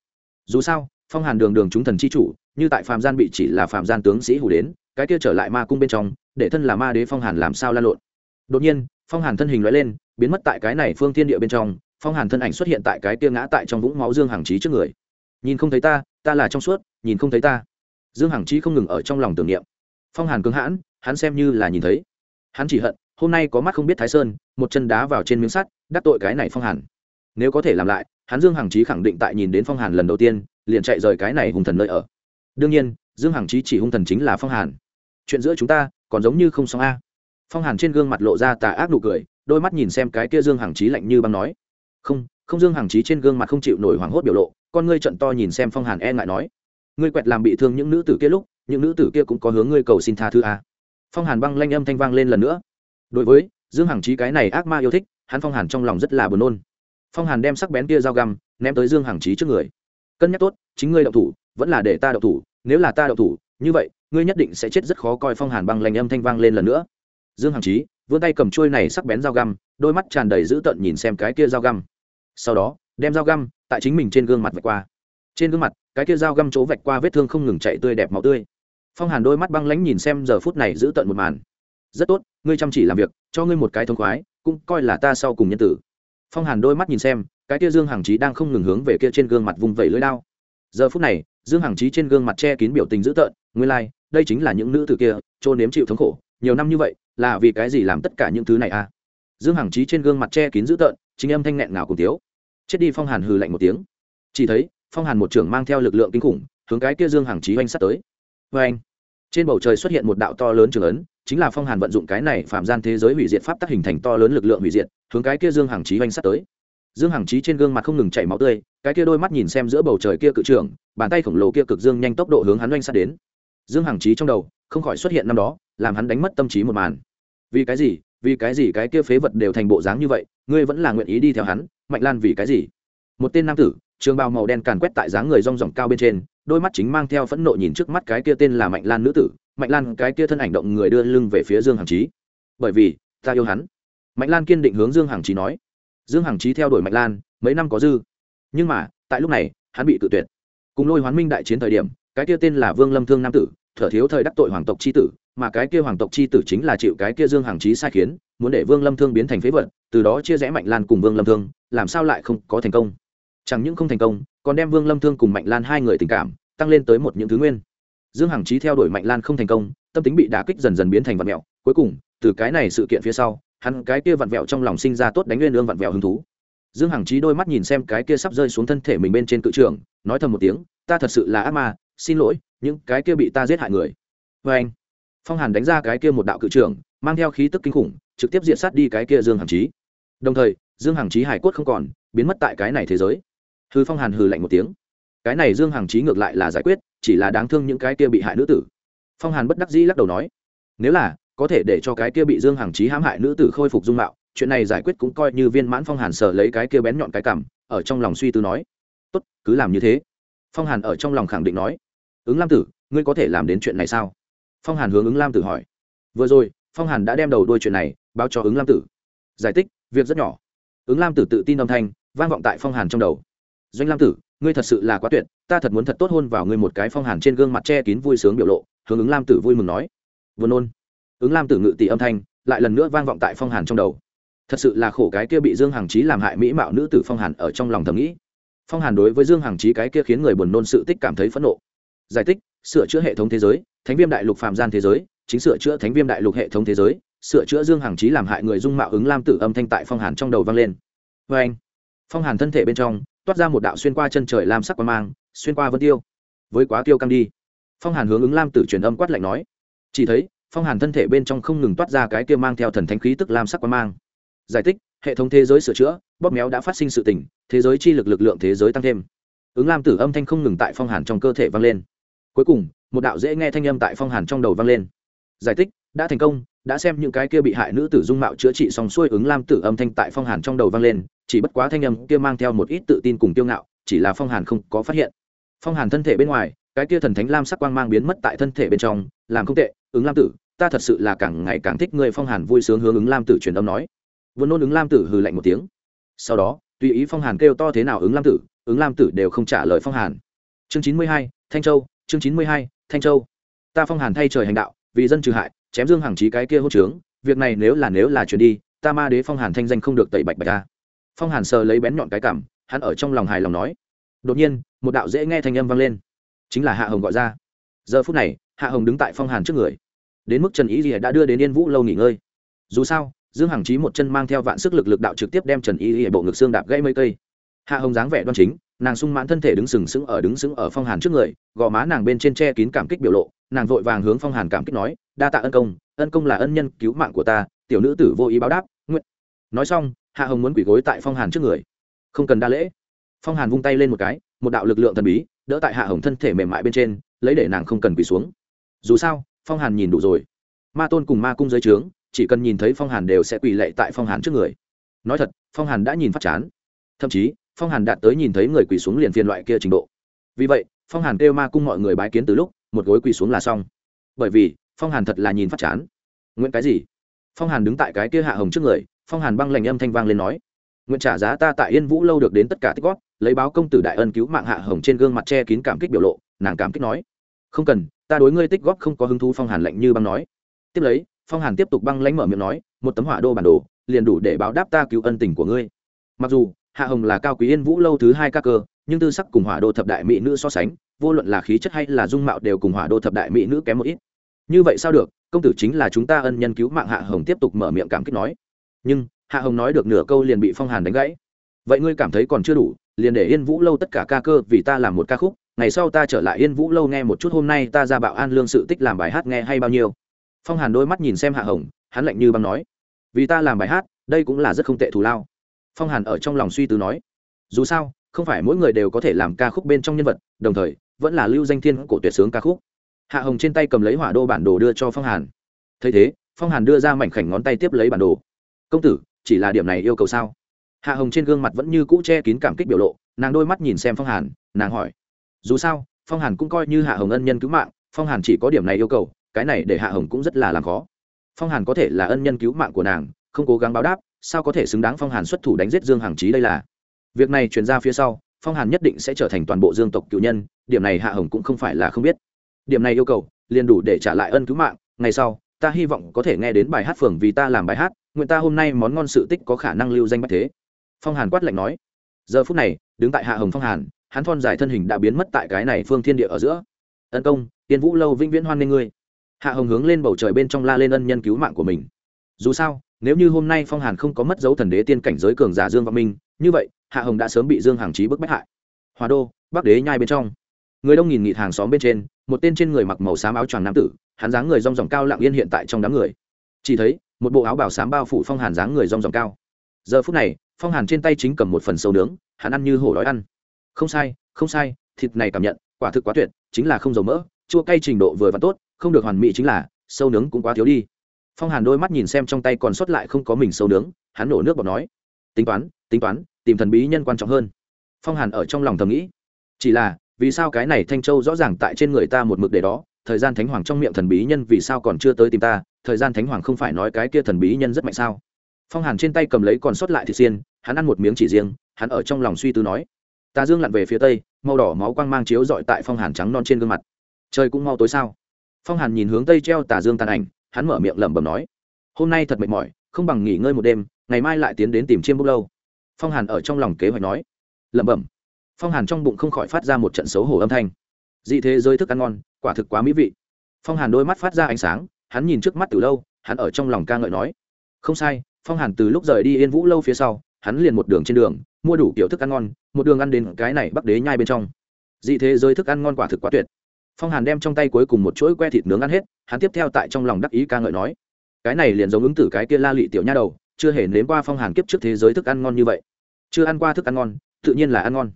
Dù sao, phong hàn đường đường chúng thần c h i chủ, như tại phạm gian bị chỉ là phạm gian tướng sĩ hủ đến, cái kia trở lại ma cung bên trong, để thân là ma đế phong hàn làm sao lan lộn. Đột nhiên, phong hàn thân hình loại lên, biến mất tại cái này phương thiên địa bên trong phong hàn thân ảnh xuất hiện tại cái kia ngã tại trong vũng máu dương Hằng trí trước người. Nhìn không thấy ta ta là trong suốt, nhìn không thấy ta. Dương hằng trí không ngừng ở trong lòng tưởng niệm. Phong hàn cứng hãn, hắn xem như là nhìn thấy. Hắn chỉ hận, hôm nay có mắt không biết thái sơn, một chân đá vào trên miếng sắt, đắc tội cái này phong hàn. Nếu có thể làm lại, hắn dương hằng chí khẳng định tại nhìn đến phong hàn lần đầu tiên, liền chạy rời cái này hung thần nơi ở. Đương nhiên, dương hằng chí chỉ hung thần chính là phong hàn. Chuyện giữa chúng ta, còn giống như không xong a. Phong hàn trên gương mặt lộ ra tà ác nụ cười, đôi mắt nhìn xem cái kia dương hằng chí lạnh như băng nói không không dương hằng chí trên gương mặt không chịu nổi hoảng hốt biểu lộ, con ngươi trận to nhìn xem phong hàn e ngại nói, ngươi quẹt làm bị thương những nữ tử kia lúc, những nữ tử kia cũng có hướng ngươi cầu xin tha thứ à? phong hàn băng lanh âm thanh vang lên lần nữa. Đối với dương hằng trí cái này ác ma yêu thích, hắn phong hàn trong lòng rất là buồn nôn. Phong hàn đem sắc bén kia dao găm ném tới dương hằng trí trước người. Cân nhắc tốt, chính ngươi đậu thủ, vẫn là để ta đậu thủ, nếu là ta đậu thủ, như vậy, ngươi nhất định sẽ chết. Rất khó coi phong hàn băng lanh âm thanh vang lên lần nữa. Dương hằng trí vươn tay cầm trôi này sắc bén dao găm đôi mắt tràn đầy dữ tợn nhìn xem cái kia dao găm. Sau đó đem dao găm tại chính mình trên gương mặt vạch qua. Trên gương mặt cái kia dao găm chỗ vạch qua vết thương không ngừng chạy tươi đẹp máu tươi. Phong hàn đôi mắt băng lãnh nhìn xem giờ phút này giữ tận một màn. Rất tốt ngươi chăm chỉ làm việc cho ngươi một cái thông khoái cũng coi là ta sau cùng nhân tử. Phong hàn đôi mắt nhìn xem cái kia dương hằng trí đang không ngừng hướng về kia trên gương mặt vùng vẩy lưỡi lao giờ phút này dương hằng trí trên gương mặt che kín biểu tình dữ tợn ngươi lai、like, đây chính là những nữ tử kia trôn nếm chịu thống khổ nhiều năm như vậy là vì cái gì làm tất cả những thứ này à? Dương hằng trí trên gương mặt che kín dữ tợn, chính âm thanh nghẹn ngào cùng tiếu chết đi phong hàn hừ lạnh một tiếng. Chỉ thấy, phong hàn một trưởng mang theo lực lượng kinh khủng, hướng cái kia dương hằng trí oanh sắt tới. Vê anh trên bầu trời xuất hiện một đạo to lớn trường ấn, chính là phong hàn vận dụng cái này phạm gian thế giới hủy diệt pháp tác hình thành to lớn lực lượng hủy diệt, hướng cái kia dương hằng trí oanh sắt tới. Dương hằng trí trên gương mặt không ngừng chảy máu tươi, cái kia đôi mắt nhìn xem giữa bầu trời kia cự trưởng, bàn tay khổng lồ kia cực dương nhanh tốc độ hướng hắn oanh sắt đến. Dương hằng trí trong đầu, không khỏi xuất hiện năm đó làm hắn đánh mất tâm trí một màn. Vì cái gì? Vì cái gì cái kia phế vật đều thành bộ dáng như vậy? Ngươi vẫn là nguyện ý đi theo hắn? Mạnh lan vì cái gì? Một tên nam tử, trường bào màu đen càn quét tại dáng người rong ròng cao bên trên, đôi mắt chính mang theo phẫn nộ nhìn trước mắt cái kia tên là mạnh lan nữ tử. Mạnh lan, cái kia thân ảnh động người đưa lưng về phía dương hằng trí bởi vì, ta yêu hắn. Mạnh lan kiên định hướng dương hằng trí nói. Dương hằng trí theo đuổi mạnh lan, mấy năm có dư. Nhưng mà, tại lúc này, hắn bị tự tuyệt. Cùng lôi hoán minh đại chiến thời điểm, cái kia tên là vương lâm thương nam tử, thở thiếu thời đắc tội hoàng tộc c h i tử mà cái kia hoàng tộc chi tử chính là chịu cái kia dương hàng trí sai khiến, muốn để vương lâm thương biến thành phế vật, từ đó chia rẽ mạnh lan cùng vương lâm thương, làm sao lại không có thành công? Chẳng những không thành công, còn đem vương lâm thương cùng mạnh lan hai người tình cảm, tăng lên tới một những thứ nguyên. Dương hằng trí theo đuổi mạnh lan không thành công, tâm tính bị đả kích dần dần biến thành vặn vẹo, cuối cùng, từ cái này sự kiện phía sau, hắn cái kia vặn vẹo trong lòng sinh ra tốt đánh nguyên lương vặn vẹo hứng thú. Dương hằng trí đôi mắt nhìn xem cái kia sắp rơi xuống thân thể mình bên trên cự trường nói thầm một tiếng, ta thật sự là ác ma, xin lỗi, những cái kia bị ta giết hại người. Vê anh phong hàn đánh ra cái kia một đạo cự trường mang theo khí tức kinh khủng, trực tiếp diện sát đi cái kia dương hằng trí đồng thời, dương hằng trí hải cốt không còn, biến mất tại cái này thế giới. Hư phong hàn hừ lạnh một tiếng. Cái này dương hằng trí ngược lại là giải quyết, chỉ là đáng thương những cái kia bị hại nữ tử. Phong hàn bất đắc dĩ lắc đầu nói, nếu là, có thể để cho cái kia bị dương hằng trí hãm hại nữ tử khôi phục dung mạo, chuyện này giải quyết cũng coi như viên mãn phong hàn sở lấy cái kia bén nhọn cái cảm, ở trong lòng suy tư nói, tốt, cứ làm như thế. Phong hàn ở trong lòng khẳng định nói, ứng lam tử, ngươi có thể làm đến chuyện này sao? Phong hàn hướng ứng lam tử hỏi. Vừa rồi, phong hàn đã đem đầu đôi chuyện này báo cho ứng lam tử. Giải thích, việc rất nhỏ. Ứng lam tử tự tin âm thanh, vang vọng tại phong hàn trong đầu. Doanh lam tử, ngươi thật sự là quá tuyệt, ta thật muốn thật tốt hôn vào ngươi một cái phong hàn trên gương mặt che kín vui sướng biểu lộ, hướng ứng lam tử vui mừng nói. Vừa nôn. Ứng lam tử ngự tỷ âm thanh, lại lần nữa vang vọng tại phong hàn trong đầu. Thật sự là khổ cái kia bị dương hằng trí làm hại mỹ mạo nữ tử phong hàn ở trong lòng thầm nghĩ. Phong hàn đối với dương hằng trí cái kia khiến người buồn nôn sự tích cảm thấy phẫn nộ. Giải thích, sửa chữa hệ thống thế giới thánh viêm đại lục phạm gian thế giới chính sửa chữa thánh viêm đại lục hệ thống thế giới sửa chữa dương hằng trí làm hại người dung mạo ứng lam tử âm thanh tại phong hàn trong đầu vang lên. Vê anh. Phong hàn thân thể bên trong toát ra một đạo xuyên qua chân trời lam sắc qua mang xuyên qua vân tiêu. Với quá tiêu căng đi. Phong hàn hướng ứng lam tử truyền âm quát lạnh nói. Chỉ thấy phong hàn thân thể bên trong không ngừng toát ra cái kia mang theo thần thánh khí tức lam sắc quan mang. Giải thích hệ thống thế giới sửa chữa bóp méo đã phát sinh sự tỉnh, thế giới chi lực lực lượng thế giới tăng thêm. Ứng lam tử âm thanh không ngừng tại phong hàn trong cơ thể vang lên. Cuối cùng một đạo dễ nghe thanh âm tại phong hàn trong đầu vang lên. Giải thích, đã thành công, đã xem những cái kia bị hại nữ tử dung mạo chữa trị xong xuôi ứng lam tử âm thanh tại phong hàn trong đầu vang lên, chỉ bất quá thanh âm kia mang theo một ít tự tin cùng kiêu ngạo, chỉ là phong hàn không có phát hiện. Phong hàn thân thể bên ngoài, cái kia thần thánh lam sắc quang mang biến mất tại thân thể bên trong, làm không tệ, ứng lam tử, ta thật sự là càng ngày càng thích người phong hàn vui sướng hướng ứng lam tử truyền âm nói. Vừa nôn ứng lam tử hừ lạnh một tiếng. Sau đó, tùy ý phong hàn kêu to thế nào ứng lam tử, ứng lam tử đều không trả lời phong hàn. Chương chín mươi hai, thanh châu, chương chín mươi hai thanh châu. Ta phong hàn thay trời hành đạo, vì dân trừ hại, chém dương hàng trí cái kia hốt trướng, việc này nếu là nếu là chuyển đi, ta ma đế phong hàn thanh danh không được tẩy bạch bạch ta. Phong hàn sờ lấy bén nhọn cái cảm, hắn ở trong lòng hài lòng nói. Đột nhiên, một đạo dễ nghe thanh âm vang lên. Chính là hạ hồng gọi ra. Giờ phút này, hạ hồng đứng tại phong hàn trước người. Đến mức trần ý gì đã đưa đến yên vũ lâu nghỉ ngơi. Dù sao, dương hằng chí một chân mang theo vạn sức lực lực đạo trực tiếp đem trần y y bộ ngực xương đạp gãy mấy cây. Hạ hồng dáng vẻ đoan chính nàng sung mãn thân thể đứng sừng sững ở đứng sững ở phong hàn trước người, gò má nàng bên trên che kín cảm kích biểu lộ, nàng vội vàng hướng phong hàn cảm kích nói, đa tạ ân công ân công là ân nhân cứu mạng của ta, tiểu nữ tử vô ý báo đáp, nguyện. Nói xong, hạ hồng muốn quỳ gối tại phong hàn trước người. Không cần đa lễ. Phong hàn vung tay lên một cái, một đạo lực lượng thần bí, đỡ tại hạ hồng thân thể mềm mại bên trên, lấy để nàng không cần quỳ xuống. Dù sao, phong hàn nhìn đủ rồi. Ma tôn cùng ma cung giới trướng, chỉ cần nhìn thấy phong hàn đều sẽ quỳ lệ tại phong hàn trước người. Nói thật, phong hàn đã nhìn phát chán. Thậm chí phong hàn đạt tới nhìn thấy người quỳ xuống liền phiên loại kia trình độ. Vì vậy, phong hàn kêu ma cung mọi người bái kiến từ lúc, một gối quỳ xuống là xong. Bởi vì, phong hàn thật là nhìn phát chán. Nguyện cái gì? Phong hàn đứng tại cái kia hạ hồng trước người, phong hàn băng lành âm thanh vang lên nói, nguyện trả giá ta tại yên vũ lâu được đến tất cả tích góp, lấy báo công tử đại ân cứu mạng hạ hồng trên gương mặt che kín cảm kích biểu lộ, nàng cảm kích nói, không cần, ta đối ngươi tích góp không có hứng thú. Phong hàn lạnh như băng nói. Tiếp lấy, phong hàn tiếp tục băng lãnh mở miệng nói, một tấm hỏa đô bản đồ, liền đủ để báo đáp ta cứu ân tình của ngươi. Mặc dù hạ hồng là cao quý yên vũ lâu thứ hai ca cơ, nhưng tư sắc cùng hỏa đô thập đại mỹ nữ so sánh, vô luận là khí chất hay là dung mạo đều cùng hỏa đô thập đại mỹ nữ kém một ít. Như vậy sao được, công tử chính là chúng ta ân nhân cứu mạng hạ hồng tiếp tục mở miệng cảm kích nói. Nhưng, hạ hồng nói được nửa câu liền bị phong hàn đánh gãy. Vậy ngươi cảm thấy còn chưa đủ, liền để yên vũ lâu tất cả ca cơ vì ta làm một ca khúc, ngày sau ta trở lại yên vũ lâu nghe một chút hôm nay ta ra bạo an lương sự tích làm bài hát nghe hay bao nhiêu. Phong hàn đôi mắt nhìn xem hạ hồng, hắn lạnh như băng nói. Vì ta làm bài hát, đây cũng là rất không tệ thù lao phong hàn ở trong lòng suy tư nói, dù sao, không phải mỗi người đều có thể làm ca khúc bên trong nhân vật, đồng thời, vẫn là lưu danh thiên cổ tuyệt sướng ca khúc. Hạ hồng trên tay cầm lấy hỏa đô bản đồ đưa cho phong hàn. Thấy thế, phong hàn đưa ra mảnh khảnh ngón tay tiếp lấy bản đồ. Công tử, chỉ là điểm này yêu cầu sao? Hạ hồng trên gương mặt vẫn như cũ che kín cảm kích biểu lộ, nàng đôi mắt nhìn xem phong hàn, nàng hỏi, dù sao, phong hàn cũng coi như hạ hồng ân nhân cứu mạng, phong hàn chỉ có điểm này yêu cầu, cái này để hạ hồng cũng rất là làm khó. Phong hàn có thể là ân nhân cứu mạng của nàng, không cố gắng báo đáp sao có thể xứng đáng phong hàn xuất thủ đánh giết dương hằng trí đây là? Việc này truyền ra phía sau, phong hàn nhất định sẽ trở thành toàn bộ dương tộc cựu nhân, điểm này hạ hồng cũng không phải là không biết. Điểm này yêu cầu, liền đủ để trả lại ân cứu mạng, ngày sau, ta hy vọng có thể nghe đến bài hát phường vì ta làm bài hát, nguyện ta hôm nay món ngon sự tích có khả năng lưu danh bách thế. Phong hàn quát lạnh nói. Giờ phút này, đứng tại hạ hồng phong hàn, hắn thon dài thân hình đã biến mất tại cái này phương thiên địa ở giữa. Ân công, tiên vũ lâu vĩnh viễn hoan nghênh ngươi. Hạ hồng hướng lên bầu trời bên trong la lên ân nhân cứu mạng của mình. Dù sao nếu như hôm nay phong hàn không có mất dấu thần đế tiên cảnh giới cường giả dương văn minh, như vậy, hạ hồng đã sớm bị dương hàng trí bức bách hại. Hòa đô, bắc đế nhai bên trong. Người đông nghìn nghịt hàng xóm bên trên, một tên trên người mặc màu xám áo choàng nam tử, hắn dáng người rong ròng cao lặng yên hiện tại trong đám người. Chỉ thấy, một bộ áo bảo xám bao phủ phong hàn dáng người rong ròng cao. Giờ phút này, phong hàn trên tay chính cầm một phần sâu nướng, hắn ăn như hổ đói ăn. Không sai không sai, thịt này cảm nhận, quả thực quá tuyệt, chính là không dầu mỡ, chua cay trình độ vừa và tốt, không được hoàn mỹ chính là sâu nướng cũng quá thiếu đi phong hàn đôi mắt nhìn xem trong tay còn sót lại không có mình sâu nướng, hắn nổ nước bọt nói, tính toán tính toán, tìm thần bí nhân quan trọng hơn. Phong hàn ở trong lòng thầm nghĩ, chỉ là, vì sao cái này thanh châu rõ ràng tại trên người ta một mực để đó, thời gian thánh hoàng trong miệng thần bí nhân vì sao còn chưa tới tìm ta, thời gian thánh hoàng không phải nói cái kia thần bí nhân rất mạnh sao? Phong hàn trên tay cầm lấy còn sót lại thịt xiên, hắn ăn một miếng chỉ riêng, hắn ở trong lòng suy tư nói, Ta dương lặn về phía tây, màu đỏ máu quang mang chiếu dọi tại phong hàn trắng non trên gương mặt. Trời cũng mau tối sao? Phong hàn nhìn hướng tây treo tà dương tàn ảnh hắn mở miệng lẩm bẩm nói, hôm nay thật mệt mỏi, không bằng nghỉ ngơi một đêm, ngày mai lại tiến đến tìm chiêm bốc lâu. Phong hàn ở trong lòng kế hoạch nói. Lẩm bẩm. Phong hàn trong bụng không khỏi phát ra một trận xấu hổ âm thanh. Dị thế giới thức ăn ngon, quả thực quá mỹ vị. Phong hàn đôi mắt phát ra ánh sáng, hắn nhìn trước mắt từ lâu, hắn ở trong lòng ca ngợi nói. Không sai, phong hàn từ lúc rời đi yên vũ lâu phía sau, hắn liền một đường trên đường, mua đủ kiểu thức ăn ngon, một đường ăn đến cái này bắc đế nhai bên trong. Dị thế giới thức ăn ngon quả thực quá tuyệt phong hàn đem trong tay cuối cùng một chuỗi que thịt nướng ăn hết, hắn tiếp theo tại trong lòng đắc ý ca ngợi nói, cái này liền giống ứng tử cái kia la lị tiểu nha đầu, chưa hề nếm qua phong hàn kiếp trước thế giới thức ăn ngon như vậy. Chưa ăn qua thức ăn ngon, tự nhiên là ăn ngon.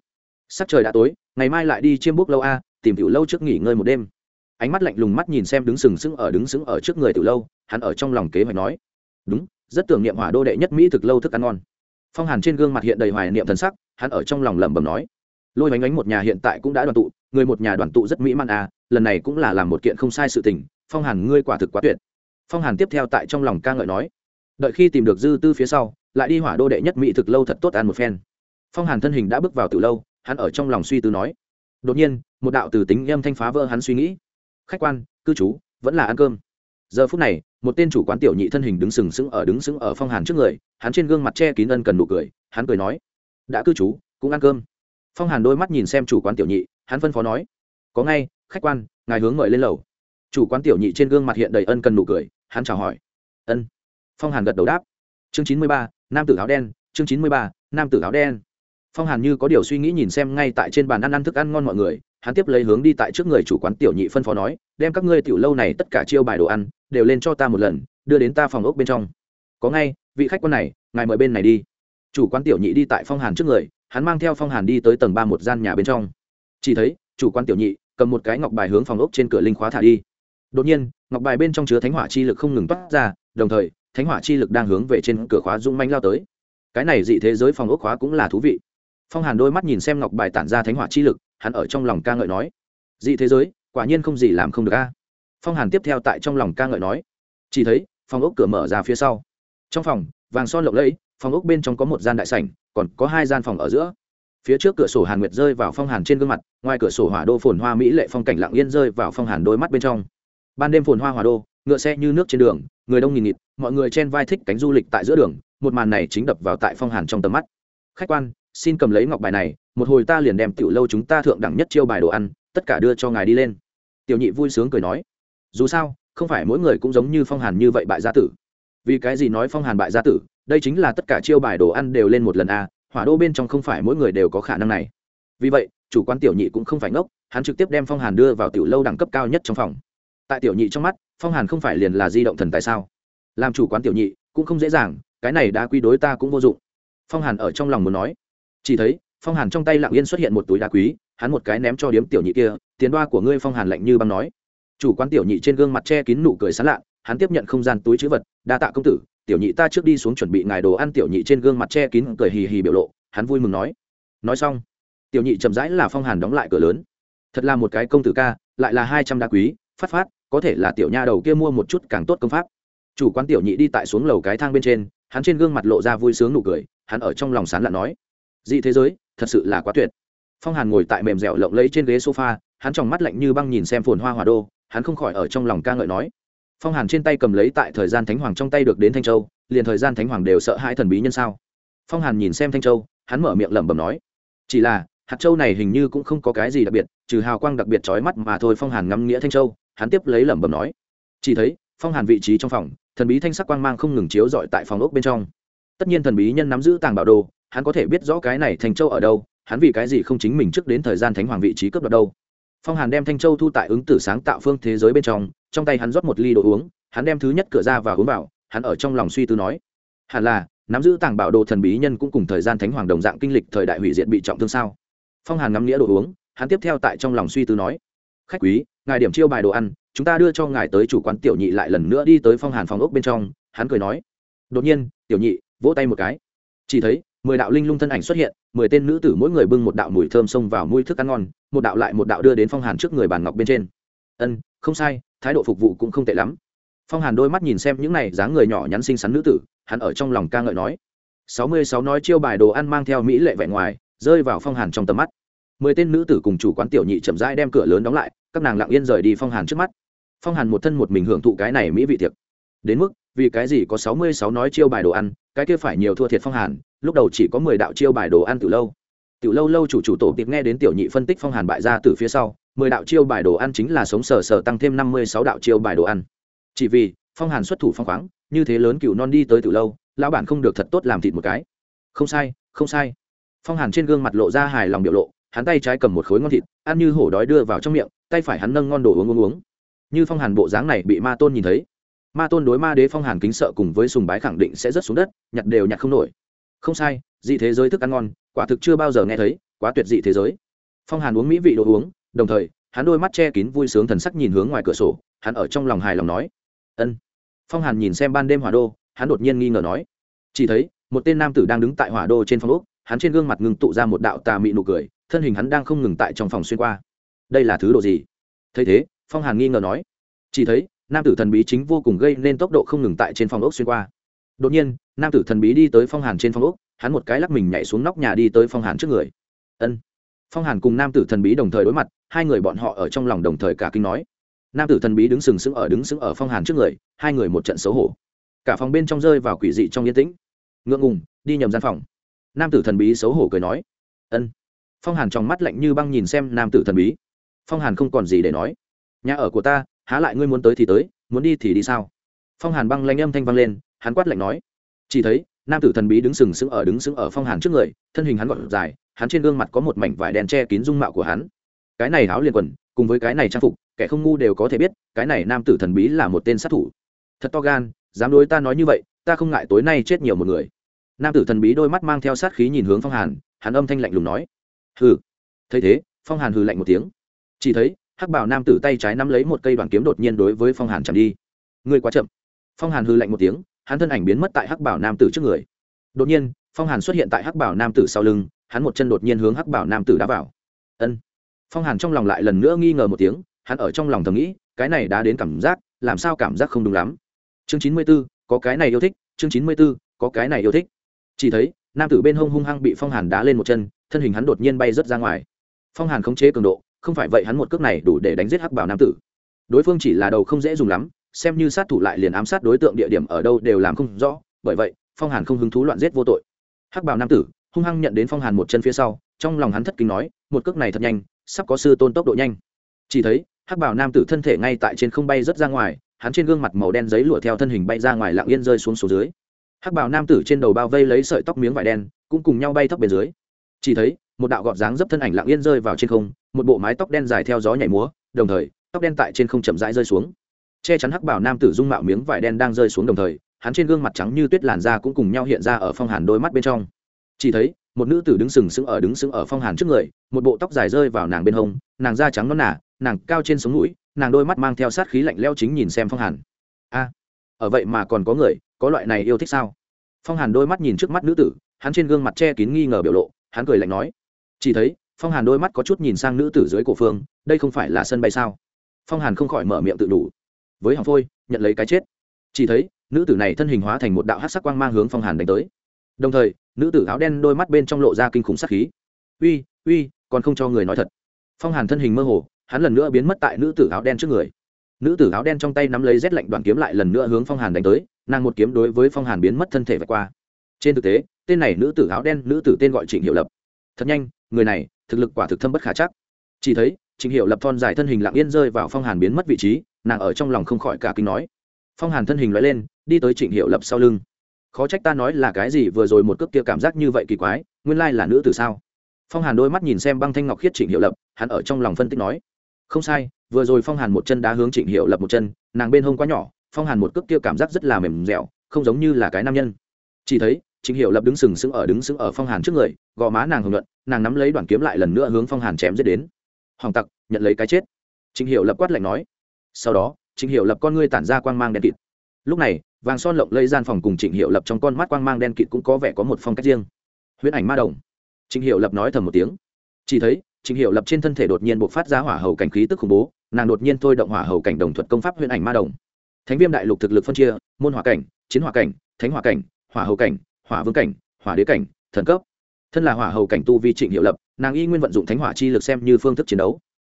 Sắc trời đã tối, ngày mai lại đi chiêm búc lâu a, tìm tiểu lâu trước nghỉ ngơi một đêm. Ánh mắt lạnh lùng mắt nhìn xem đứng sừng sững ở đứng sững ở trước người tiểu lâu, hắn ở trong lòng kế hoạch nói, đúng, rất tưởng niệm hỏa đô đệ nhất mỹ thực lâu thức ăn ngon. Phong hàn trên gương mặt hiện đầy hoài niệm thần sắc, hắn ở trong lòng lẩm bẩm nói, lôi bánh ánh một nhà hiện tại cũng đã đoàn tụ người một nhà đoàn tụ rất mỹ man à lần này cũng là làm một kiện không sai sự tình, phong hàn ngươi quả thực quá tuyệt. Phong hàn tiếp theo tại trong lòng ca ngợi nói, đợi khi tìm được dư tư phía sau, lại đi hỏa đô đệ nhất mỹ thực lâu thật tốt ăn một phen. Phong hàn thân hình đã bước vào từ lâu, hắn ở trong lòng suy tư nói, đột nhiên, một đạo từ tính âm thanh phá vỡ hắn suy nghĩ. Khách quan, cư trú, vẫn là ăn cơm. Giờ phút này, một tên chủ quán tiểu nhị thân hình đứng sừng sững ở, đứng sững ở phong hàn trước người, hắn trên gương mặt che kín ân cần nụ cười, hắn cười nói, đã cư trú, cũng ăn cơm phong hàn đôi mắt nhìn xem chủ quán tiểu nhị hắn phân phó nói có ngay khách quan ngài hướng mời lên lầu chủ quán tiểu nhị trên gương mặt hiện đầy ân cần nụ cười hắn chào hỏi ân phong hàn gật đầu đáp chương chín mươi ba nam tử áo đen chương chín mươi ba nam tử áo đen phong hàn như có điều suy nghĩ nhìn xem ngay tại trên bàn ăn ăn thức ăn ngon mọi người hắn tiếp lấy hướng đi tại trước người chủ quán tiểu nhị phân phó nói đem các ngươi tiểu lâu này tất cả chiêu bài đồ ăn đều lên cho ta một lần đưa đến ta phòng ốc bên trong có ngay vị khách quan này ngài mời bên này đi chủ quán tiểu nhị đi tại phong hàn trước người hắn mang theo phong hàn đi tới tầng ba một gian nhà bên trong. Chỉ thấy, chủ quan tiểu nhị cầm một cái ngọc bài hướng phòng ốc trên cửa linh khóa thả đi. Đột nhiên, ngọc bài bên trong chứa thánh hỏa chi lực không ngừng toát ra, đồng thời, thánh hỏa chi lực đang hướng về trên cửa khóa rung manh lao tới. Cái này dị thế giới phòng ốc khóa cũng là thú vị. Phong hàn đôi mắt nhìn xem ngọc bài tản ra thánh hỏa chi lực, hắn ở trong lòng ca ngợi nói, dị thế giới, quả nhiên không gì làm không được a. Phong hàn tiếp theo tại trong lòng ca ngợi nói, chỉ thấy, phòng ốc cửa mở ra phía sau. Trong phòng, vàng son lộng lẫy phòng ốc bên trong có một gian đại sảnh, còn có hai gian phòng ở giữa. Phía trước cửa sổ hàn nguyệt rơi vào phong hàn trên gương mặt, ngoài cửa sổ hỏa đô phồn hoa mỹ lệ phong cảnh lặng yên rơi vào phong hàn đôi mắt bên trong. Ban đêm phồn hoa hỏa đô, ngựa xe như nước trên đường, người đông nghìn nghịt, mọi người chen vai thích cánh du lịch tại giữa đường, một màn này chính đập vào tại phong hàn trong tầm mắt. Khách quan, xin cầm lấy ngọc bài này, một hồi ta liền đem tiểu lâu chúng ta thượng đẳng nhất chiêu bài đồ ăn, tất cả đưa cho ngài đi lên. Tiểu nhị vui sướng cười nói. Dù sao, không phải mỗi người cũng giống như phong hàn như vậy bại gia tử. Vì cái gì nói phong hàn bại gia tử đây chính là tất cả chiêu bài đồ ăn đều lên một lần a à, hỏa đô bên trong không phải mỗi người đều có khả năng này. Vì vậy chủ quan tiểu nhị cũng không phải ngốc hắn trực tiếp đem phong hàn đưa vào tiểu lâu đẳng cấp cao nhất trong phòng. Tại tiểu nhị trong mắt phong hàn không phải liền là di động thần tại sao? Làm chủ quán tiểu nhị cũng không dễ dàng cái này đã quy đối ta cũng vô dụng. Phong hàn ở trong lòng muốn nói. Chỉ thấy phong hàn trong tay lặng yên xuất hiện một túi đá quý hắn một cái ném cho điếm tiểu nhị kia tiến đoa của ngươi phong hàn lạnh như băng nói. Chủ quán tiểu nhị trên gương mặt che kín nụ cười sán lạ hắn tiếp nhận không gian túi chữ vật đa tạ công tử tiểu nhị ta trước đi xuống chuẩn bị ngài đồ ăn, tiểu nhị trên gương mặt che kín, cười hì hì biểu lộ, hắn vui mừng nói. Nói xong, tiểu nhị chậm rãi là phong hàn đóng lại cửa lớn. Thật là một cái công tử ca, lại là hai trăm đá quý, phát phát, có thể là tiểu nha đầu kia mua một chút càng tốt công pháp. Chủ quán tiểu nhị đi tại xuống lầu cái thang bên trên, hắn trên gương mặt lộ ra vui sướng nụ cười, hắn ở trong lòng sán lặn nói. Dị thế giới, thật sự là quá tuyệt. Phong hàn ngồi tại mềm dẻo lộng lấy trên ghế sofa, hắn tròng mắt lạnh như băng nhìn xem phồn hoa hòa đô, hắn không khỏi ở trong lòng ca ngợi nói phong hàn trên tay cầm lấy tại thời gian thánh hoàng trong tay được đến thanh châu, liền thời gian thánh hoàng đều sợ hãi thần bí nhân sao? Phong hàn nhìn xem thanh châu, hắn mở miệng lẩm bẩm nói, chỉ là, hạt châu này hình như cũng không có cái gì đặc biệt, trừ hào quang đặc biệt trói mắt mà thôi, phong hàn ngắm nghĩa thanh châu, hắn tiếp lấy lẩm bẩm nói, chỉ thấy, phong hàn vị trí trong phòng, thần bí thanh sắc quang mang không ngừng chiếu dọi tại phòng ốc bên trong. Tất nhiên thần bí nhân nắm giữ tàng bảo đồ, hắn có thể biết rõ cái này thanh châu ở đâu, hắn vì cái gì không chính mình trước đến thời gian thánh hoàng vị trí cấp đoạt đâu. Phong hàn đem thanh châu thu tại ứng tử sáng tạo phương thế giới bên trong trong tay hắn rót một ly đồ uống, hắn đem thứ nhất cửa ra và uống vào, hắn ở trong lòng suy tư nói, hẳn là, nắm giữ tàng bảo đồ thần bí nhân cũng cùng thời gian thánh hoàng đồng dạng kinh lịch thời đại hủy diệt bị trọng thương sao? Phong hàn ngắm nghĩa đồ uống, hắn tiếp theo tại trong lòng suy tư nói, khách quý, ngài điểm chiêu bài đồ ăn, chúng ta đưa cho ngài tới chủ quán tiểu nhị lại lần nữa đi tới phong hàn phòng ốc bên trong. Hắn cười nói, đột nhiên, tiểu nhị, vỗ tay một cái. Chỉ thấy, mười đạo linh lung thân ảnh xuất hiện, mười tên nữ tử mỗi người bưng một đạo mùi thơm xông vào mũi thức ăn ngon, một đạo lại một đạo đưa đến phong hàn trước người bàn ngọc bên trên ân, không sai, thái độ phục vụ cũng không tệ lắm. Phong hàn đôi mắt nhìn xem những này dáng người nhỏ nhắn xinh xắn nữ tử, hắn ở trong lòng ca ngợi nói. Sáu mươi sáu nói chiêu bài đồ ăn mang theo mỹ lệ vẻ ngoài, rơi vào phong hàn trong tầm mắt. Mười tên nữ tử cùng chủ quán tiểu nhị chậm rãi đem cửa lớn đóng lại, các nàng lặng yên rời đi phong hàn trước mắt. Phong hàn một thân một mình hưởng thụ cái này mỹ vị tiệc. Đến mức, vì cái gì có sáu mươi sáu nói chiêu bài đồ ăn, cái kia phải nhiều thua thiệt phong hàn, lúc đầu chỉ có mười đạo chiêu bài đồ ăn từ lâu. Từ lâu lâu chủ chủ tổ tiệc nghe đến tiểu nhị phân tích phong hàn bại ra từ phía sau mười đạo chiêu bài đồ ăn chính là sống sờ sờ tăng thêm năm mươi sáu đạo chiêu bài đồ ăn. Chỉ vì, phong hàn xuất thủ phong khoáng, như thế lớn cựu non đi tới từ lâu, lão bản không được thật tốt làm thịt một cái. Không sai không sai. Phong hàn trên gương mặt lộ ra hài lòng biểu lộ, hắn tay trái cầm một khối ngon thịt, ăn như hổ đói đưa vào trong miệng, tay phải hắn nâng ngon đồ uống uống uống. Như phong hàn bộ dáng này bị ma tôn nhìn thấy. Ma tôn đối ma đế phong hàn kính sợ cùng với sùng bái khẳng định sẽ rất xuống đất, nhặt đều nhặt không nổi. Không sai, dị thế giới thức ăn ngon, quả thực chưa bao giờ nghe thấy, quá tuyệt dị thế giới. Phong hàn uống mỹ vị đồ uống đồng thời, hắn đôi mắt che kín vui sướng thần sắc nhìn hướng ngoài cửa sổ, hắn ở trong lòng hài lòng nói, ân. Phong hàn nhìn xem ban đêm hỏa đô, hắn đột nhiên nghi ngờ nói, chỉ thấy, một tên nam tử đang đứng tại hỏa đô trên phòng úc hắn trên gương mặt ngừng tụ ra một đạo tà mị nụ cười, thân hình hắn đang không ngừng tại trong phòng xuyên qua. Đây là thứ độ gì? Thấy thế, phong hàn nghi ngờ nói, chỉ thấy, nam tử thần bí chính vô cùng gây nên tốc độ không ngừng tại trên phòng ốc xuyên qua. Đột nhiên, nam tử thần bí đi tới phong hàn trên phòng ốc, hắn một cái lắc mình nhảy xuống nóc nhà đi tới phong hàn trước người. Ân phong hàn cùng nam tử thần bí đồng thời đối mặt, hai người bọn họ ở trong lòng đồng thời cả kinh nói. Nam tử thần bí đứng sừng sững ở, đứng sững ở phong hàn trước người, hai người một trận xấu hổ. Cả phòng bên trong rơi vào quỷ dị trong yên tĩnh. Ngượng ngùng, đi nhầm gian phòng. Nam tử thần bí xấu hổ cười nói. Ân. Phong hàn trong mắt lạnh như băng nhìn xem nam tử thần bí. Phong hàn không còn gì để nói. Nhà ở của ta, há lại ngươi muốn tới thì tới, muốn đi thì đi sao? Phong hàn băng lanh âm thanh vang lên, hắn quát lạnh nói. Chỉ thấy, nam tử thần bí đứng sừng sững ở, đứng sững ở phong hàn trước người, thân hình hắn gọn dài hắn trên gương mặt có một mảnh vải đen che kín dung mạo của hắn. Cái này áo liền quần, cùng với cái này trang phục, kẻ không ngu đều có thể biết, cái này nam tử thần bí là một tên sát thủ. Thật to gan, dám đối ta nói như vậy, ta không ngại tối nay chết nhiều một người. Nam tử thần bí đôi mắt mang theo sát khí nhìn hướng phong hàn, hắn âm thanh lạnh lùng nói. Hừ. Thấy thế, phong hàn hừ lạnh một tiếng. Chỉ thấy, hắc bảo nam tử tay trái nắm lấy một cây đoàn kiếm đột nhiên đối với phong hàn chạm đi. Ngươi quá chậm. Phong hàn hừ lạnh một tiếng, hắn thân ảnh biến mất tại hắc bảo nam tử trước người. Đột nhiên, phong hàn xuất hiện tại hắc bảo nam tử sau lưng hắn một chân đột nhiên hướng hắc bảo nam tử đá vào. Ân. Phong hàn trong lòng lại lần nữa nghi ngờ một tiếng, hắn ở trong lòng thầm nghĩ, cái này đã đến cảm giác, làm sao cảm giác không đúng lắm. Chương chín mươi b ố có cái này yêu thích, chương chín mươi b ố có cái này yêu thích. Chỉ thấy, nam tử bên hông hung hăng bị phong hàn đá lên một chân, thân hình hắn đột nhiên bay rớt ra ngoài. Phong hàn khống chế cường độ, không phải vậy hắn một cước này đủ để đánh giết hắc bảo nam tử. Đối phương chỉ là đầu không dễ dùng lắm, xem như sát thủ lại liền ám sát đối tượng địa điểm ở đâu đều làm không rõ, bởi vậy, phong hàn không hứng thú loạn giết vô tội. Hắc bảo nam tử hung hăng nhận đến phong hàn một chân phía sau, trong lòng hắn thất kinh nói, một cước này thật nhanh, sắp có sư tôn tốc độ nhanh. Chỉ thấy, hắc bảo nam tử thân thể ngay tại trên không bay rất ra ngoài, hắn trên gương mặt màu đen giấy lụa theo thân hình bay ra ngoài lặng yên rơi xuống số dưới. Hắc bảo nam tử trên đầu bao vây lấy sợi tóc miếng vải đen, cũng cùng nhau bay thấp bên dưới. Chỉ thấy, một đạo gọt dáng dấp thân ảnh lặng yên rơi vào trên không, một bộ mái tóc đen dài theo gió nhảy múa, đồng thời, tóc đen tại trên không chậm rãi rơi xuống. Che chắn hắc bảo nam tử dung mạo miếng vải đen đang rơi xuống đồng thời, hắn trên gương mặt trắng như tuyết làn da cũng cùng nhau hiện ra ở phong hàn đôi mắt bên trong chỉ thấy, một nữ tử đứng sừng sững ở đứng sững ở phong hàn trước người, một bộ tóc dài rơi vào nàng bên hông, nàng da trắng non nả nàng cao trên sống mũi, nàng đôi mắt mang theo sát khí lạnh leo chính nhìn xem phong hàn. A, ở vậy mà còn có người, có loại này yêu thích sao? Phong hàn đôi mắt nhìn trước mắt nữ tử, hắn trên gương mặt che kín nghi ngờ biểu lộ, hắn cười lạnh nói. Chỉ thấy, phong hàn đôi mắt có chút nhìn sang nữ tử dưới cổ phương, đây không phải là sân bay sao? Phong hàn không khỏi mở miệng tự đủ. Với hàng phôi, nhận lấy cái chết. Chỉ thấy, nữ tử này thân hình hóa thành một đạo hát sắc quang mang hướng phong hàn đánh tới. Đồng thời nữ tử áo đen đôi mắt bên trong lộ ra kinh khủng sát khí. Uy uy, còn không cho người nói thật. Phong hàn thân hình mơ hồ, hắn lần nữa biến mất tại nữ tử áo đen trước người. Nữ tử áo đen trong tay nắm lấy rét lạnh đoàn kiếm lại lần nữa hướng phong hàn đánh tới, nàng một kiếm đối với phong hàn biến mất thân thể vạch qua. Trên thực tế, tên này nữ tử áo đen, nữ tử tên gọi trịnh hiệu lập. Thật nhanh, người này, thực lực quả thực thâm bất khả chắc. Chỉ thấy, trịnh hiệu lập thon dài thân hình lặng yên rơi vào phong hàn biến mất vị trí, nàng ở trong lòng không khỏi cả kinh nói. Phong hàn thân hình loại lên, đi tới trịnh hiệu lập sau lưng khó trách ta nói là cái gì vừa rồi một cước kia cảm giác như vậy kỳ quái, nguyên lai là nữ tử sao? Phong hàn đôi mắt nhìn xem băng thanh ngọc khiết trịnh hiệu lập, hắn ở trong lòng phân tích nói, không sai, vừa rồi phong hàn một chân đá hướng trịnh hiệu lập một chân, nàng bên hông quá nhỏ, phong hàn một cước kia cảm giác rất là mềm dẻo, không giống như là cái nam nhân. Chỉ thấy, trịnh hiệu lập đứng sừng sững ở đứng sững ở phong hàn trước người, gò má nàng hồng luận nàng nắm lấy đoàn kiếm lại lần nữa hướng phong hàn chém giết đến. Hoàng tặc, nhận lấy cái chết. Trịnh hiệu lập quát lạnh nói, sau đó, trịnh hiệu lập con ngươi tản ra quang mang đen kịt. Lúc này vàng son lộng lây gian phòng cùng trịnh hiệu lập trong con mắt quang mang đen kịt cũng có vẻ có một phong cách riêng. Huyễn ảnh ma đồng. Trịnh hiệu lập nói thầm một tiếng. Chỉ thấy, trịnh hiệu lập trên thân thể đột nhiên buộc phát ra hỏa hầu cảnh khí tức khủng bố, nàng đột nhiên thôi động hỏa hầu cảnh đồng thuật công pháp huyễn ảnh ma đồng. Thánh viêm đại lục thực lực phân chia, môn hỏa cảnh, chiến hỏa cảnh, thánh hỏa cảnh, hỏa hầu cảnh, hỏa vương cảnh, hỏa đế cảnh, thần cấp. Thân là hỏa hầu cảnh tu vi trịnh hiệu lập, nàng y nguyên vận dụng thánh hỏa chi lực xem như phương thức chiến đấu.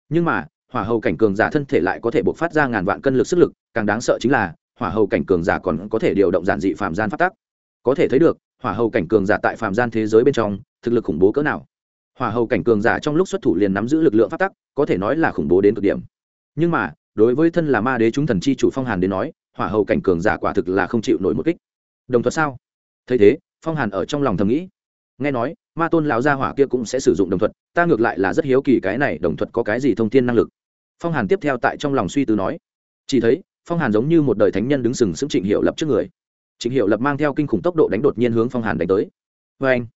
Nhưng mà, hỏa hầu cảnh cường giả thân thể lại có thể buộc phát ra ngàn vạn cân lực sức lực, càng đáng sợ chính là hỏa hầu cảnh cường giả còn có thể điều động giản dị phạm gian phát tác có thể thấy được, hỏa hầu cảnh cường giả tại phạm gian thế giới bên trong, thực lực khủng bố cỡ nào. Hỏa hầu cảnh cường giả trong lúc xuất thủ liền nắm giữ lực lượng phát tắc, có thể nói là khủng bố đến cực điểm. Nhưng mà, đối với thân là ma đế chúng thần chi chủ phong hàn đến nói, hỏa hầu cảnh cường giả quả thực là không chịu nổi một kích. Đồng thuật sao? Thấy thế, phong hàn ở trong lòng thầm nghĩ. Nghe nói, ma tôn lão gia hỏa kia cũng sẽ sử dụng đồng thuật ta ngược lại là rất hiếu kỳ cái này đồng thuật có cái gì thông tin năng lực. Phong hàn tiếp theo tại trong lòng suy tư nói. Chỉ thấy phong hàn giống như một đời thánh nhân đứng sừng sững trịnh hiệu lập trước người trịnh hiệu lập mang theo kinh khủng tốc độ đánh đột nhiên hướng phong hàn đánh tới vê anh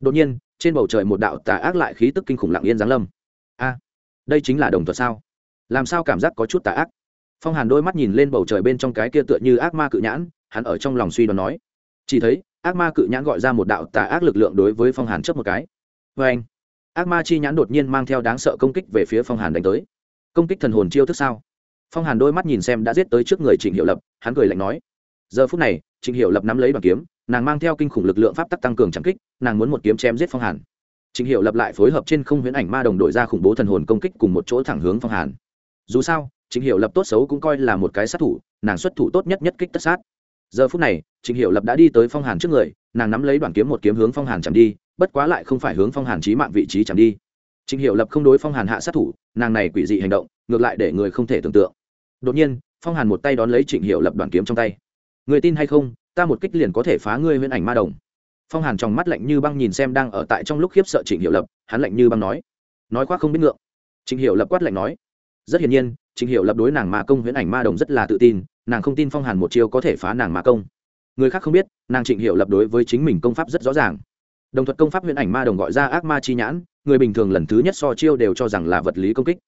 đột nhiên trên bầu trời một đạo tà ác lại khí tức kinh khủng lặng yên giáng lâm a đây chính là đồng thuật sao làm sao cảm giác có chút tà ác phong hàn đôi mắt nhìn lên bầu trời bên trong cái kia tựa như ác ma cự nhãn hắn ở trong lòng suy đoán nói chỉ thấy ác ma cự nhãn gọi ra một đạo tà ác lực lượng đối với phong hàn chấp một cái vê anh ác ma chi nhãn đột nhiên mang theo đáng sợ công kích về phía phong hàn đánh tới công kích thần hồn chiêu thức sao phong hàn đôi mắt nhìn xem đã giết tới trước người trịnh hiệu lập hắn cười lạnh nói giờ phút này trịnh hiệu lập nắm lấy đoàn kiếm nàng mang theo kinh khủng lực lượng pháp tắc tăng cường trắng kích nàng muốn một kiếm chém giết phong hàn trịnh hiệu lập lại phối hợp trên không huyễn ảnh ma đồng đội ra khủng bố thần hồn công kích cùng một chỗ thẳng hướng phong hàn dù sao trịnh hiệu lập tốt xấu cũng coi là một cái sát thủ nàng xuất thủ tốt nhất nhất kích tất sát giờ phút này trịnh hiệu lập đã đi tới phong hàn trước người nàng nắm lấy đoàn kiếm một kiếm hướng phong hàn chạm đi bất quá lại không phải hướng phong hàn trí mạng vị trí chạm đi Trình hiệu lập không đối phong hàn hạ sát thủ, nàng này quỷ dị hành động, ngược lại để người không thể tưởng tượng. Đột nhiên, phong hàn một tay đón lấy Trình hiệu lập đoạn kiếm trong tay. Người tin hay không, ta một kích liền có thể phá ngươi huyễn ảnh ma đồng. Phong hàn trong mắt lạnh như băng nhìn xem đang ở tại trong lúc khiếp sợ Trình hiệu lập, hắn lạnh như băng nói. Nói quá không biết ngượng. Trình hiệu lập quát lạnh nói. Rất hiển nhiên, Trình hiệu lập đối nàng ma công huyễn ảnh ma đồng rất là tự tin, nàng không tin phong hàn một chiêu có thể phá nàng ma công. Người khác không biết, nàng Trình hiệu lập đối với chính mình công pháp rất rõ ràng đồng thuật công pháp huyễn ảnh ma đồng gọi ra ác ma chi nhãn, người bình thường lần thứ nhất so chiêu đều cho rằng là vật lý công kích.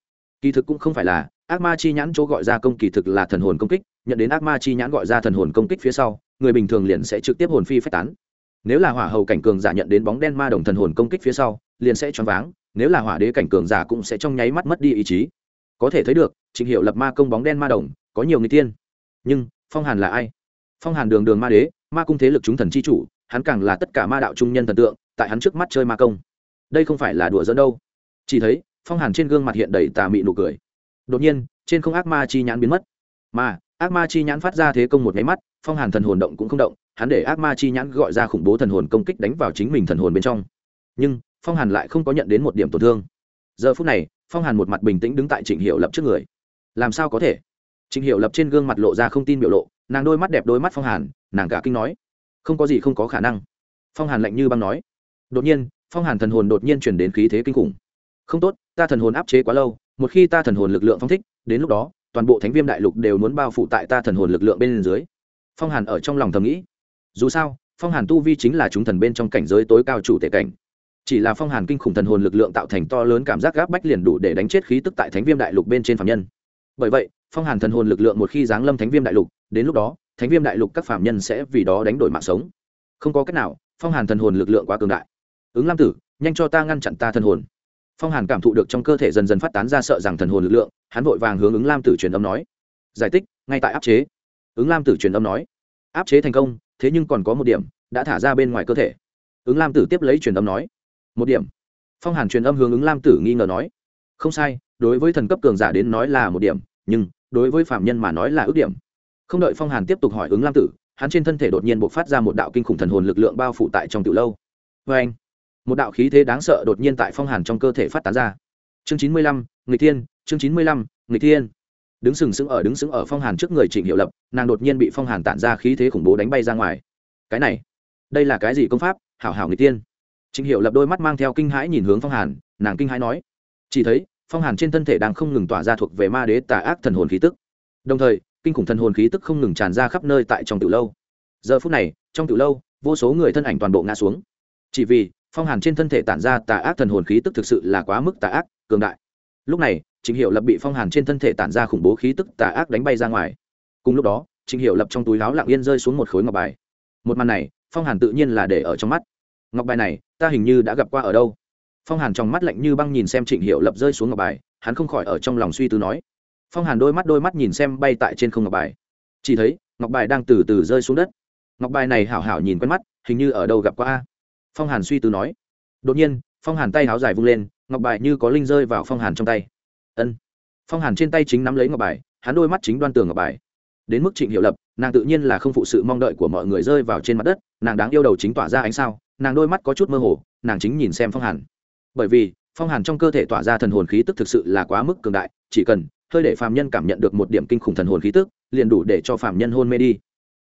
Kỳ thực cũng không phải là, ác ma chi nhãn chỗ gọi ra công kỳ thực là thần hồn công kích, nhận đến ác ma chi nhãn gọi ra thần hồn công kích phía sau, người bình thường liền sẽ trực tiếp hồn phi phách tán. Nếu là hỏa hầu cảnh cường giả nhận đến bóng đen ma đồng thần hồn công kích phía sau, liền sẽ choáng váng, nếu là hỏa đế cảnh cường giả cũng sẽ trong nháy mắt mất đi ý chí. Có thể thấy được, trịnh hiệu lập ma công bóng đen ma đồng, có nhiều người tiên. Nhưng, phong hàn là ai? Phong hàn đường đường ma đế, ma cung thế lực chúng thần c h i chủ hắn càng là tất cả ma đạo trung nhân thần tượng, tại hắn trước mắt chơi ma công. Đây không phải là đùa dẫn đâu. Chỉ thấy, phong hàn trên gương mặt hiện đầy tà mị nụ cười. Đột nhiên, trên không ác ma chi nhãn biến mất. Mà, ác ma chi nhãn phát ra thế công một nháy mắt, phong hàn thần hồn động cũng không động, hắn để ác ma chi nhãn gọi ra khủng bố thần hồn công kích đánh vào chính mình thần hồn bên trong. Nhưng, phong hàn lại không có nhận đến một điểm tổn thương. Giờ phút này, phong hàn một mặt bình tĩnh đứng tại trịnh hiệu lập trước người. Làm sao có thể? Trịnh hiệu lập trên gương mặt lộ ra không tin biểu lộ, nàng đôi mắt đẹp đôi mắt phong hàn, nàng cả kinh nói không có gì không có khả năng. Phong hàn lạnh như băng nói. Đột nhiên, phong hàn thần hồn đột nhiên chuyển đến khí thế kinh khủng. Không tốt, ta thần hồn áp chế quá lâu, một khi ta thần hồn lực lượng phong thích, đến lúc đó, toàn bộ thánh viêm đại lục đều muốn bao phủ tại ta thần hồn lực lượng bên dưới. Phong hàn ở trong lòng thầm nghĩ. Dù sao, phong hàn tu vi chính là chúng thần bên trong cảnh giới tối cao chủ tể cảnh. Chỉ là phong hàn kinh khủng thần hồn lực lượng tạo thành to lớn cảm giác gáp bách liền đủ để đánh chết khí tức tại thánh viêm đại lục bên trên phạm nhân. Bởi vậy, phong hàn thần hồn lực lượng một khi giáng lâm thánh viêm đại lục, đến lúc đó thánh viêm đại lục các phạm nhân sẽ vì đó đánh đổi mạng sống. Không có cách nào, phong hàn thần hồn lực lượng quá cường đại. Ứng lam tử, nhanh cho ta ngăn chặn ta thần hồn. Phong hàn cảm thụ được trong cơ thể dần dần phát tán ra sợ rằng thần hồn lực lượng, hắn vội vàng hướng ứng lam tử truyền âm nói. Giải tích ngay tại áp chế. Ứng lam tử truyền âm nói. Áp chế thành công, thế nhưng còn có một điểm, đã thả ra bên ngoài cơ thể. Ứng lam tử tiếp lấy truyền âm nói. Một điểm. Phong hàn truyền âm hướng ứng lam tử nghi ngờ nói. Không sai, đối với thần cấp cường giả đến nói là một điểm, nhưng đối với phạm nhân mà nói là ước điểm không đợi phong hàn tiếp tục hỏi ứng lam tử, hắn trên thân thể đột nhiên b ộ c phát ra một đạo kinh khủng thần hồn lực lượng bao phủ tại trong từ lâu. Vê anh một đạo khí thế đáng sợ đột nhiên tại phong hàn trong cơ thể phát tán ra. Chương chín mươi lăm người thiên, chương chín mươi lăm người thiên. Đứng sừng sững ở, đứng sững ở phong hàn trước người trịnh hiệu lập, nàng đột nhiên bị phong hàn tản ra khí thế khủng bố đánh bay ra ngoài. Cái này, đây là cái gì công pháp? Hảo hảo người tiên trịnh hiệu lập đôi mắt mang theo kinh hãi nhìn hướng phong hàn, nàng kinh hãi nói. Chỉ thấy, phong hàn trên thân thể đang không ngừng tỏa ra thuộc về ma đế tà ác thần hồn khí tức. Đồng thời kinh khủng thần hồn khí tức không ngừng tràn ra khắp nơi tại trong tiểu lâu. Giờ phút này, trong tiểu lâu, vô số người thân ảnh toàn bộ ngã xuống. Chỉ vì, phong hàn trên thân thể tản ra tà ác thần hồn khí tức thực sự là quá mức tà ác, cường đại. Lúc này, trịnh hiệu lập bị phong hàn trên thân thể tản ra khủng bố khí tức tà ác đánh bay ra ngoài. Cùng lúc đó, trịnh hiệu lập trong túi láo lặng yên rơi xuống một khối ngọc bài. Một màn này, phong hàn tự nhiên là để ở trong mắt. Ngọc bài này, ta hình như đã gặp qua ở đâu? Phong hàn trong mắt lạnh như băng nhìn xem trịnh hiệu lập rơi xuống ngọc bài, hắn không khỏi ở trong lòng suy tư nói phong hàn đôi mắt đôi mắt nhìn xem bay tại trên không ngọc bài. Chỉ thấy, ngọc bài đang từ từ rơi xuống đất. Ngọc bài này hảo hảo nhìn quen mắt, hình như ở đâu gặp qua a? Phong hàn suy tư nói. Đột nhiên, phong hàn tay háo dài vung lên, ngọc bài như có linh rơi vào phong hàn trong tay. Ân. Phong hàn trên tay chính nắm lấy ngọc bài, hắn đôi mắt chính đoan tường ngọc bài. Đến mức trịnh hiệu lập, nàng tự nhiên là không phụ sự mong đợi của mọi người rơi vào trên mặt đất, nàng đáng yêu đầu chính tỏa ra ánh sao, nàng đôi mắt có chút mơ hồ, nàng chính nhìn xem phong hàn. Bởi vì, phong hàn trong cơ thể tỏa ra thần hồn khí tức thực sự là quá mức cường đại, chỉ cần hơi để phàm nhân cảm nhận được một điểm kinh khủng thần hồn khí tức, liền đủ để cho phàm nhân hôn mê đi.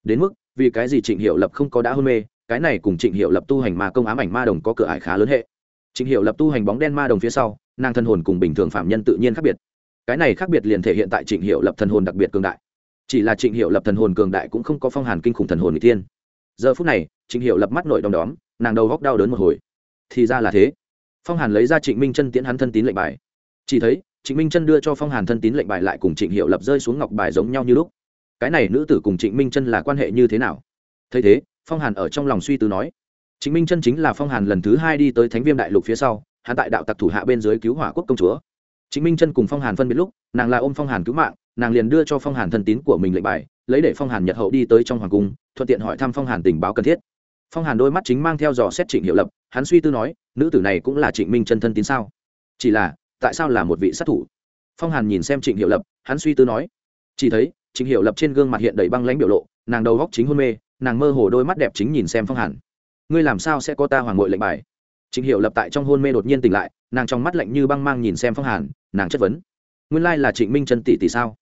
Đến mức, vì cái gì trịnh hiệu lập không có đã hôn mê, cái này cùng trịnh hiệu lập tu hành ma công ám ảnh ma đồng có cửa ải khá lớn hệ. Trịnh hiệu lập tu hành bóng đen ma đồng phía sau, nàng thần hồn cùng bình thường phạm nhân tự nhiên khác biệt. Cái này khác biệt liền thể hiện tại trịnh hiệu lập thần hồn đặc biệt cường đại. Chỉ là trịnh hiệu lập thần hồn cường đại cũng không có phong hàn kinh khủng thần hồn người tiên giờ phút này, trịnh hiệu lập mắt nội đom đóm, nàng đầu góc đau đớn một hồi. Thì ra là thế. Phong hàn lấy ra trịnh minh chân tiễn hắn thân tín lệnh bài. Chỉ thấy trịnh minh chân đưa cho phong hàn thân tín lệnh bài lại cùng trịnh hiệu lập rơi xuống ngọc bài giống nhau như lúc. Cái này nữ tử cùng trịnh minh chân là quan hệ như thế nào? Thấy thế, phong hàn ở trong lòng suy tư nói, trịnh minh chân chính là phong hàn lần thứ hai đi tới thánh viêm đại lục phía sau, hắn tại đạo tặc thủ hạ bên dưới cứu hỏa quốc công chúa. Trịnh minh chân cùng phong hàn phân biệt lúc, nàng là ôm phong hàn cứu mạng, nàng liền đưa cho phong hàn thân tín của mình lệnh bài, lấy để phong hàn nhật hậu đi tới trong hoàng cung, thuận tiện hỏi thăm phong hàn tình báo cần thiết. Phong hàn đôi mắt chính mang theo dò xét trịnh hiệu lập, hắn suy tư nói, nữ tử này cũng là trịnh minh chân thân tín sao? Chỉ là tại sao là một vị sát thủ? Phong hàn nhìn xem trịnh hiệu lập, hắn suy tư nói. Chỉ thấy, trịnh hiệu lập trên gương mặt hiện đầy băng lãnh biểu lộ, nàng đầu góc chính hôn mê, nàng mơ hồ đôi mắt đẹp chính nhìn xem phong hàn. Ngươi làm sao sẽ có ta hoàng ngội lệnh bài? Trịnh hiệu lập tại trong hôn mê đột nhiên tỉnh lại, nàng trong mắt lạnh như băng mang nhìn xem phong hàn, nàng chất vấn. Nguyên lai là trịnh minh chân tỷ tỷ sao?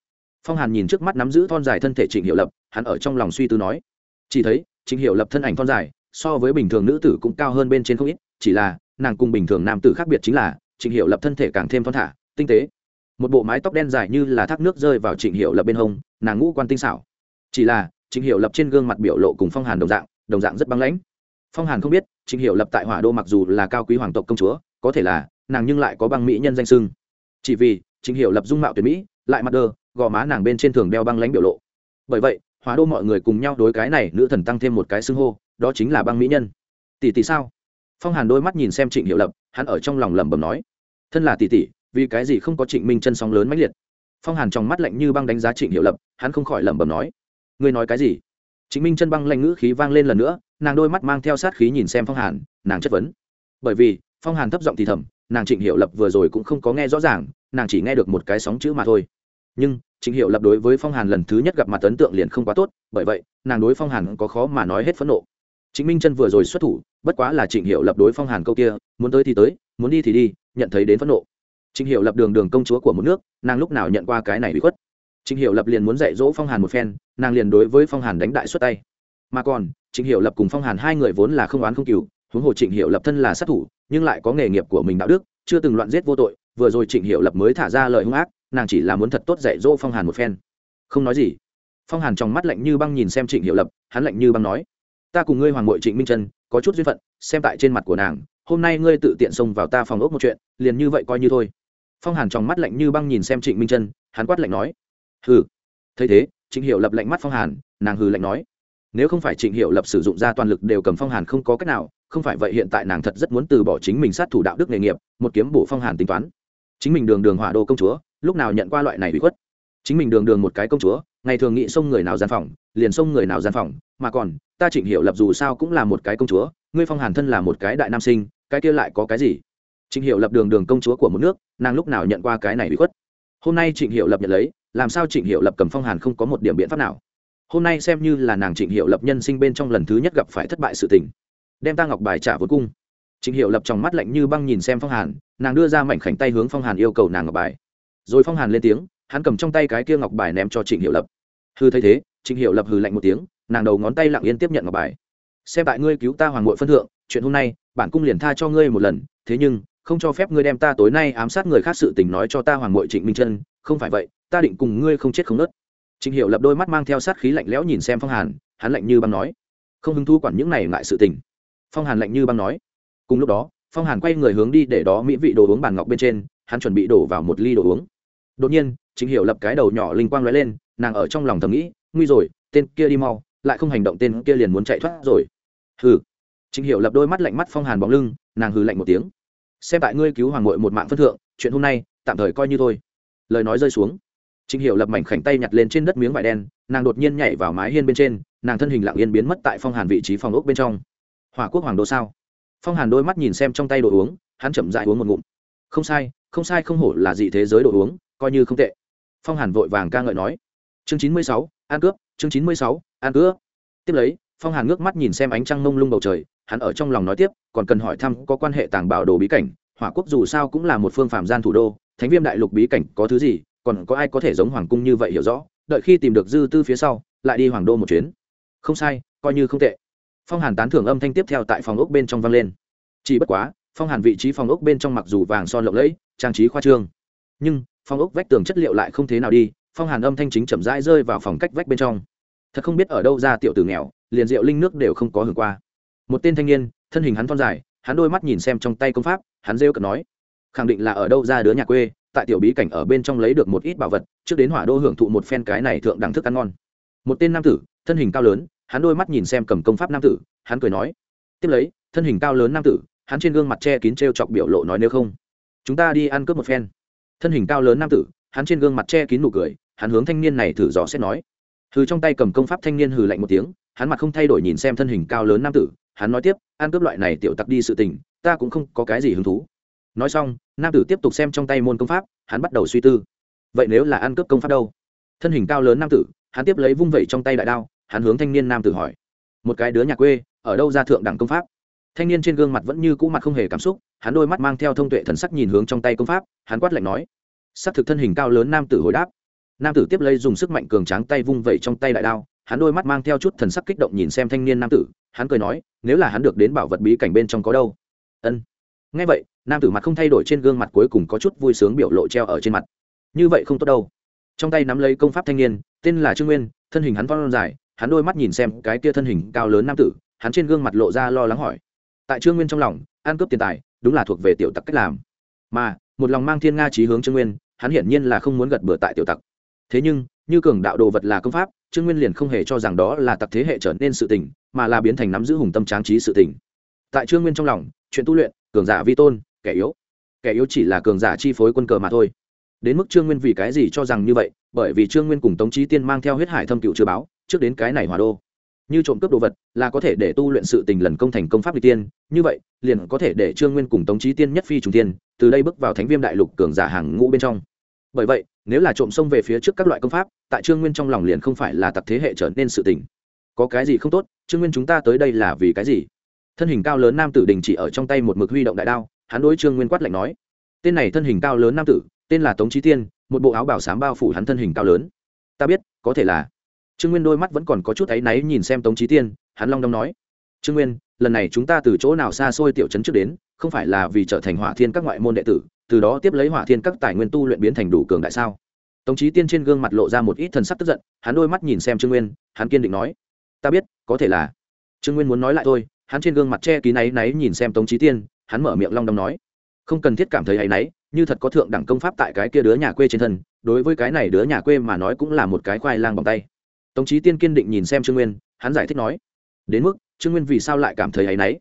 Phong hàn nhìn trước mắt nắm giữ thon dài thân thể trịnh hiệu lập, hắn ở trong lòng suy tư nói. Chỉ thấy, trịnh hiệu lập thân ảnh thon dài, so với bình thường nữ tử cũng cao hơn bên trên không ít, chỉ là, nàng cùng bình thường nam tử khác biệt chính là trịnh hiệu lập thân thể càng thêm thon thả, tinh tế. Một bộ mái tóc đen dài như là thác nước rơi vào trịnh hiệu lập bên hông, nàng ngũ quan tinh xảo. Chỉ là, trịnh hiệu lập trên gương mặt biểu lộ cùng phong hàn đồng dạng đồng dạng rất băng lãnh. Phong hàn không biết, trịnh hiệu lập tại hỏa đô mặc dù là cao quý hoàng tộc công chúa, có thể là, nàng nhưng lại có băng mỹ nhân danh sưng. Chỉ vì, trịnh hiệu lập dung mạo tuyệt mỹ, lại mặt đơ gò má nàng bên trên thường đeo băng lãnh biểu lộ. Bởi vậy, hỏa đô mọi người cùng nhau đối cái này nữ thần tăng thêm một cái xưng hô, đó chính là băng mỹ nhân. Tỷ tỷ sao? Phong hàn đôi mắt nhìn xem trịnh hiệu lập, hắn ở trong lòng lẩm bẩm nói thân là tỷ tỷ, vì cái gì không có trịnh minh chân sóng lớn mãnh liệt? Phong hàn trong mắt lạnh như băng đánh giá trịnh hiệu lập, hắn không khỏi lẩm bẩm nói, ngươi nói cái gì? Trịnh minh chân băng lạnh ngữ khí vang lên lần nữa, nàng đôi mắt mang theo sát khí nhìn xem phong hàn, nàng chất vấn. Bởi vì, phong hàn thấp giọng thì thầm, nàng trịnh hiệu lập vừa rồi cũng không có nghe rõ ràng, nàng chỉ nghe được một cái sóng chữ mà thôi. Nhưng, trịnh hiệu lập đối với phong hàn lần thứ nhất gặp mặt ấn tượng liền không quá tốt, bởi vậy, nàng đối phong hàn có khó mà nói hết phẫn nộ. Chính minh chân vừa rồi xuất thủ, bất quá là trịnh hiệu lập đối phong hàn câu kia, muốn tới thì tới, muốn đi thì đi nhận thấy đến phẫn nộ. Trịnh hiệu lập đường đường công chúa của một nước, nàng lúc nào nhận qua cái này bị khuất? Trịnh hiệu lập liền muốn dạy dỗ phong hàn một phen, nàng liền đối với phong hàn đánh đại xuất tay. Mà còn trịnh hiệu lập cùng phong hàn hai người vốn là không oán không cừu huống hồ trịnh hiệu lập thân là sát thủ, nhưng lại có nghề nghiệp của mình đạo đức, chưa từng loạn giết vô tội, vừa rồi trịnh hiệu lập mới thả ra lời hung ác, nàng chỉ là muốn thật tốt dạy dỗ phong hàn một phen. Không nói gì. Phong hàn trong mắt lạnh như băng nhìn xem trịnh hiệu lập, hắn lạnh như băng nói, ta cùng ngươi hoàng bội trịnh minh trân, có chút duyên phận, xem tại trên mặt của nàng hôm nay ngươi tự tiện xông vào ta phòng ốc một chuyện, liền như vậy coi như thôi. Phong hàn trong mắt lạnh như băng nhìn xem trịnh minh chân hắn quát lạnh nói. Hừ. Thấy thế, trịnh hiệu lập lạnh mắt phong hàn, nàng hừ lạnh nói. Nếu không phải trịnh hiệu lập sử dụng ra toàn lực đều cầm phong hàn không có cách nào, không phải vậy hiện tại nàng thật rất muốn từ bỏ chính mình sát thủ đạo đức nghề nghiệp, một kiếm bổ phong hàn tính toán. Chính mình đường đường hỏa đô công chúa, lúc nào nhận qua loại này bị khuất? Chính mình đường đường một cái công chúa, ngày thường nghĩ xông người nào gian phòng, liền xông người nào gian phòng, mà còn, ta trịnh hiệu lập dù sao cũng là một cái công chúa, ngươi phong hàn thân là một cái đại nam sinh cái kia lại có cái gì? Trịnh hiệu lập đường đường công chúa của một nước, nàng lúc nào nhận qua cái này bị khuất? Hôm nay trịnh hiệu lập nhận lấy, làm sao trịnh hiệu lập cầm phong hàn không có một điểm biện pháp nào? Hôm nay xem như là nàng trịnh hiệu lập nhân sinh bên trong lần thứ nhất gặp phải thất bại sự tình. Đem ta ngọc bài trả vốn cung. Trịnh hiệu lập trong mắt lạnh như băng nhìn xem phong hàn, nàng đưa ra mảnh khảnh tay hướng phong hàn yêu cầu nàng ngọc bài. Rồi phong hàn lên tiếng, hắn cầm trong tay cái kia ngọc bài ném cho trịnh hiệu lập. Hư thấy thế, trịnh hiệu lập hừ lạnh một tiếng, nàng đầu ngón tay lặng yên tiếp nhận ngọc bài xem tại ngươi cứu ta hoàng ngội phân thượng, chuyện hôm nay, bản cung liền tha cho ngươi một lần, thế nhưng, không cho phép ngươi đem ta tối nay ám sát người khác sự tình nói cho ta hoàng ngội trịnh minh chân không phải vậy, ta định cùng ngươi không chết không nớt. Trịnh hiệu lập đôi mắt mang theo sát khí lạnh lẽo nhìn xem phong hàn, hắn lạnh như băng nói. Không hứng thu quản những này ngại sự tình. Phong hàn lạnh như băng nói. Cùng lúc đó, phong hàn quay người hướng đi để đó mỹ vị đồ uống bàn ngọc bên trên, hắn chuẩn bị đổ vào một ly đồ uống. Đột nhiên, trịnh hiệu lập cái đầu nhỏ linh quang lóe lên, nàng ở trong lòng thầm nghĩ, nguy rồi, tên kia đi mau, lại không hành động tên kia liền muốn chạy thoát rồi hừ. Trịnh hiệu lập đôi mắt lạnh mắt phong hàn bóng lưng, nàng hừ lạnh một tiếng. Xem tại ngươi cứu hoàng ngội một mạng phân thượng, chuyện hôm nay, tạm thời coi như thôi. Lời nói rơi xuống. Trịnh hiệu lập mảnh khảnh tay nhặt lên trên đất miếng vải đen, nàng đột nhiên nhảy vào mái hiên bên trên, nàng thân hình lặng yên biến mất tại phong hàn vị trí phòng ốc bên trong. Hỏa quốc hoàng đô sao? Phong hàn đôi mắt nhìn xem trong tay đồ uống, hắn chậm dại uống một ngụm. Không sai không sai không hổ là dị thế giới đồ uống, coi như không tệ. Phong hàn vội vàng ca ngợi nói. Chương chín mươi sáu an cướp, chương chín mươi sáu an cướp. Tiếp lấy phong hàn ngước mắt nhìn xem ánh trăng mông lung bầu trời, hắn ở trong lòng nói tiếp, còn cần hỏi thăm có quan hệ tàng bảo đồ bí cảnh, hỏa quốc dù sao cũng là một phương phạm gian thủ đô, thánh viêm đại lục bí cảnh có thứ gì, còn có ai có thể giống hoàng cung như vậy hiểu rõ, đợi khi tìm được dư tư phía sau, lại đi hoàng đô một chuyến. Không sai, coi như không tệ. Phong hàn tán thưởng âm thanh tiếp theo tại phòng ốc bên trong vang lên. Chỉ bất quá, phong hàn vị trí phòng ốc bên trong mặc dù vàng son lộng lẫy, trang trí khoa trương, nhưng phòng ốc vách tường chất liệu lại không thế nào đi, phong hàn âm thanh chính chậm rãi rơi vào phòng cách vách bên trong. Thật không biết ở đâu ra tiểu tử nghèo liền rượu linh nước đều không có hưởng qua. Một tên thanh niên, thân hình hắn thon dài, hắn đôi mắt nhìn xem trong tay công pháp, hắn rêu cợt nói, khẳng định là ở đâu ra đứa nhà quê, tại tiểu bí cảnh ở bên trong lấy được một ít bảo vật, trước đến hỏa đô hưởng thụ một phen cái này thượng đẳng thức ăn ngon. Một tên nam tử, thân hình cao lớn, hắn đôi mắt nhìn xem cầm công pháp nam tử, hắn cười nói, tiếp lấy, thân hình cao lớn nam tử, hắn trên gương mặt che kín t r e o chọc biểu lộ nói nếu không, chúng ta đi ăn cướp một phen. Thân hình cao lớn nam tử, hắn trên gương mặt che kín nụ cười, hắn hướng thanh niên này thử dò xét nói hừ, trong tay cầm công pháp thanh niên hừ lạnh một tiếng, hắn mặt không thay đổi nhìn xem thân hình cao lớn nam tử, hắn nói tiếp, ăn cướp loại này tiểu tặc đi sự tình, ta cũng không có cái gì hứng thú. Nói xong, nam tử tiếp tục xem trong tay môn công pháp, hắn bắt đầu suy tư. Vậy nếu là ăn cướp công pháp đâu? Thân hình cao lớn nam tử, hắn tiếp lấy vung vẩy trong tay đại đao, hắn hướng thanh niên nam tử hỏi, một cái đứa nhà quê, ở đâu ra thượng đẳng công pháp? Thanh niên trên gương mặt vẫn như cũ mặt không hề cảm xúc, hắn đôi mắt mang theo thông tuệ thần sắc nhìn hướng trong tay công pháp, hắn quát lạnh nói s ắ c thực thân hình cao lớn nam tử hồi đáp nam tử tiếp lấy dùng sức mạnh cường tráng tay vung vẩy trong tay đại đao, hắn đôi mắt mang theo chút thần sắc kích động nhìn xem thanh niên nam tử, hắn cười nói, nếu là hắn được đến bảo vật bí cảnh bên trong có đâu? Ân. Ngay vậy, nam tử mặt không thay đổi trên gương mặt cuối cùng có chút vui sướng biểu lộ treo ở trên mặt. Như vậy không tốt đâu. Trong tay nắm lấy công pháp thanh niên, tên là trương nguyên, thân hình hắn phong dài, hắn đôi mắt nhìn xem cái kia thân hình cao lớn nam tử, hắn trên gương mặt lộ ra lo lắng hỏi, tại trương nguyên trong lòng, ăn cướp tiền tài, đúng là thuộc về tiểu tặc cách làm. Mà, một lòng mang thiên nga trí hướng trương nguyên, hắn hiển nhiên là không muốn gật bừa tại tiểu tặc thế nhưng, như cường đạo đồ vật là công pháp, trương nguyên liền không hề cho rằng đó là tặc thế hệ trở nên sự tình, mà là biến thành nắm giữ hùng tâm tráng trí sự tình. Tại trương nguyên trong lòng, chuyện tu luyện, cường giả vi tôn, kẻ yếu. Kẻ yếu chỉ là cường giả chi phối quân cờ mà thôi. Đến mức trương nguyên vì cái gì cho rằng như vậy, bởi vì trương nguyên cùng tống trí tiên mang theo huyết hải thâm cựu chưa báo, trước đến cái này hòa đô. Như trộm cướp đồ vật, là có thể để tu luyện sự tình lần công thành công pháp n tiên, như vậy, liền có thể để trương nguyên cùng tống trí tiên nhất phi trùng tiên từ đây bước vào thánh viêm đại lục cường giả hàng ngũ bên trong bởi vậy, nếu là trộm xông về phía trước các loại công pháp, tại trương nguyên trong lòng liền không phải là tặc thế hệ trở nên sự tình. Có cái gì không tốt, trương nguyên chúng ta tới đây là vì cái gì? Thân hình cao lớn nam tử đình chỉ ở trong tay một mực huy động đại đao, hắn đối trương nguyên quát lạnh nói, tên này thân hình cao lớn nam tử, tên là tống trí tiên, một bộ áo bảo sám bao phủ hắn thân hình cao lớn. Ta biết, có thể là. Trương nguyên đôi mắt vẫn còn có chút áy náy nhìn xem tống trí tiên, hắn long đong nói, trương nguyên, lần này chúng ta từ chỗ nào xa xôi tiểu trấn trước đến, không phải là vì trở thành hỏa thiên các ngoại môn đệ tử từ đó tiếp lấy hỏa thiên các tài nguyên tu luyện biến thành đủ cường đại sao? Tống trí tiên trên gương mặt lộ ra một ít thần sắc tức giận, hắn đôi mắt nhìn xem trương nguyên, hắn kiên định nói, ta biết, có thể là. Trương nguyên muốn nói lại thôi, hắn trên gương mặt che kín áy náy nhìn xem tống trí tiên, hắn mở miệng long đong nói, không cần thiết cảm thấy áy náy, như thật có thượng đẳng công pháp tại cái kia đứa nhà quê trên thân, đối với cái này đứa nhà quê mà nói cũng là một cái khoai lang bằng tay. Tống trí tiên kiên định nhìn xem trương nguyên, hắn giải thích nói, đến mức, trương nguyên vì sao lại cảm thấy áy náy?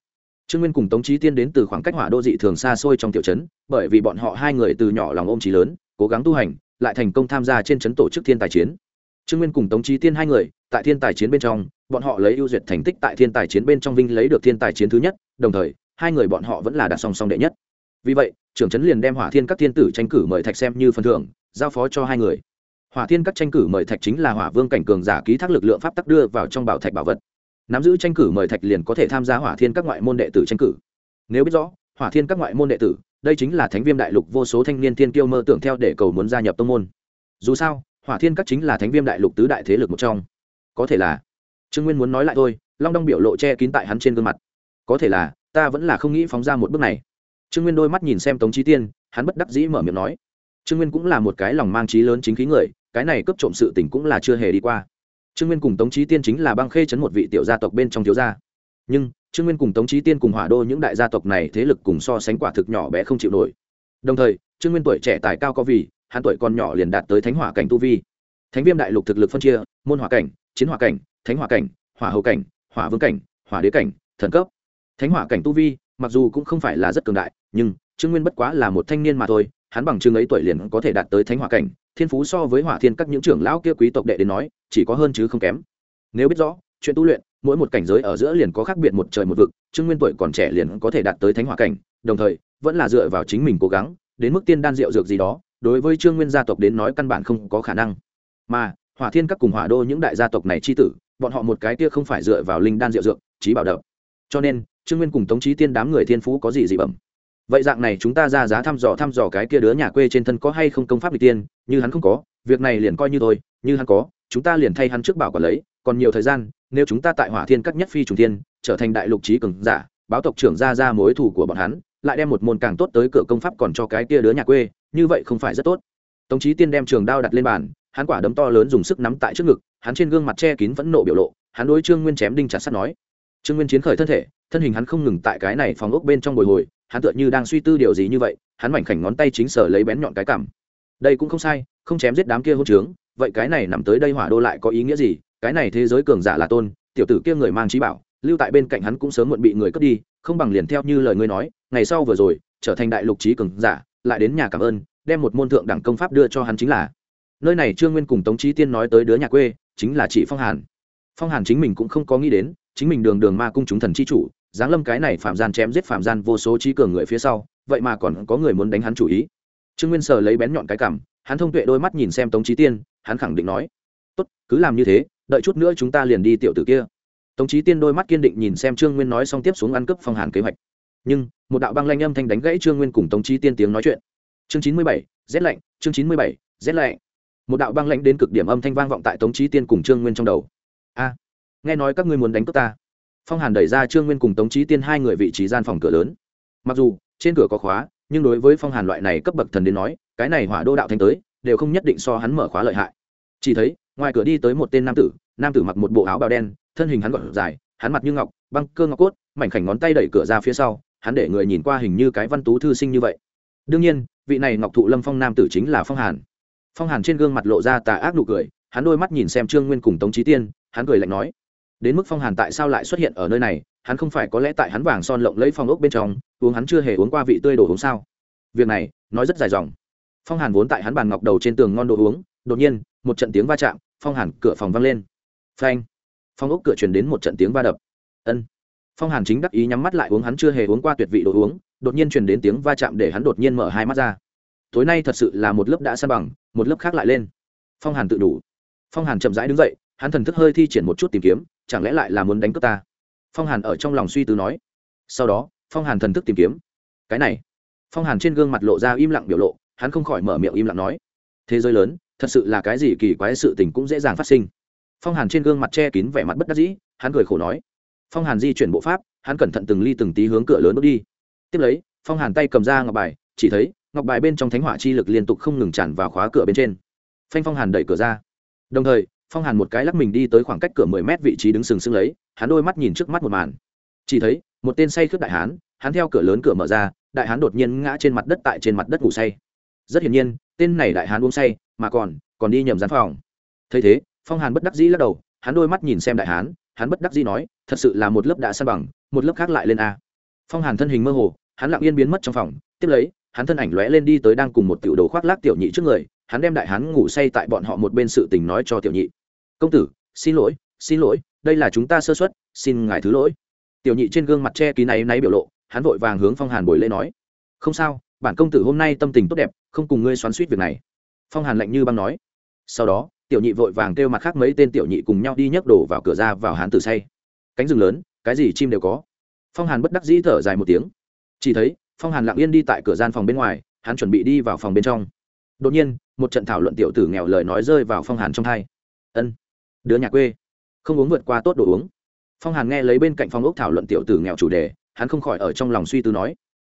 Trương nguyên cùng tống trí tiên đến từ khoảng cách hỏa đô dị thường xa xôi trong tiểu trấn, bởi vì bọn họ hai người từ nhỏ lòng ôm trí lớn, cố gắng tu hành, lại thành công tham gia trên trấn tổ chức thiên tài chiến. Trương nguyên cùng tống trí tiên hai người, tại thiên tài chiến bên trong, bọn họ lấy ưu duyệt thành tích tại thiên tài chiến bên trong vinh lấy được thiên tài chiến thứ nhất, đồng thời, hai người bọn họ vẫn là đạt song song đệ nhất. Vì vậy, trưởng trấn liền đem hỏa thiên các thiên tử tranh cử mời thạch xem như phần thưởng, giao phó cho hai người. Hỏa thiên các tranh cử mời thạch chính là hỏa vương cảnh cường giả ký thác lực lượng pháp tắc đưa vào trong bảo thạch bảo vật nắm giữ tranh cử mời thạch liền có thể tham gia hỏa thiên các ngoại môn đệ tử tranh cử. Nếu biết rõ, hỏa thiên các ngoại môn đệ tử, đây chính là thánh viêm đại lục vô số thanh niên thiên kiêu mơ tưởng theo để cầu muốn gia nhập tông môn. Dù sao, hỏa thiên các chính là thánh viêm đại lục tứ đại thế lực một trong. Có thể là, trương nguyên muốn nói lại thôi, long đong biểu lộ che kín tại hắn trên gương mặt. Có thể là, ta vẫn là không nghĩ phóng ra một bước này. Trương nguyên đôi mắt nhìn xem tống trí tiên, hắn bất đắc dĩ mở miệng nói. Trương nguyên cũng là một cái lòng mang trí lớn chính khí người, cái này cấp trộm sự tình cũng là chưa hề đi qua trương nguyên cùng tống trí tiên chính là băng khê chấn một vị tiểu gia tộc bên trong thiếu gia. Nhưng, trương nguyên cùng tống trí tiên cùng hỏa đô những đại gia tộc này thế lực cùng so sánh quả thực nhỏ bé không chịu nổi. Đồng thời, trương nguyên tuổi trẻ tài cao có vì, hắn tuổi còn nhỏ liền đạt tới thánh hỏa cảnh tu vi. Thánh viêm đại lục thực lực phân chia, môn hỏa cảnh, chiến hỏa cảnh, thánh hỏa cảnh, hỏa hậu cảnh, hỏa vương cảnh, hỏa đế cảnh, thần cấp. Thánh hỏa cảnh tu vi, mặc dù cũng không phải là rất cường đại, nhưng trương nguyên bất quá là một thanh niên mà thôi, hắn bằng chương ấy tuổi liền có thể đạt tới thánh hỏa cảnh thiên phú so với hỏa thiên các những trưởng lão kia quý tộc đệ đến nói, chỉ có hơn chứ không kém. Nếu biết rõ, chuyện tu luyện, mỗi một cảnh giới ở giữa liền có khác biệt một trời một vực, trương nguyên tuổi còn trẻ liền có thể đạt tới thánh hỏa cảnh, đồng thời, vẫn là dựa vào chính mình cố gắng, đến mức tiên đan rượu dược gì đó, đối với trương nguyên gia tộc đến nói căn bản không có khả năng. Mà, hỏa thiên các cùng hỏa đô những đại gia tộc này chi tử, bọn họ một cái kia không phải dựa vào linh đan rượu dược trí bảo đậu cho nên, trương nguyên cùng tống trí tiên đám người thiên phú có gì dị bẩm vậy dạng này chúng ta ra giá thăm dò thăm dò cái kia đứa nhà quê trên thân có hay không công pháp n tiên? Như hắn không có, việc này liền coi như thôi. Như hắn có, chúng ta liền thay hắn trước bảo quản lấy. Còn nhiều thời gian, nếu chúng ta tại hỏa thiên các nhất phi trùng thiên trở thành đại lục trí cường giả, báo tộc trưởng ra ra mối thủ của bọn hắn, lại đem một môn càng tốt tới cửa công pháp còn cho cái kia đứa nhà quê, như vậy không phải rất tốt. Tống trí tiên đem trường đao đặt lên bàn, hắn quả đấm to lớn dùng sức nắm tại trước ngực, hắn trên gương mặt che kín vẫn nộ biểu lộ, hắn đối trương nguyên chém đinh chặt sắt nói. Trương nguyên chiến khởi thân thể, thân hình hắn không ngừng tại cái này phòng ốc bên trong bồi hồi hắn tựa như đang suy tư điều gì như vậy, hắn mảnh khảnh ngón tay chính sở lấy bén nhọn cái cảm đây cũng không sai, không chém giết đám kia hôn trướng, vậy cái này nằm tới đây hỏa đô lại có ý nghĩa gì? Cái này thế giới cường giả là tôn, tiểu tử kia người mang trí bảo, lưu tại bên cạnh hắn cũng sớm muộn bị người cướp đi, không bằng liền theo như lời ngươi nói, ngày sau vừa rồi, trở thành đại lục trí cường giả, lại đến nhà cảm ơn, đem một môn thượng đẳng công pháp đưa cho hắn chính là. Nơi này trương nguyên cùng tống trí tiên nói tới đứa nhà quê, chính là chị phong hàn. Phong hàn chính mình cũng không có nghĩ đến, chính mình đường đường ma cung chúng thần chi chủ giáng lâm cái này phạm gian chém giết phạm gian vô số trí cường người phía sau, vậy mà còn có người muốn đánh hắn chủ ý. Trương nguyên sờ lấy bén nhọn cái cảm, hắn thông tuệ đôi mắt nhìn xem tống trí tiên, hắn khẳng định nói, tốt, cứ làm như thế, đợi chút nữa chúng ta liền đi tiểu tử kia. Tống trí tiên đôi mắt kiên định nhìn xem trương nguyên nói xong tiếp xuống ăn cướp phong hàn kế hoạch. Nhưng, một đạo băng lanh âm thanh đánh gãy trương nguyên cùng tống trí tiên tiếng nói chuyện. Chương chín mươi bảy, rét lạnh, chương chín mươi bảy, rét lạnh. Một đạo băng lãnh đến cực điểm âm thanh vang vọng tại tống trí tiên cùng trương nguyên trong đầu. A, nghe nói các ngươi muốn đánh cướp ta phong hàn đẩy ra trương nguyên cùng tống trí tiên hai người vị trí gian phòng cửa lớn. Mặc dù, trên cửa có khóa, nhưng đối với phong hàn loại này cấp bậc thần đến nói, cái này hỏa đô đạo thanh tới, đều không nhất định so hắn mở khóa lợi hại. Chỉ thấy, ngoài cửa đi tới một tên nam tử nam tử mặc một bộ áo bào đen, thân hình hắn gọn dài, hắn mặt như ngọc, băng cơ ngọc cốt, mảnh khảnh ngón tay đẩy cửa ra phía sau, hắn để người nhìn qua hình như cái văn tú thư sinh như vậy. Đương nhiên, vị này ngọc thụ lâm phong nam tử chính là phong hàn. Phong hàn trên gương mặt lộ ra tà ác nụ cười, hắn đôi mắt nhìn xem trương nguyên cùng tống trí tiên, hắn cười lạnh nói đến mức phong hàn tại sao lại xuất hiện ở nơi này, hắn không phải có lẽ tại hắn vàng son lộng lấy phong ốc bên trong, uống hắn chưa hề uống qua vị tươi đồ uống sao? Việc này, nói rất dài dòng. Phong hàn vốn tại hắn bàn ngọc đầu trên tường ngon đồ uống, đột nhiên, một trận tiếng va chạm, phong hàn cửa phòng văng lên. Phanh! Phong ốc cửa truyền đến một trận tiếng va đập. Ân. Phong hàn chính đắc ý nhắm mắt lại uống hắn chưa hề uống qua tuyệt vị đồ uống, đột nhiên truyền đến tiếng va chạm để hắn đột nhiên mở hai mắt ra. Tối nay thật sự là một lớp đã san bằng, một lớp khác lại lên. Phong hàn tự đủ. Phong hàn chậm rãi đứng dậy, hắn thần thức hơi thi triển một chút tìm kiếm chẳng lẽ lại là muốn đánh cướp ta? Phong hàn ở trong lòng suy tư nói. Sau đó, phong hàn thần thức tìm kiếm. Cái này. Phong hàn trên gương mặt lộ ra im lặng biểu lộ, hắn không khỏi mở miệng im lặng nói. Thế giới lớn, thật sự là cái gì kỳ quái sự tình cũng dễ dàng phát sinh. Phong hàn trên gương mặt che kín vẻ mặt bất đắc dĩ, hắn cười khổ nói. Phong hàn di chuyển bộ pháp, hắn cẩn thận từng ly từng tí hướng cửa lớn bước đi. Tiếp lấy, phong hàn tay cầm ra ngọc bài, chỉ thấy, ngọc bài bên trong thánh hỏa chi lực liên tục không ngừng tràn vào khóa cửa bên trên. Phanh phong hàn đẩy cửa ra. Đồng thời phong hàn một cái lắc mình đi tới khoảng cách cửa mười mét vị trí đứng sừng sững lấy, hắn đôi mắt nhìn trước mắt một màn. Chỉ thấy, một tên say khướp đại hán, hắn theo cửa lớn cửa mở ra, đại hán đột nhiên ngã trên mặt đất tại trên mặt đất ngủ say. Rất hiển nhiên, tên này đại hán uống say, mà còn còn đi nhầm gián phòng. Thấy thế, phong hàn bất đắc dĩ lắc đầu, hắn đôi mắt nhìn xem đại hán, hắn bất đắc dĩ nói, thật sự là một lớp đã san bằng, một lớp khác lại lên a. Phong hàn thân hình mơ hồ, hắn lặng yên biến mất trong phòng, tiếp lấy, hắn thân ảnh lóe lên đi tới đang cùng một tiểu đồ khoác lác tiểu nhị trước người hắn đem đại hán ngủ say tại bọn họ một bên sự tình nói cho tiểu nhị. Công tử, xin lỗi xin lỗi, đây là chúng ta sơ xuất xin ngài thứ lỗi. Tiểu nhị trên gương mặt che ký náy náy biểu lộ, hắn vội vàng hướng phong hàn bồi lễ nói. Không sao, bản công tử hôm nay tâm tình tốt đẹp, không cùng ngươi xoắn suýt việc này. Phong hàn lạnh như băng nói. Sau đó, tiểu nhị vội vàng kêu mặt khác mấy tên tiểu nhị cùng nhau đi nhấc đổ vào cửa ra vào hán tử say. Cánh rừng lớn, cái gì chim đều có. Phong hàn bất đắc dĩ thở dài một tiếng. Chỉ thấy, phong hàn lặng yên đi tại cửa gian phòng bên ngoài, hắn chuẩn bị đi vào phòng bên trong đột nhiên, một trận thảo luận tiểu tử nghèo lời nói rơi vào phong hàn trong thai ân, đứa nhà quê, không uống vượt qua tốt đồ uống. Phong hàn nghe lấy bên cạnh phong ốc thảo luận tiểu tử nghèo chủ đề, hắn không khỏi ở trong lòng suy tư nói,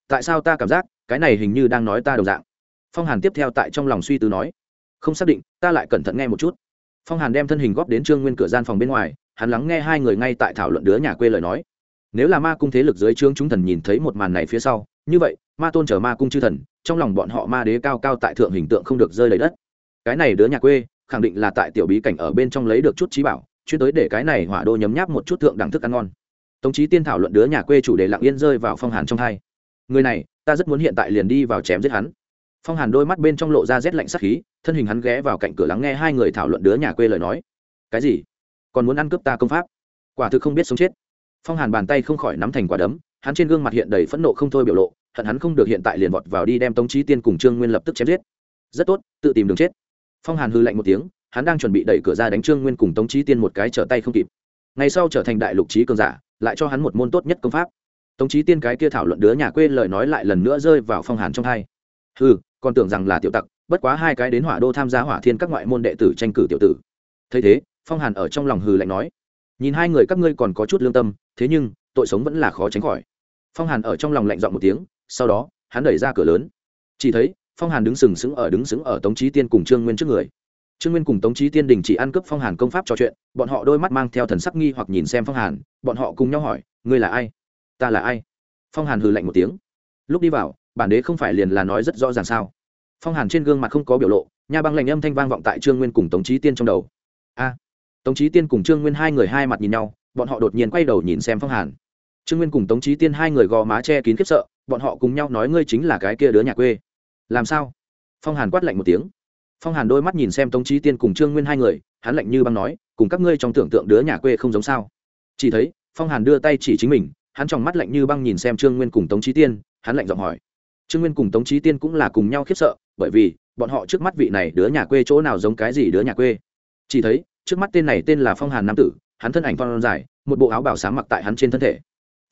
tại sao ta cảm giác cái này hình như đang nói ta đồng dạng? Phong hàn tiếp theo tại trong lòng suy tư nói, không xác định, ta lại cẩn thận nghe một chút. Phong hàn đem thân hình góp đến trương nguyên cửa gian phòng bên ngoài, hắn lắng nghe hai người ngay tại thảo luận đứa nhà quê lời nói. Nếu là ma cung thế lực dưới trương chúng thần nhìn thấy một màn này phía sau như vậy, ma tôn chờ ma cung chư thần, trong lòng bọn họ ma đế cao cao tại thượng hình tượng không được rơi lấy đất. Cái này đứa nhà quê, khẳng định là tại tiểu bí cảnh ở bên trong lấy được chút trí bảo, chuyên tới để cái này hỏa đô nhấm nháp một chút thượng đẳng thức ăn ngon. Tống trí tiên thảo luận đứa nhà quê chủ đề lặng yên rơi vào phong hàn trong hai. Người này, ta rất muốn hiện tại liền đi vào chém giết hắn. Phong hàn đôi mắt bên trong lộ ra rét lạnh sắc khí, thân hình hắn ghé vào cạnh cửa lắng nghe hai người thảo luận đứa nhà quê lời nói. Cái gì? Còn muốn ăn cướp ta công pháp? Quả thực không biết sống chết. Phong hàn bàn tay không khỏi nắm thành quả đấm hắn trên gương mặt hiện đầy phẫn nộ không thôi biểu lộ, hận hắn không được hiện tại liền vọt vào đi đem tống trí tiên cùng trương nguyên lập tức chém giết. Rất tốt, tự tìm đường chết. Phong hàn hư lạnh một tiếng, hắn đang chuẩn bị đẩy cửa ra đánh trương nguyên cùng tống trí tiên một cái trở tay không kịp. Ngày sau trở thành đại lục trí cường giả, lại cho hắn một môn tốt nhất công pháp. Tống trí tiên cái kia thảo luận đứa nhà quê lời nói lại lần nữa rơi vào phong hàn trong hai. Ừ còn tưởng rằng là tiểu tặc, bất quá hai cái đến hỏa đô tham gia hỏa thiên các ngoại môn đệ tử tranh cử tiểu tử. Thấy thế, phong hàn ở trong lòng hừ lạnh nói, nhìn hai người các ngươi còn có chút lương tâm, thế nhưng tội sống vẫn là khó tránh khỏi. Phong hàn ở trong lòng lạnh dọn một tiếng, sau đó, hắn đẩy ra cửa lớn. Chỉ thấy, phong hàn đứng sừng sững ở đứng sững ở tống trí tiên cùng trương nguyên trước người. Trương nguyên cùng tống trí tiên đình chỉ ăn cướp phong hàn công pháp trò chuyện, bọn họ đôi mắt mang theo thần sắc nghi hoặc nhìn xem phong hàn, bọn họ cùng nhau hỏi, ngươi là ai? Ta là ai? Phong hàn hừ lạnh một tiếng. Lúc đi vào, bản đế không phải liền là nói rất rõ ràng sao? Phong hàn trên gương mặt không có biểu lộ, nha băng lạnh âm thanh vang vọng tại trương nguyên cùng tống trí tiên trong đầu. A. Tống trí tiên cùng trương nguyên hai người hai mặt nhìn nhau bọn họ đột nhiên quay đầu nhìn xem phong hàn. Trương nguyên cùng tống trí tiên hai người gò má che kín khiếp sợ, bọn họ cùng nhau nói ngươi chính là cái kia đứa nhà quê. Làm sao? Phong hàn quát lạnh một tiếng. Phong hàn đôi mắt nhìn xem tống trí tiên cùng trương nguyên hai người, hắn lạnh như băng nói, cùng các ngươi trong tưởng tượng đứa nhà quê không giống sao? Chỉ thấy, phong hàn đưa tay chỉ chính mình, hắn trong mắt lạnh như băng nhìn xem trương nguyên cùng tống trí tiên, hắn lạnh giọng hỏi. Trương nguyên cùng tống trí tiên cũng là cùng nhau khiếp sợ, bởi vì, bọn họ trước mắt vị này đứa nhà quê chỗ nào giống cái gì đứa nhà quê. Chỉ thấy, trước mắt tên này tên là phong hàn nam tử hắn thân ảnh phong dài, một bộ áo bảo sáng mặc tại hắn trên thân thể.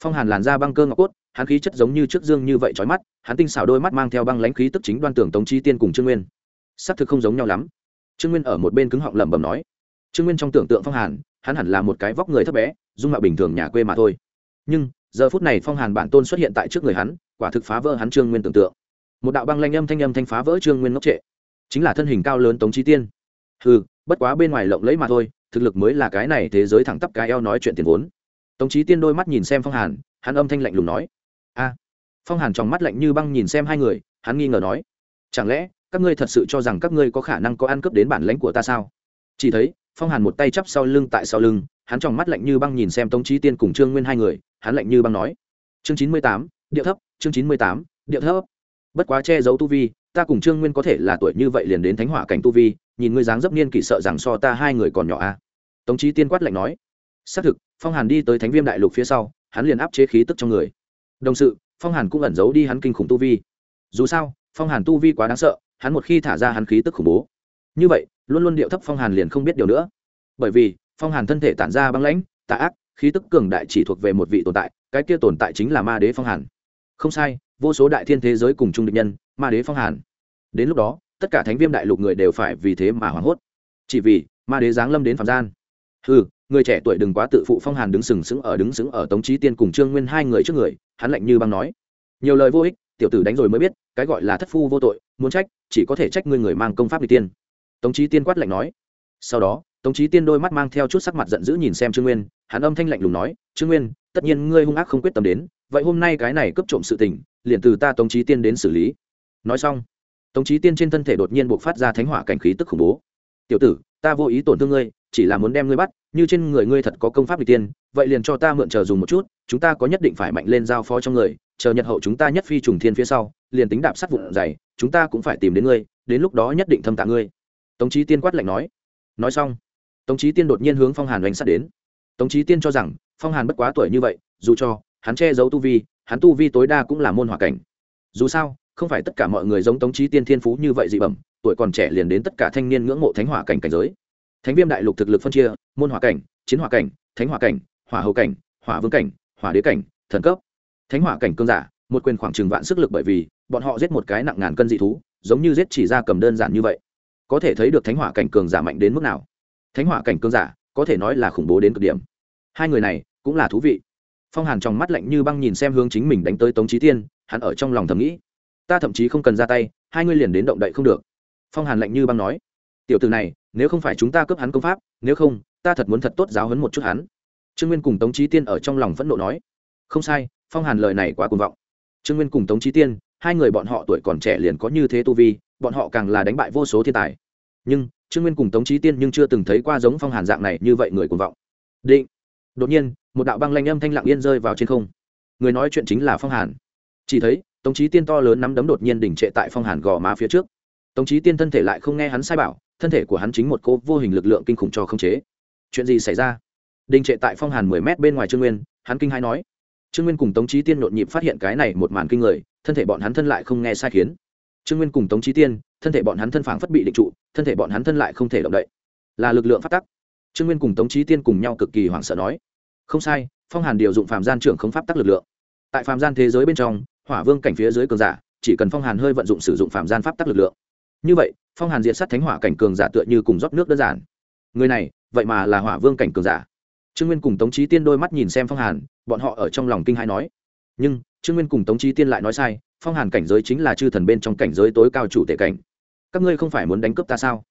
Phong hàn làn da băng cơ ngọc cốt, hắn khí chất giống như trước dương như vậy trói mắt, hắn tinh xảo đôi mắt mang theo băng lãnh khí tức chính đoan tưởng tống chi tiên cùng trương nguyên. S ắ c thực không giống nhau lắm. Trương nguyên ở một bên cứng họng lẩm bẩm nói. Trương nguyên trong tưởng tượng phong hàn, hắn hẳn là một cái vóc người thấp bé, dung mạo bình thường nhà quê mà thôi. Nhưng, giờ phút này phong hàn bản tôn xuất hiện tại trước người hắn, quả thực phá vỡ hắn trương nguyên tưởng tượng. Một đạo băng lanh âm thanh âm thanh phá vỡ trương nguyên ngốc trệ. Chính là thân hình cao lớn tống chi tiên. Ừ bất quá bên ngoài lộng lẫy mà thôi thực lực mới là cái này thế giới thẳng tắp cái eo nói chuyện tiền vốn. Tống trí tiên đôi mắt nhìn xem phong hàn, hắn âm thanh lạnh lùng nói, a. Phong hàn trong mắt lạnh như băng nhìn xem hai người, hắn nghi ngờ nói, chẳng lẽ các ngươi thật sự cho rằng các ngươi có khả năng có ăn cướp đến bản lãnh của ta sao? Chỉ thấy, phong hàn một tay chắp sau lưng tại sau lưng, hắn trong mắt lạnh như băng nhìn xem tống trí tiên cùng trương nguyên hai người, hắn lạnh như băng nói, chương chín mươi tám điệu thấp, chương chín mươi tám điệu thấp. Bất quá che giấu tu vi, ta cùng trương nguyên có thể là tuổi như vậy liền đến thánh hỏa cảnh tu vi nhìn ngươi dáng dấp niên kỷ sợ rằng so ta hai người còn nhỏ a à? tống trí tiên quát lạnh nói. Xác thực, phong hàn đi tới thánh viêm đại lục phía sau, hắn liền áp chế khí tức trong người. Đồng sự, phong hàn cũng ẩn giấu đi hắn kinh khủng tu vi. Dù sao, phong hàn tu vi quá đáng sợ, hắn một khi thả ra hắn khí tức khủng bố. Như vậy, luôn luôn điệu thấp phong hàn liền không biết điều nữa. Bởi vì, phong hàn thân thể tản ra băng lãnh, tà ác, khí tức cường đại chỉ thuộc về một vị tồn tại, cái kia tồn tại chính là ma đế phong hàn. Không sai, vô số đại thiên thế giới cùng chung địch nhân, ma đế phong hàn. Đến lúc đó tất cả thánh viêm đại lục người đều phải vì thế mà hoảng hốt. Chỉ vì, ma đế giáng lâm đến phạm gian. Ừ người trẻ tuổi đừng quá tự phụ phong hàn đứng sừng sững ở đứng sững ở tống trí tiên cùng trương nguyên hai người trước người, hắn lạnh như băng nói. Nhiều lời vô ích, tiểu tử đánh rồi mới biết, cái gọi là thất phu vô tội, muốn trách, chỉ có thể trách ngươi người mang công pháp đi tiên. Tống trí tiên quát lạnh nói. Sau đó, tống trí tiên đôi mắt mang theo chút sắc mặt giận dữ nhìn xem trương nguyên, hắn âm thanh lạnh lùng nói, trương nguyên, tất nhiên ngươi hung ác không quyết tâm đến, vậy hôm nay cái này cấp trộm sự tình, liền từ ta tống trí tiên đến xử lý. Nói xong tống trí tiên trên thân thể đột nhiên buộc phát ra thánh hỏa cảnh khí tức khủng bố. Tiểu tử, ta vô ý tổn thương ngươi, chỉ là muốn đem ngươi bắt, như trên người ngươi thật có công pháp bị tiên, vậy liền cho ta mượn chờ dùng một chút, chúng ta có nhất định phải mạnh lên giao phó trong người, chờ nhật hậu chúng ta nhất phi trùng thiên phía sau, liền tính đạp sắt vụn dày, chúng ta cũng phải tìm đến ngươi, đến lúc đó nhất định thâm tạ ngươi. Tống trí tiên quát lạnh nói. Nói xong, tống trí tiên đột nhiên hướng phong hàn đánh sát đến. Tống trí tiên cho rằng, phong hàn bất quá tuổi như vậy, dù cho hắn che giấu tu vi, hắn tu vi tối đa cũng là môn hỏa cảnh. Dù sao không phải tất cả mọi người giống tống trí tiên thiên phú như vậy dị bẩm, tuổi còn trẻ liền đến tất cả thanh niên ngưỡng mộ thánh hỏa cảnh cảnh giới. Thánh viêm đại lục thực lực phân chia, môn hỏa cảnh, chiến hỏa cảnh, thánh hỏa cảnh, hỏa hậu cảnh, hỏa vương cảnh, hỏa đế cảnh, thần cấp. Thánh hỏa cảnh cương giả, một quyền khoảng chừng vạn sức lực bởi vì, bọn họ giết một cái nặng ngàn cân dị thú, giống như giết chỉ ra cầm đơn giản như vậy. Có thể thấy được thánh hỏa cảnh cường giả mạnh đến mức nào. Thánh hỏa cảnh cường giả, có thể nói là khủng bố đến cực điểm. Hai người này, cũng là thú vị. Phong hàn trong mắt lạnh như băng nhìn xem hướng chính mình đánh tới tống trí tiên, hắn ở trong lòng thầm nghĩ ta thậm chí không cần ra tay, hai ngươi liền đến động đậy không được. Phong hàn lạnh như băng nói. Tiểu từ này, nếu không phải chúng ta cướp hắn công pháp, nếu không, ta thật muốn thật tốt giáo hấn một chút hắn. Trương nguyên cùng tống trí tiên ở trong lòng phẫn nộ nói. Không sai, phong hàn lời này quá cuồng vọng. Trương nguyên cùng tống trí tiên, hai người bọn họ tuổi còn trẻ liền có như thế tu vi, bọn họ càng là đánh bại vô số thiên tài. Nhưng, trương nguyên cùng tống trí tiên nhưng chưa từng thấy qua giống phong hàn dạng này như vậy người cuồng vọng. Định, đột nhiên, một đạo băng lanh âm thanh lặng yên rơi vào trên không. Người nói chuyện chính là phong hàn. Chỉ thấy tống trí tiên to lớn nắm đấm đột nhiên đỉnh trệ tại phong hàn gò má phía trước. Tống trí tiên thân thể lại không nghe hắn sai bảo, thân thể của hắn chính một cô vô hình lực lượng kinh khủng cho không chế. Chuyện gì xảy ra? Đình trệ tại phong hàn mười mét bên ngoài trương nguyên, hắn kinh hai nói. Trương nguyên cùng tống trí tiên nhộn nhịp phát hiện cái này một màn kinh người, thân thể bọn hắn thân lại không nghe sai khiến. Trương nguyên cùng tống trí tiên, thân thể bọn hắn thân phảng phất bị định trụ, thân thể bọn hắn thân lại không thể động đậy. Là lực lượng phát tắc. Trương nguyên cùng tống trí tiên cùng nhau cực kỳ hoảng sợ nói. Không sai, phong hàn điều dụng phạm gian trưởng không pháp tắc lực lượng. Tại phạm gian thế giới bên trong hỏa vương cảnh phía dưới cường giả, chỉ cần phong hàn hơi vận dụng sử dụng phạm gian pháp tắc lực lượng. Như vậy, phong hàn diện sát thánh hỏa cảnh cường giả tựa như cùng rót nước đơn giản. Người này, vậy mà là hỏa vương cảnh cường giả. Trương nguyên cùng tống trí tiên đôi mắt nhìn xem phong hàn, bọn họ ở trong lòng kinh hai nói. Nhưng, trương nguyên cùng tống trí tiên lại nói sai, phong hàn cảnh giới chính là chư thần bên trong cảnh giới tối cao chủ tệ cảnh. Các ngươi không phải muốn đánh cướp ta sao?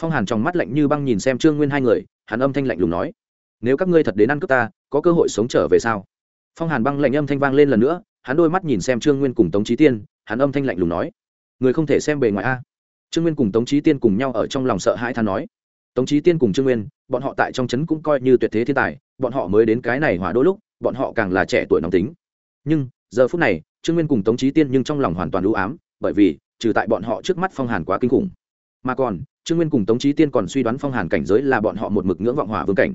Phong hàn trong mắt lạnh như băng nhìn xem trương nguyên hai người, hắn âm thanh lạnh lùng nói. Nếu các ngươi thật đến ăn cướp ta, có cơ hội sống trở về sao? Phong hàn băng lạnh âm thanh vang lên lần nữa hắn đôi mắt nhìn xem trương nguyên cùng tống trí tiên, hắn âm thanh lạnh lùng nói, người không thể xem bề ngoài a. Trương nguyên cùng tống trí tiên cùng nhau ở trong lòng sợ hãi than nói, tống trí tiên cùng trương nguyên, bọn họ tại trong trấn cũng coi như tuyệt thế thiên tài, bọn họ mới đến cái này hỏa đôi lúc, bọn họ càng là trẻ tuổi nóng tính. Nhưng, giờ phút này, trương nguyên cùng tống trí tiên nhưng trong lòng hoàn toàn ưu ám, bởi vì, trừ tại bọn họ trước mắt phong hàn quá kinh khủng, mà còn, trương nguyên cùng tống trí tiên còn suy đoán phong hàn cảnh giới là bọn họ một mực ngưỡng vọng hỏa vương cảnh.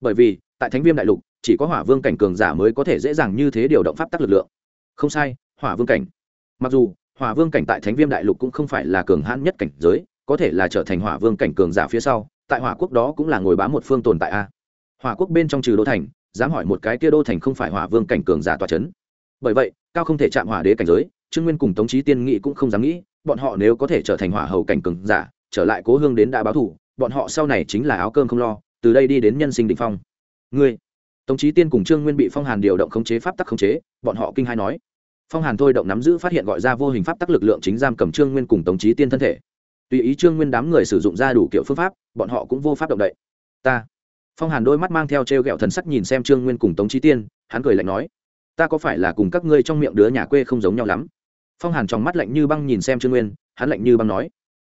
Bởi vì, tại thánh viêm đại lục, chỉ có hỏa vương cảnh cường giả mới có thể dễ dàng như thế điều động pháp tắc lực lượng không sai, hỏa vương cảnh. Mặc dù, hỏa vương cảnh tại thánh viêm đại lục cũng không phải là cường hãn nhất cảnh giới, có thể là trở thành hỏa vương cảnh cường giả phía sau, tại hỏa quốc đó cũng là ngồi bám một phương tồn tại a. Hỏa quốc bên trong trừ đô thành, dám hỏi một cái kia đô thành không phải hỏa vương cảnh cường giả tòa c h ấ n bởi vậy, cao không thể chạm hỏa đế cảnh giới, trương nguyên cùng tống trí tiên nghị cũng không dám nghĩ, bọn họ nếu có thể trở thành hỏa hầu cảnh cường giả, trở lại cố hương đến đã báo thủ bọn họ sau này chính là áo cơm không lo, từ đây đi đến nhân sinh định phong. Ngươi, tống trí tiên cùng trương nguyên bị phong hàn điều động khống chế pháp tắc khống chế bọn họ kinh hai nói. Phong hàn thôi động nắm giữ phát hiện gọi ra vô hình pháp tắc lực lượng chính giam cầm trương nguyên cùng tống trí tiên thân thể. Tùy ý trương nguyên đám người sử dụng ra đủ kiểu phương pháp, bọn họ cũng vô pháp động đậy. Ta. Phong hàn đôi mắt mang theo t r e o g ẹ o thần sắc nhìn xem trương nguyên cùng tống trí tiên, hắn cười lạnh nói, ta có phải là cùng các ngươi trong miệng đứa nhà quê không giống nhau lắm? Phong hàn trong mắt lạnh như băng nhìn xem trương nguyên, hắn lạnh như băng nói,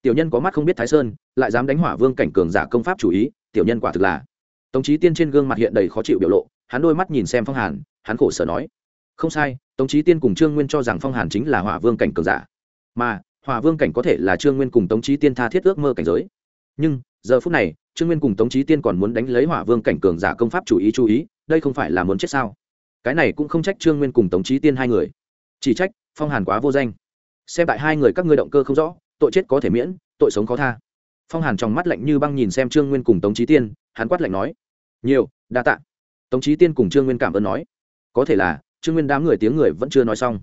tiểu nhân có mắt không biết thái sơn, lại dám đánh hỏa vương cảnh cường giả công pháp chủ ý, tiểu nhân quả thực là. Tống trí tiên trên gương mặt hiện đầy khó chịu biểu lộ, hắn đôi mắt nhìn xem phong hàn, hắn khổ sở nói không sai, tống trí tiên cùng trương nguyên cho rằng phong hàn chính là hỏa vương cảnh cường giả. Mà, hỏa vương cảnh có thể là trương nguyên cùng tống trí tiên tha thiết ước mơ cảnh giới. Nhưng, giờ phút này, trương nguyên cùng tống trí tiên còn muốn đánh lấy hỏa vương cảnh cường giả công pháp chủ ý chú ý, đây không phải là muốn chết sao? Cái này cũng không trách trương nguyên cùng tống trí tiên hai người. Chỉ trách, phong hàn quá vô danh. Xem tại hai người các ngươi động cơ không rõ, tội chết có thể miễn, tội sống khó tha. Phong hàn trong mắt lạnh như băng nhìn xem trương nguyên cùng tống trí tiên, hắn quát lạnh nói. Nhiều, đa tạ. Tống trí tiên cùng trương nguyên cảm ơn nói. Có thể là trương nguyên đám người tiếng người vẫn chưa nói xong.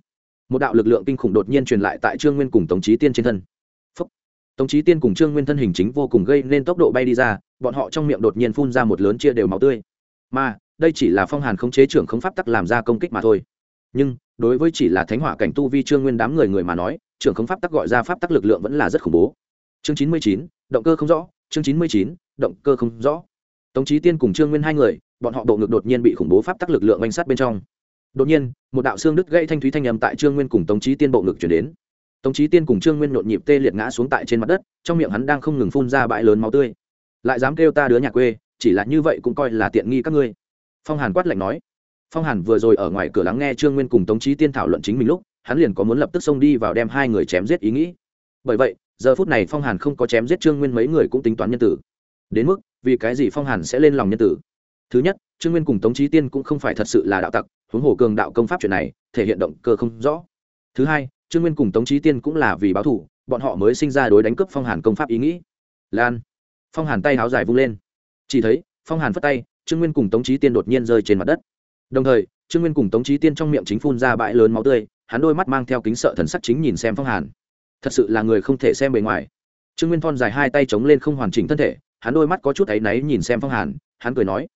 Một đạo lực lượng kinh khủng đột nhiên truyền lại tại trương nguyên cùng tống trí tiên trên thân. Phúc. tống trí tiên cùng trương nguyên thân hình chính vô cùng gây nên tốc độ bay đi ra, bọn họ trong miệng đột nhiên phun ra một lớn chia đều máu tươi. Mà, đây chỉ là phong hàn khống chế trưởng không pháp tắc làm ra công kích mà thôi. Nhưng, đối với chỉ là thánh hỏa cảnh tu vi trương nguyên đám người người mà nói, trưởng không pháp tắc gọi ra pháp tắc lực lượng vẫn là rất khủng bố. Chương chín mươi chín, động cơ không rõ. Chương chín mươi chín, động cơ không rõ. Tống trí tiên cùng trương nguyên hai người, bọn họ bộ ngực đột nhiên bị khủng bố pháp tắc lực lượng oanh sát bên trong đột nhiên, một đạo xương đứt gãy thanh thúy thanh âm tại trương nguyên cùng tống trí tiên bộ ngực chuyển đến. Tống trí tiên cùng trương nguyên nhộn nhịp tê liệt ngã xuống tại trên mặt đất, trong miệng hắn đang không ngừng phun ra bãi lớn máu tươi. Lại dám kêu ta đứa nhà quê, chỉ là như vậy cũng coi là tiện nghi các ngươi. Phong hàn quát lạnh nói. Phong hàn vừa rồi ở ngoài cửa lắng nghe trương nguyên cùng tống trí tiên thảo luận chính mình lúc, hắn liền có muốn lập tức xông đi vào đem hai người chém giết ý nghĩ. Bởi vậy, giờ phút này phong hàn không có chém giết trương nguyên mấy người cũng tính toán nhân tử. Đến mức, vì cái gì phong hàn sẽ lên lòng nhân tử? Thứ nhất trương nguyên cùng tống trí tiên cũng không phải thật sự là đạo tặc, huống hồ cường đạo công pháp chuyện này, thể hiện động cơ không rõ. Thứ hai, trương nguyên cùng tống trí tiên cũng là vì báo thủ bọn họ mới sinh ra đối đánh cướp phong hàn công pháp ý nghĩ. Lan, phong hàn tay háo dài vung lên. Chỉ thấy, phong hàn phất tay, trương nguyên cùng tống trí tiên đột nhiên rơi trên mặt đất. Đồng thời, trương nguyên cùng tống trí tiên trong miệng chính phun ra bãi lớn máu tươi, hắn đôi mắt mang theo kính sợ thần sắc chính nhìn xem phong hàn. Thật sự là người không thể xem bề ngoài. Trương nguyên thon dài hai tay chống lên không hoàn chỉnh thân thể, hắn đôi mắt có chút áy náy nhìn xem phong hàn, hắn cười nói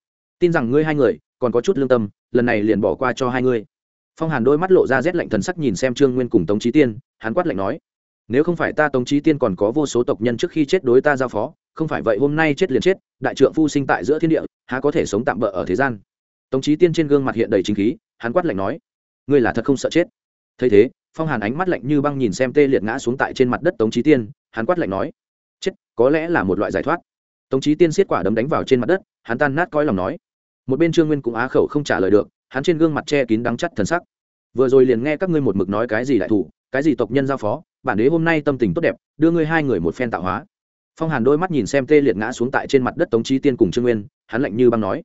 tin rằng ngươi hai người, còn có chút lương tâm, lần này liền bỏ qua cho hai ngươi. Phong hàn đôi mắt lộ ra rét lạnh thần sắc nhìn xem trương nguyên cùng tống trí tiên, hắn quát lạnh nói, nếu không phải ta tống trí tiên còn có vô số tộc nhân trước khi chết đối ta giao phó, không phải vậy hôm nay chết liền chết, đại trượng phu sinh tại giữa thiên địa, há có thể sống tạm bỡ ở thế gian? Tống trí tiên trên gương mặt hiện đầy chính khí, hắn quát lạnh nói, ngươi là thật không sợ chết. Thấy thế, phong hàn ánh mắt lạnh như băng nhìn xem tê liệt ngã xuống tại trên mặt đất tống trí tiên, hắn quát lạnh nói, chết, có lẽ là một loại giải thoát. Tống trí tiên xiết quả đấm đánh vào trên mặt đất, hắn tan nát coi lòng nói một bên trương nguyên cũng á khẩu không trả lời được hắn trên gương mặt che kín đắng chắt thần sắc vừa rồi liền nghe các ngươi một mực nói cái gì đại thủ cái gì tộc nhân giao phó bản đế hôm nay tâm tình tốt đẹp đưa ngươi hai người một phen tạo hóa phong hàn đôi mắt nhìn xem tê liệt ngã xuống tại trên mặt đất tống trí tiên cùng trương nguyên hắn lạnh như băng nói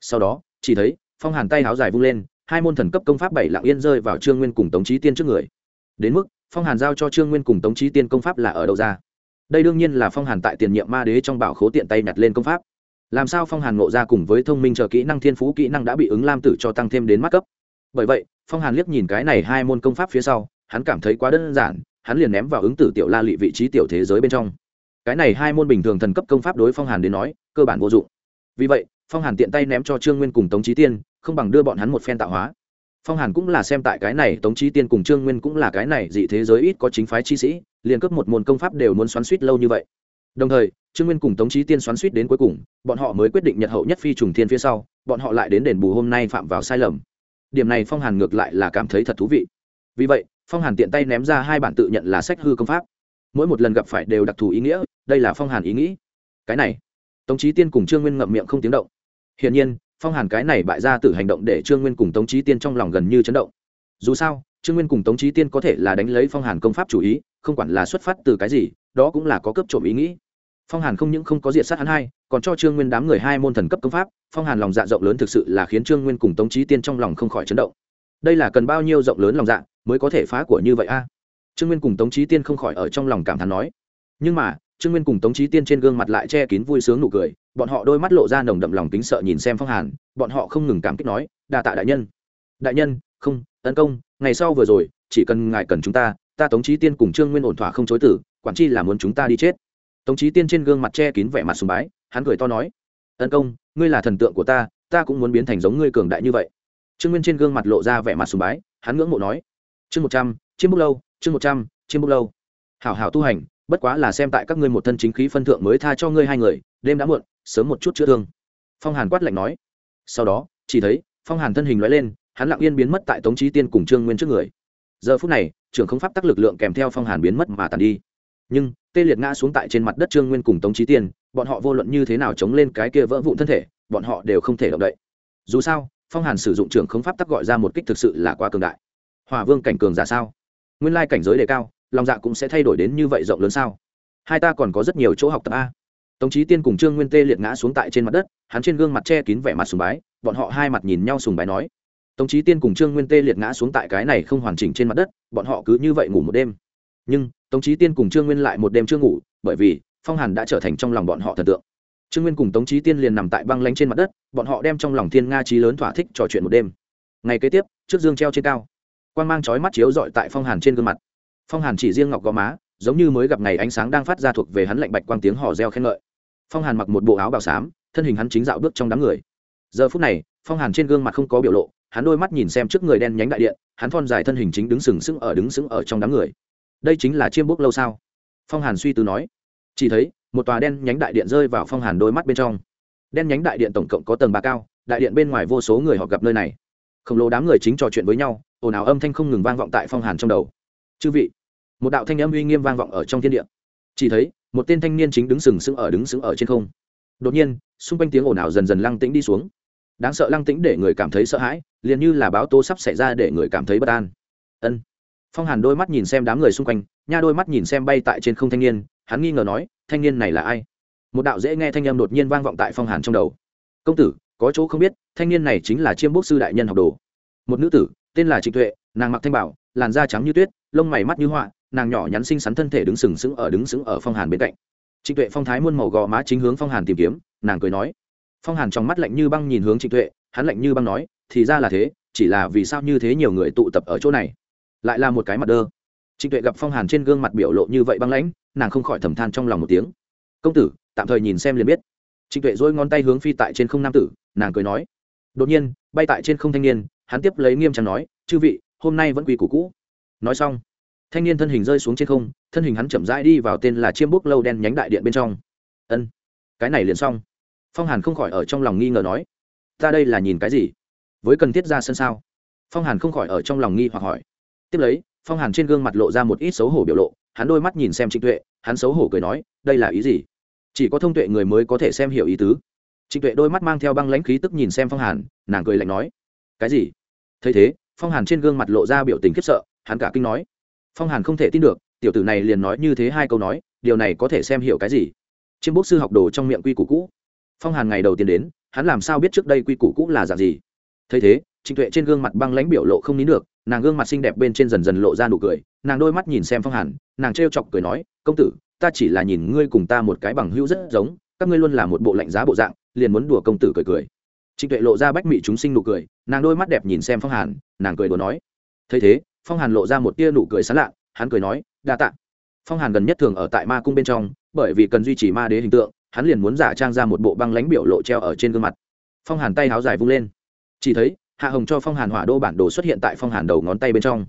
sau đó chỉ thấy phong hàn tay háo dài vung lên hai môn thần cấp công pháp bảy lạng yên rơi vào trương nguyên cùng tống trí tiên trước người đến mức phong hàn giao cho trương nguyên cùng tống trí tiên công pháp là ở đâu ra đây đương nhiên là phong hàn tại tiền nhiệm ma đế trong bảo khố tiện tay nhặt lên công pháp làm sao phong hàn ngộ ra cùng với thông minh chờ kỹ năng thiên phú kỹ năng đã bị ứng lam tử cho tăng thêm đến mắt cấp? Bởi vậy, phong hàn liếc nhìn cái này hai môn công pháp phía sau, hắn cảm thấy quá đơn giản, hắn liền ném vào ứng tử tiểu la lị vị trí tiểu thế giới bên trong. Cái này hai môn bình thường thần cấp công pháp đối phong hàn đến nói, cơ bản vô dụng. Vì vậy, phong hàn tiện tay ném cho trương nguyên cùng tống trí tiên, không bằng đưa bọn hắn một phen tạo hóa. Phong hàn cũng là xem tại cái này, tống trí tiên cùng trương nguyên cũng là cái này, dị thế giới ít có chính phái chi sĩ, liền cấp một môn công pháp đều muốn xoắn suýt lâu như vậy đồng thời, trương nguyên cùng tống trí tiên xoắn suýt đến cuối cùng, bọn họ mới quyết định nhật hậu nhất phi trùng thiên phía sau, bọn họ lại đến đền bù hôm nay phạm vào sai lầm. Điểm này phong hàn ngược lại là cảm thấy thật thú vị. Vì vậy, phong hàn tiện tay ném ra hai bản tự nhận là sách hư công pháp. Mỗi một lần gặp phải đều đặc thù ý nghĩa, đây là phong hàn ý nghĩ. Cái này, tống trí tiên cùng trương nguyên ngậm miệng không tiếng động. Hiển nhiên, phong hàn cái này bại ra từ hành động để trương nguyên cùng tống trí tiên trong lòng gần như chấn động. Dù sao, trương nguyên cùng tống trí tiên có thể là đánh lấy phong hàn công pháp chủ ý, không quản là xuất phát từ cái gì, đó cũng là có cấp trộm ý nghĩ phong hàn không những không có diện sát hắn hai, còn cho trương nguyên đám người hai môn thần cấp công pháp. Phong hàn lòng dạ rộng lớn thực sự là khiến trương nguyên cùng tống trí tiên trong lòng không khỏi chấn động. Đây là cần bao nhiêu rộng lớn lòng dạ mới có thể phá của như vậy a? Trương nguyên cùng tống trí tiên không khỏi ở trong lòng cảm thán nói. Nhưng mà, trương nguyên cùng tống trí tiên trên gương mặt lại che kín vui sướng nụ cười, bọn họ đôi mắt lộ ra nồng đậm lòng kính sợ nhìn xem phong hàn, bọn họ không ngừng cảm kích nói đà tạ đại nhân. Đại nhân, không, tấn công, ngày sau vừa rồi, chỉ cần ngài cần chúng ta ta tống trí tiên cùng trương nguyên ổn thỏa không chối tử quản chi là muốn chúng ta đi chết tống trí tiên trên gương mặt che kín vẻ mặt sùng bái, hắn cười to nói, tấn công, ngươi là thần tượng của ta ta cũng muốn biến thành giống ngươi cường đại như vậy. Trương nguyên trên gương mặt lộ ra vẻ mặt sùng bái, hắn ngưỡng mộ nói, chương một trăm, chiêm bốc lâu, chương một trăm, chiêm bốc lâu. Hảo hảo tu hành, bất quá là xem tại các ngươi một thân chính khí phân thượng mới tha cho ngươi hai người, đêm đã muộn, sớm một chút chữa thương. Phong hàn quát lạnh nói. Sau đó, chỉ thấy phong hàn thân hình loại lên, hắn lặng yên biến mất tại tống trí tiên cùng trương nguyên trước người. Giờ phút này, trưởng không pháp tắc lực lượng kèm theo phong hàn biến mất mà tàn đi nhưng, tê liệt ngã xuống tại trên mặt đất trương nguyên cùng tống trí tiên, bọn họ vô luận như thế nào chống lên cái kia vỡ vụn thân thể, bọn họ đều không thể động đậy. Dù sao, phong hàn sử dụng trưởng không pháp tắc gọi ra một kích thực sự là quá cường đại. Hòa vương cảnh cường giả sao? Nguyên lai cảnh giới đề cao, lòng dạ cũng sẽ thay đổi đến như vậy rộng lớn sao? Hai ta còn có rất nhiều chỗ học tập a. Tống trí tiên cùng trương nguyên tê liệt ngã xuống tại trên mặt đất, hắn trên gương mặt che kín vẻ mặt sùng bái, bọn họ hai mặt nhìn nhau sùng bái nói. Tống trí tiên cùng trương nguyên tê liệt ngã xuống tại cái này không hoàn chỉnh trên mặt đất, bọn họ cứ như vậy ngủ một đêm. Nhưng tống trí tiên cùng trương nguyên lại một đêm chưa ngủ, bởi vì phong hàn đã trở thành trong lòng bọn họ thần tượng. Trương nguyên cùng tống trí tiên liền nằm tại băng lánh trên mặt đất, bọn họ đem trong lòng thiên nga trí lớn thỏa thích trò chuyện một đêm. Ngày kế tiếp, trước dương treo trên cao quan g mang chói mắt chiếu dọi tại phong hàn trên gương mặt. Phong hàn chỉ riêng ngọc gò má, giống như mới gặp ngày ánh sáng đang phát ra thuộc về hắn lạnh bạch quang tiếng hò reo khen ngợi. Phong hàn mặc một bộ áo bào xám, thân hình hắn chính dạo bước trong đám người. Giờ phút này, phong hàn trên gương mặt không có biểu lộ, hắn đôi mắt nhìn xem trước người đen nhánh đại điện, hắn thon dài thân hình chính đứng sừng sững ở đứng sững ở trong đám người đây chính là chiêm bốc lâu sao? Phong hàn suy tư nói. Chỉ thấy, một tòa đen nhánh đại điện rơi vào phong hàn đôi mắt bên trong. Đen nhánh đại điện tổng cộng có tầng ba cao, đại điện bên ngoài vô số người họ gặp nơi này. Khổng lồ đám người chính trò chuyện với nhau, ồn ào âm thanh không ngừng vang vọng tại phong hàn trong đầu. Chư vị. Một đạo thanh âm uy nghiêm vang vọng ở trong thiên địa. Chỉ thấy, một tên thanh niên chính đứng sừng sững ở, đứng sững ở trên không. Đột nhiên, xung quanh tiếng ồn ào dần dần lăng tĩnh đi xuống. Đáng sợ lăng tĩnh để người cảm thấy sợ hãi, liền như là báo tố sắp xảy ra để người cảm thấy bất an. Ân phong hàn đôi mắt nhìn xem đám người xung quanh, nha đôi mắt nhìn xem bay tại trên không thanh niên, hắn nghi ngờ nói, thanh niên này là ai? Một đạo dễ nghe thanh âm đột nhiên vang vọng tại phong hàn trong đầu. Công tử, có chỗ không biết, thanh niên này chính là chiêm bốc sư đại nhân học đồ. Một nữ tử, tên là trịnh tuệ, nàng mặc thanh bảo, làn da trắng như tuyết, lông mày mắt như họa, nàng nhỏ nhắn xinh xắn thân thể đứng sừng sững ở đứng sững ở phong hàn bên cạnh. Trịnh tuệ phong thái muôn màu gò má chính hướng phong hàn tìm kiếm, nàng cười nói. Phong hàn trong mắt lạnh như băng nhìn hướng trịnh tuệ, hắn lạnh như băng nói, thì ra là thế, chỉ là vì sao như thế nhiều người tụ tập ở chỗ này? Lại là một cái mặt đơ. Trịnh tuệ gặp phong hàn trên gương mặt biểu lộ như vậy băng lãnh, nàng không khỏi thầm than trong lòng một tiếng. Công tử, tạm thời nhìn xem liền biết. Trịnh tuệ dỗi ngón tay hướng phi tại trên không nam tử, nàng cười nói. Đột nhiên, bay tại trên không thanh niên, hắn tiếp lấy nghiêm trang nói, chư vị, hôm nay vẫn quỳ cũ cũ. Nói xong, thanh niên thân hình rơi xuống trên không, thân hình hắn chậm rãi đi vào tên là chiêm búc lâu đen nhánh đại điện bên trong. Ân, cái này liền xong. Phong hàn không khỏi ở trong lòng nghi ngờ nói, ta đây là nhìn cái gì? Với cần thiết ra sân sao? Phong hàn không khỏi ở trong lòng nghi hoặc hỏi tiếp lấy, phong hàn trên gương mặt lộ ra một ít xấu hổ biểu lộ, hắn đôi mắt nhìn xem trịnh tuệ, hắn xấu hổ cười nói, đây là ý gì? Chỉ có thông tuệ người mới có thể xem hiểu ý tứ. Trịnh tuệ đôi mắt mang theo băng lãnh khí tức nhìn xem phong hàn, nàng cười lạnh nói, cái gì? Thấy thế, phong hàn trên gương mặt lộ ra biểu tình khiếp sợ, hắn cả kinh nói, phong hàn không thể tin được, tiểu tử này liền nói như thế hai câu nói, điều này có thể xem hiểu cái gì? Chiêm bốc sư học đồ trong miệng quy củ cũ. Phong hàn ngày đầu tiên đến, hắn làm sao biết trước đây quy củ cũ là dạng gì? Thấy thế, trịnh tuệ trên gương mặt băng lãnh biểu lộ không nín được nàng gương mặt xinh đẹp bên trên dần dần lộ ra nụ cười, nàng đôi mắt nhìn xem phong hàn, nàng trêu chọc cười nói, công tử, ta chỉ là nhìn ngươi cùng ta một cái bằng hữu rất giống, các ngươi luôn là một bộ lạnh giá bộ dạng, liền muốn đùa công tử cười cười. Trịnh tuệ lộ ra bách mị chúng sinh nụ cười, nàng đôi mắt đẹp nhìn xem phong hàn, nàng cười đùa nói. Thấy thế, phong hàn lộ ra một tia nụ cười sán lạ, hắn cười nói, đa t ạ phong hàn gần nhất thường ở tại ma cung bên trong, bởi vì cần duy trì ma đế hình tượng, hắn liền muốn giả trang ra một bộ băng lánh biểu lộ treo ở trên gương mặt. Phong hàn tay háo dài vung lên. Chỉ thấy hạ hồng cho phong hàn hỏa đô bản đồ xuất hiện tại phong hàn đầu ngón tay bên trong.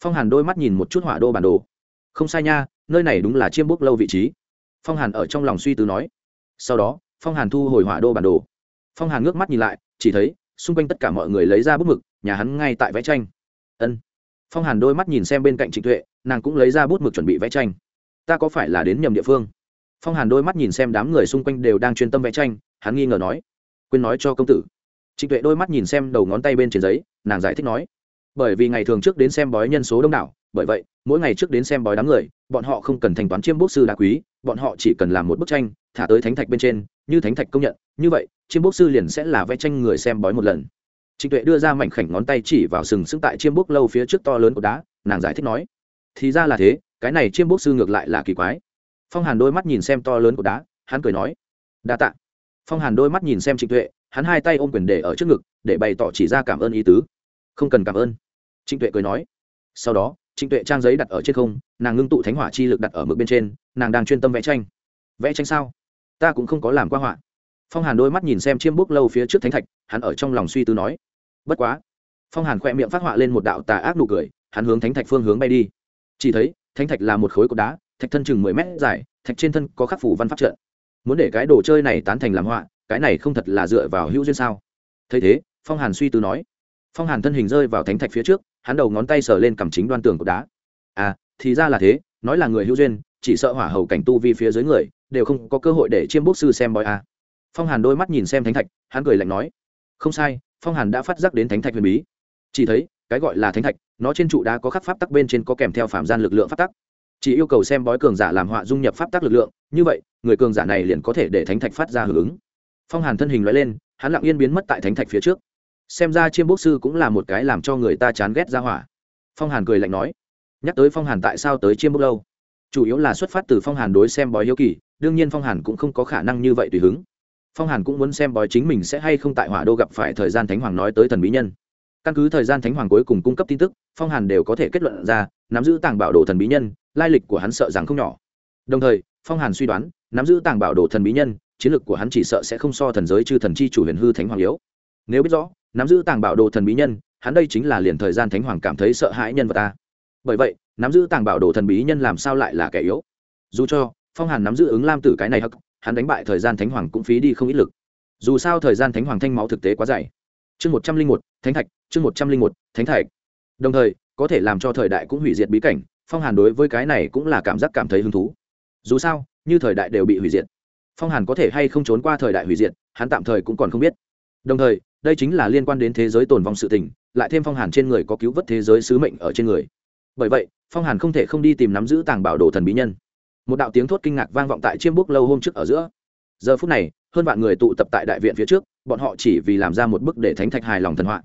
Phong hàn đôi mắt nhìn một chút hỏa đô bản đồ. Không sai nha, nơi này đúng là chiêm bốc lâu vị trí. Phong hàn ở trong lòng suy tư nói. Sau đó, phong hàn thu hồi hỏa đô bản đồ. Phong hàn ngước mắt nhìn lại, chỉ thấy, xung quanh tất cả mọi người lấy ra bút mực, nhà hắn ngay tại vẽ tranh. Ân. Phong hàn đôi mắt nhìn xem bên cạnh trịnh tuệ, nàng cũng lấy ra bút mực chuẩn bị vẽ tranh. Ta có phải là đến nhầm địa phương? Phong hàn đôi mắt nhìn xem đám người xung quanh đều đang chuyên tâm vẽ tranh, hắn nghi ngờ nói. Quên nói cho công tử trịnh tuệ đôi mắt nhìn xem đầu ngón tay bên trên giấy, nàng giải thích nói, bởi vì ngày thường trước đến xem bói nhân số đông đảo, bởi vậy, mỗi ngày trước đến xem bói đám người, bọn họ không cần thanh toán chiêm bốc sư đá quý, bọn họ chỉ cần làm một bức tranh, thả tới thánh thạch bên trên, như thánh thạch công nhận, như vậy, chiêm bốc sư liền sẽ là vẽ tranh người xem bói một lần trịnh tuệ đưa ra mảnh khảnh ngón tay chỉ vào sừng sững tại chiêm bốc lâu phía trước to lớn của đá, nàng giải thích nói, thì ra là thế, cái này chiêm bốc sư ngược lại là kỳ quái phong hàn đôi mắt nhìn xem to lớn của đá, hắn cười nói, đa tạ. phong hàn đôi mắt nhìn xem trịnh tuệ hắn hai tay ôm quyền để ở trước ngực, để bày tỏ chỉ ra cảm ơn ý tứ. Không cần cảm ơn. Trịnh tuệ cười nói. Sau đó, trịnh tuệ trang giấy đặt ở trên không, nàng ngưng tụ thánh hỏa chi lực đặt ở mực bên trên, nàng đang chuyên tâm vẽ tranh. Vẽ tranh sao? Ta cũng không có làm qua họa. Phong hàn đôi mắt nhìn xem chiêm bốc lâu phía trước thánh thạch, hắn ở trong lòng suy tư nói. Bất quá. Phong hàn khỏe miệng phát họa lên một đạo tà ác nụ cười, hắn hướng thánh thạch phương hướng bay đi. Chỉ thấy, thánh thạch là một khối cột đá, thạch thân chừng mười mét dài, thạch trên thân có khắc phủ văn pháp trận. Muốn để cái đồ chơi này tán thành làm họa cái này không thật là dựa vào hữu duyên sao? Thấy thế, phong hàn suy tư nói. Phong hàn thân hình rơi vào thánh thạch phía trước, hắn đầu ngón tay sờ lên cầm chính đoan tường của đá. À thì ra là thế, nói là người hữu duyên, chỉ sợ hỏa hầu cảnh tu vi phía dưới người, đều không có cơ hội để chiêm bốc sư xem bói à. phong hàn đôi mắt nhìn xem thánh thạch, hắn cười lạnh nói. Không sai, phong hàn đã phát giác đến thánh thạch huyền bí. Chỉ thấy, cái gọi là thánh thạch, nó trên trụ đá có khắc pháp tắc bên trên có kèm theo phạm gian lực lượng pháp tắc. Chỉ yêu cầu xem bói cường giả làm họa dung nhập pháp tắc lực lượng, như vậy, người cường giả này liền có thể để thánh thạch phát ra hưởng ứng phong hàn thân hình loại lên, hắn lặng yên biến mất tại thánh thạch phía trước. Xem ra chiêm bốc sư cũng là một cái làm cho người ta chán ghét ra hỏa. Phong hàn cười lạnh nói, nhắc tới phong hàn tại sao tới chiêm bốc lâu? Chủ yếu là xuất phát từ phong hàn đối xem bói hiếu kỳ, đương nhiên phong hàn cũng không có khả năng như vậy tùy hứng. Phong hàn cũng muốn xem bói chính mình sẽ hay không tại hỏa đô gặp phải thời gian thánh hoàng nói tới thần bí nhân. Căn cứ thời gian thánh hoàng cuối cùng cung cấp tin tức, phong hàn đều có thể kết luận ra, nắm giữ tàng bảo đồ thần bí nhân, lai lịch của hắn sợ rằng không nhỏ. Đồng thời, phong hàn suy đoán, nắm giữ tàng bảo đồ thần bí nhân chiến lược của hắn chỉ sợ sẽ không so thần giới chư thần chi chủ huyền hư thánh hoàng yếu. Nếu biết rõ, nắm giữ tàng bảo đồ thần bí nhân, hắn đây chính là liền thời gian thánh hoàng cảm thấy sợ hãi nhân vật ta. Bởi vậy, nắm giữ tàng bảo đồ thần bí nhân làm sao lại là kẻ yếu? Dù cho, phong hàn nắm giữ ứng lam tử cái này hắc, hắn đánh bại thời gian thánh hoàng cũng phí đi không ít lực. Dù sao thời gian thánh hoàng thanh máu thực tế quá dày. Chương một trăm linh một, thánh thạch, chương một trăm linh một, thánh thạch. Đồng thời, có thể làm cho thời đại cũng hủy diệt bí cảnh, phong hàn đối với cái này cũng là cảm giác cảm thấy hứng thú. Dù sao, như thời đại đều bị hủy diệt phong hàn có thể hay không trốn qua thời đại hủy diệt, hắn tạm thời cũng còn không biết. Đồng thời, đây chính là liên quan đến thế giới tồn vong sự tình, lại thêm phong hàn trên người có cứu vớt thế giới sứ mệnh ở trên người. Bởi vậy, phong hàn không thể không đi tìm nắm giữ tàng bảo đồ thần bí nhân. Một đạo tiếng thốt kinh ngạc vang vọng tại chiêm búc lâu hôm trước ở giữa. Giờ phút này, hơn vạn người tụ tập tại đại viện phía trước, bọn họ chỉ vì làm ra một bức để thánh thạch hài lòng thần họa.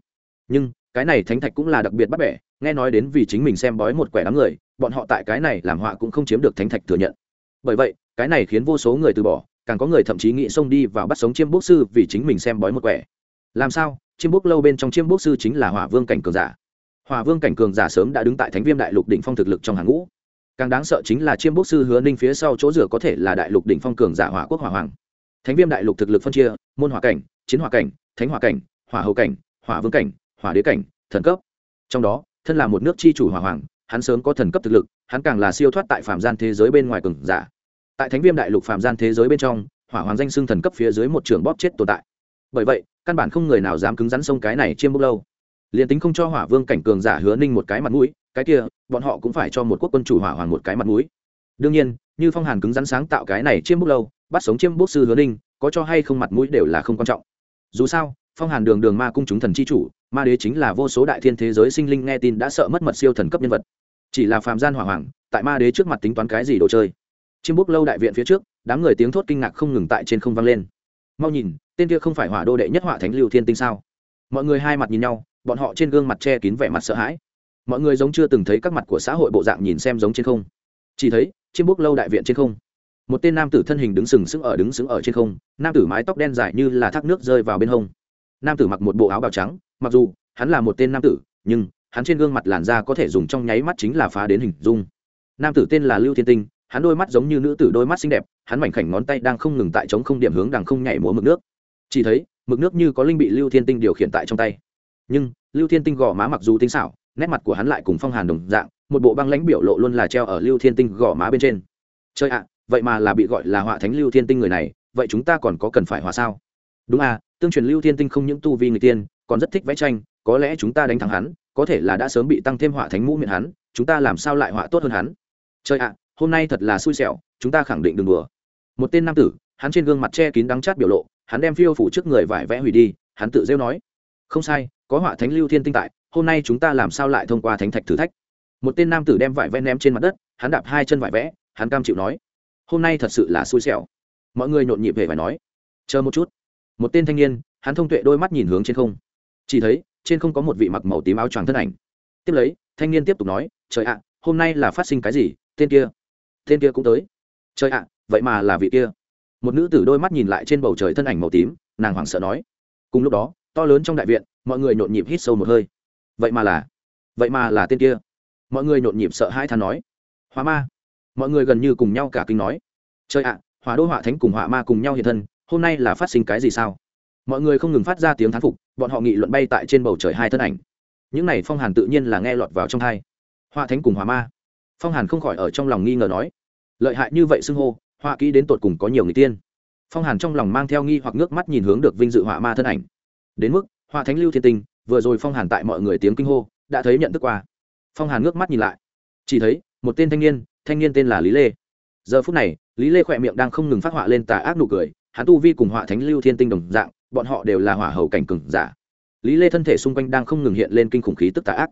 Nhưng, cái này thánh thạch cũng là đặc biệt bắt bẻ, nghe nói đến vì chính mình xem bói một quẻ đám người, bọn họ tại cái này làm họa cũng không chiếm được thánh thạch thừa nhận. Bởi vậy, cái này khiến vô số người từ bỏ càng có người thậm chí nghĩ xông đi vào bắt sống chiêm bốc sư vì chính mình xem bói một quẻ. Làm sao? Chiêm bốc lâu bên trong chiêm bốc sư chính là hỏa vương cảnh cường giả. Hỏa vương cảnh cường giả sớm đã đứng tại thánh viêm đại lục đỉnh phong thực lực trong hàng ngũ. Càng đáng sợ chính là chiêm bốc sư hứa ninh phía sau chỗ rửa có thể là đại lục đỉnh phong cường giả hỏa quốc hỏa hoàng. Thánh viêm đại lục thực lực phân chia, môn hỏa cảnh, chiến hỏa cảnh, thánh hỏa cảnh, hỏa hậu cảnh, hỏa vương cảnh, hỏa đế cảnh, thần cấp. Trong đó, thân là một nước chi chủ hỏa hoàng, hắn sớm có thần cấp thực lực, hắn càng là siêu thoát tại phạm gian thế giới bên ngoài cường giả tại thánh viêm đại lục phạm gian thế giới bên trong, hỏa hoàng danh xưng thần cấp phía dưới một trường bóp chết tồn tại. Bởi vậy, căn bản không người nào dám cứng rắn sông cái này chiêm bốc lâu. Liền tính không cho hỏa vương cảnh cường giả hứa ninh một cái mặt mũi, cái kia, bọn họ cũng phải cho một quốc quân chủ hỏa hoàng một cái mặt mũi. Đương nhiên, như phong hàn cứng rắn sáng tạo cái này chiêm bốc lâu, bắt sống chiêm bốc sư hứa ninh, có cho hay không mặt mũi đều là không quan trọng. Dù sao, phong hàn đường đường ma cung chúng thần c h i chủ, ma đế chính là vô số đại thiên thế giới sinh linh nghe tin đã sợ mất mật siêu thần cấp nhân vật. Chỉ là phàm gian hỏa hoàng, tại ma đế trước mặt tính toán cái gì đồ chơi? Chiêm bốc lâu đại viện phía trước, đám người tiếng thốt kinh ngạc không ngừng tại trên không vang lên. Mau nhìn, tên kia không phải hỏa đô đệ nhất hỏa thánh lưu thiên tinh sao? Mọi người hai mặt nhìn nhau, bọn họ trên gương mặt che kín vẻ mặt sợ hãi. Mọi người giống chưa từng thấy các mặt của xã hội bộ dạng nhìn xem giống trên không. Chỉ thấy chiêm bốc lâu đại viện trên không. Một tên nam tử thân hình đứng sừng sững ở, đứng sững ở trên không, nam tử mái tóc đen dài như là thác nước rơi vào bên hông. Nam tử mặc một bộ áo bào trắng, mặc dù hắn là một tên nam tử, nhưng hắn trên gương mặt làn da có thể dùng trong nháy mắt chính là phá đến hình dung. Nam tử tên là lưu thiên tinh hắn đôi mắt giống như nữ tử đôi mắt xinh đẹp, hắn mảnh khảnh ngón tay đang không ngừng tại trống không điểm hướng đằng không nhảy múa mực nước. Chỉ thấy, mực nước như có linh bị lưu thiên tinh điều khiển tại trong tay. Nhưng, lưu thiên tinh gò má mặc dù tinh xảo, nét mặt của hắn lại cùng phong hàn đồng dạng, một bộ băng lãnh biểu lộ luôn là treo ở lưu thiên tinh gò má bên trên. Chơi ạ, vậy mà là bị gọi là họa thánh lưu thiên tinh người này, vậy chúng ta còn có cần phải hòa sao? Đúng à tương truyền lưu thiên tinh không những tu vi người tiên, còn rất thích vẽ tranh, có lẽ chúng ta đánh thắng hắn, có thể là đã sớm bị tăng thêm họa thánh mũ miệng hắn, chúng ta làm sao lại họa tốt hơn hắn? Chơi ạ hôm nay thật là xui xẻo, chúng ta khẳng định đừng đùa. Một tên nam tử, hắn trên gương mặt che kín đắng chát biểu lộ, hắn đem phiêu phủ trước người vải vẽ hủy đi, hắn tự rêu nói. Không sai, có họa thánh lưu thiên tinh tại, hôm nay chúng ta làm sao lại thông qua thánh thạch thử thách? Một tên nam tử đem vải vẽ ném trên mặt đất, hắn đạp hai chân vải vẽ, hắn cam chịu nói. Hôm nay thật sự là xui xẻo. Mọi người nhộn nhịp về phải nói. Chờ một chút. Một tên thanh niên, hắn thông tuệ đôi mắt nhìn hướng trên không. Chỉ thấy, trên không có một vị mặc màu tím áo choàng thân ảnh. Tiếp lấy, thanh niên tiếp tục nói, trời ạ, hôm nay là phát sinh cái gì? Tên kia tên kia cũng tới. Trời ạ vậy mà là vị kia. Một nữ tử đôi mắt nhìn lại trên bầu trời thân ảnh màu tím nàng hoảng sợ nói. Cùng lúc đó to lớn trong đại viện mọi người nhộn nhịp hít sâu một hơi. Vậy mà là vậy mà là tên kia. Mọi người nhộn nhịp sợ hai than nói. Hóa ma. Mọi người gần như cùng nhau cả kinh nói. Trời ạ à, hỏa đô hỏa thánh cùng hỏa ma cùng nhau hiện thân hôm nay là phát sinh cái gì sao? Mọi người không ngừng phát ra tiếng thán phục bọn họ nghị luận bay tại trên bầu trời hai thân ảnh. Những này phong hàn tự nhiên là nghe lọt vào trong thai hỏa thánh cùng hỏa ma phong hàn không khỏi ở trong lòng nghi ngờ nói, lợi hại như vậy xưng hô, họa kỹ đến tột cùng có nhiều người tiên. Phong hàn trong lòng mang theo nghi hoặc nước mắt nhìn hướng được vinh dự họa ma thân ảnh. Đến mức, họa thánh lưu thiên tinh, vừa rồi phong hàn tại mọi người tiếng kinh hô, đã thấy nhận thức qua. Phong hàn ngước mắt nhìn lại, chỉ thấy, một tên thanh niên thanh niên tên là lý lê. Giờ phút này, lý lê khỏe miệng đang không ngừng phát họa lên tà ác nụ cười, hắn tu vi cùng họa thánh lưu thiên tinh đồng dạng, bọn họ đều là hỏa hầu cảnh cừng giả. Lý lê thân thể xung quanh đang không ngừng hiện lên kinh khủng khí tức tà ác.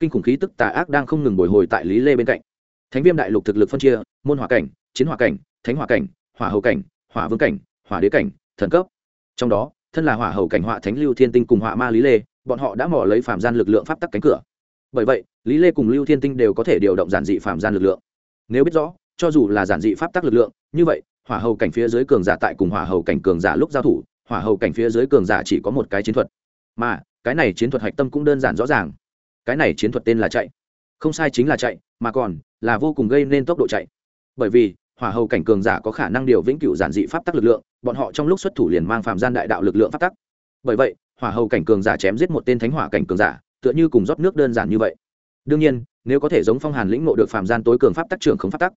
Kinh khủng khí tức tà ác đang không ngừng bồi hồi tại lý lê bên cạnh thánh viêm đại lục thực lực phân chia, môn hỏa cảnh, chiến hỏa cảnh, thánh hỏa cảnh, hỏa hầu cảnh, hỏa vương cảnh, hỏa đế cảnh, thần cấp. Trong đó, thân là hỏa hầu cảnh hỏa thánh lưu thiên tinh cùng hỏa ma lý lê, bọn họ đã mỏ lấy phạm gian lực lượng pháp tắc cánh cửa. Bởi vậy, lý lê cùng lưu thiên tinh đều có thể điều động giản dị phạm gian lực lượng. Nếu biết rõ, cho dù là giản dị pháp tắc lực lượng, như vậy, hỏa hầu cảnh phía dưới cường giả tại cùng hỏa hầu cảnh cường giả lúc giao thủ, hỏa hầu cảnh phía dưới cường giả chỉ có một cái chiến thuật. Mà, cái này chiến thuật hạch tâm cũng đơn giản rõ ràng. Cái này chiến thuật tên là chạy. Không sai chính là chạy, mà còn là vô cùng gây nên tốc độ chạy. Bởi vì, hỏa hầu cảnh cường giả có khả năng điều vĩnh cửu giản dị pháp tắc lực lượng, bọn họ trong lúc xuất thủ liền mang phạm gian đại đạo lực lượng pháp tắc. Bởi vậy, hỏa hầu cảnh cường giả chém giết một tên thánh hỏa cảnh cường giả, tựa như cùng rót nước đơn giản như vậy. Đương nhiên, nếu có thể giống phong hàn lĩnh ngộ được phạm gian tối cường pháp tắc trưởng không pháp tắc.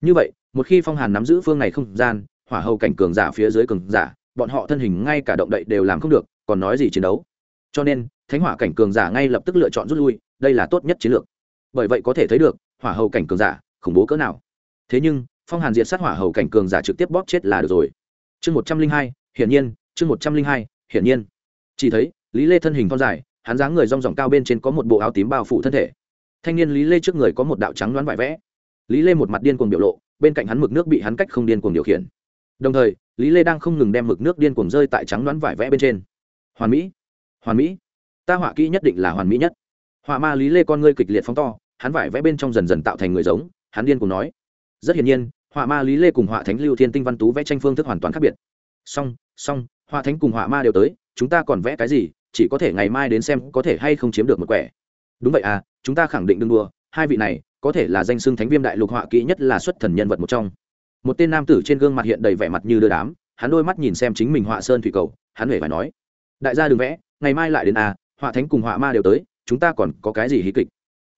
Như vậy, một khi phong hàn nắm giữ phương này không gian, hỏa hầu cảnh cường giả phía dưới cường giả, bọn họ thân hình ngay cả động đậy đều làm không được, còn nói gì chiến đấu. Cho nên, thánh hỏa cảnh cường giả ngay lập tức lựa chọn rút lui, đây là tốt nhất chiến lược. Bởi vậy có thể thấy được hỏa hầu cảnh cường giả, khủng bố cỡ nào. Thế nhưng, phong hàn diệt sát hỏa hầu cảnh cường giả trực tiếp bóp chết là được rồi. Chương một trăm linh hai, hiển nhiên, chương một trăm linh hai, hiển nhiên. Chỉ thấy, lý lê thân hình thon dài, hắn dáng người rong ròng cao bên trên có một bộ áo tím bao phủ thân thể. Thanh niên lý lê trước người có một đạo trắng đoán vải vẽ. Lý lê một mặt điên cuồng biểu lộ, bên cạnh hắn mực nước bị hắn cách không điên cuồng điều khiển. Đồng thời, lý lê đang không ngừng đem mực nước điên cuồng rơi tại trắng đoán vải vẽ bên trên. Hoàn mỹ. Hoàn mỹ. Ta họa kỹ nhất định là hoàn mỹ nhất. Họa ma lý lê con ngươi kịch liệt phóng to hắn vải vẽ bên trong dần dần tạo thành người giống, hắn điên cùng nói. Rất hiển nhiên, họa ma lý lê cùng họa thánh lưu thiên tinh văn tú vẽ tranh phương thức hoàn toàn khác biệt. Song song họa thánh cùng họa ma đều tới, chúng ta còn vẽ cái gì, chỉ có thể ngày mai đến xem có thể hay không chiếm được một quẻ. Đúng vậy à chúng ta khẳng định đương đua hai vị này, có thể là danh xưng thánh viêm đại lục họa kỹ nhất là xuất thần nhân vật một trong. Một tên nam tử trên gương mặt hiện đầy vẻ mặt như đưa đám, hắn đôi mắt nhìn xem chính mình họa sơn thủy cầu, hắn huệ phải nói. Đại gia đừng vẽ, ngày mai lại đến à họa thánh cùng họa ma đều tới, chúng ta còn có cái gì hí kịch?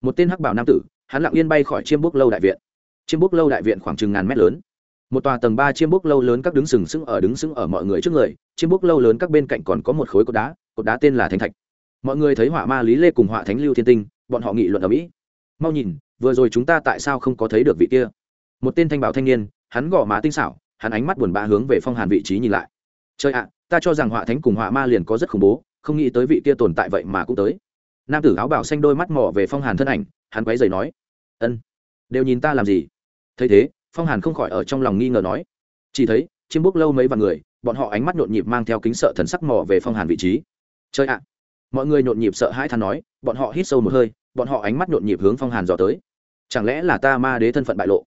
Một tên hắc bảo nam tử, hắn lặng yên bay khỏi chiêm bút lâu đại viện. Chiêm bút lâu đại viện khoảng chừng ngàn mét lớn. Một tòa tầng ba chiêm bút lâu lớn các đứng sừng sững ở đứng sững ở mọi người trước người, chiêm bút lâu lớn các bên cạnh còn có một khối cột đá cột đá tên là thánh thạch. Mọi người thấy họa ma lý lê cùng họa thánh lưu thiên tinh, bọn họ nghị luận ở mỹ. Mau nhìn, vừa rồi chúng ta tại sao không có thấy được vị kia? Một tên thanh bảo thanh niên, hắn gõ má tinh xảo, hắn ánh mắt buồn bã hướng về phong hàn vị trí nhìn lại. Chơi ạ, ta cho rằng họa thánh cùng họa ma liền có rất khủng bố, không nghĩ tới vị kia tồn tại vậy mà cũng tới nam tử áo bảo xanh đôi mắt mỏ về phong hàn thân ảnh, hắn quấy dày nói, ân, đều nhìn ta làm gì? Thấy thế, phong hàn không khỏi ở trong lòng nghi ngờ nói, chỉ thấy, chiêm bốc lâu mấy vạn người, bọn họ ánh mắt nhộn nhịp mang theo kính sợ thần sắc mỏ về phong hàn vị trí. Chơi ạ! Mọi người nhộn nhịp sợ hãi than nói, bọn họ hít sâu một hơi, bọn họ ánh mắt nhộn nhịp hướng phong hàn dò tới. Chẳng lẽ là ta ma đế thân phận bại lộ?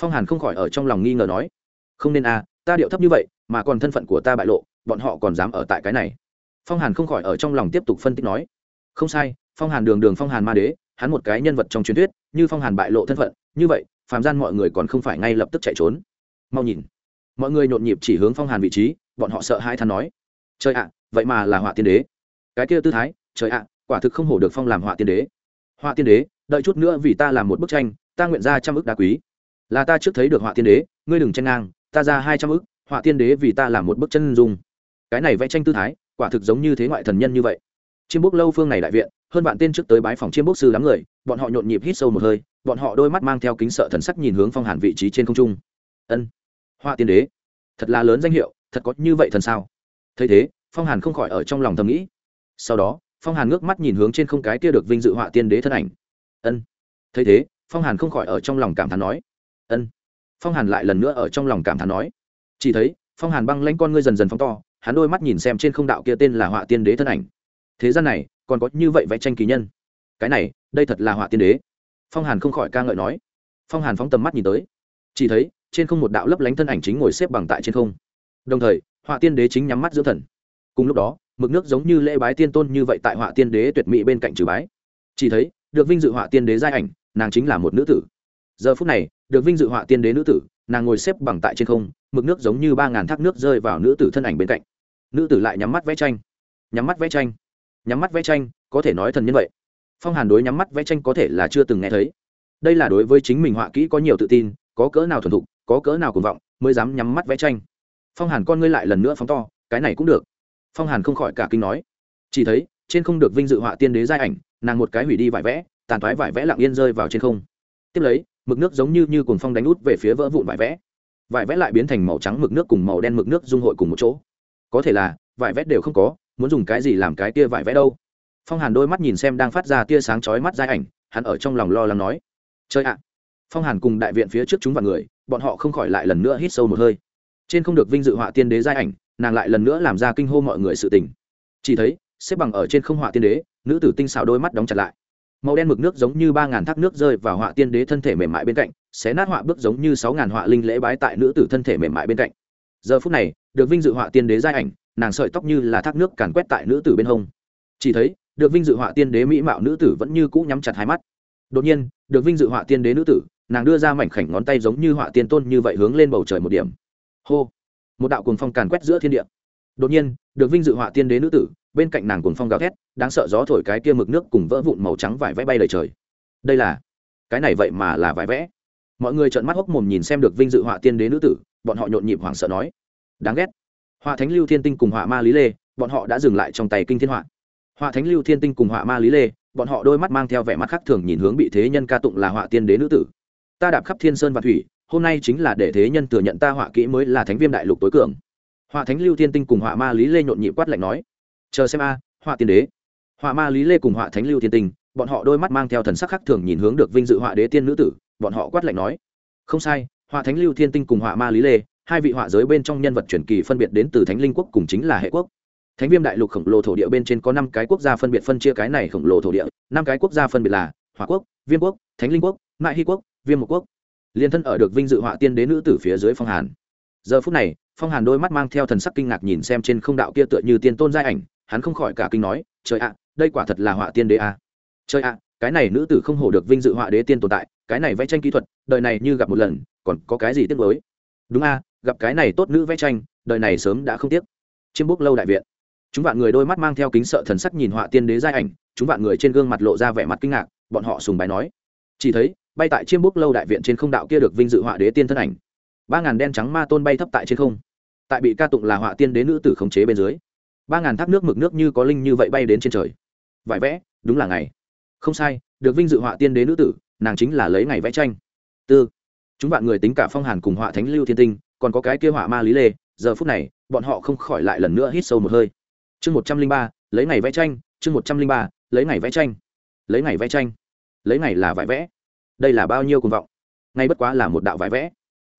Phong hàn không khỏi ở trong lòng nghi ngờ nói, không nên à ta điệu thấp như vậy, mà còn thân phận của ta bại lộ, bọn họ còn dám ở tại cái này. Phong hàn không khỏi ở trong lòng tiếp tục phân tích nói không sai, phong hàn đường đường phong hàn ma đế, hắn một cái nhân vật trong truyền thuyết, như phong hàn bại lộ thân phận, như vậy, phàm gian mọi người còn không phải ngay lập tức chạy trốn. Mau nhìn. Mọi người nhộn nhịp chỉ hướng phong hàn vị trí, bọn họ sợ hai than nói. Trời ạ, vậy mà là họa tiên đế. Cái kia tư thái, trời ạ, quả thực không hổ được phong làm họa tiên đế. Họa tiên đế, đợi chút nữa vì ta làm một bức tranh, ta nguyện ra trăm ức đá quý. Là ta trước thấy được họa tiên đế, ngươi đừng tranh ngang, ta ra hai trăm ức họa tiên đế vì ta làm một bức chân dung. Cái này vẽ tranh tư thái, quả thực giống như thế ngoại thần nhân như vậy chiêm bốc lâu phương này đại viện, hơn vạn tên trước tới bái phòng chiêm bốc sư đám người, bọn họ nhộn nhịp hít sâu một hơi, bọn họ đôi mắt mang theo kính sợ thần sắc nhìn hướng phong hàn vị trí trên không trung. Ân, hoa tiên đế, thật là lớn danh hiệu, thật có như vậy thần sao? Thấy thế, phong hàn không khỏi ở trong lòng thầm nghĩ. Sau đó, phong hàn ngước mắt nhìn hướng trên không cái kia được vinh dự họa tiên đế thân ảnh. Ân, thấy thế, phong hàn không khỏi ở trong lòng cảm thán nói. Ân, phong hàn lại lần nữa ở trong lòng cảm thán nói. Chỉ thấy, phong hàn băng lãnh con ngươi dần dần phóng to, hắn đôi mắt nhìn xem trên không đạo kia tên là họa tiên đế thân ảnh thế gian này, còn có như vậy vẽ tranh kỳ nhân. Cái này, đây thật là họa tiên đế. Phong hàn không khỏi ca ngợi nói. Phong hàn phóng tầm mắt nhìn tới. Chỉ thấy, trên không một đạo lấp lánh thân ảnh chính ngồi xếp bằng tại trên không. Đồng thời, họa tiên đế chính nhắm mắt giữa thần. Cùng lúc đó, mực nước giống như lễ bái tiên tôn như vậy tại họa tiên đế tuyệt mỹ bên cạnh trừ bái. Chỉ thấy, được vinh dự họa tiên đế giai ảnh, nàng chính là một nữ tử. Giờ phút này, được vinh dự họa tiên đế nữ tử, nàng ngồi xếp bằng tại trên không, mực nước giống như ba ngàn thác nước rơi vào nữ tử thân ảnh bên cạnh. Nữ tử lại nhắm mắt vẽ tranh. Nhắm mắt vẽ tranh nhắm mắt vẽ tranh, có thể nói thần nhân vậy. Phong hàn đối nhắm mắt vẽ tranh có thể là chưa từng nghe thấy. Đây là đối với chính mình họa kỹ có nhiều tự tin, có cỡ nào thuần thục, có cỡ nào cuồng vọng mới dám nhắm mắt vẽ tranh. Phong hàn con ngươi lại lần nữa phóng to, cái này cũng được. Phong hàn không khỏi cả kinh nói. Chỉ thấy, trên không được vinh dự họa tiên đế giai ảnh, nàng một cái hủy đi vải vẽ, tàn thoái vải vẽ lặng yên rơi vào trên không. Tiếp lấy, mực nước giống như như cuồng phong đánh út về phía vỡ vụn vải vẽ. Vải vẽ lại biến thành màu trắng mực nước cùng màu đen mực nước dung hội cùng một chỗ. Có thể là, vải vẽ đều không có muốn dùng cái gì làm cái kia vải vẽ đâu? Phong hàn đôi mắt nhìn xem đang phát ra tia sáng chói mắt giai ảnh, hắn ở trong lòng lo lắng nói chơi ạ! Phong hàn cùng đại viện phía trước chúng và người, bọn họ không khỏi lại lần nữa hít sâu một hơi. Trên không được vinh dự họa tiên đế giai ảnh, nàng lại lần nữa làm ra kinh hô mọi người sự tình. Chỉ thấy, xếp bằng ở trên không họa tiên đế, nữ tử tinh xảo đôi mắt đóng chặt lại. Màu đen mực nước giống như ba ngàn thác nước rơi vào họa tiên đế thân thể mềm mại bên cạnh, xé nát họa bước giống như sáu ngàn họa linh lễ bái tại nữ tử thân thể mềm mại bên cạnh. Giờ phút này, được vinh dự họa tiên đế giai ảnh nàng sợi tóc như là thác nước càn quét tại nữ tử bên hông. Chỉ thấy, được vinh dự họa tiên đế mỹ mạo nữ tử vẫn như cũ nhắm chặt hai mắt. Đột nhiên, được vinh dự họa tiên đế nữ tử, nàng đưa ra mảnh khảnh ngón tay giống như họa tiên tôn như vậy hướng lên bầu trời một điểm. Hô! Một đạo cuồng phong càn quét giữa thiên địa. Đột nhiên, được vinh dự họa tiên đế nữ tử, bên cạnh nàng cuồng phong gào thét, đáng sợ gió thổi cái kia mực nước cùng vỡ vụn màu trắng vải vẽ bay lời trời. Đây là, cái này vậy mà là vải vẽ. Mọi người trợn mắt hốc mồm nhìn xem được vinh dự họa tiên đế nữ tử, bọn họ nhộn nhịp hoảng sợ nói. Đáng ghét họa thánh lưu thiên tinh cùng họa ma lý lê, bọn họ đã dừng lại trong tay kinh thiên họa. Họa thánh lưu thiên tinh cùng họa ma lý lê, bọn họ đôi mắt mang theo vẻ mắt khác thường nhìn hướng bị thế nhân ca tụng là họa tiên đế nữ tử. Ta đạp khắp thiên sơn và thủy, hôm nay chính là để thế nhân thừa nhận ta họa kỹ mới là thánh viêm đại lục tối cường. Họa thánh lưu thiên tinh cùng họa ma lý lê nhộn nhịp quát lạnh nói, chờ xem a, họa tiên đế. Họa ma lý lê cùng họa thánh lưu thiên tinh, bọn họ đôi mắt mang theo thần sắc khác thường nhìn hướng được vinh dự họa đế tiên nữ tử, bọn họ quát lạnh nói, không sai, họa thánh lưu thiên tinh cùng họa ma lý lê hai vị họa giới bên trong nhân vật truyền kỳ phân biệt đến từ thánh linh quốc cùng chính là hệ quốc. Thánh viêm đại lục khổng lồ thổ địa bên trên có năm cái quốc gia phân biệt phân chia cái này khổng lồ thổ địa, năm cái quốc gia phân biệt là hòa quốc, viêm quốc, thánh linh quốc, mại hy quốc, viêm một quốc. Liên thân ở được vinh dự họa tiên đế nữ tử phía dưới phong hàn. Giờ phút này, phong hàn đôi mắt mang theo thần sắc kinh ngạc nhìn xem trên không đạo kia tựa như tiên tôn giai ảnh, hắn không khỏi cả kinh nói, trời ạ, đây quả thật là họa tiên đế à. trời ạ, cái này nữ tử không hổ được vinh dự họa đế tiên tồn tại, cái này vẽ tranh kỹ thuật, đời này như gặp một lần, còn có cái gì tiếc mới đúng a gặp cái này tốt nữ vẽ tranh, đời này sớm đã không tiếc. Chiêm bốc lâu đại viện. Chúng vạn người đôi mắt mang theo kính sợ thần sắc nhìn họa tiên đế giai ảnh, chúng vạn người trên gương mặt lộ ra vẻ mặt kinh ngạc, bọn họ sùng bài nói. Chỉ thấy, bay tại chiêm bốc lâu đại viện trên không đạo kia được vinh dự họa đế tiên thân ảnh. Ba ngàn đen trắng ma tôn bay thấp tại trên không. Tại bị ca tụng là họa tiên đế nữ tử khống chế bên dưới, ba ngàn thác nước mực nước như có linh như vậy bay đến trên trời. Vải vẽ, đúng là ngày. Không sai, được vinh dự họa tiên đế nữ tử, nàng chính là lấy ngày vẽ tranh. Tư. Chúng bạn người tính cả phong hàn cùng họa thánh lưu thiên tinh còn có cái kia họa ma lý lê, giờ phút này, bọn họ không khỏi lại lần nữa hít sâu một hơi. Chương một trăm linh ba, lấy ngày vẽ tranh, chương một trăm linh ba, lấy ngày vẽ tranh. Lấy ngày vẽ tranh. Lấy ngày là vải vẽ. Đây là bao nhiêu cuồng vọng? Ngay bất quá là một đạo vải vẽ.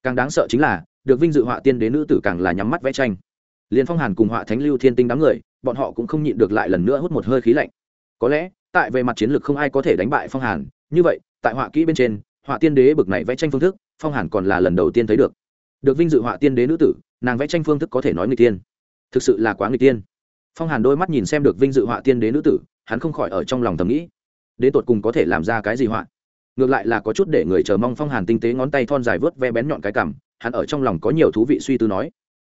Càng đáng sợ chính là, được vinh dự họa tiên đế nữ tử càng là nhắm mắt vẽ tranh. Liền phong hàn cùng họa thánh lưu thiên tinh đám người, bọn họ cũng không nhịn được lại lần nữa hút một hơi khí lạnh. Có lẽ, tại về mặt chiến lược không ai có thể đánh bại phong hàn. Như vậy, tại họa kỹ bên trên, họa tiên đế bực này vẽ tranh phương thức, phong hàn còn là lần đầu tiên thấy được được vinh dự họa tiên đế nữ tử, nàng vẽ tranh phương thức có thể nói người tiên. Thực sự là quá người tiên. Phong hàn đôi mắt nhìn xem được vinh dự họa tiên đế nữ tử, hắn không khỏi ở trong lòng thầm nghĩ đến tột cùng có thể làm ra cái gì họa? Ngược lại là có chút để người chờ mong phong hàn tinh tế ngón tay thon dài vớt ve bén nhọn cái cằm, hắn ở trong lòng có nhiều thú vị suy tư nói.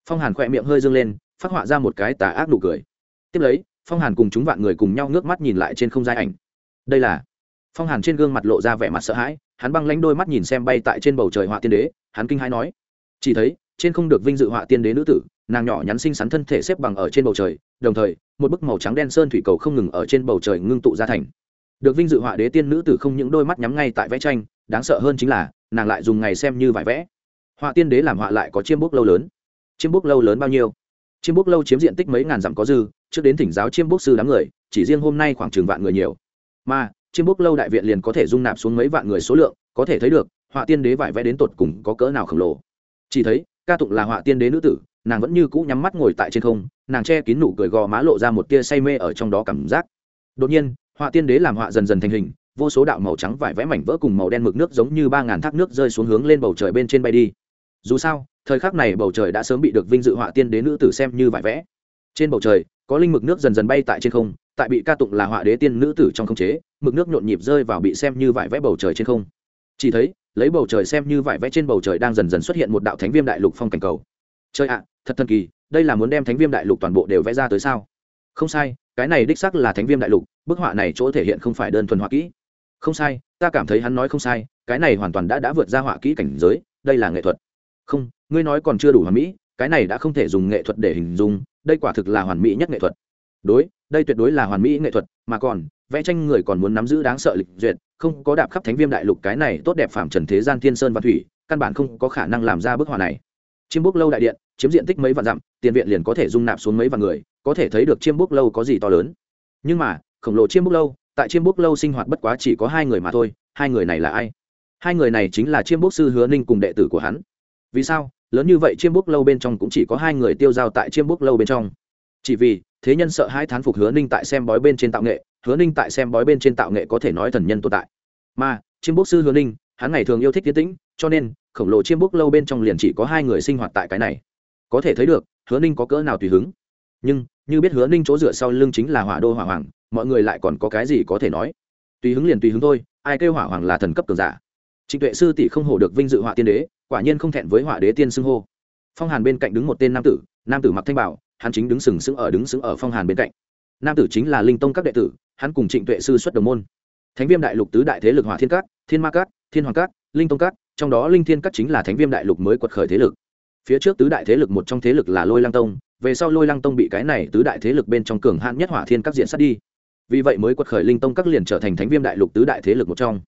Phong hàn khỏe miệng hơi dâng lên, phát họa ra một cái tà ác nụ cười. Tiếp lấy, phong hàn cùng chúng vạn người cùng nhau ngước mắt nhìn lại trên không gian ảnh. Đây là phong hàn trên gương mặt lộ ra vẻ mặt sợ hãi, hắn băng lánh đôi mắt nhìn xem bay tại trên bầu trời họa tiên đế, hắn kinh hãi nói chỉ thấy, trên không được vinh dự họa tiên đế nữ tử, nàng nhỏ nhắn xinh xắn thân thể xếp bằng ở trên bầu trời, đồng thời, một bức màu trắng đen sơn thủy cầu không ngừng ở trên bầu trời ngưng tụ ra thành. Được vinh dự họa đế tiên nữ tử không những đôi mắt nhắm ngay tại vẽ tranh, đáng sợ hơn chính là, nàng lại dùng ngày xem như vải vẽ. Họa tiên đế làm họa lại có chiêm bút lâu lớn. Chiêm bút lâu lớn bao nhiêu? Chiêm bút lâu chiếm diện tích mấy ngàn dặm có dư, trước đến thỉnh giáo chiêm bút sư đám người, chỉ riêng hôm nay khoảng chừng vạn người nhiều. Mà, chiêm bút lâu đại viện liền có thể dung nạp xuống mấy vạn người số lượng, có thể thấy được, họa tiên đế vải vẽ đến tột cùng có cỡ nào khổng lồ chỉ thấy, ca tụng là họa tiên đế nữ tử, nàng vẫn như cũ nhắm mắt ngồi tại trên không, nàng che kín nụ cười gò má lộ ra một tia say mê ở trong đó cảm giác. Đột nhiên, họa tiên đế làm họa dần dần thành hình, vô số đạo màu trắng vải vẽ mảnh vỡ cùng màu đen mực nước giống như ba ngàn thác nước rơi xuống hướng lên bầu trời bên trên bay đi. Dù sao, thời khắc này bầu trời đã sớm bị được vinh dự họa tiên đế nữ tử xem như vải vẽ. Trên bầu trời, có linh mực nước dần dần bay tại trên không, tại bị ca tụng là họa đế tiên nữ tử trong không chế, mực nước nhộn nhịp rơi vào bị xem như vải vẽ bầu trời trên không chỉ thấy, lấy bầu trời xem như vải vẽ trên bầu trời đang dần dần xuất hiện một đạo thánh viêm đại lục phong cảnh cầu. Chơi ạ, thật thần kỳ, đây là muốn đem thánh viêm đại lục toàn bộ đều vẽ ra tới sao? Không sai, cái này đích sắc là thánh viêm đại lục, bức họa này chỗ thể hiện không phải đơn thuần họa kỹ. Không sai, ta cảm thấy hắn nói không sai, cái này hoàn toàn đã đã vượt ra họa kỹ cảnh giới, đây là nghệ thuật. Không, ngươi nói còn chưa đủ hoàn mỹ, cái này đã không thể dùng nghệ thuật để hình dung, đây quả thực là hoàn mỹ nhất nghệ thuật. Đối, đây tuyệt đối là hoàn mỹ nghệ thuật, mà còn vẽ tranh người còn muốn nắm giữ đáng sợ lịch duyệt, không có đạp khắp thánh viêm đại lục cái này tốt đẹp phạm trần thế gian thiên sơn và thủy, căn bản không có khả năng làm ra bức họa này. Chiêm bốc lâu đại điện, chiếm diện tích mấy vạn dặm, tiền viện liền có thể dung nạp xuống mấy vạn người, có thể thấy được chiêm bốc lâu có gì to lớn. Nhưng mà, khổng lồ chiêm bốc lâu, tại chiêm bốc lâu sinh hoạt bất quá chỉ có hai người mà thôi, hai người này là ai? Hai người này chính là chiêm bốc sư hứa ninh cùng đệ tử của hắn. Vì sao? Lớn như vậy chiêm bốc lâu bên trong cũng chỉ có hai người tiêu giao tại chiêm bốc lâu bên trong. Chỉ vì, thế nhân sợ hai thán phục hứa ninh tại xem bói bên trên tạo nghệ hứa ninh tại xem bói bên trên tạo nghệ có thể nói thần nhân tồn tại. Mà, chiêm bốc sư hứa ninh, hắn ngày thường yêu thích tiến tĩnh, cho nên, khổng lồ chiêm bốc lâu bên trong liền chỉ có hai người sinh hoạt tại cái này. Có thể thấy được, hứa ninh có cỡ nào tùy hứng. Nhưng, như biết hứa ninh chỗ dựa sau lưng chính là hỏa đô hỏa hoàng, mọi người lại còn có cái gì có thể nói. Tùy hứng liền tùy hứng thôi, ai kêu hỏa hoàng là thần cấp cường giả. Trịnh tuệ sư tỷ không hổ được vinh dự họa tiên đế, quả nhiên không thẹn với họa đế tiên xưng hô. Phong hàn bên cạnh đứng một tên nam tử nam tử mặc thanh bảo, hắn chính đứng sừng sững ở đứng sững ở phong hàn bên cạnh. Nam tử chính là linh tông các đệ tử hắn cùng trịnh tuệ sư xuất đồng môn. Thánh viêm đại lục tứ đại thế lực hỏa thiên cát, thiên ma cát, thiên hoàng cát, linh tông cát, trong đó linh thiên cát chính là thánh viêm đại lục mới quật khởi thế lực. Phía trước tứ đại thế lực một trong thế lực là lôi lang tông, về sau lôi lang tông bị cái này tứ đại thế lực bên trong cường hạn nhất hỏa thiên các diện sát đi. Vì vậy mới quật khởi linh tông các liền trở thành thánh viêm đại lục tứ đại thế lực một trong.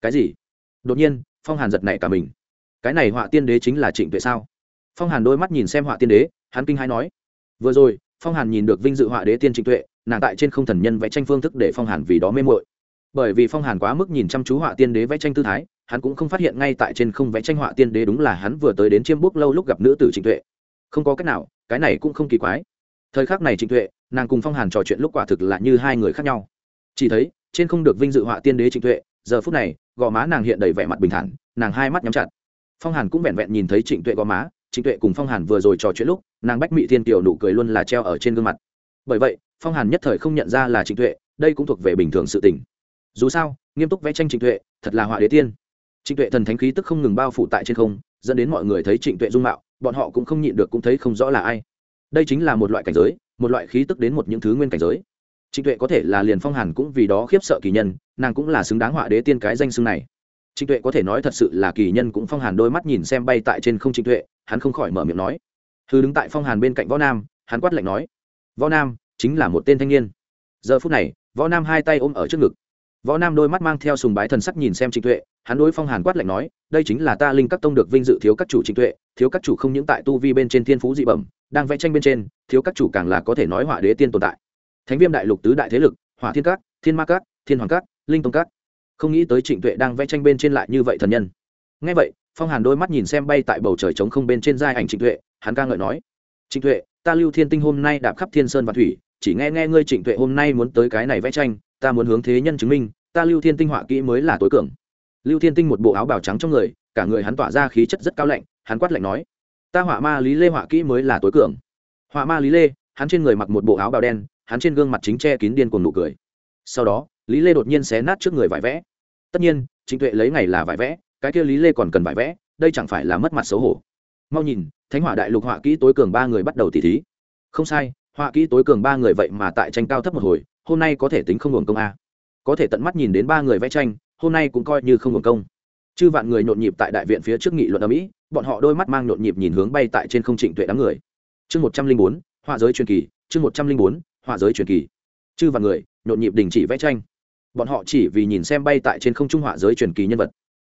Cái gì? Đột nhiên, phong hàn giật nảy cả mình. Cái này họa tiên đế chính là trịnh tuệ sao? Phong hàn đôi mắt nhìn xem họa tiên đế, hắn kinh hai nói. Vừa rồi, phong hàn nhìn được vinh dự họa đế tiên trịnh tuệ nàng tại trên không thần nhân vẽ tranh phương thức để phong hàn vì đó mê mội bởi vì phong hàn quá mức nhìn chăm chú họa tiên đế vẽ tranh tư thái, hắn cũng không phát hiện ngay tại trên không vẽ tranh họa tiên đế đúng là hắn vừa tới đến chiêm búc lâu lúc gặp nữ tử trịnh tuệ. Không có cách nào, cái này cũng không kỳ quái. Thời khắc này trịnh tuệ, nàng cùng phong hàn trò chuyện lúc quả thực là như hai người khác nhau. Chỉ thấy, trên không được vinh dự họa tiên đế trịnh tuệ, giờ phút này, gò má nàng hiện đầy vẻ mặt bình thản, nàng hai mắt nhắm chặt. Phong hàn cũng vẹn vẹn nhìn thấy trịnh tuệ gò má, trịnh tuệ cùng phong hàn vừa rồi trò chuyện lúc, nàng bách mị thiên tiểu nụ cười luôn là treo ở trên gương mặt. Bởi vậy phong hàn nhất thời không nhận ra là trịnh tuệ, đây cũng thuộc về bình thường sự tình. Dù sao, nghiêm túc vẽ tranh trịnh tuệ, thật là họa đế tiên. Trịnh tuệ thần thánh khí tức không ngừng bao phủ tại trên không, dẫn đến mọi người thấy trịnh tuệ dung mạo, bọn họ cũng không nhịn được cũng thấy không rõ là ai. Đây chính là một loại cảnh giới, một loại khí tức đến một những thứ nguyên cảnh giới. Trịnh tuệ có thể là liền phong hàn cũng vì đó khiếp sợ kỳ nhân, nàng cũng là xứng đáng họa đế tiên cái danh xưng này. Trịnh tuệ có thể nói thật sự là kỳ nhân cũng phong hàn đôi mắt nhìn xem bay tại trên không trịnh tuệ, hắn không khỏi mở miệng nói. Thư đứng tại phong hàn bên cạnh võ nam, hắn quát lạnh nói. Võ nam chính là một tên thanh niên. Giờ phút này, võ nam hai tay ôm ở trước ngực. Võ nam đôi mắt mang theo sùng bái thần sắc nhìn xem trịnh tuệ, hắn đối phong hàn quát lạnh nói, đây chính là ta linh các tông được vinh dự thiếu các chủ trịnh tuệ, thiếu các chủ không những tại tu vi bên trên thiên phú dị bẩm, đang vẽ tranh bên trên, thiếu các chủ càng là có thể nói hỏa đế tiên tồn tại. Thánh viêm đại lục tứ đại thế lực, hỏa thiên các, thiên ma các, thiên hoàng các, linh tông các. Không nghĩ tới trịnh tuệ đang vẽ tranh bên trên lại như vậy thần nhân. Ngay vậy, phong hàn đôi mắt nhìn xem bay tại bầu trời trống không bên trên giai ảnh trịnh tuệ, hắn ca ngợi nói, trịnh tuệ, ta lưu thiên tinh hôm nay đạp khắp thiên sơn và thủy chỉ nghe nghe ngươi trịnh tuệ hôm nay muốn tới cái này vẽ tranh, ta muốn hướng thế nhân chứng minh, ta lưu thiên tinh họa kỹ mới là tối cường. Lưu thiên tinh một bộ áo bào trắng trong người, cả người hắn tỏa ra khí chất rất cao lạnh, hắn quát lạnh nói, ta họa ma lý lê họa kỹ mới là tối cường. Họa ma lý lê, hắn trên người mặc một bộ áo bào đen, hắn trên gương mặt chính che kín điên cuồng nụ cười. Sau đó, lý lê đột nhiên xé nát trước người vải vẽ. Tất nhiên, trịnh tuệ lấy ngày là vải vẽ, cái kia lý lê còn cần vải vẽ, đây chẳng phải là mất mặt xấu hổ. Mau nhìn, thánh hỏa đại lục họa kỹ tối cường ba người bắt đầu tỉ thí. Không sai họa kỹ tối cường ba người vậy mà tại tranh cao thấp một hồi, hôm nay có thể tính không hưởng công a. Có thể tận mắt nhìn đến ba người vẽ tranh, hôm nay cũng coi như không hưởng công. Chư vạn người nhộn nhịp tại đại viện phía trước nghị luận ở mỹ, bọn họ đôi mắt mang nhộn nhịp nhìn hướng bay tại trên không trịnh tuệ đám người. Chương một trăm linh bốn, họa giới truyền kỳ, chương một trăm linh bốn, họa giới truyền kỳ. Chư vạn người, nhộn nhịp đình chỉ vẽ tranh. Bọn họ chỉ vì nhìn xem bay tại trên không trung họa giới truyền kỳ nhân vật.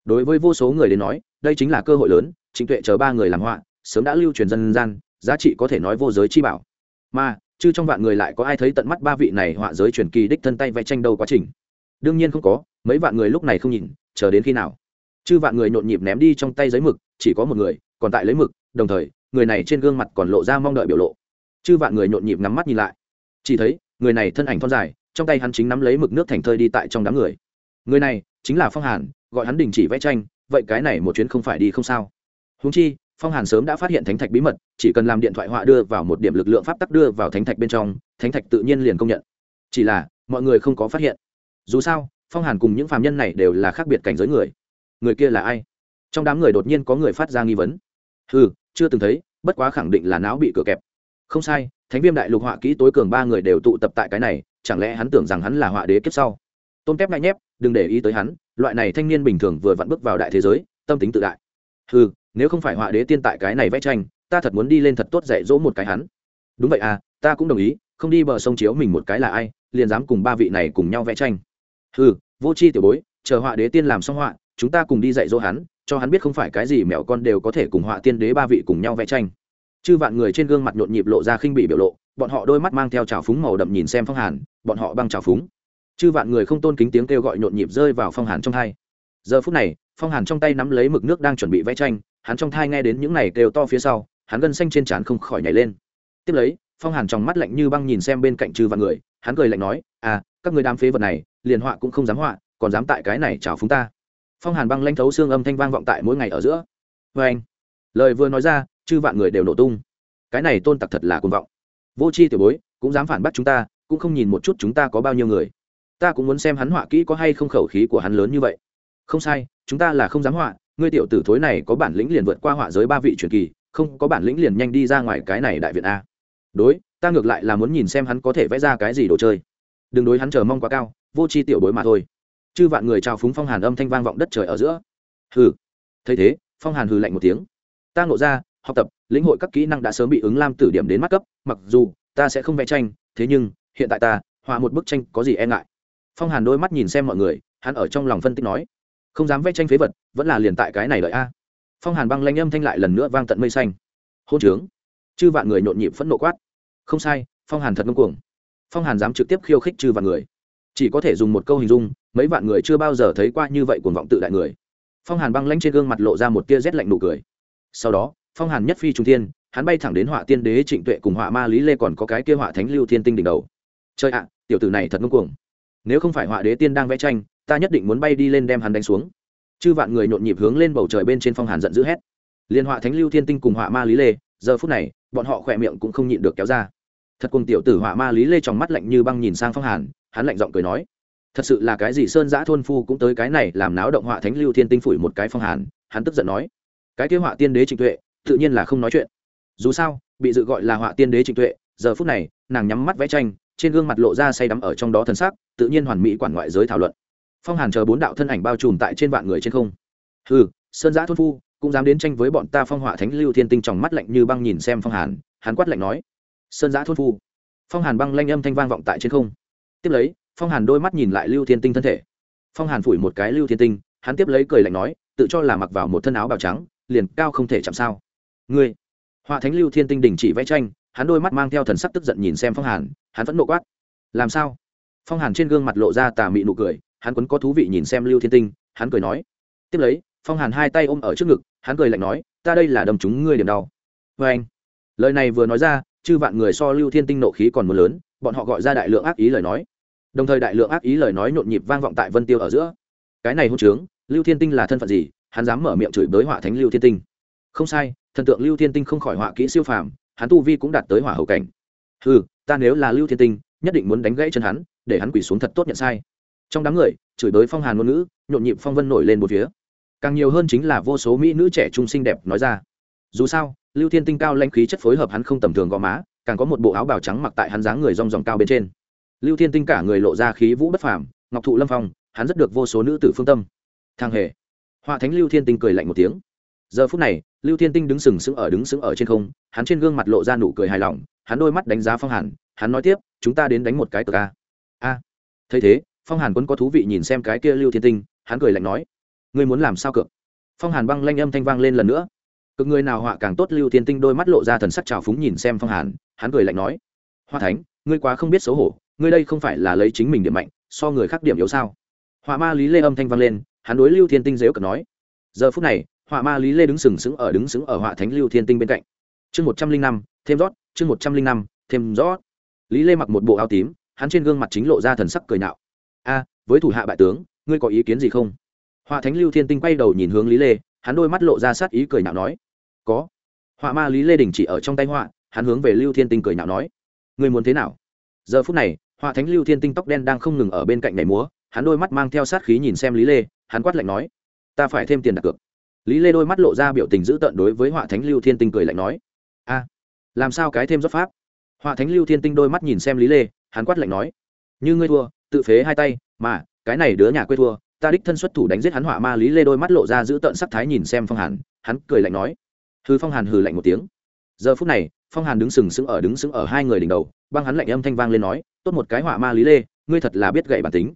Đối với vô số người đến nói, đây chính là cơ hội lớn, trịnh tuệ chờ ba người làm họa, sớm đã lưu truyền dân gian, giá trị có thể nói vô giới chi bảo mà chứ trong vạn người lại có ai thấy tận mắt ba vị này họa giới truyền kỳ đích thân tay vẽ tranh đâu quá trình? Đương nhiên không có, mấy vạn người lúc này không nhìn, chờ đến khi nào? Chứ vạn người nhộn nhịp ném đi trong tay giấy mực, chỉ có một người, còn tại lấy mực, đồng thời, người này trên gương mặt còn lộ ra mong đợi biểu lộ. Chứ vạn người nhộn nhịp ngắm mắt nhìn lại. Chỉ thấy, người này thân ảnh thon dài, trong tay hắn chính nắm lấy mực nước thành thơi đi tại trong đám người. Người này chính là phong hàn, gọi hắn đình chỉ vẽ tranh, vậy cái này một chuyến không phải đi không sao. Húng chi phong hàn sớm đã phát hiện thánh thạch bí mật, chỉ cần làm điện thoại họa đưa vào một điểm lực lượng pháp tắc đưa vào thánh thạch bên trong, thánh thạch tự nhiên liền công nhận. Chỉ là, mọi người không có phát hiện. Dù sao, phong hàn cùng những phạm nhân này đều là khác biệt cảnh giới người. Người kia là ai? Trong đám người đột nhiên có người phát ra nghi vấn. Ừ chưa từng thấy, bất quá khẳng định là não bị cửa kẹp. Không sai, thánh viêm đại lục họa kỹ tối cường ba người đều tụ tập tại cái này, chẳng lẽ hắn tưởng rằng hắn là họa đế kiếp sau? Tôn kép ngại nhép, đừng để ý tới hắn, loại này thanh niên bình thường vừa vặn bước vào đại thế giới, tâm tính tự đại. Ừ nếu không phải họa đế tiên tại cái này vẽ tranh, ta thật muốn đi lên thật tốt dạy dỗ một cái hắn. Đúng vậy à ta cũng đồng ý, không đi bờ sông chiếu mình một cái là ai, liền dám cùng ba vị này cùng nhau vẽ tranh. Ừ vô c h i tiểu bối, chờ họa đế tiên làm xong họa, chúng ta cùng đi dạy dỗ hắn, cho hắn biết không phải cái gì mẹo con đều có thể cùng họa tiên đế ba vị cùng nhau vẽ tranh. Chư vạn người trên gương mặt nhộn nhịp lộ ra khinh bị biểu lộ, bọn họ đôi mắt mang theo trào phúng màu đậm nhìn xem phong hàn, bọn họ băng trào phúng. Chư vạn người không tôn kính tiếng kêu gọi nhộn nhịp rơi vào phong hàn trong hai. Giờ phút này, phong hàn trong tay nắm lấy mực nước đang chuẩn bị vẽ tranh hắn trong thai nghe đến những này kêu to phía sau, hắn gân xanh trên trán không khỏi nhảy lên. Tiếp lấy, phong hàn trong mắt lạnh như băng nhìn xem bên cạnh trừ vạn người, hắn cười lạnh nói à các người đam phế vật này, liền họa cũng không dám họa, còn dám tại cái này chào phúng ta. Phong hàn băng lanh thấu xương âm thanh vang vọng tại mỗi ngày ở giữa. Vê anh. Lời vừa nói ra chư vạn người đều nổ tung. Cái này tôn tặc thật là cuồng vọng. Vô c h i tiểu bối, cũng dám phản bác chúng ta, cũng không nhìn một chút chúng ta có bao nhiêu người. Ta cũng muốn xem hắn họa kỹ có hay không khẩu khí của hắn lớn như vậy. Không sai, chúng ta là không dám họa ngươi tiểu tử thối này có bản lĩnh liền vượt qua họa giới ba vị truyền kỳ, không có bản lĩnh liền nhanh đi ra ngoài cái này đại viện a. Đối, ta ngược lại là muốn nhìn xem hắn có thể vẽ ra cái gì đồ chơi. Đừng đối hắn chờ mong quá cao, vô c h i tiểu bối mà thôi. Chư vạn người trao phúng phong hàn âm thanh vang vọng đất trời ở giữa. Hừ. Thấy thế, phong hàn hừ lạnh một tiếng. Ta ngộ ra, học tập, lĩnh hội các kỹ năng đã sớm bị ứng lam tử điểm đến mắt cấp, mặc dù, ta sẽ không vẽ tranh, thế nhưng, hiện tại ta, họa một bức tranh có gì e ngại. Phong hàn đôi mắt nhìn xem mọi người, hắn ở trong lòng phân tích nói không dám vẽ tranh phế vật, vẫn là liền tại cái này đợi a. Phong hàn băng lanh âm thanh lại lần nữa vang tận mây xanh. Hôn trướng. Chư vạn người nhộn nhịp phẫn nộ quát. Không sai, phong hàn thật ngông cuồng. Phong hàn dám trực tiếp khiêu khích chư vạn người. Chỉ có thể dùng một câu hình dung, mấy vạn người chưa bao giờ thấy qua như vậy cuồng vọng tự đại người. Phong hàn băng lanh trên gương mặt lộ ra một tia rét lạnh nụ cười. Sau đó, phong hàn nhất phi trung thiên, hắn bay thẳng đến họa tiên đế trịnh tuệ cùng họa ma lý lê còn có cái kia họa thánh lưu thiên tinh đỉnh đầu. Chơi ạ, tiểu tử này thật ngông cuồng. Nếu không phải họa đế tiên đang vẽ tranh ta nhất định muốn bay đi lên đem hắn đánh xuống. Chư vạn người nhộn nhịp hướng lên bầu trời bên trên phong hàn giận dữ hét. Liên họa thánh lưu thiên tinh cùng họa ma lý lê, giờ phút này, bọn họ khỏe miệng cũng không nhịn được kéo ra. Thật cùng tiểu tử họa ma lý lê trong mắt lạnh như băng nhìn sang phong hàn, hắn lạnh giọng cười nói, thật sự là cái gì sơn giã thôn phu cũng tới cái này làm náo động họa thánh lưu thiên tinh phủi một cái phong hàn. Hắn tức giận nói, cái kế họa tiên đế trịnh tuệ, tự nhiên là không nói chuyện. Dù sao, bị dự gọi là họa tiên đế trịnh tuệ, giờ phút này, nàng nhắm mắt vẽ tranh, trên gương mặt lộ ra say đắm ở trong đó thân xác tự nhiên hoàn mỹ quản ngoại giới thảo luận phong hàn chờ bốn đạo thân ảnh bao trùm tại trên vạn người trên không. Hừ, sơn giã thôn phu cũng dám đến tranh với bọn ta phong họa thánh lưu thiên tinh trong mắt lạnh như băng nhìn xem phong hàn hắn quát lạnh nói. Sơn giã thôn phu. Phong hàn băng lanh âm thanh vang vọng tại trên không. Tiếp lấy phong hàn đôi mắt nhìn lại lưu thiên tinh thân thể. Phong hàn phủi một cái lưu thiên tinh hắn tiếp lấy cười lạnh nói tự cho là mặc vào một thân áo bào trắng liền cao không thể chạm sao. Ngươi họa thánh lưu thiên tinh đình chỉ vẽ tranh hắn đôi mắt mang theo thần sắc tức giận nhìn xem phong hàn hắn vẫn nộ quát. Làm sao? Phong hàn trên gương mặt lộ ra tà mị nụ cười hắn quấn có thú vị nhìn xem lưu thiên tinh, hắn cười nói. Tiếp lấy, phong hàn hai tay ôm ở trước ngực, hắn cười lạnh nói, ta đây là đâm chúng ngươi điểm đau. Vê anh, lời này vừa nói ra, chư vạn người so lưu thiên tinh nộ khí còn mưa lớn, bọn họ gọi ra đại lượng ác ý lời nói. Đồng thời đại lượng ác ý lời nói nhộn nhịp vang vọng tại vân tiêu ở giữa. Cái này hôn trướng, lưu thiên tinh là thân phận gì, hắn dám mở miệng chửi bới họa thánh lưu thiên tinh. Không sai, thần tượng lưu thiên tinh không khỏi họa kỹ siêu phàm, hắn tu vi cũng đạt tới hỏa hậu cảnh. Ừ ta nếu là lưu thiên tinh, nhất định muốn đánh gãy chân hắn, để hắn quỳ xuống thật tốt nhận sai trong đám người, chửi đới phong hàn ngôn ngữ, nhộn nhịp phong vân nổi lên một phía. Càng nhiều hơn chính là vô số mỹ nữ trẻ trung xinh đẹp nói ra. Dù sao, lưu thiên tinh cao lanh khí chất phối hợp hắn không tầm thường gò má, càng có một bộ áo bào trắng mặc tại hắn dáng người rong ròng cao bên trên. Lưu thiên tinh cả người lộ ra khí vũ bất phàm, ngọc thụ lâm phong, hắn rất được vô số nữ tử phương tâm. Thang hề. Họa thánh lưu thiên tinh cười lạnh một tiếng. Giờ phút này, lưu thiên tinh đứng sừng sững ở đứng sững ở trên không, hắn trên gương mặt lộ ra nụ cười hài lòng, hắn đôi mắt đánh giá phong hàn, hắn nói tiếp, chúng ta đến đánh một cái cờ a. A. Thấy thế phong hàn quân có thú vị nhìn xem cái kia lưu thiên tinh hắn cười lạnh nói ngươi muốn làm sao cược phong hàn băng lanh âm thanh vang lên lần nữa cực người nào họa càng tốt lưu thiên tinh đôi mắt lộ ra thần sắc trào phúng nhìn xem phong hàn hắn cười lạnh nói hoa thánh ngươi quá không biết xấu hổ ngươi đây không phải là lấy chính mình điểm mạnh so người khác điểm yếu sao họa ma lý lê âm thanh vang lên hắn đối lưu thiên tinh dếu cực nói giờ phút này họa ma lý lê đứng sừng sững ở đứng sững ở họa thánh lưu thiên tinh bên cạnh chương một trăm linh năm thêm rót chương một trăm linh năm thêm rót lý lê mặc một bộ áo tím hắn trên gương mặt chính lộ ra thần sắc cười nạo a, với thủ hạ bại tướng, ngươi có ý kiến gì không? Họa thánh lưu thiên tinh quay đầu nhìn hướng lý lê, hắn đôi mắt lộ ra sát ý cười nhạo nói. Có. Họa ma lý lê đình chỉ ở trong tay họa, hắn hướng về lưu thiên tinh cười nhạo nói. Ngươi muốn thế nào? Giờ phút này, họa thánh lưu thiên tinh tóc đen đang không ngừng ở bên cạnh nhảy múa, hắn đôi mắt mang theo sát khí nhìn xem lý lê, hắn quát lạnh nói. Ta phải thêm tiền đặt cược. Lý lê đôi mắt lộ ra biểu tình dữ tợn đối với họa thánh lưu thiên tinh cười lạnh nói. A. Làm sao cái thêm rót pháp? Họa thánh lưu thiên tinh đôi mắt nhìn xem lý lê, hắn quát lạnh nói. Như ngươi thua tự phế hai tay, mà, cái này đứa nhà quê thua, ta đích thân xuất thủ đánh giết hắn hỏa ma lý lê đôi mắt lộ ra giữ tợn sắc thái nhìn xem phong hàn, hắn cười lạnh nói. Hư phong hàn hừ lạnh một tiếng. Giờ phút này, phong hàn đứng sừng sững ở đứng sững ở hai người đỉnh đầu, băng hắn lạnh âm thanh vang lên nói, tốt một cái hỏa ma lý lê, ngươi thật là biết gậy bản tính.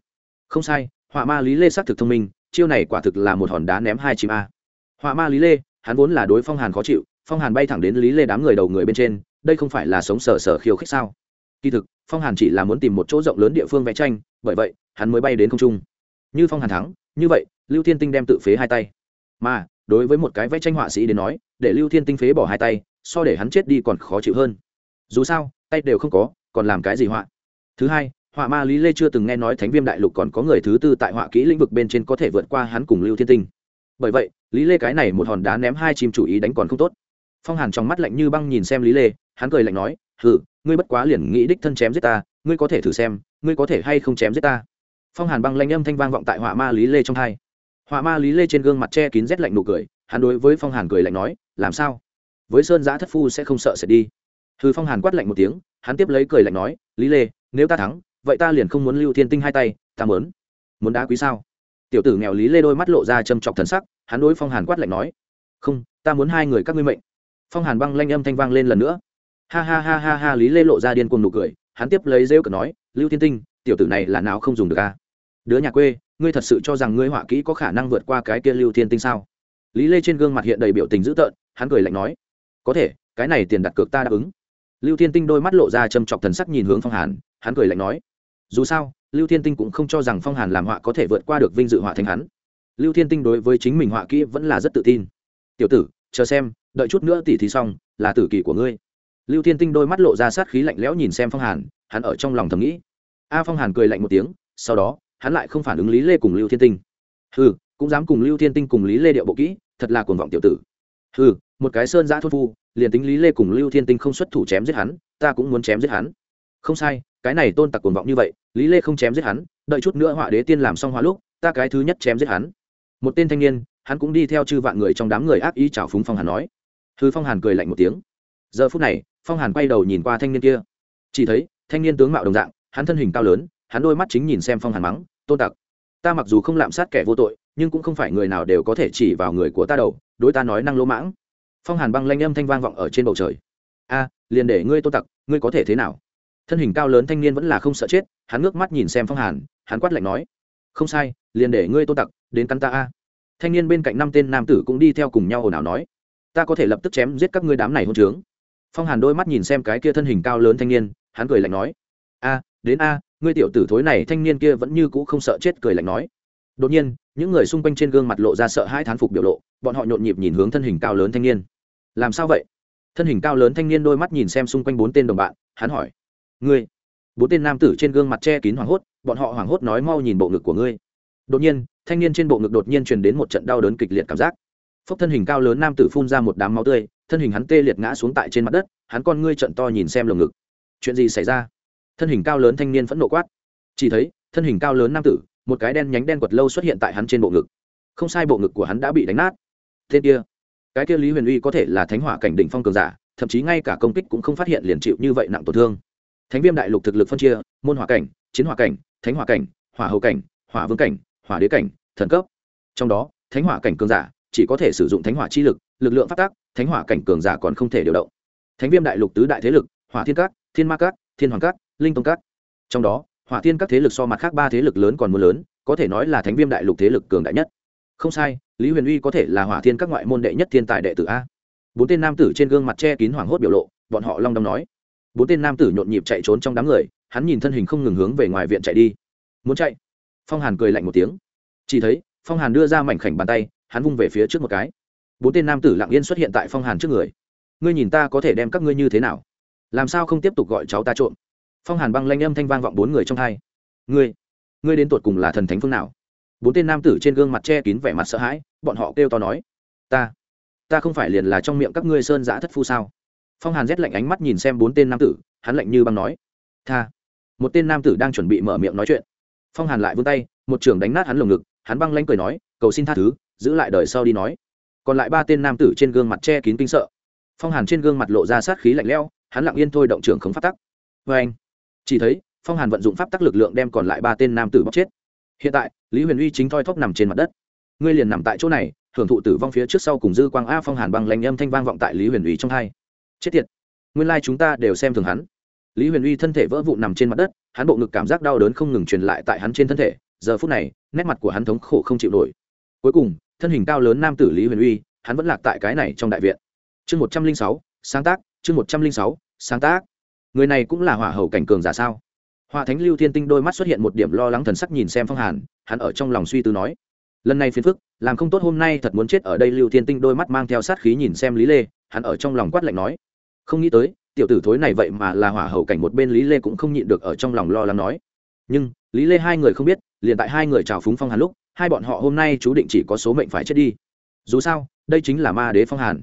Không sai hỏa ma lý lê xác thực thông minh, chiêu này quả thực là một hòn đá ném hai chim a. Hỏa ma lý lê, hắn vốn là đối phong hàn khó chịu, phong hàn bay thẳng đến lý lê đám người đầu người bên trên, đây không phải là sống sờ sờ khiêu khích sao? Kỳ thực phong hàn chỉ là muốn tìm một chỗ rộng lớn địa phương vẽ tranh, bởi vậy, hắn mới bay đến không trung. Như phong hàn thắng, như vậy, lưu thiên tinh đem tự phế hai tay. Mà, đối với một cái vẽ tranh họa sĩ đến nói, để lưu thiên tinh phế bỏ hai tay, so để hắn chết đi còn khó chịu hơn. Dù sao, tay đều không có, còn làm cái gì họa? Thứ hai, họa ma lý lê chưa từng nghe nói thánh viêm đại lục còn có người thứ tư tại họa kỹ lĩnh vực bên trên có thể vượt qua hắn cùng lưu thiên tinh. Bởi vậy, lý lê cái này một hòn đá ném hai chim chủ ý đánh còn không tốt. Phong hàn trong mắt lạnh như băng nhìn xem lý lê, hắn cười lạnh nói hừ, ngươi bất quá liền nghĩ đích thân chém giết ta, ngươi có thể thử xem, ngươi có thể hay không chém giết ta. Phong hàn băng lanh âm thanh vang vọng tại họa ma lý lê trong hai. Họa ma lý lê trên gương mặt che kín rét lạnh nụ cười, hắn đối với phong hàn cười lạnh nói, làm sao? Với sơn giã thất phu sẽ không sợ sẽ đi. Hư phong hàn quát lạnh một tiếng, hắn tiếp lấy cười lạnh nói, lý lê, nếu ta thắng, vậy ta liền không muốn lưu thiên tinh hai tay, ta muốn muốn đá quý sao? Tiểu tử nghèo lý lê đôi mắt lộ ra châm chọc thần sắc, hắn đối phong hàn quát lạnh nói, không, ta muốn hai người các ngươi mệnh. Phong hàn băng lanh âm thanh vang lên lần nữa ha ha ha ha ha, lý lê lộ ra điên cuồng nụ cười, hắn tiếp lấy rêu cờ nói, lưu thiên tinh, tiểu tử này là nào không dùng được à? đứa nhà quê, ngươi thật sự cho rằng ngươi họa kỹ có khả năng vượt qua cái kia lưu thiên tinh sao? Lý lê trên gương mặt hiện đầy biểu tình dữ tợn, hắn cười lạnh nói, có thể, cái này tiền đặt cược ta đáp ứng. Lưu thiên tinh đôi mắt lộ ra châm chọc thần sắc nhìn hướng phong hàn, hắn cười lạnh nói, dù sao, lưu thiên tinh cũng không cho rằng phong hàn làm họa có thể vượt qua được vinh dự họa thành hắn. Lưu thiên tinh đối với chính mình họa kỹ vẫn là rất tự tin. Tiểu tử, chờ xem, đợi chút nữa tỉ thí xong, là tử kỳ của ngươi lưu thiên tinh đôi mắt lộ ra sát khí lạnh lẽo nhìn xem phong hàn hắn ở trong lòng thầm nghĩ. A phong hàn cười lạnh một tiếng sau đó hắn lại không phản ứng lý lê cùng lưu thiên tinh. Hừ, cũng dám cùng lưu thiên tinh cùng lý lê điệu bộ kỹ thật là cuồng vọng tiểu tử. Hừ, một cái sơn giã thôn phu liền tính lý lê cùng lưu thiên tinh không xuất thủ chém giết hắn ta cũng muốn chém giết hắn. Không sai cái này tôn tặc cuồng vọng như vậy lý lê không chém giết hắn đợi chút nữa họa đế tiên làm xong hóa lúc ta cái thứ nhất chém giết hắn. Một tên thanh niên hắn cũng đi theo chư vạn người trong đám người ác ý chào phúng phong hàn nói. Hư phong hàn cười lạnh một tiếng. Giờ phút này phong hàn quay đầu nhìn qua thanh niên kia. Chỉ thấy, thanh niên tướng mạo đồng dạng, hắn thân hình cao lớn, hắn đôi mắt chính nhìn xem phong hàn mắng, tôn tặc, ta mặc dù không lạm sát kẻ vô tội, nhưng cũng không phải người nào đều có thể chỉ vào người của ta đầu, đối ta nói năng lỗ mãng. Phong hàn băng lanh âm thanh vang vọng ở trên bầu trời. A, liền để ngươi tôn tặc, ngươi có thể thế nào? Thân hình cao lớn thanh niên vẫn là không sợ chết, hắn ngước mắt nhìn xem phong hàn, hắn quát lạnh nói, không sai, liền để ngươi tôn tặc, đến căn ta a. Thanh niên bên cạnh năm tên nam tử cũng đi theo cùng nhau ồn ào nói, ta có thể lập tức chém giết các ngươi đám này hôn trướng phong hàn đôi mắt nhìn xem cái kia thân hình cao lớn thanh niên, hắn cười lạnh nói, a, đến a, ngươi tiểu tử thối này thanh niên kia vẫn như cũ không sợ chết, cười lạnh nói. Đột nhiên, những người xung quanh trên gương mặt lộ ra sợ hai thán phục biểu lộ, bọn họ nhộn nhịp nhìn hướng thân hình cao lớn thanh niên. Làm sao vậy? Thân hình cao lớn thanh niên đôi mắt nhìn xem xung quanh bốn tên đồng bạn, hắn hỏi, ngươi? Bốn tên nam tử trên gương mặt che kín hoảng hốt, bọn họ hoảng hốt nói, mau nhìn bộ ngực của ngươi. Đột nhiên, thanh niên trên bộ ngực đột nhiên truyền đến một trận đau đớn kịch liệt cảm giác. Phốc thân hình cao lớn nam tử phun ra một đám máu tươi thân hình hắn tê liệt ngã xuống tại trên mặt đất, hắn con ngươi trận to nhìn xem lồng ngực. Chuyện gì xảy ra? Thân hình cao lớn thanh niên phẫn nộ quát. Chỉ thấy, thân hình cao lớn nam tử, một cái đen nhánh đen quật lâu xuất hiện tại hắn trên bộ ngực. Không sai, bộ ngực của hắn đã bị đánh nát. Tên kia, cái kia lý huyền uy có thể là thánh hỏa cảnh đỉnh phong cường giả, thậm chí ngay cả công kích cũng không phát hiện liền chịu như vậy nặng tổn thương. Thánh viêm đại lục thực lực phân chia, môn hỏa cảnh, chiến hỏa cảnh, thánh hỏa cảnh, hỏa hậu cảnh, hỏa vương cảnh, hỏa đế cảnh, thần cấp. Trong đó, thánh hỏa cảnh cường giả chỉ có thể sử dụng thánh hỏa chi lực lực lượng phát tác, thánh hỏa cảnh cường giả còn không thể điều động. Thánh viêm đại lục tứ đại thế lực, hỏa thiên các, thiên ma các, thiên hoàng các, linh tông các. Trong đó, hỏa thiên các thế lực so mặt khác ba thế lực lớn còn mưa lớn, có thể nói là thánh viêm đại lục thế lực cường đại nhất. Không sai, lý huyền uy có thể là hỏa thiên các ngoại môn đệ nhất thiên tài đệ tử a. Bốn tên nam tử trên gương mặt che kín hoảng hốt biểu lộ, bọn họ long đong nói. Bốn tên nam tử nhộn nhịp chạy trốn trong đám người, hắn nhìn thân hình không ngừng hướng về ngoài viện chạy đi. Muốn chạy? Phong hàn cười lạnh một tiếng. Chỉ thấy, phong hàn đưa ra mảnh khảnh bàn tay, hắn vung về phía trước một cái bốn tên nam tử lặng yên xuất hiện tại phong hàn trước người ngươi nhìn ta có thể đem các ngươi như thế nào làm sao không tiếp tục gọi cháu ta trộm phong hàn băng lanh âm thanh vang vọng bốn người trong hai ngươi ngươi đến tột cùng là thần thánh phương nào bốn tên nam tử trên gương mặt che kín vẻ mặt sợ hãi bọn họ kêu to nói ta ta không phải liền là trong miệng các ngươi sơn giã thất phu sao phong hàn rét lạnh ánh mắt nhìn xem bốn tên nam tử hắn lạnh như băng nói tha một tên nam tử đang chuẩn bị mở miệng nói chuyện phong hàn lại vươn tay một trưởng đánh nát hắn lồng ngực hắn băng lanh cười nói cầu xin tha thứ giữ lại đời sau đi nói còn lại ba tên nam tử trên gương mặt che kín kinh sợ. Phong hàn trên gương mặt lộ ra sát khí lạnh lẽo, hắn lặng yên thôi động trưởng không phát tắc. Vê anh, chỉ thấy, phong hàn vận dụng pháp tắc lực lượng đem còn lại ba tên nam tử bóc chết. Hiện tại, lý huyền uy chính thoi thóp nằm trên mặt đất. Ngươi liền nằm tại chỗ này, hưởng thụ tử vong phía trước sau cùng dư quang a, phong hàn bằng lành âm thanh vang vọng tại lý huyền uy trong hai. Chết tiệt, nguyên lai、like、chúng ta đều xem thường hắn. Lý huyền uy thân thể vỡ vụn nằm trên mặt đất, hắn bộ ngực cảm giác đau đớn không ngừng truyền lại tại hắn trên thân thể. Giờ phút này, nét mặt của hắn thống khổ không chịu nổi. Cuối cùng thân hình cao lớn nam tử lý huyền uy, hắn vẫn lạc tại cái này trong đại viện. Chương một trăm linh sáu, sáng tác, chương một trăm linh sáu, sáng tác. Người này cũng là hỏa hầu cảnh cường giả sao? Hòa thánh lưu thiên tinh đôi mắt xuất hiện một điểm lo lắng thần sắc nhìn xem phong hàn, hắn ở trong lòng suy tư nói, lần này phiền phức, làm không tốt hôm nay thật muốn chết ở đây. Lưu thiên tinh đôi mắt mang theo sát khí nhìn xem lý lê, hắn ở trong lòng quát lạnh nói, không nghĩ tới, tiểu tử thối này vậy mà là hỏa hậu cảnh một bên lý lê cũng không nhịn được ở trong lòng lo lắng nói. Nhưng, lý lê hai người không biết, liền tại hai người trào phúng phong hàn lúc hai bọn họ hôm nay chú định chỉ có số mệnh phải chết đi. Dù sao, đây chính là ma đế phong hàn.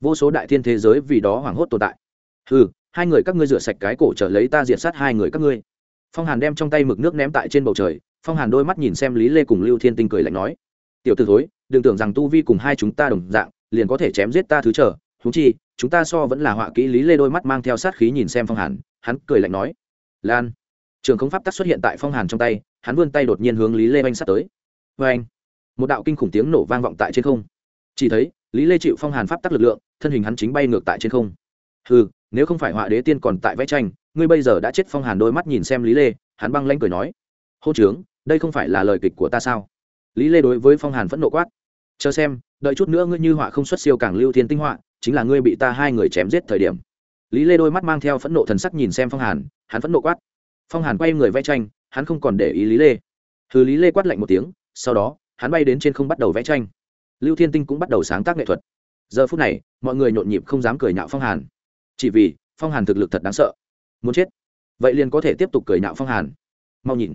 Vô số đại thiên thế giới vì đó hoảng hốt tồn tại. Ừ hai người các ngươi rửa sạch cái cổ trở lấy ta diệt sát hai người các ngươi. Phong hàn đem trong tay mực nước ném tại trên bầu trời, phong hàn đôi mắt nhìn xem lý lê cùng lưu thiên tinh cười lạnh nói. Tiểu t ử thối, đừng tưởng rằng tu vi cùng hai chúng ta đồng dạng, liền có thể chém giết ta thứ trở thú chi, chúng ta so vẫn là họa kỹ lý lê đôi mắt mang theo sát khí nhìn xem phong hàn, hắn cười lạnh nói. Lan, trường không pháp tắc xuất hiện tại phong hàn trong tay, hắn vươn tay đột nhiên hướng lý lê oanh sát tới vê anh, một đạo kinh khủng tiếng nổ vang vọng tại trên không. Chỉ thấy, lý lê chịu phong hàn pháp tắc lực lượng, thân hình hắn chính bay ngược tại trên không. Ừ nếu không phải họa đế tiên còn tại vẽ tranh, ngươi bây giờ đã chết phong hàn đôi mắt nhìn xem lý lê, hắn băng lanh cười nói, hô trướng đây không phải là lời kịch của ta sao? Lý lê đối với phong hàn phẫn nộ quát, chờ xem, đợi chút nữa ngươi như họa không xuất siêu càng lưu thiên tinh họa, chính là ngươi bị ta hai người chém giết thời điểm. Lý lê đôi mắt mang theo phẫn nộ thần sắc nhìn xem phong hàn, hắn phẫn nộ quát. Phong hàn quay người vẽ tranh, hắn không còn để ý lý lê. Thứ lý lê quát lạnh một tiếng sau đó, hắn bay đến trên không bắt đầu vẽ tranh. Lưu thiên tinh cũng bắt đầu sáng tác nghệ thuật. Giờ phút này, mọi người nhộn nhịp không dám cười nhạo phong hàn. Chỉ vì, phong hàn thực lực thật đáng sợ. Muốn chết. Vậy liền có thể tiếp tục cười nhạo phong hàn. Mau nhìn.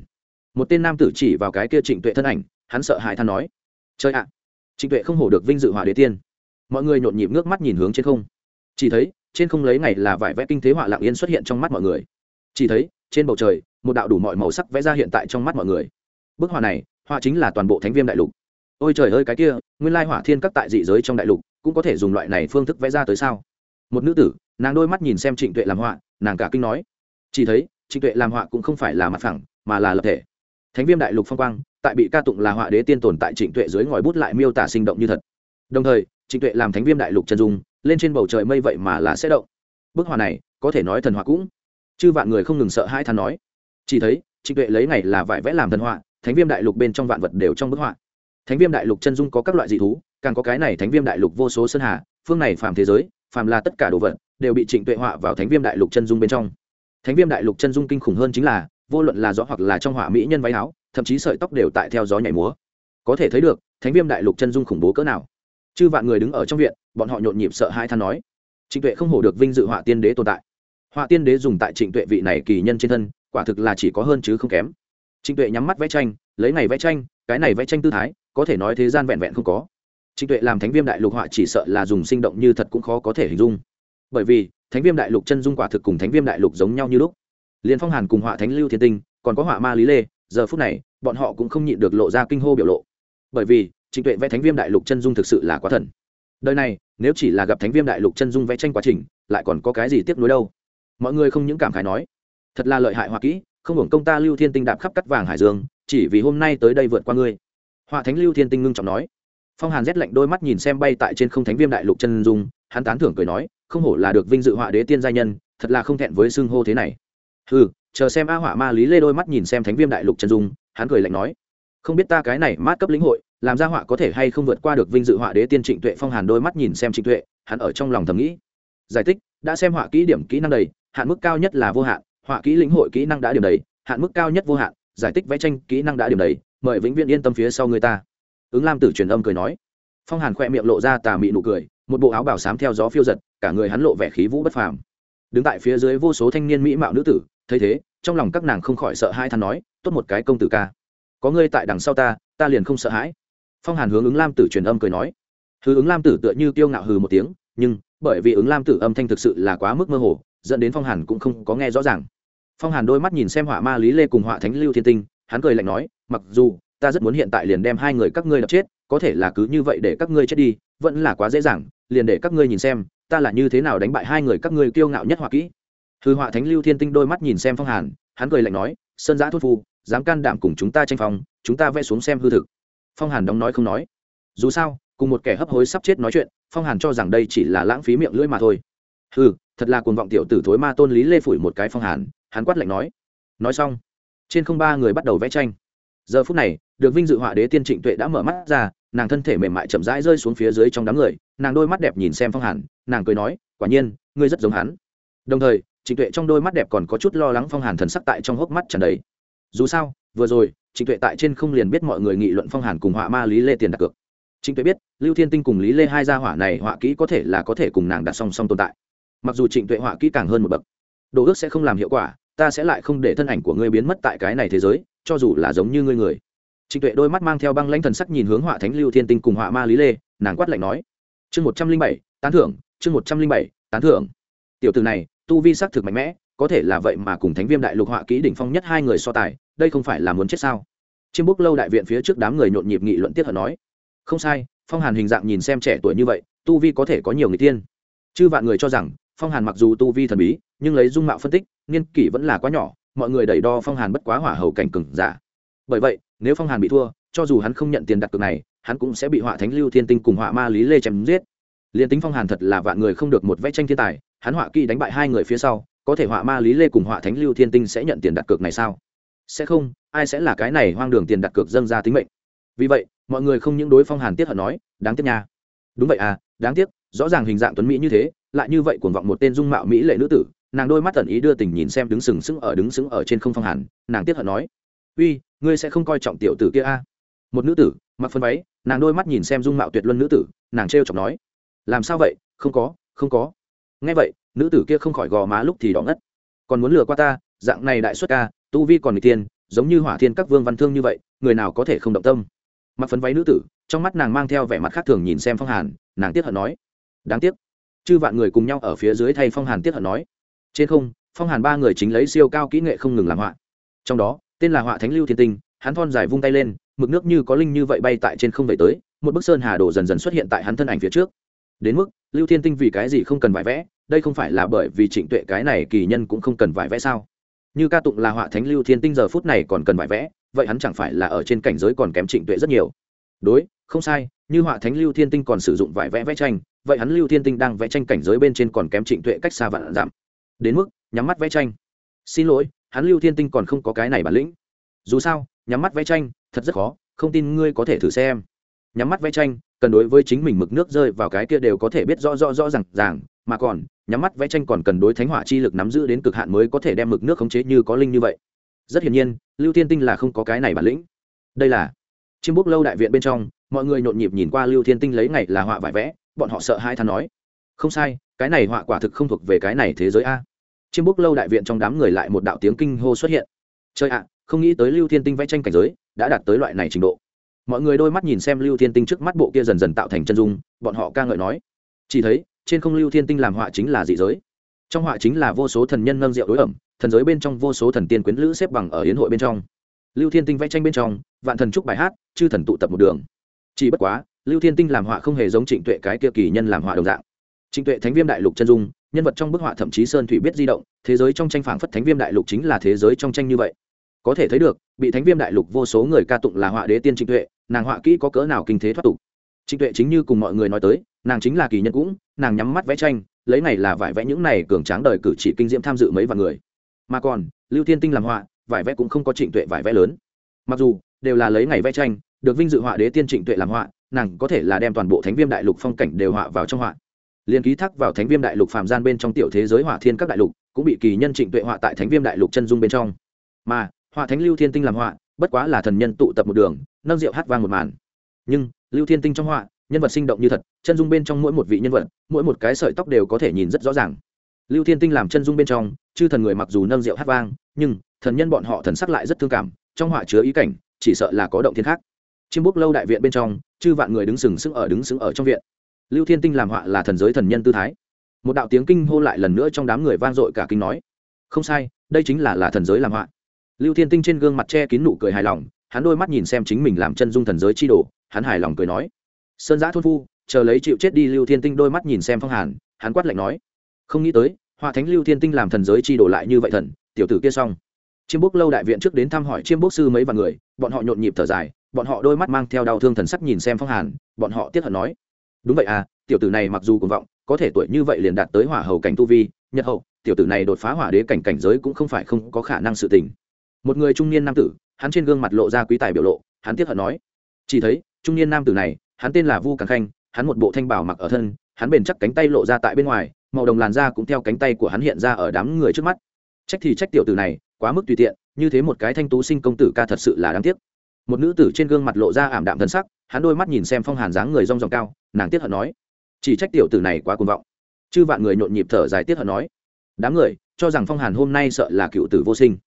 Một tên nam tử chỉ vào cái kia trịnh tuệ thân ảnh, hắn sợ hãi than nói chơi ạ. Trịnh tuệ không hổ được vinh dự hỏa đế tiên. Mọi người nhộn nhịp nước mắt nhìn hướng trên không. Chỉ thấy, trên không lấy ngày là vải vẽ kinh thế họa lạng yên xuất hiện trong mắt mọi người. Chỉ thấy, trên bầu trời, một đạo đủ mọi màu sắc vẽ ra hiện tại trong mắt mọi người. Bức họa này họa chính là toàn bộ thánh viêm đại lục. Ôi trời ơi, cái kia, nguyên lai hỏa thiên các tại dị giới trong đại lục, cũng có thể dùng loại này phương thức vẽ ra tới sao? Một nữ tử, nàng đôi mắt nhìn xem trịnh tuệ làm họa, nàng cả kinh nói. Chỉ thấy, trịnh tuệ làm họa cũng không phải là mặt phẳng, mà là lập thể. Thánh viêm đại lục phong quang, tại bị ca tụng là họa đế tiên tồn tại trịnh tuệ dưới ngòi bút lại miêu tả sinh động như thật. Đồng thời, trịnh tuệ làm thánh viêm đại lục chân dung, lên trên bầu trời mây vậy mà là sẽ động. Bức họa này, có thể nói thần họa cũng. Chư vạn người không ngừng sợ hai than nói. Chỉ thấy, trịnh tuệ lấy ngày là vải vẽ làm thần họa thánh viêm đại lục bên trong vạn vật đều trong bức họa. Thánh viêm đại lục chân dung có các loại dị thú, càng có cái này thánh viêm đại lục vô số sơn hà, phương này phàm thế giới, phàm là tất cả đồ vật, đều bị trịnh tuệ họa vào thánh viêm đại lục chân dung bên trong. Thánh viêm đại lục chân dung kinh khủng hơn chính là, vô luận là gió hoặc là trong họa mỹ nhân váy áo, thậm chí sợi tóc đều tại theo gió nhảy múa. Có thể thấy được, thánh viêm đại lục chân dung khủng bố cỡ nào. Chư vạn người đứng ở trong viện, bọn họ nhộn nhịp sợ hai than nói. Trịnh tuệ không hổ được vinh dự họa tiên đế tồn tại. Họa tiên đế dùng tại trịnh tuệ vị này kỳ nhân trên thân, quả thực là chỉ có hơn chứ không kém trịnh tuệ nhắm mắt vẽ tranh, lấy này vẽ tranh, cái này vẽ tranh tư thái, có thể nói thế gian vẹn vẹn không có. Trịnh tuệ làm thánh viêm đại lục họa chỉ sợ là dùng sinh động như thật cũng khó có thể hình dung. Bởi vì, thánh viêm đại lục chân dung quả thực cùng thánh viêm đại lục giống nhau như lúc. Liền phong hàn cùng họa thánh lưu thiên tinh, còn có họa ma lý lê, giờ phút này, bọn họ cũng không nhịn được lộ ra kinh hô biểu lộ. Bởi vì, trịnh tuệ vẽ thánh viêm đại lục chân dung thực sự là quá thần. Đời này, nếu chỉ là gặp thánh viêm đại lục chân dung vẽ tranh quá trình, lại còn có cái gì tiếp nối đâu? Mọi người không những cảm khái nói, thật là lợi hại họa kỹ không hưởng công ta lưu thiên tinh đạp khắp cắt vàng hải dương, chỉ vì hôm nay tới đây vượt qua ngươi. Họa thánh lưu thiên tinh ngưng trọng nói. Phong hàn rét lạnh đôi mắt nhìn xem bay tại trên không thánh viêm đại lục chân dung, hắn tán thưởng cười nói, không hổ là được vinh dự họa đế tiên gia nhân, thật là không thẹn với xưng hô thế này. Ừ chờ xem a họa ma lý lê đôi mắt nhìn xem thánh viêm đại lục chân dung, hắn cười lạnh nói. Không biết ta cái này mát cấp lĩnh hội, làm ra họa có thể hay không vượt qua được vinh dự họa đế tiên trịnh tuệ? Phong hàn đôi mắt nhìn xem trịnh tuệ, hắn ở trong lòng thầm nghĩ. Giải thích, đã xem họa kỹ điểm kỹ năng đầy, hạn mức cao nhất là vô hạn họa kỹ lĩnh hội kỹ năng đã điểm đầy, hạn mức cao nhất vô hạn, giải tích vẽ tranh kỹ năng đã điểm đầy, mời vĩnh viễn yên tâm phía sau người ta. Ứng lam tử truyền âm cười nói. Phong hàn khoe miệng lộ ra tà mị nụ cười, một bộ áo bảo sám theo gió phiêu giật, cả người hắn lộ vẻ khí vũ bất phàm. Đứng tại phía dưới vô số thanh niên mỹ mạo nữ tử, thấy thế, trong lòng các nàng không khỏi sợ hai than nói, tốt một cái công tử ca. Có ngươi tại đằng sau ta ta liền không sợ hãi. Phong hàn hướng ứng lam tử truyền âm cười nói. Hư ứng lam tử tựa như tiêu ngạo hừ một tiếng, nhưng bởi vì ứng lam tử âm thanh thực sự là quá mức mơ hồ, dẫn đến phong hàn cũng không có nghe rõ ràng phong hàn đôi mắt nhìn xem họa ma lý lê cùng họa thánh lưu thiên tinh, hắn cười lạnh nói, mặc dù ta rất muốn hiện tại liền đem hai người các ngươi đập chết, có thể là cứ như vậy để các ngươi chết đi, vẫn là quá dễ dàng, liền để các ngươi nhìn xem, ta là như thế nào đánh bại hai người các ngươi kiêu ngạo nhất họa kỹ. Hư họa thánh lưu thiên tinh đôi mắt nhìn xem phong hàn, hắn cười lạnh nói, sơn giã thốt phu, dám can đảm cùng chúng ta tranh phong, chúng ta vẽ xuống xem hư thực. Phong hàn đóng nói không nói. Dù sao, cùng một kẻ hấp hối sắp chết nói chuyện, phong hàn cho rằng đây chỉ là lãng phí miệng lưỡi mà thôi. Hư thật là cuồng vọng tiểu tử thối ma tôn lý lê phủi một cái phong hàn hắn quát lạnh nói nói xong, trên không ba người bắt đầu vẽ tranh. Giờ phút này, được vinh dự họa đế tiên trịnh tuệ đã mở mắt ra, nàng thân thể mềm mại chậm rãi rơi xuống phía dưới trong đám người, nàng đôi mắt đẹp nhìn xem phong hàn, nàng cười nói, quả nhiên, ngươi rất giống hắn. Đồng thời, trịnh tuệ trong đôi mắt đẹp còn có chút lo lắng phong hàn thần sắc tại trong hốc mắt trần đấy dù sao, vừa rồi, trịnh tuệ tại trên không liền biết mọi người nghị luận phong hàn cùng họa ma lý lê tiền đặt cược. Trịnh tuệ biết, lưu thiên tinh cùng lý lê hai gia hỏa này họa kỹ có thể là có thể cùng nàng đặt song song tồn tại. Mặc dù trịnh tuệ họa kỹ càng hơn một bậc đồ ước sẽ không làm hiệu quả, ta sẽ lại không để thân ảnh của ngươi biến mất tại cái này thế giới, cho dù là giống như ngươi người. Trịnh tuệ đôi mắt mang theo băng lãnh thần sắc nhìn hướng họa thánh lưu thiên tinh cùng họa ma lý lê, nàng quát lạnh nói, chương một trăm linh bảy, tán thưởng, chương một trăm linh bảy, tán thưởng. Tiểu từ này, tu vi sắc thực mạnh mẽ, có thể là vậy mà cùng thánh viêm đại lục họa kỹ đỉnh phong nhất hai người so tài, đây không phải là muốn chết sao? Chiêm búc lâu đại viện phía trước đám người nhộn nhịp nghị luận tiết hận nói, không sai, phong hàn hình dạng nhìn xem trẻ tuổi như vậy, tu vi có thể có nhiều người tiên chư vạn người cho rằng phong hàn mặc dù tu vi thần bí, nhưng lấy dung mạo phân tích, niên kỷ vẫn là quá nhỏ, mọi người đẩy đo phong hàn bất quá hỏa hầu cảnh cừng giả. Bởi vậy, nếu phong hàn bị thua, cho dù hắn không nhận tiền đặt cược này, hắn cũng sẽ bị họa thánh lưu thiên tinh cùng họa ma lý lê chém giết. Liền tính phong hàn thật là vạn người không được một vẽ tranh thiên tài, hắn họa kỹ đánh bại hai người phía sau, có thể họa ma lý lê cùng họa thánh lưu thiên tinh sẽ nhận tiền đặt cược này sao? Sẽ không, ai sẽ là cái này hoang đường tiền đặt cược dâng ra tính mệnh? Vì vậy, mọi người không những đối phong hàn tiết hận nói, đáng tiếc nha. Đúng vậy à đáng tiếc, rõ ràng hình dạng tuấn mỹ như thế lại như vậy cuồng vọng một tên dung mạo mỹ lệ nữ tử, nàng đôi mắt tẩn ý đưa tình nhìn xem đứng sừng sững ở đứng sững ở trên không phong hàn, nàng tiết hận nói, uy, ngươi sẽ không coi trọng tiểu tử kia a? Một nữ tử, mặc phân váy, nàng đôi mắt nhìn xem dung mạo tuyệt luân nữ tử, nàng trêu chọc nói, làm sao vậy? Không có không có. Nghe vậy, nữ tử kia không khỏi gò má lúc thì đỏ ngất. Còn muốn lừa qua ta? Dạng này đại xuất ca, tu vi còn người tiên giống như hỏa thiên các vương văn thương như vậy, người nào có thể không động tâm? Mặc phấn váy nữ tử, trong mắt nàng mang theo vẻ mặt khác thường nhìn xem phong hàn, nàng tiếc hận nói, đáng tiếc chư vạn người cùng nhau ở phía dưới thay phong hàn tiếp hận nói. Trên không, phong hàn ba người chính lấy siêu cao kỹ nghệ không ngừng làm họa. Trong đó, tên là họa thánh lưu thiên tinh, hắn thon dài vung tay lên, mực nước như có linh như vậy bay tại trên không vậy tới, một bức sơn hà đồ dần dần xuất hiện tại hắn thân ảnh phía trước. Đến mức, lưu thiên tinh vì cái gì không cần vải vẽ, đây không phải là bởi vì trịnh tuệ cái này kỳ nhân cũng không cần vải vẽ sao? Như ca tụng là họa thánh lưu thiên tinh giờ phút này còn cần vải vẽ, vậy hắn chẳng phải là ở trên cảnh giới còn kém trịnh tuệ rất nhiều? Đối, không sai, như họa thánh lưu thiên tinh còn sử dụng vải vẽ vẽ tranh vậy hắn lưu thiên tinh đang vẽ tranh cảnh giới bên trên còn kém trịnh tuệ cách xa vạn giảm đến mức, nhắm mắt vẽ tranh. Xin lỗi, hắn lưu thiên tinh còn không có cái này bản lĩnh. Dù sao, nhắm mắt vẽ tranh, thật rất khó, không tin ngươi có thể thử xem. Nhắm mắt vẽ tranh, cần đối với chính mình mực nước rơi vào cái kia đều có thể biết rõ rõ rõ ràng ràng, mà còn, nhắm mắt vẽ tranh còn cần đối thánh hỏa chi lực nắm giữ đến cực hạn mới có thể đem mực nước khống chế như có linh như vậy. Rất hiển nhiên, lưu thiên tinh là không có cái này bản lĩnh. Đây là chiêm bút lâu đại viện bên trong, mọi người nhộn nhịp nhìn qua lưu thiên tinh lấy ngày là họa vải vẽ bọn họ sợ hai than nói. Không sai, cái này họa quả thực không thuộc về cái này thế giới a. Chiêm búc lâu đại viện trong đám người lại một đạo tiếng kinh hô xuất hiện. Chơi ạ, không nghĩ tới lưu thiên tinh vẽ tranh cảnh giới đã đạt tới loại này trình độ. Mọi người đôi mắt nhìn xem lưu thiên tinh trước mắt bộ kia dần dần tạo thành chân dung, bọn họ ca ngợi nói. Chỉ thấy, trên không lưu thiên tinh làm họa chính là dị giới. Trong họa chính là vô số thần nhân nâng rượu đối ẩm, thần giới bên trong vô số thần tiên quyến lữ xếp bằng ở hiến hội bên trong. Lưu thiên tinh vẽ tranh bên trong, vạn thần trúc bài hát, chư thần tụ tập một đường. Chỉ bất quá lưu thiên tinh làm họa không hề giống trịnh tuệ cái kia kỳ nhân làm họa đồng dạng. Trịnh tuệ thánh viêm đại lục chân dung, nhân vật trong bức họa thậm chí sơn thủy biết di động, thế giới trong tranh phảng phất thánh viêm đại lục chính là thế giới trong tranh như vậy. Có thể thấy được, bị thánh viêm đại lục vô số người ca tụng là họa đế tiên trịnh tuệ, nàng họa kỹ có cỡ nào kinh thế thoát tục. Trịnh tuệ chính như cùng mọi người nói tới, nàng chính là kỳ nhân cũng, nàng nhắm mắt vẽ tranh, lấy này là vải vẽ những này cường tráng đời cử chỉ kinh diễm tham dự mấy vạn người. Mà còn, lưu thiên tinh làm họa, vải vẽ cũng không có trịnh tuệ vải vẽ lớn. Mặc dù, đều là lấy ngày vẽ tranh, được vinh dự họa đế tiên trịnh tuệ làm họa nàng có thể là đem toàn bộ thánh viêm đại lục phong cảnh đều họa vào trong họa. Liên ký thác vào thánh viêm đại lục phàm gian bên trong tiểu thế giới họa thiên các đại lục, cũng bị kỳ nhân trịnh tuệ họa tại thánh viêm đại lục chân dung bên trong. Mà, họa thánh lưu thiên tinh làm họa, bất quá là thần nhân tụ tập một đường, nâng rượu hát vang một màn. Nhưng, lưu thiên tinh trong họa, nhân vật sinh động như thật, chân dung bên trong mỗi một vị nhân vật, mỗi một cái sợi tóc đều có thể nhìn rất rõ ràng. Lưu thiên tinh làm chân dung bên trong, chư thần người mặc dù nâng rượu hát vang, nhưng, thần nhân bọn họ thần sắc lại rất thương cảm, trong họa chứa ý cảnh, chỉ sợ là có động thiên khác chiêm bút lâu đại viện bên trong, chư vạn người đứng sừng sững ở đứng sững ở trong viện. Lưu thiên tinh làm họa là thần giới thần nhân tư thái. Một đạo tiếng kinh hô lại lần nữa trong đám người vang dội cả kinh nói, không sai, đây chính là là thần giới làm họa. Lưu thiên tinh trên gương mặt che kín nụ cười hài lòng, hắn đôi mắt nhìn xem chính mình làm chân dung thần giới chi đồ, hắn hài lòng cười nói, sơn giã thôn phu, chờ lấy chịu chết đi lưu thiên tinh đôi mắt nhìn xem phong hàn. Hắn quát lạnh nói, không nghĩ tới, họa thánh lưu thiên tinh làm thần giới chi đồ lại như vậy thần, tiểu tử kia xong. Chiêm bốc lâu đại viện trước đến thăm hỏi chiêm bốc sư mấy vạn người, bọn họ nhộn nhịp thở dài bọn họ đôi mắt mang theo đau thương thần sắc nhìn xem phong hàn, bọn họ tiếc hận nói, đúng vậy à tiểu tử này mặc dù cuồng vọng, có thể tuổi như vậy liền đạt tới hỏa hầu cảnh tu vi, nhật hậu, tiểu tử này đột phá hỏa đế cảnh cảnh giới cũng không phải không có khả năng sự tình. Một người trung niên nam tử, hắn trên gương mặt lộ ra quý tài biểu lộ, hắn tiếc hận nói, chỉ thấy, trung niên nam tử này, hắn tên là vu càng khanh, hắn một bộ thanh bảo mặc ở thân, hắn bền chắc cánh tay lộ ra tại bên ngoài, màu đồng làn da cũng theo cánh tay của hắn hiện ra ở đám người trước mắt. Trách thì trách tiểu tử này, quá mức tùy tiện, như thế một cái thanh tú sinh công tử ca thật sự là đáng tiếc một nữ tử trên gương mặt lộ ra ảm đạm thân sắc, hắn đôi mắt nhìn xem phong hàn dáng người rong ròng cao, nàng tiết hận nói, chỉ trách tiểu tử này quá cuồng vọng. Chư vạn người nhộn nhịp thở dài tiết hận nói, đám người, cho rằng phong hàn hôm nay sợ là cựu tử vô sinh.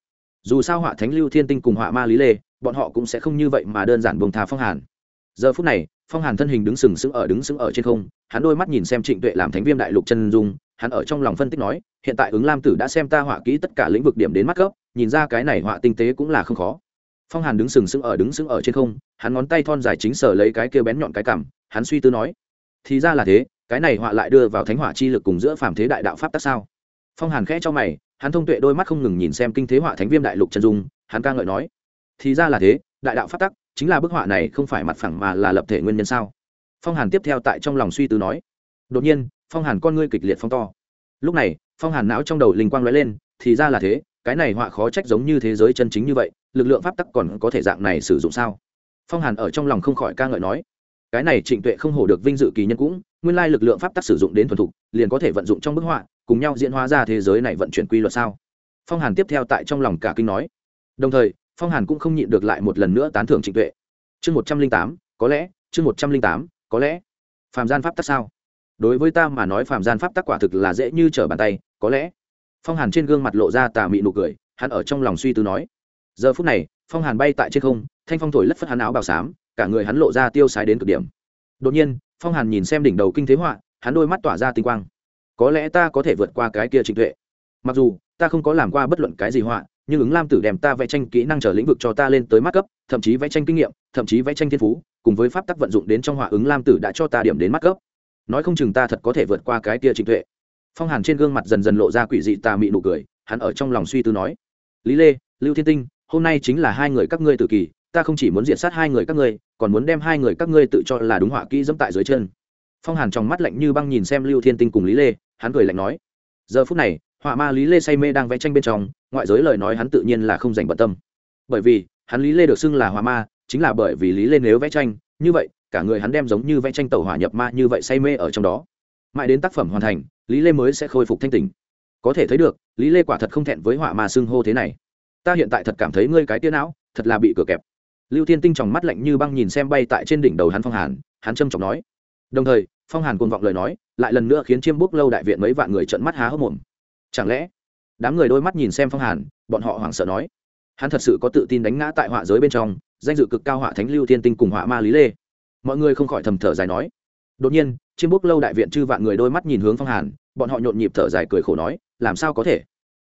Dù sao họa thánh lưu thiên tinh cùng họa ma lý lê, bọn họ cũng sẽ không như vậy mà đơn giản bông thà phong hàn. Giờ phút này, phong hàn thân hình đứng sừng sững ở đứng sững ở trên không, hắn đôi mắt nhìn xem trịnh tuệ làm thánh viêm đại lục chân dung, hắn ở trong lòng phân tích nói, hiện tại ứng lam tử đã xem ta họa kỹ tất cả lĩnh vực điểm đến mắt cấp, nhìn ra cái này họa tinh tế cũng là không khó phong hàn đứng sừng sững ở, đứng sững ở trên không, hắn ngón tay thon dài chính sở lấy cái kia bén nhọn cái cảm, hắn suy tư nói, thì ra là thế, cái này họa lại đưa vào thánh hỏa chi lực cùng giữa phàm thế đại đạo pháp tác sao? Phong hàn khẽ cho mày, hắn thông tuệ đôi mắt không ngừng nhìn xem kinh thế họa thánh viêm đại lục chân dung, hắn ca ngợi nói, thì ra là thế, đại đạo pháp tắc chính là bức họa này không phải mặt phẳng mà là lập thể nguyên nhân sao? Phong hàn tiếp theo tại trong lòng suy tư nói, đột nhiên, phong hàn con ngươi kịch liệt phong to. Lúc này, phong hàn não trong đầu linh quang lóe lên, thì ra là thế cái này họa khó trách giống như thế giới chân chính như vậy, lực lượng pháp tắc còn có thể dạng này sử dụng sao? Phong hàn ở trong lòng không khỏi ca ngợi nói, cái này trịnh tuệ không hổ được vinh dự kỳ nhân cũng, nguyên lai lực lượng pháp tắc sử dụng đến thuần thục, liền có thể vận dụng trong bức họa, cùng nhau diễn hóa ra thế giới này vận chuyển quy luật sao? Phong hàn tiếp theo tại trong lòng cả kinh nói. Đồng thời, phong hàn cũng không nhịn được lại một lần nữa tán thưởng trịnh tuệ. Chương một trăm linh tám, có lẽ, chương một trăm linh tám, có lẽ. Phàm gian pháp tắc sao? Đối với ta mà nói phàm gian pháp tắc quả thực là dễ như trở bàn tay, có lẽ phong hàn trên gương mặt lộ ra tà mị nụ cười, hắn ở trong lòng suy tư nói, giờ phút này, phong hàn bay tại trên không, thanh phong thổi lất phất hắn áo bào xám, cả người hắn lộ ra tiêu sái đến cực điểm. Đột nhiên, phong hàn nhìn xem đỉnh đầu kinh thế họa, hắn đôi mắt tỏa ra tinh quang. Có lẽ ta có thể vượt qua cái kia trình tuệ. Mặc dù, ta không có làm qua bất luận cái gì họa, nhưng ứng lam tử đem ta vẽ tranh kỹ năng trở lĩnh vực cho ta lên tới mắt cấp, thậm chí vẽ tranh kinh nghiệm, thậm chí vẽ tranh thiên phú, cùng với pháp tắc vận dụng đến trong họa ứng lam tử đã cho ta điểm đến mắt cấp. Nói không chừng ta thật có thể vượt qua cái kia trình tuệ phong hàn trên gương mặt dần dần lộ ra quỷ dị tà mị nụ cười, hắn ở trong lòng suy tư nói, lý lê, lưu thiên tinh, hôm nay chính là hai người các ngươi tự kỳ, ta không chỉ muốn diện sát hai người các ngươi, còn muốn đem hai người các ngươi tự cho là đúng họa kỹ dẫm tại dưới chân. Phong hàn trong mắt lạnh như băng nhìn xem lưu thiên tinh cùng lý lê, hắn cười lạnh nói, giờ phút này, họa ma lý lê say mê đang vẽ tranh bên trong, ngoại giới lời nói hắn tự nhiên là không dành bận tâm. Bởi vì, hắn lý lê được xưng là họa ma, chính là bởi vì lý lê nếu vẽ tranh, như vậy, cả người hắn đem giống như vẽ tranh tàu hỏa nhập ma như vậy say mê ở trong đó mãi đến tác phẩm hoàn thành, lý lê mới sẽ khôi phục thanh tình có thể thấy được, lý lê quả thật không thẹn với họa ma xưng hô thế này. Ta hiện tại thật cảm thấy ngươi cái tia não, thật là bị cửa kẹp. Lưu thiên tinh tròng mắt lạnh như băng nhìn xem bay tại trên đỉnh đầu hắn phong hàn, hắn trâm trọng nói. Đồng thời, phong hàn côn vọng lời nói, lại lần nữa khiến chiêm bút lâu đại viện mấy vạn người trợn mắt há hốc mồm. Chẳng lẽ, đám người đôi mắt nhìn xem phong hàn, bọn họ hoảng sợ nói. Hắn thật sự có tự tin đánh ngã tại họa giới bên trong, danh dự cực cao họa thánh lưu thiên tinh cùng họa ma lý lê. Mọi người không khỏi thầm thở dài nói. Đột nhiên chiêm bút lâu đại viện chư vạn người đôi mắt nhìn hướng phong hàn, bọn họ nhộn nhịp thở dài cười khổ nói, làm sao có thể?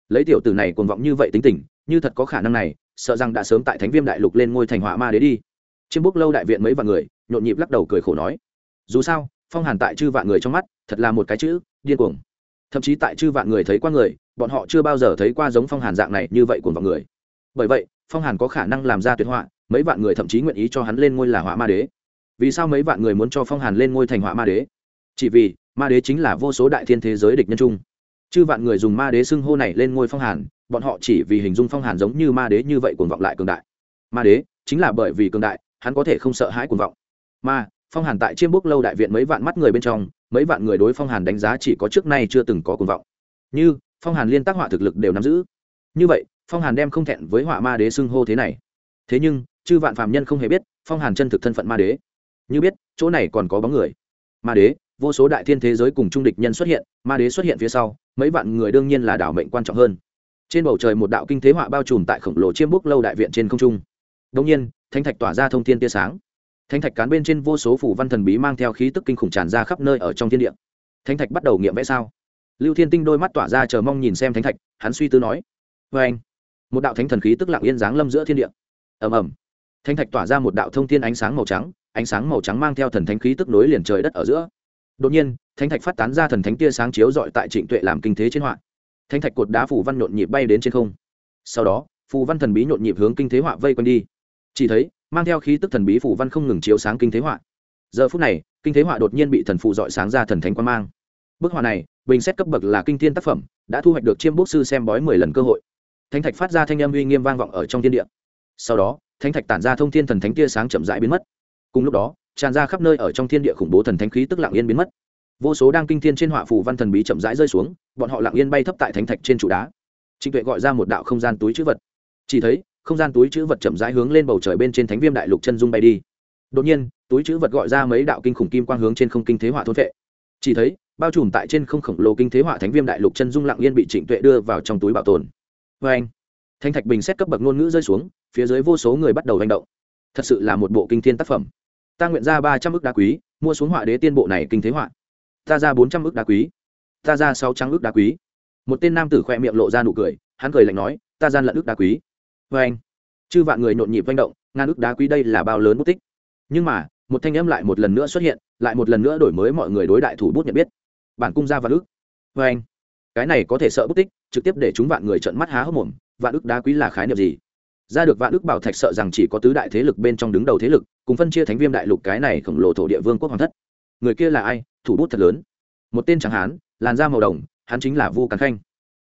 Lấy tiểu tử này cuồng vọng như vậy tính tình, như thật có khả năng này, sợ rằng đã sớm tại thánh viêm đại lục lên ngôi thành họa ma đế đi. Chiêm bút lâu đại viện mấy vạn người, nhộn nhịp lắc đầu cười khổ nói, dù sao, phong hàn tại chư vạn người trong mắt, thật là một cái chữ, điên cuồng. Thậm chí tại chư vạn người thấy qua người, bọn họ chưa bao giờ thấy qua giống phong hàn dạng này như vậy cuồng vọng người. Bởi vậy, phong hàn có khả năng làm ra tuyệt họa, mấy vạn người thậm chí nguyện ý cho hắn lên ngôi là họa ma đế. Vì sao mấy vạn người muốn cho phong hàn lên ngôi thành họa ma đế? Chỉ vì, ma đế chính là vô số đại thiên thế giới địch nhân chung. Chư vạn người dùng ma đế xưng hô này lên ngôi phong hàn, bọn họ chỉ vì hình dung phong hàn giống như ma đế như vậy cuồng vọng lại cường đại. Ma đế chính là bởi vì cường đại, hắn có thể không sợ hãi cuồng vọng. Ma, phong hàn tại chiêm bước lâu đại viện mấy vạn mắt người bên trong, mấy vạn người đối phong hàn đánh giá chỉ có trước nay chưa từng có cuồng vọng. Như, phong hàn liên tác họa thực lực đều nắm giữ. Như vậy, phong hàn đem không thẹn với họa ma đế xưng hô thế này. Thế nhưng, chư vạn phàm nhân không hề biết, phong hàn chân thực thân phận ma đế. Như biết, chỗ này còn có bóng người. Ma đế vô số đại thiên thế giới cùng trung địch nhân xuất hiện, ma đế xuất hiện phía sau, mấy vạn người đương nhiên là đảo mệnh quan trọng hơn. Trên bầu trời một đạo kinh thế họa bao trùm tại khổng lồ chiêm búc lâu đại viện trên không trung. Đông nhiên thanh thạch tỏa ra thông thiên tia sáng. Thanh thạch cán bên trên vô số phủ văn thần bí mang theo khí tức kinh khủng tràn ra khắp nơi ở trong thiên địa. Thanh thạch bắt đầu nghiệm vẽ sao? Lưu thiên tinh đôi mắt tỏa ra chờ mong nhìn xem thánh thạch, hắn suy tư nói. Vê anh, một đạo thánh thần khí tức lặng yên giáng lâm giữa thiên địa. Ầm ầm. Thanh thạch tỏa ra một đạo thông thiên ánh sáng màu trắng, ánh sáng màu trắng mang theo thần thánh khí tức nối liền trời đất ở giữa đột nhiên, thánh thạch phát tán ra thần thánh tia sáng chiếu dọi tại trịnh tuệ làm kinh thế trên họa. Thánh thạch cột đá phủ văn nhộn nhịp bay đến trên không. Sau đó, phù văn thần bí nhộn nhịp hướng kinh thế họa vây quanh đi. Chỉ thấy, mang theo khí tức thần bí phù văn không ngừng chiếu sáng kinh thế họa. Giờ phút này, kinh thế họa đột nhiên bị thần phụ dọi sáng ra thần thánh quan mang. Bức họa này, bình xét cấp bậc là kinh thiên tác phẩm, đã thu hoạch được chiêm bốc sư xem bói mười lần cơ hội. Thánh thạch phát ra thanh âm uy nghiêm vang vọng ở trong thiên địa. Sau đó, thánh thạch tản ra thông thiên thần thánh tia sáng chậm rãi biến mất. Cùng lúc đó tràn ra khắp nơi ở trong thiên địa khủng bố thần thánh khí tức lặng yên biến mất. Vô số đang kinh thiên trên họa phù văn thần bí chậm rãi rơi xuống, bọn họ lặng yên bay thấp tại thánh thạch trên trụ đá. Trịnh tuệ gọi ra một đạo không gian túi chữ vật. Chỉ thấy, không gian túi chữ vật chậm rãi hướng lên bầu trời bên trên thánh viêm đại lục chân dung bay đi. Đột nhiên, túi chữ vật gọi ra mấy đạo kinh khủng kim quang hướng trên không kinh thế họa thôn vệ. Chỉ thấy, bao trùm tại trên không khổng lồ kinh thế họa thánh viêm đại lục chân dung lặng yên bị trịnh tuệ đưa vào trong túi bảo tồn. Vê anh thanh thạch bình xét cấp bậc ngôn ngữ rơi xuống, phía dưới vô số người bắt đầu hành động. Thật sự là một bộ kinh thiên tác phẩm ta nguyện ra ba trăm ước đá quý, mua xuống họa đế tiên bộ này kinh thế họa. Ta ra bốn trăm ước đá quý. Ta ra sáu trăm ước đá quý. Một tên nam tử khoe miệng lộ ra nụ cười, hắn cười lạnh nói, ta gian lận ước đá quý. Vê anh. Chư vạn người nhộn nhịp manh động, ngàn ước đá quý đây là bao lớn bút tích. Nhưng mà, một thanh âm lại một lần nữa xuất hiện, lại một lần nữa đổi mới mọi người đối đại thủ bút nhận biết. Bản cung ra vạn ước. Vê anh. Cái này có thể sợ bút tích, trực tiếp để chúng vạn người trợn mắt há hốc mồm, vạn ước đá quý là khái niệm gì? Ra được vạn đức bảo thạch sợ rằng chỉ có tứ đại thế lực bên trong đứng đầu thế lực, cùng phân chia thánh viêm đại lục cái này khổng lồ thổ địa vương quốc hoàng thất. Người kia là ai? Thủ bút thật lớn. Một tên chẳng hán, làn da màu đồng, hắn chính là vu càn khanh.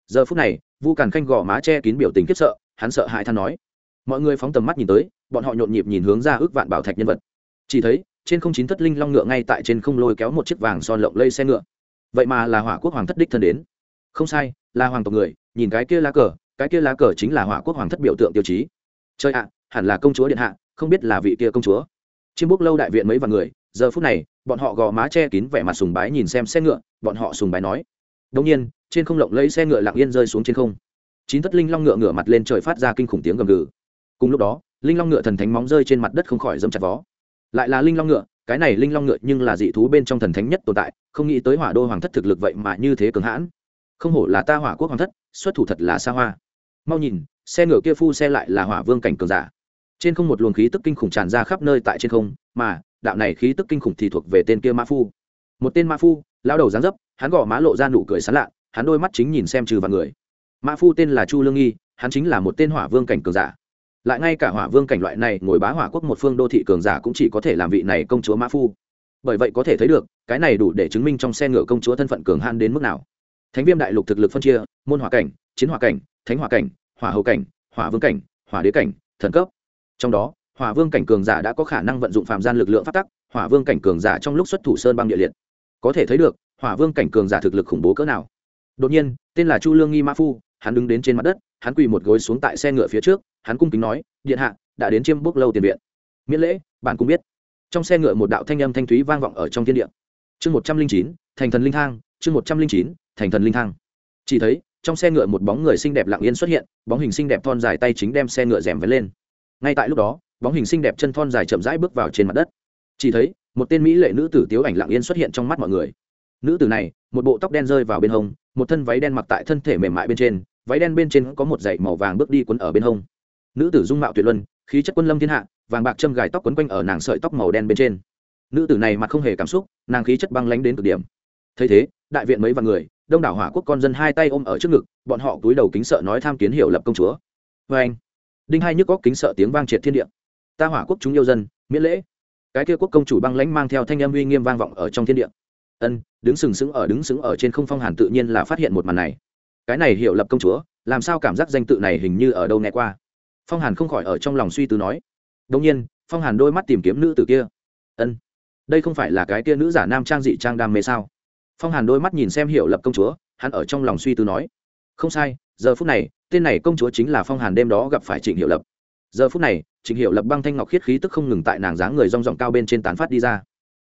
Giờ phút này, vu càn khanh gõ má che kín biểu tình khiếp sợ, hắn sợ hãi than nói. Mọi người phóng tầm mắt nhìn tới, bọn họ nhộn nhịp nhìn hướng ra ước vạn bảo thạch nhân vật. Chỉ thấy, trên không chín thất linh long ngựa ngay tại trên không lôi kéo một chiếc vàng son lộng lây xe ngựa. Vậy mà là hỏa quốc hoàng thất đích thân đến. Không sai, là hoàng tộc người, nhìn cái kia lá cờ, cái kia lá cờ chính là hỏa quốc hoàng thất biểu tượng tiêu chí chơi ạ, hẳn là công chúa điện hạ, không biết là vị kia công chúa. Chiêm búc lâu đại viện mấy vạn người, giờ phút này, bọn họ gò má che kín vẻ mặt sùng bái nhìn xem xe ngựa, bọn họ sùng bái nói. Đông nhiên, trên không lộng lấy xe ngựa lặng yên rơi xuống trên không. Chín thất linh long ngựa ngựa mặt lên trời phát ra kinh khủng tiếng gầm gừ. Cùng lúc đó, linh long ngựa thần thánh móng rơi trên mặt đất không khỏi dâm chặt vó. Lại là linh long ngựa, cái này linh long ngựa nhưng là dị thú bên trong thần thánh nhất tồn tại, không nghĩ tới hỏa đô hoàng thất thực lực vậy mà như thế cường hãn. Không hổ là ta hỏa quốc hoàng thất, xuất thủ thật là xa hoa. Mau nhìn xe ngựa kia phu xe lại là hỏa vương cảnh cường giả. Trên không một luồng khí tức kinh khủng tràn ra khắp nơi tại trên không, mà, đạo này khí tức kinh khủng thì thuộc về tên kia mã phu. Một tên mã phu lao đầu dáng dấp, hắn gõ má lộ ra nụ cười sán lạ, hắn đôi mắt chính nhìn xem trừ vào người. Mã phu tên là chu lương nghi, hắn chính là một tên hỏa vương cảnh cường giả. Lại ngay cả hỏa vương cảnh loại này ngồi bá hỏa quốc một phương đô thị cường giả cũng chỉ có thể làm vị này công chúa mã phu. Bởi vậy có thể thấy được, cái này đủ để chứng minh trong xe ngựa công chúa thân phận cường han đến mức nào. Thánh viêm đại lục thực lực phân chia, môn hỏa cảnh, chiến hỏa cảnh, thánh hỏa cảnh hỏa hậu cảnh, hỏa vương cảnh, hỏa đế cảnh, thần cấp. Trong đó, hỏa vương cảnh cường giả đã có khả năng vận dụng phạm gian lực lượng phát tắc, hỏa vương cảnh cường giả trong lúc xuất thủ sơn băng địa liệt. Có thể thấy được, hỏa vương cảnh cường giả thực lực khủng bố cỡ nào. Đột nhiên, tên là chu lương nghi mã phu, hắn đứng đến trên mặt đất, hắn quỳ một gối xuống tại xe ngựa phía trước, hắn cung kính nói, điện hạ, đã đến chiêm bước lâu tiền viện. Miễn lễ, bạn cũng biết. Trong xe ngựa một đạo thanh âm thanh thúy vang vọng ở trong thiên địa. Chương một trăm linh chín, thành thần linh thang, chương một trăm linh chín, thành thần linh thang. Chỉ thấy trong xe ngựa một bóng người xinh đẹp lặng yên xuất hiện, bóng hình xinh đẹp thon dài tay chính đem xe ngựa rèm vén lên. Ngay tại lúc đó, bóng hình xinh đẹp chân thon dài chậm rãi bước vào trên mặt đất. Chỉ thấy, một tên mỹ lệ nữ tử tiếu ảnh lặng yên xuất hiện trong mắt mọi người. Nữ tử này, một bộ tóc đen rơi vào bên hông, một thân váy đen mặc tại thân thể mềm mại bên trên, váy đen bên trên có một dãy màu vàng bước đi quấn ở bên hông. Nữ tử dung mạo tuyệt luân, khí chất quân lâm thiên hạ, vàng bạc châm gài tóc quấn quanh ở nàng sợi tóc màu đen bên trên. Nữ tử này mặt không hề cảm xúc, nàng khí chất băng lánh đến cực điểm. Thấy thế đại viện mấy vạn người, đông đảo hỏa quốc con dân hai tay ôm ở trước ngực, bọn họ túi đầu kính sợ nói tham kiến hiểu lập công chúa. Vê anh, đinh hai nhức góc kính sợ tiếng vang triệt thiên địa. Ta hỏa quốc chúng yêu dân, miễn lễ. Cái kia quốc công chủ băng lãnh mang theo thanh âm uy nghiêm vang vọng ở trong thiên địa. Ân, đứng sừng sững ở, đứng sững ở trên không phong hàn tự nhiên là phát hiện một màn này. Cái này hiểu lập công chúa, làm sao cảm giác danh tự này hình như ở đâu nghe qua? Phong hàn không khỏi ở trong lòng suy tư nói. Đông nhiên, phong hàn đôi mắt tìm kiếm nữ tử kia. Ân, đây không phải là cái kia nữ giả nam trang dị trang đam mê sao? Phong hàn đôi mắt nhìn xem hiểu lập công chúa hắn ở trong lòng suy tư nói không sai giờ phút này tên này công chúa chính là phong hàn đêm đó gặp phải trịnh hiệu lập giờ phút này trịnh hiệu lập băng thanh ngọc khiết khí tức không ngừng tại nàng dáng người rong ròng cao bên trên tán phát đi ra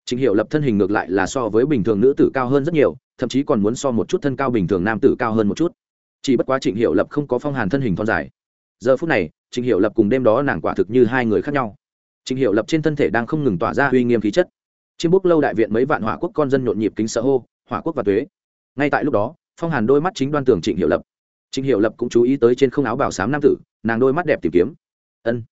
trịnh hiệu lập thân hình ngược lại là so với bình thường nữ tử cao hơn rất nhiều thậm chí còn muốn so một chút thân cao bình thường nam tử cao hơn một chút chỉ bất quá trịnh hiệu lập không có phong hàn thân hình thon dài giờ phút này trịnh hiệu lập cùng đêm đó nàng quả thực như hai người khác nhau trịnh hiệu lập trên thân thể đang không ngừng tỏa ra uy nghiêm khí chất chiêm búc lâu đại viện mấy vạn hỏa quốc con dân nhộn nhịp kính sợ hô hỏa quốc và tuế ngay tại lúc đó, phong hàn đôi mắt chính đoan tường trịnh hiệu lập. Trịnh hiệu lập cũng chú ý tới trên không áo bảo sám nam tử, nàng đôi mắt đẹp tìm kiếm. Ân.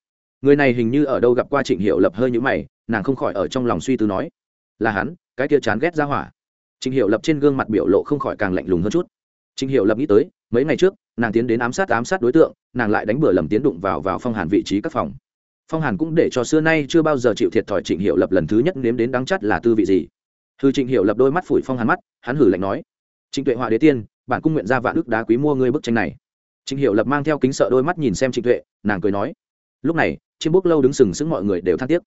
Người này hình như ở đâu gặp qua trịnh hiệu lập hơi nhũ mày, nàng không khỏi ở trong lòng suy tư nói, là hắn, cái kia chán ghét ra hỏa. Trịnh hiệu lập trên gương mặt biểu lộ không khỏi càng lạnh lùng hơn chút. Trịnh hiệu lập nghĩ tới, mấy ngày trước, nàng tiến đến ám sát ám sát đối tượng, nàng lại đánh bừa lầm tiến đụng vào vào phong hàn vị trí các phòng. Phong hàn cũng để cho xưa nay chưa bao giờ chịu thiệt thòi trịnh hiệu lập lần thứ nhất nếm đến đắng chắt là tư vị gì hư trịnh Hiểu lập đôi mắt phủi phong hắn mắt, hắn hử lạnh nói, trịnh tuệ họa đế tiên, bản cung nguyện ra vạn ước đá quý mua ngươi bức tranh này. Trịnh Hiểu lập mang theo kính sợ đôi mắt nhìn xem trịnh tuệ, nàng cười nói, lúc này chiêm bước lâu đứng sừng sững mọi người đều than tiếc.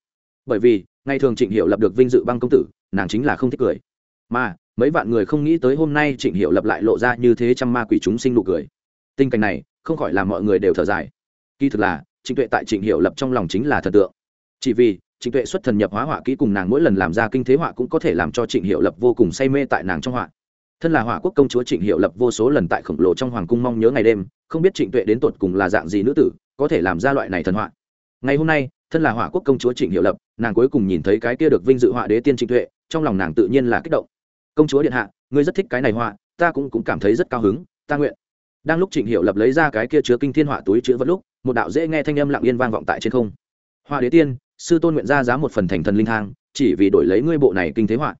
Bởi vì, ngày thường trịnh Hiểu lập được vinh dự băng công tử, nàng chính là không thích cười. Mà, mấy vạn người không nghĩ tới hôm nay trịnh Hiểu lập lại lộ ra như thế trăm ma quỷ chúng sinh nụ cười. Tình cảnh này, không khỏi làm mọi người đều thở dài. Kỳ thực là, trịnh tuệ tại trịnh Hiểu lập trong lòng chính là thần tượng. Chỉ vì trịnh tuệ xuất thần nhập hóa họa kỹ cùng nàng mỗi lần làm ra kinh thế họa cũng có thể làm cho trịnh hiệu lập vô cùng say mê tại nàng trong họa. Thân là họa quốc công chúa trịnh hiệu lập vô số lần tại khổng lồ trong hoàng cung mong nhớ ngày đêm, không biết trịnh tuệ đến tột cùng là dạng gì nữ tử, có thể làm ra loại này thần họa. Ngày hôm nay, thân là họa quốc công chúa trịnh hiệu lập, nàng cuối cùng nhìn thấy cái kia được vinh dự họa đế tiên trịnh tuệ, trong lòng nàng tự nhiên là kích động. Công chúa điện hạ, ngươi rất thích cái này họa, ta cũng cũng cảm thấy rất cao hứng, ta nguyện. Đang lúc trịnh hiệu lập lấy ra cái kia chứa kinh thiên họa túi chứa vật lúc, một đạo dễ nghe thanh âm lặng yên vang vọng tại trên không. Họa đế tiên sư tôn nguyện ra giá một phần thành thần linh thang, chỉ vì đổi lấy ngươi bộ này kinh thế họa.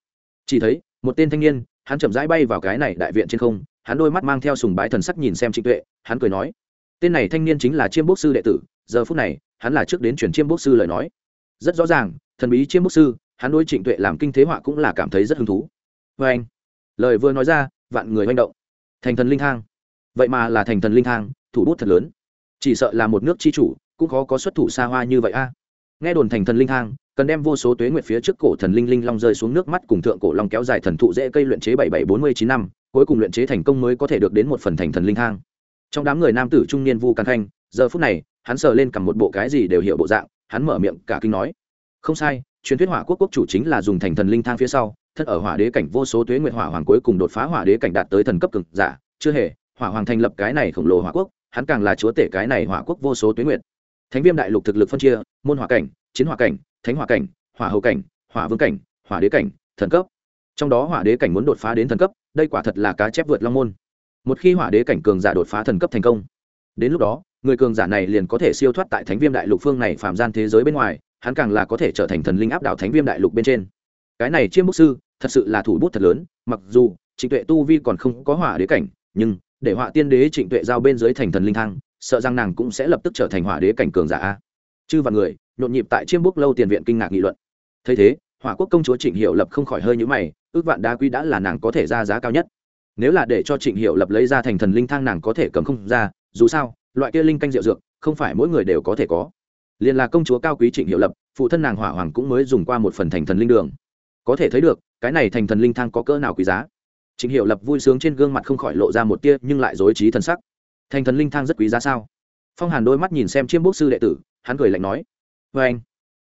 Chỉ thấy, một tên thanh niên, hắn chậm rãi bay vào cái này đại viện trên không, hắn đôi mắt mang theo sùng bái thần sắc nhìn xem trịnh tuệ, hắn cười nói, tên này thanh niên chính là chiêm bốc sư đệ tử, giờ phút này, hắn là trước đến chuyển chiêm bốc sư lời nói. Rất rõ ràng, thần bí chiêm bốc sư, hắn đôi trịnh tuệ làm kinh thế họa cũng là cảm thấy rất hứng thú. Vê anh, lời vừa nói ra, vạn người manh động. Thành thần linh thang. Vậy mà là thành thần linh thang, thủ bút thật lớn. Chỉ sợ là một nước chi chủ, cũng khó có xuất thủ xa hoa như vậy a nghe đồn thành thần linh thang cần đem vô số tuế nguyệt phía trước cổ thần linh linh long rơi xuống nước mắt cùng thượng cổ long kéo dài thần thụ dễ cây luyện chế bảy bảy bốn mươi chín năm, cuối cùng luyện chế thành công mới có thể được đến một phần thành thần linh thang trong đám người nam tử trung niên vu càn khanh, giờ phút này, hắn sờ lên cầm một bộ cái gì đều hiểu bộ dạng, hắn mở miệng cả kinh nói, không sai, truyền thuyết hỏa quốc quốc chủ chính là dùng thành thần linh thang phía sau, thân ở hỏa đế cảnh vô số tuế nguyệt hỏa hoàng cuối cùng đột phá hỏa đế cảnh đạt tới thần cấp cực giả, chưa hề, hỏa hoàng thành lập cái này khổng lồ hỏa quốc, hắn càng là chúa tể cái này hỏa quốc vô số tuế nguyệt thánh viêm đại lục thực lực phân chia, môn hỏa cảnh, chiến hỏa cảnh, thánh hỏa cảnh, hỏa hậu cảnh, hỏa vương cảnh, hỏa đế cảnh, thần cấp. Trong đó hỏa đế cảnh muốn đột phá đến thần cấp, đây quả thật là cá chép vượt long môn. Một khi hỏa đế cảnh cường giả đột phá thần cấp thành công, đến lúc đó, người cường giả này liền có thể siêu thoát tại thánh viêm đại lục phương này phạm gian thế giới bên ngoài, hắn càng là có thể trở thành thần linh áp đảo thánh viêm đại lục bên trên. Cái này chiêm bút sư, thật sự là thủ bút thật lớn, mặc dù, trịnh tuệ tu vi còn không có hỏa đế cảnh, nhưng, để họa tiên đế trịnh tuệ giao bên dưới thành thần linh thang sợ rằng nàng cũng sẽ lập tức trở thành hỏa đế cảnh cường giả chư và người, nhộn nhịp tại chiêm bút lâu tiền viện kinh ngạc nghị luận. Thấy thế, hỏa quốc công chúa trịnh hiệu lập không khỏi hơi nhữ mày, ước vạn đa quý đã là nàng có thể ra giá cao nhất. Nếu là để cho trịnh hiệu lập lấy ra thành thần linh thang nàng có thể cầm không ra, dù sao, loại kia linh canh rượu dược, không phải mỗi người đều có thể có. Liền là công chúa cao quý trịnh hiệu lập, phụ thân nàng hỏa hoàng cũng mới dùng qua một phần thành thần linh đường. Có thể thấy được, cái này thành thần linh thang có cỡ nào quý giá. Trịnh hiệu lập vui sướng trên gương mặt không khỏi lộ ra một tia nhưng lại dối trí thân sắc thành thần linh thang rất quý giá sao? Phong hàn đôi mắt nhìn xem chiêm bốc sư đệ tử, hắn cười lạnh nói. Vê anh.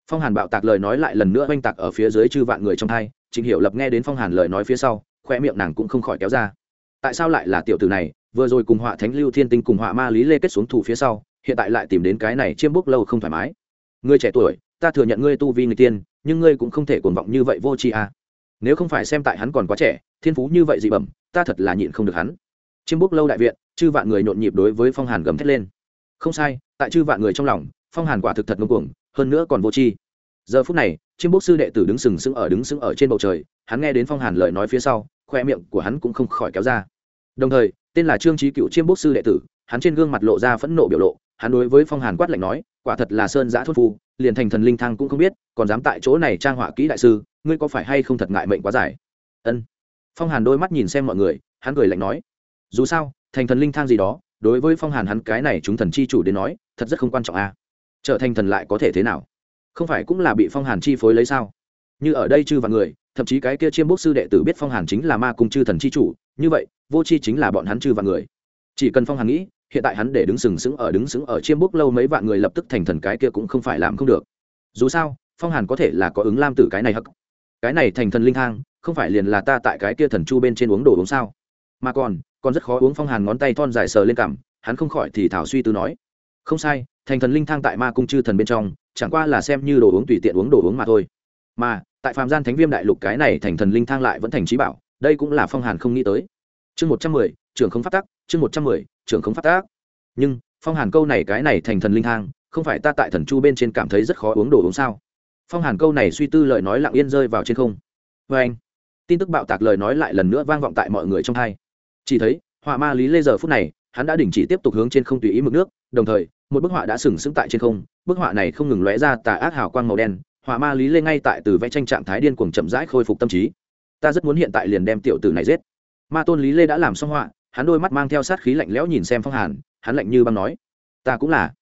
Phong hàn bạo tạc lời nói lại lần nữa oanh tạc ở phía dưới chư vạn người trong thai trịnh Hiểu lập nghe đến phong hàn lời nói phía sau khoe miệng nàng cũng không khỏi kéo ra. Tại sao lại là tiểu tử này, vừa rồi cùng họa thánh lưu thiên tinh cùng họa ma lý lê kết xuống thủ phía sau, hiện tại lại tìm đến cái này chiêm bốc lâu không thoải mái. Ngươi trẻ tuổi, ta thừa nhận ngươi tu vi người tiên, nhưng ngươi cũng không thể cuồng vọng như vậy vô tri à. nếu không phải xem tại hắn còn quá trẻ, thiên phú như vậy dị bẩm, ta thật là nhịn không được hắn. Chiêm bốc lâu đại viện chư vạn người nhộn nhịp đối với phong hàn gầm thét lên không sai tại chư vạn người trong lòng phong hàn quả thực thật ngông cuồng hơn nữa còn vô tri giờ phút này chiêm bốc sư đệ tử đứng sừng sững ở đứng sững ở trên bầu trời hắn nghe đến phong hàn lời nói phía sau khoe miệng của hắn cũng không khỏi kéo ra đồng thời tên là trương trí cựu chiêm bốc sư đệ tử hắn trên gương mặt lộ ra phẫn nộ biểu lộ hắn đối với phong hàn quát lạnh nói quả thật là sơn giã thốt phu liền thành thần linh thang cũng không biết còn dám tại chỗ này trang họa kỹ đại sư ngươi có phải hay không thật ngại mệnh quá dài ân phong hàn đôi mắt nhìn xem mọi người hắn cười lạnh nói dù sao thành thần linh thang gì đó, đối với phong hàn hắn cái này chúng thần chi chủ đến nói, thật rất không quan trọng a à. trở thành thần lại có thể thế nào? Không phải cũng là bị phong hàn chi phối lấy sao? Như ở đây chư và người, thậm chí cái kia chiêm bốc sư đệ tử biết phong hàn chính là ma cung chư thần chi chủ, như vậy, vô chi chính là bọn hắn chư và người. Chỉ cần phong hàn nghĩ, hiện tại hắn để đứng sừng sững ở đứng sững ở chiêm bốc lâu mấy vạn người lập tức thành thần cái kia cũng không phải làm không được. Dù sao, phong hàn có thể là có ứng lam tử cái này hắc. Cái này thành thần linh thang, không phải liền là ta tại cái kia thần chu bên trên uống đồ uống sao? Mà còn còn rất khó uống phong hàn ngón tay thon dài sờ lên cằm hắn không khỏi thì thảo suy tư nói, không sai, thành thần linh thang tại ma cung chư thần bên trong, chẳng qua là xem như đồ uống tùy tiện uống đồ uống mà thôi. Mà, tại phạm gian thánh viêm đại lục cái này thành thần linh thang lại vẫn thành trí bảo, đây cũng là phong hàn không nghĩ tới. Chương một trăm mười, trưởng không phát tác, chương một trăm mười, trưởng không phát tác. Nhưng, phong hàn câu này cái này thành thần linh thang, không phải ta tại thần chu bên trên cảm thấy rất khó uống đồ uống sao? Phong hàn câu này suy tư lời nói lặng yên rơi vào trên không. Vê anh tin tức bạo tạc lời nói lại lần nữa vang vọng tại mọi người trong hai chỉ thấy, họa ma lý lê giờ phút này, hắn đã đình chỉ tiếp tục hướng trên không tùy ý mực nước, đồng thời, một bức họa đã sừng sững tại trên không, bức họa này không ngừng lóe ra tà ác hào quang màu đen, họa ma lý lê ngay tại từ vẽ tranh trạng thái điên cuồng chậm rãi khôi phục tâm trí. Ta rất muốn hiện tại liền đem tiểu tử này giết. Ma tôn lý lê đã làm xong họa, hắn đôi mắt mang theo sát khí lạnh lẽo nhìn xem phong hàn, hắn lạnh như băng nói, ta cũng là.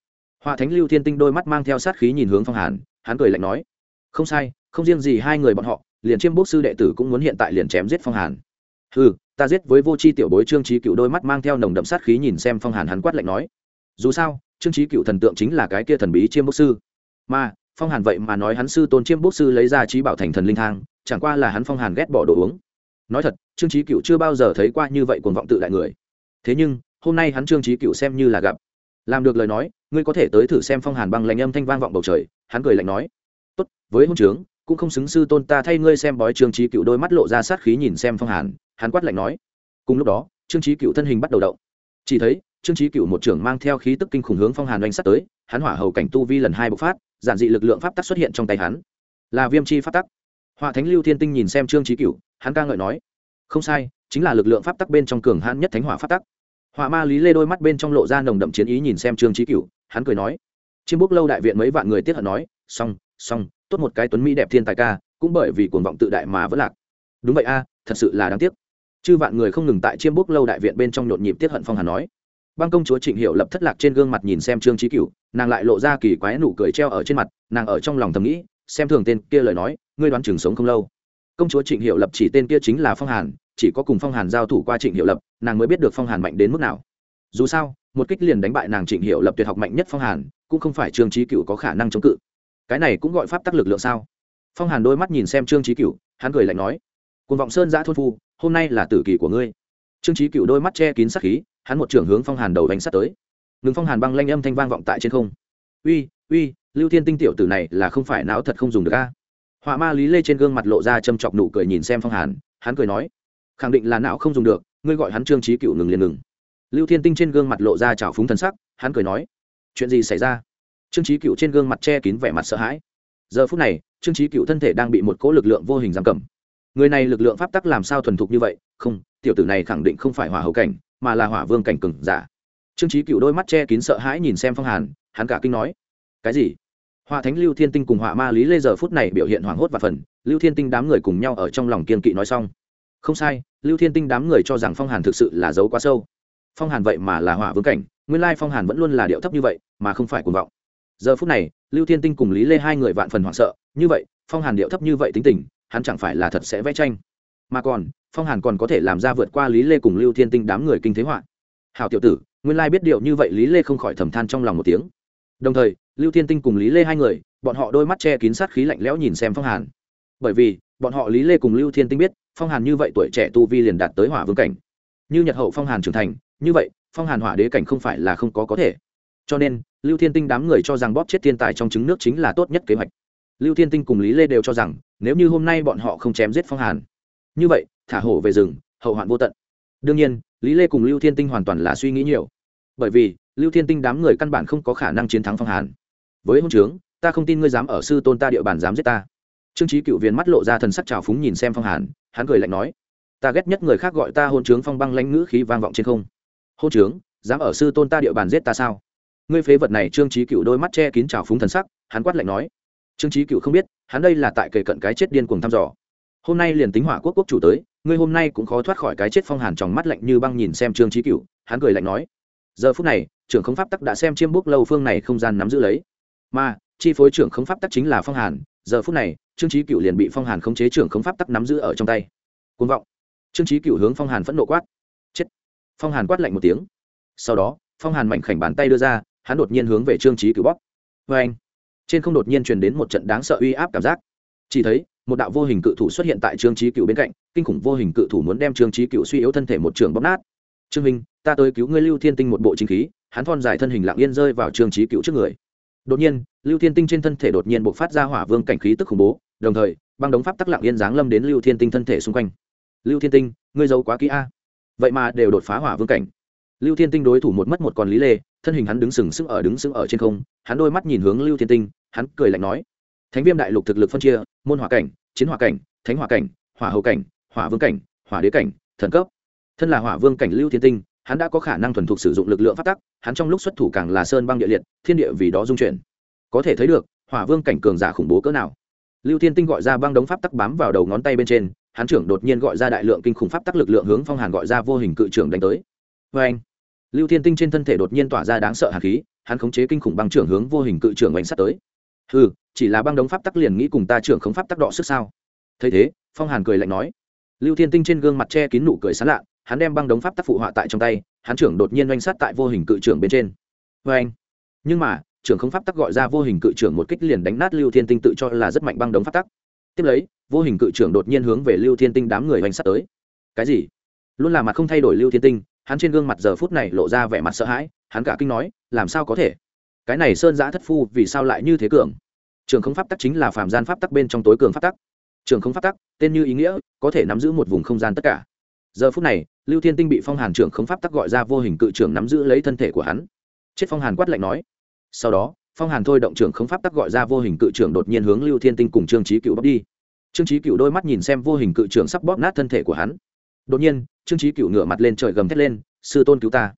Họa thánh lưu thiên tinh đôi mắt mang theo sát khí nhìn hướng phong hàn, hắn cười lạnh nói, không sai, không riêng gì hai người bọn họ, liền chiêm bốc sư đệ tử cũng muốn hiện tại liền chém giết phong hàn. Ừ ta giết với vô c h i tiểu bối trương trí cựu đôi mắt mang theo nồng đậm sát khí nhìn xem phong hàn hắn quát lạnh nói dù sao trương trí cựu thần tượng chính là cái kia thần bí chiêm bốc sư mà phong hàn vậy mà nói hắn sư tôn chiêm bốc sư lấy ra trí bảo thành thần linh thang chẳng qua là hắn phong hàn ghét bỏ đồ uống nói thật trương trí cựu chưa bao giờ thấy qua như vậy cuồng vọng tự đại người thế nhưng hôm nay hắn trương trí cựu xem như là gặp làm được lời nói ngươi có thể tới thử xem phong hàn băng lạnh âm thanh vang vọng bầu trời hắn cười lạnh nói tốt với hôn trướng cũng không xứng sư tôn ta thay ngươi xem bói trương trí cựu đôi mắt lộ ra sát khí nhìn xem phong hàn hắn quát lạnh nói. Cùng lúc đó, trương trí cựu thân hình bắt đầu động. Chỉ thấy, trương trí cựu một trưởng mang theo khí tức kinh khủng hướng phong hàn oanh sắt tới, hắn hỏa hầu cảnh tu vi lần hai bộc phát, giản dị lực lượng pháp tắc xuất hiện trong tay hắn. Là viêm chi pháp tắc. Họa thánh lưu thiên tinh nhìn xem trương trí cựu, hắn ca ngợi nói, không sai, chính là lực lượng pháp tắc bên trong cường hãn nhất thánh hỏa pháp tắc. Hỏa ma lý lê đôi mắt bên trong lộ ra nồng đậm chiến ý nhìn xem trương trí cựu, hắn cười nói, chiêm bốc lâu đại viện mấy vạn người tiết hận nói, xong xong, tốt một cái tuấn mỹ đẹp thiên tài ca, cũng bởi vì cuồng vọng tự đại mà vẫn lạc. Đúng vậy a, thật sự là đáng tiếc chư vạn người không ngừng tại chiêm bút lâu đại viện bên trong nhộn nhịp tiết hận phong hàn nói. Băng công chúa trịnh hiệu lập thất lạc trên gương mặt nhìn xem trương trí cựu nàng lại lộ ra kỳ quái nụ cười treo ở trên mặt, nàng ở trong lòng thầm nghĩ, xem thường tên kia lời nói, ngươi đoán chừng sống không lâu. Công chúa trịnh hiệu lập chỉ tên kia chính là phong hàn, chỉ có cùng phong hàn giao thủ qua trịnh hiệu lập, nàng mới biết được phong hàn mạnh đến mức nào. Dù sao, một kích liền đánh bại nàng trịnh hiệu lập tuyệt học mạnh nhất phong hàn, cũng không phải trương trí cựu có khả năng chống cự. Cái này cũng gọi pháp tắc lực lượng sao? Phong hàn đôi mắt nhìn xem trương trí cựu hắn cười lạnh nói. Cuồng vọng sơn giã thôn phu hôm nay là tử kỳ của ngươi. Trương trí cựu đôi mắt che kín sắc khí, hắn một trưởng hướng phong hàn đầu đánh sắt tới. Ngừng phong hàn băng lanh âm thanh vang vọng tại trên không. Uy uy, lưu thiên tinh tiểu tử này là không phải não thật không dùng được a. Họa ma lý lê trên gương mặt lộ ra châm chọc nụ cười nhìn xem phong hàn, hắn cười nói, khẳng định là não không dùng được, ngươi gọi hắn trương trí cựu ngừng liền ngừng. Lưu thiên tinh trên gương mặt lộ ra trào phúng thần sắc, hắn cười nói, chuyện gì xảy ra? Trương trí cựu trên gương mặt che kín vẻ mặt sợ hãi. Giờ phút này, trương trí cựu thân thể đang bị một cỗ lực lượng vô hình giam cầm người này lực lượng pháp tắc làm sao thuần thục như vậy? Không, tiểu tử này khẳng định không phải hỏa hậu cảnh, mà là hỏa vương cảnh cừng giả. Trương trí cựu đôi mắt che kín sợ hãi nhìn xem phong hàn, hắn cả kinh nói, cái gì? Hỏa thánh lưu thiên tinh cùng hỏa ma lý lê giờ phút này biểu hiện hoảng hốt và phần, lưu thiên tinh đám người cùng nhau ở trong lòng kiên kỵ nói xong. Không sai, lưu thiên tinh đám người cho rằng phong hàn thực sự là giấu quá sâu. Phong hàn vậy mà là hỏa vương cảnh, nguyên lai phong hàn vẫn luôn là điệu thấp như vậy, mà không phải cuồng vọng. Giờ phút này, lưu thiên tinh cùng lý lê hai người vạn phần hoảng sợ, như vậy, phong hàn điệu thấp như vậy tính tình hắn chẳng phải là thật sẽ vẽ tranh. Mà còn, phong hàn còn có thể làm ra vượt qua lý lê cùng lưu thiên tinh đám người kinh thế họa. Hào tiểu tử, nguyên lai biết điệu như vậy lý lê không khỏi thầm than trong lòng một tiếng. Đồng thời, lưu thiên tinh cùng lý lê hai người, bọn họ đôi mắt che kín sát khí lạnh lẽo nhìn xem phong hàn. Bởi vì, bọn họ lý lê cùng lưu thiên tinh biết, phong hàn như vậy tuổi trẻ tu vi liền đạt tới hỏa vương cảnh. Như nhật hậu phong hàn trưởng thành, như vậy, phong hàn hỏa đế cảnh không phải là không có có thể. Cho nên, lưu thiên tinh đám người cho rằng bóp chết thiên tài trong trứng nước chính là tốt nhất kế hoạch. Lưu thiên tinh cùng lý lê đều cho rằng nếu như hôm nay bọn họ không chém giết phong hàn như vậy thả hổ về rừng hậu hoạn vô tận đương nhiên lý lê cùng lưu thiên tinh hoàn toàn là suy nghĩ nhiều bởi vì lưu thiên tinh đám người căn bản không có khả năng chiến thắng phong hàn với hôn trướng ta không tin ngươi dám ở sư tôn ta địa bàn dám giết ta trương trí cựu viên mắt lộ ra thần sắc trào phúng nhìn xem phong hàn hắn cười lạnh nói ta ghét nhất người khác gọi ta hôn trướng phong băng lãnh ngữ khí vang vọng trên không hôn trướng dám ở sư tôn ta địa bàn giết ta sao ngươi phế vật này trương trí cựu đôi mắt che kín trào phúng thần sắc hắn quát lạnh nói trương trí cựu không biết, hắn đây là tại kề cận cái chết điên cuồng thăm dò. Hôm nay liền tính hỏa quốc quốc chủ tới, ngươi hôm nay cũng khó thoát khỏi cái chết phong hàn trong mắt lạnh như băng nhìn xem trương trí cựu, hắn cười lạnh nói. Giờ phút này, trưởng không pháp tắc đã xem chiêm bút lâu phương này không gian nắm giữ lấy. Mà, chi phối trưởng không pháp tắc chính là phong hàn, giờ phút này, trương trí cựu liền bị phong hàn khống chế trưởng không pháp tắc nắm giữ ở trong tay. Côn vọng. Trương trí cựu hướng phong hàn phẫn nộ quát. Chết. Phong hàn quát lạnh một tiếng. Sau đó, phong hàn mạnh khảnh bàn tay đưa ra, hắn đột nhiên hướng về trương trí cựu bóc vê vâng. anh trên không đột nhiên truyền đến một trận đáng sợ uy áp cảm giác. Chỉ thấy, một đạo vô hình cự thủ xuất hiện tại trương trí cựu bên cạnh, kinh khủng vô hình cự thủ muốn đem trương trí cựu suy yếu thân thể một trường bóp nát. Trương minh ta tới cứu ngươi lưu thiên tinh một bộ chính khí. Hắn thon dài thân hình lặng yên rơi vào trương trí cựu trước người. Đột nhiên, lưu thiên tinh trên thân thể đột nhiên bộc phát ra hỏa vương cảnh khí tức khủng bố, đồng thời, băng đống pháp tắc lặng yên giáng lâm đến lưu thiên tinh thân thể xung quanh. Lưu thiên tinh, ngươi giấu quá kỹ a. Vậy mà đều đột phá hỏa vương cảnh. Lưu thiên tinh đối thủ một mất một còn lý lê, thân hình hắn đứng sừng sững ở đứng sững ở trên không, hắn đôi mắt nhìn hướng lưu thiên tinh hắn cười lạnh nói, thánh viêm đại lục thực lực phân chia, môn hỏa cảnh, chiến hỏa cảnh, thánh hỏa cảnh, hỏa hậu cảnh, hỏa vương cảnh, hỏa đế cảnh, thần cấp. Thân là hỏa vương cảnh lưu thiên tinh, hắn đã có khả năng thuần thục sử dụng lực lượng phát tắc, hắn trong lúc xuất thủ càng là sơn băng địa liệt, thiên địa vì đó dung chuyển. Có thể thấy được, hỏa vương cảnh cường giả khủng bố cỡ nào. Lưu thiên tinh gọi ra băng đống pháp tắc bám vào đầu ngón tay bên trên, hắn trưởng đột nhiên gọi ra đại lượng kinh khủng pháp tắc lực lượng hướng phong hàn gọi ra vô hình cự trưởng đánh tới. Vê anh, lưu thiên tinh trên thân thể đột nhiên tỏa ra đáng sợ hạt khí, hắn khống chế kinh khủng băng trưởng hướng vô hình cự trưởng bánh sắt tới ừ chỉ là băng đống pháp tắc liền nghĩ cùng ta trưởng không pháp tắc đọ sức sao? Thấy thế, phong hàn cười lạnh nói. Lưu thiên tinh trên gương mặt che kín nụ cười sán lạ, hắn đem băng đống pháp tắc phụ họa tại trong tay, hắn trưởng đột nhiên oanh sát tại vô hình cự trưởng bên trên. Vê anh nhưng mà, trưởng không pháp tắc gọi ra vô hình cự trưởng một kích liền đánh nát lưu thiên tinh tự cho là rất mạnh băng đống pháp tắc. Tiếp lấy, vô hình cự trưởng đột nhiên hướng về lưu thiên tinh đám người oanh sát tới. Cái gì? Luôn là mặt không thay đổi lưu thiên tinh, hắn trên gương mặt giờ phút này lộ ra vẻ mặt sợ hãi, hắn cả kinh nói, làm sao có thể? Cái này sơn giã thất phu vì sao lại như thế cường? Trường không pháp tắc chính là phàm gian pháp tắc bên trong tối cường pháp tắc. Trường không pháp tắc, tên như ý nghĩa, có thể nắm giữ một vùng không gian tất cả. Giờ phút này, lưu thiên tinh bị phong hàn trưởng không pháp tắc gọi ra vô hình cự trưởng nắm giữ lấy thân thể của hắn. Chết phong hàn quát lạnh nói. Sau đó, phong hàn thôi động trưởng không pháp tắc gọi ra vô hình cự trưởng đột nhiên hướng lưu thiên tinh cùng trương trí cựu bóc đi. Trương trí cựu đôi mắt nhìn xem vô hình cự trưởng sắp bóp nát thân thể của hắn. Đột nhiên, trương trí cựu ngửa mặt lên trời gầm thét lên, sư tôn cứu ta.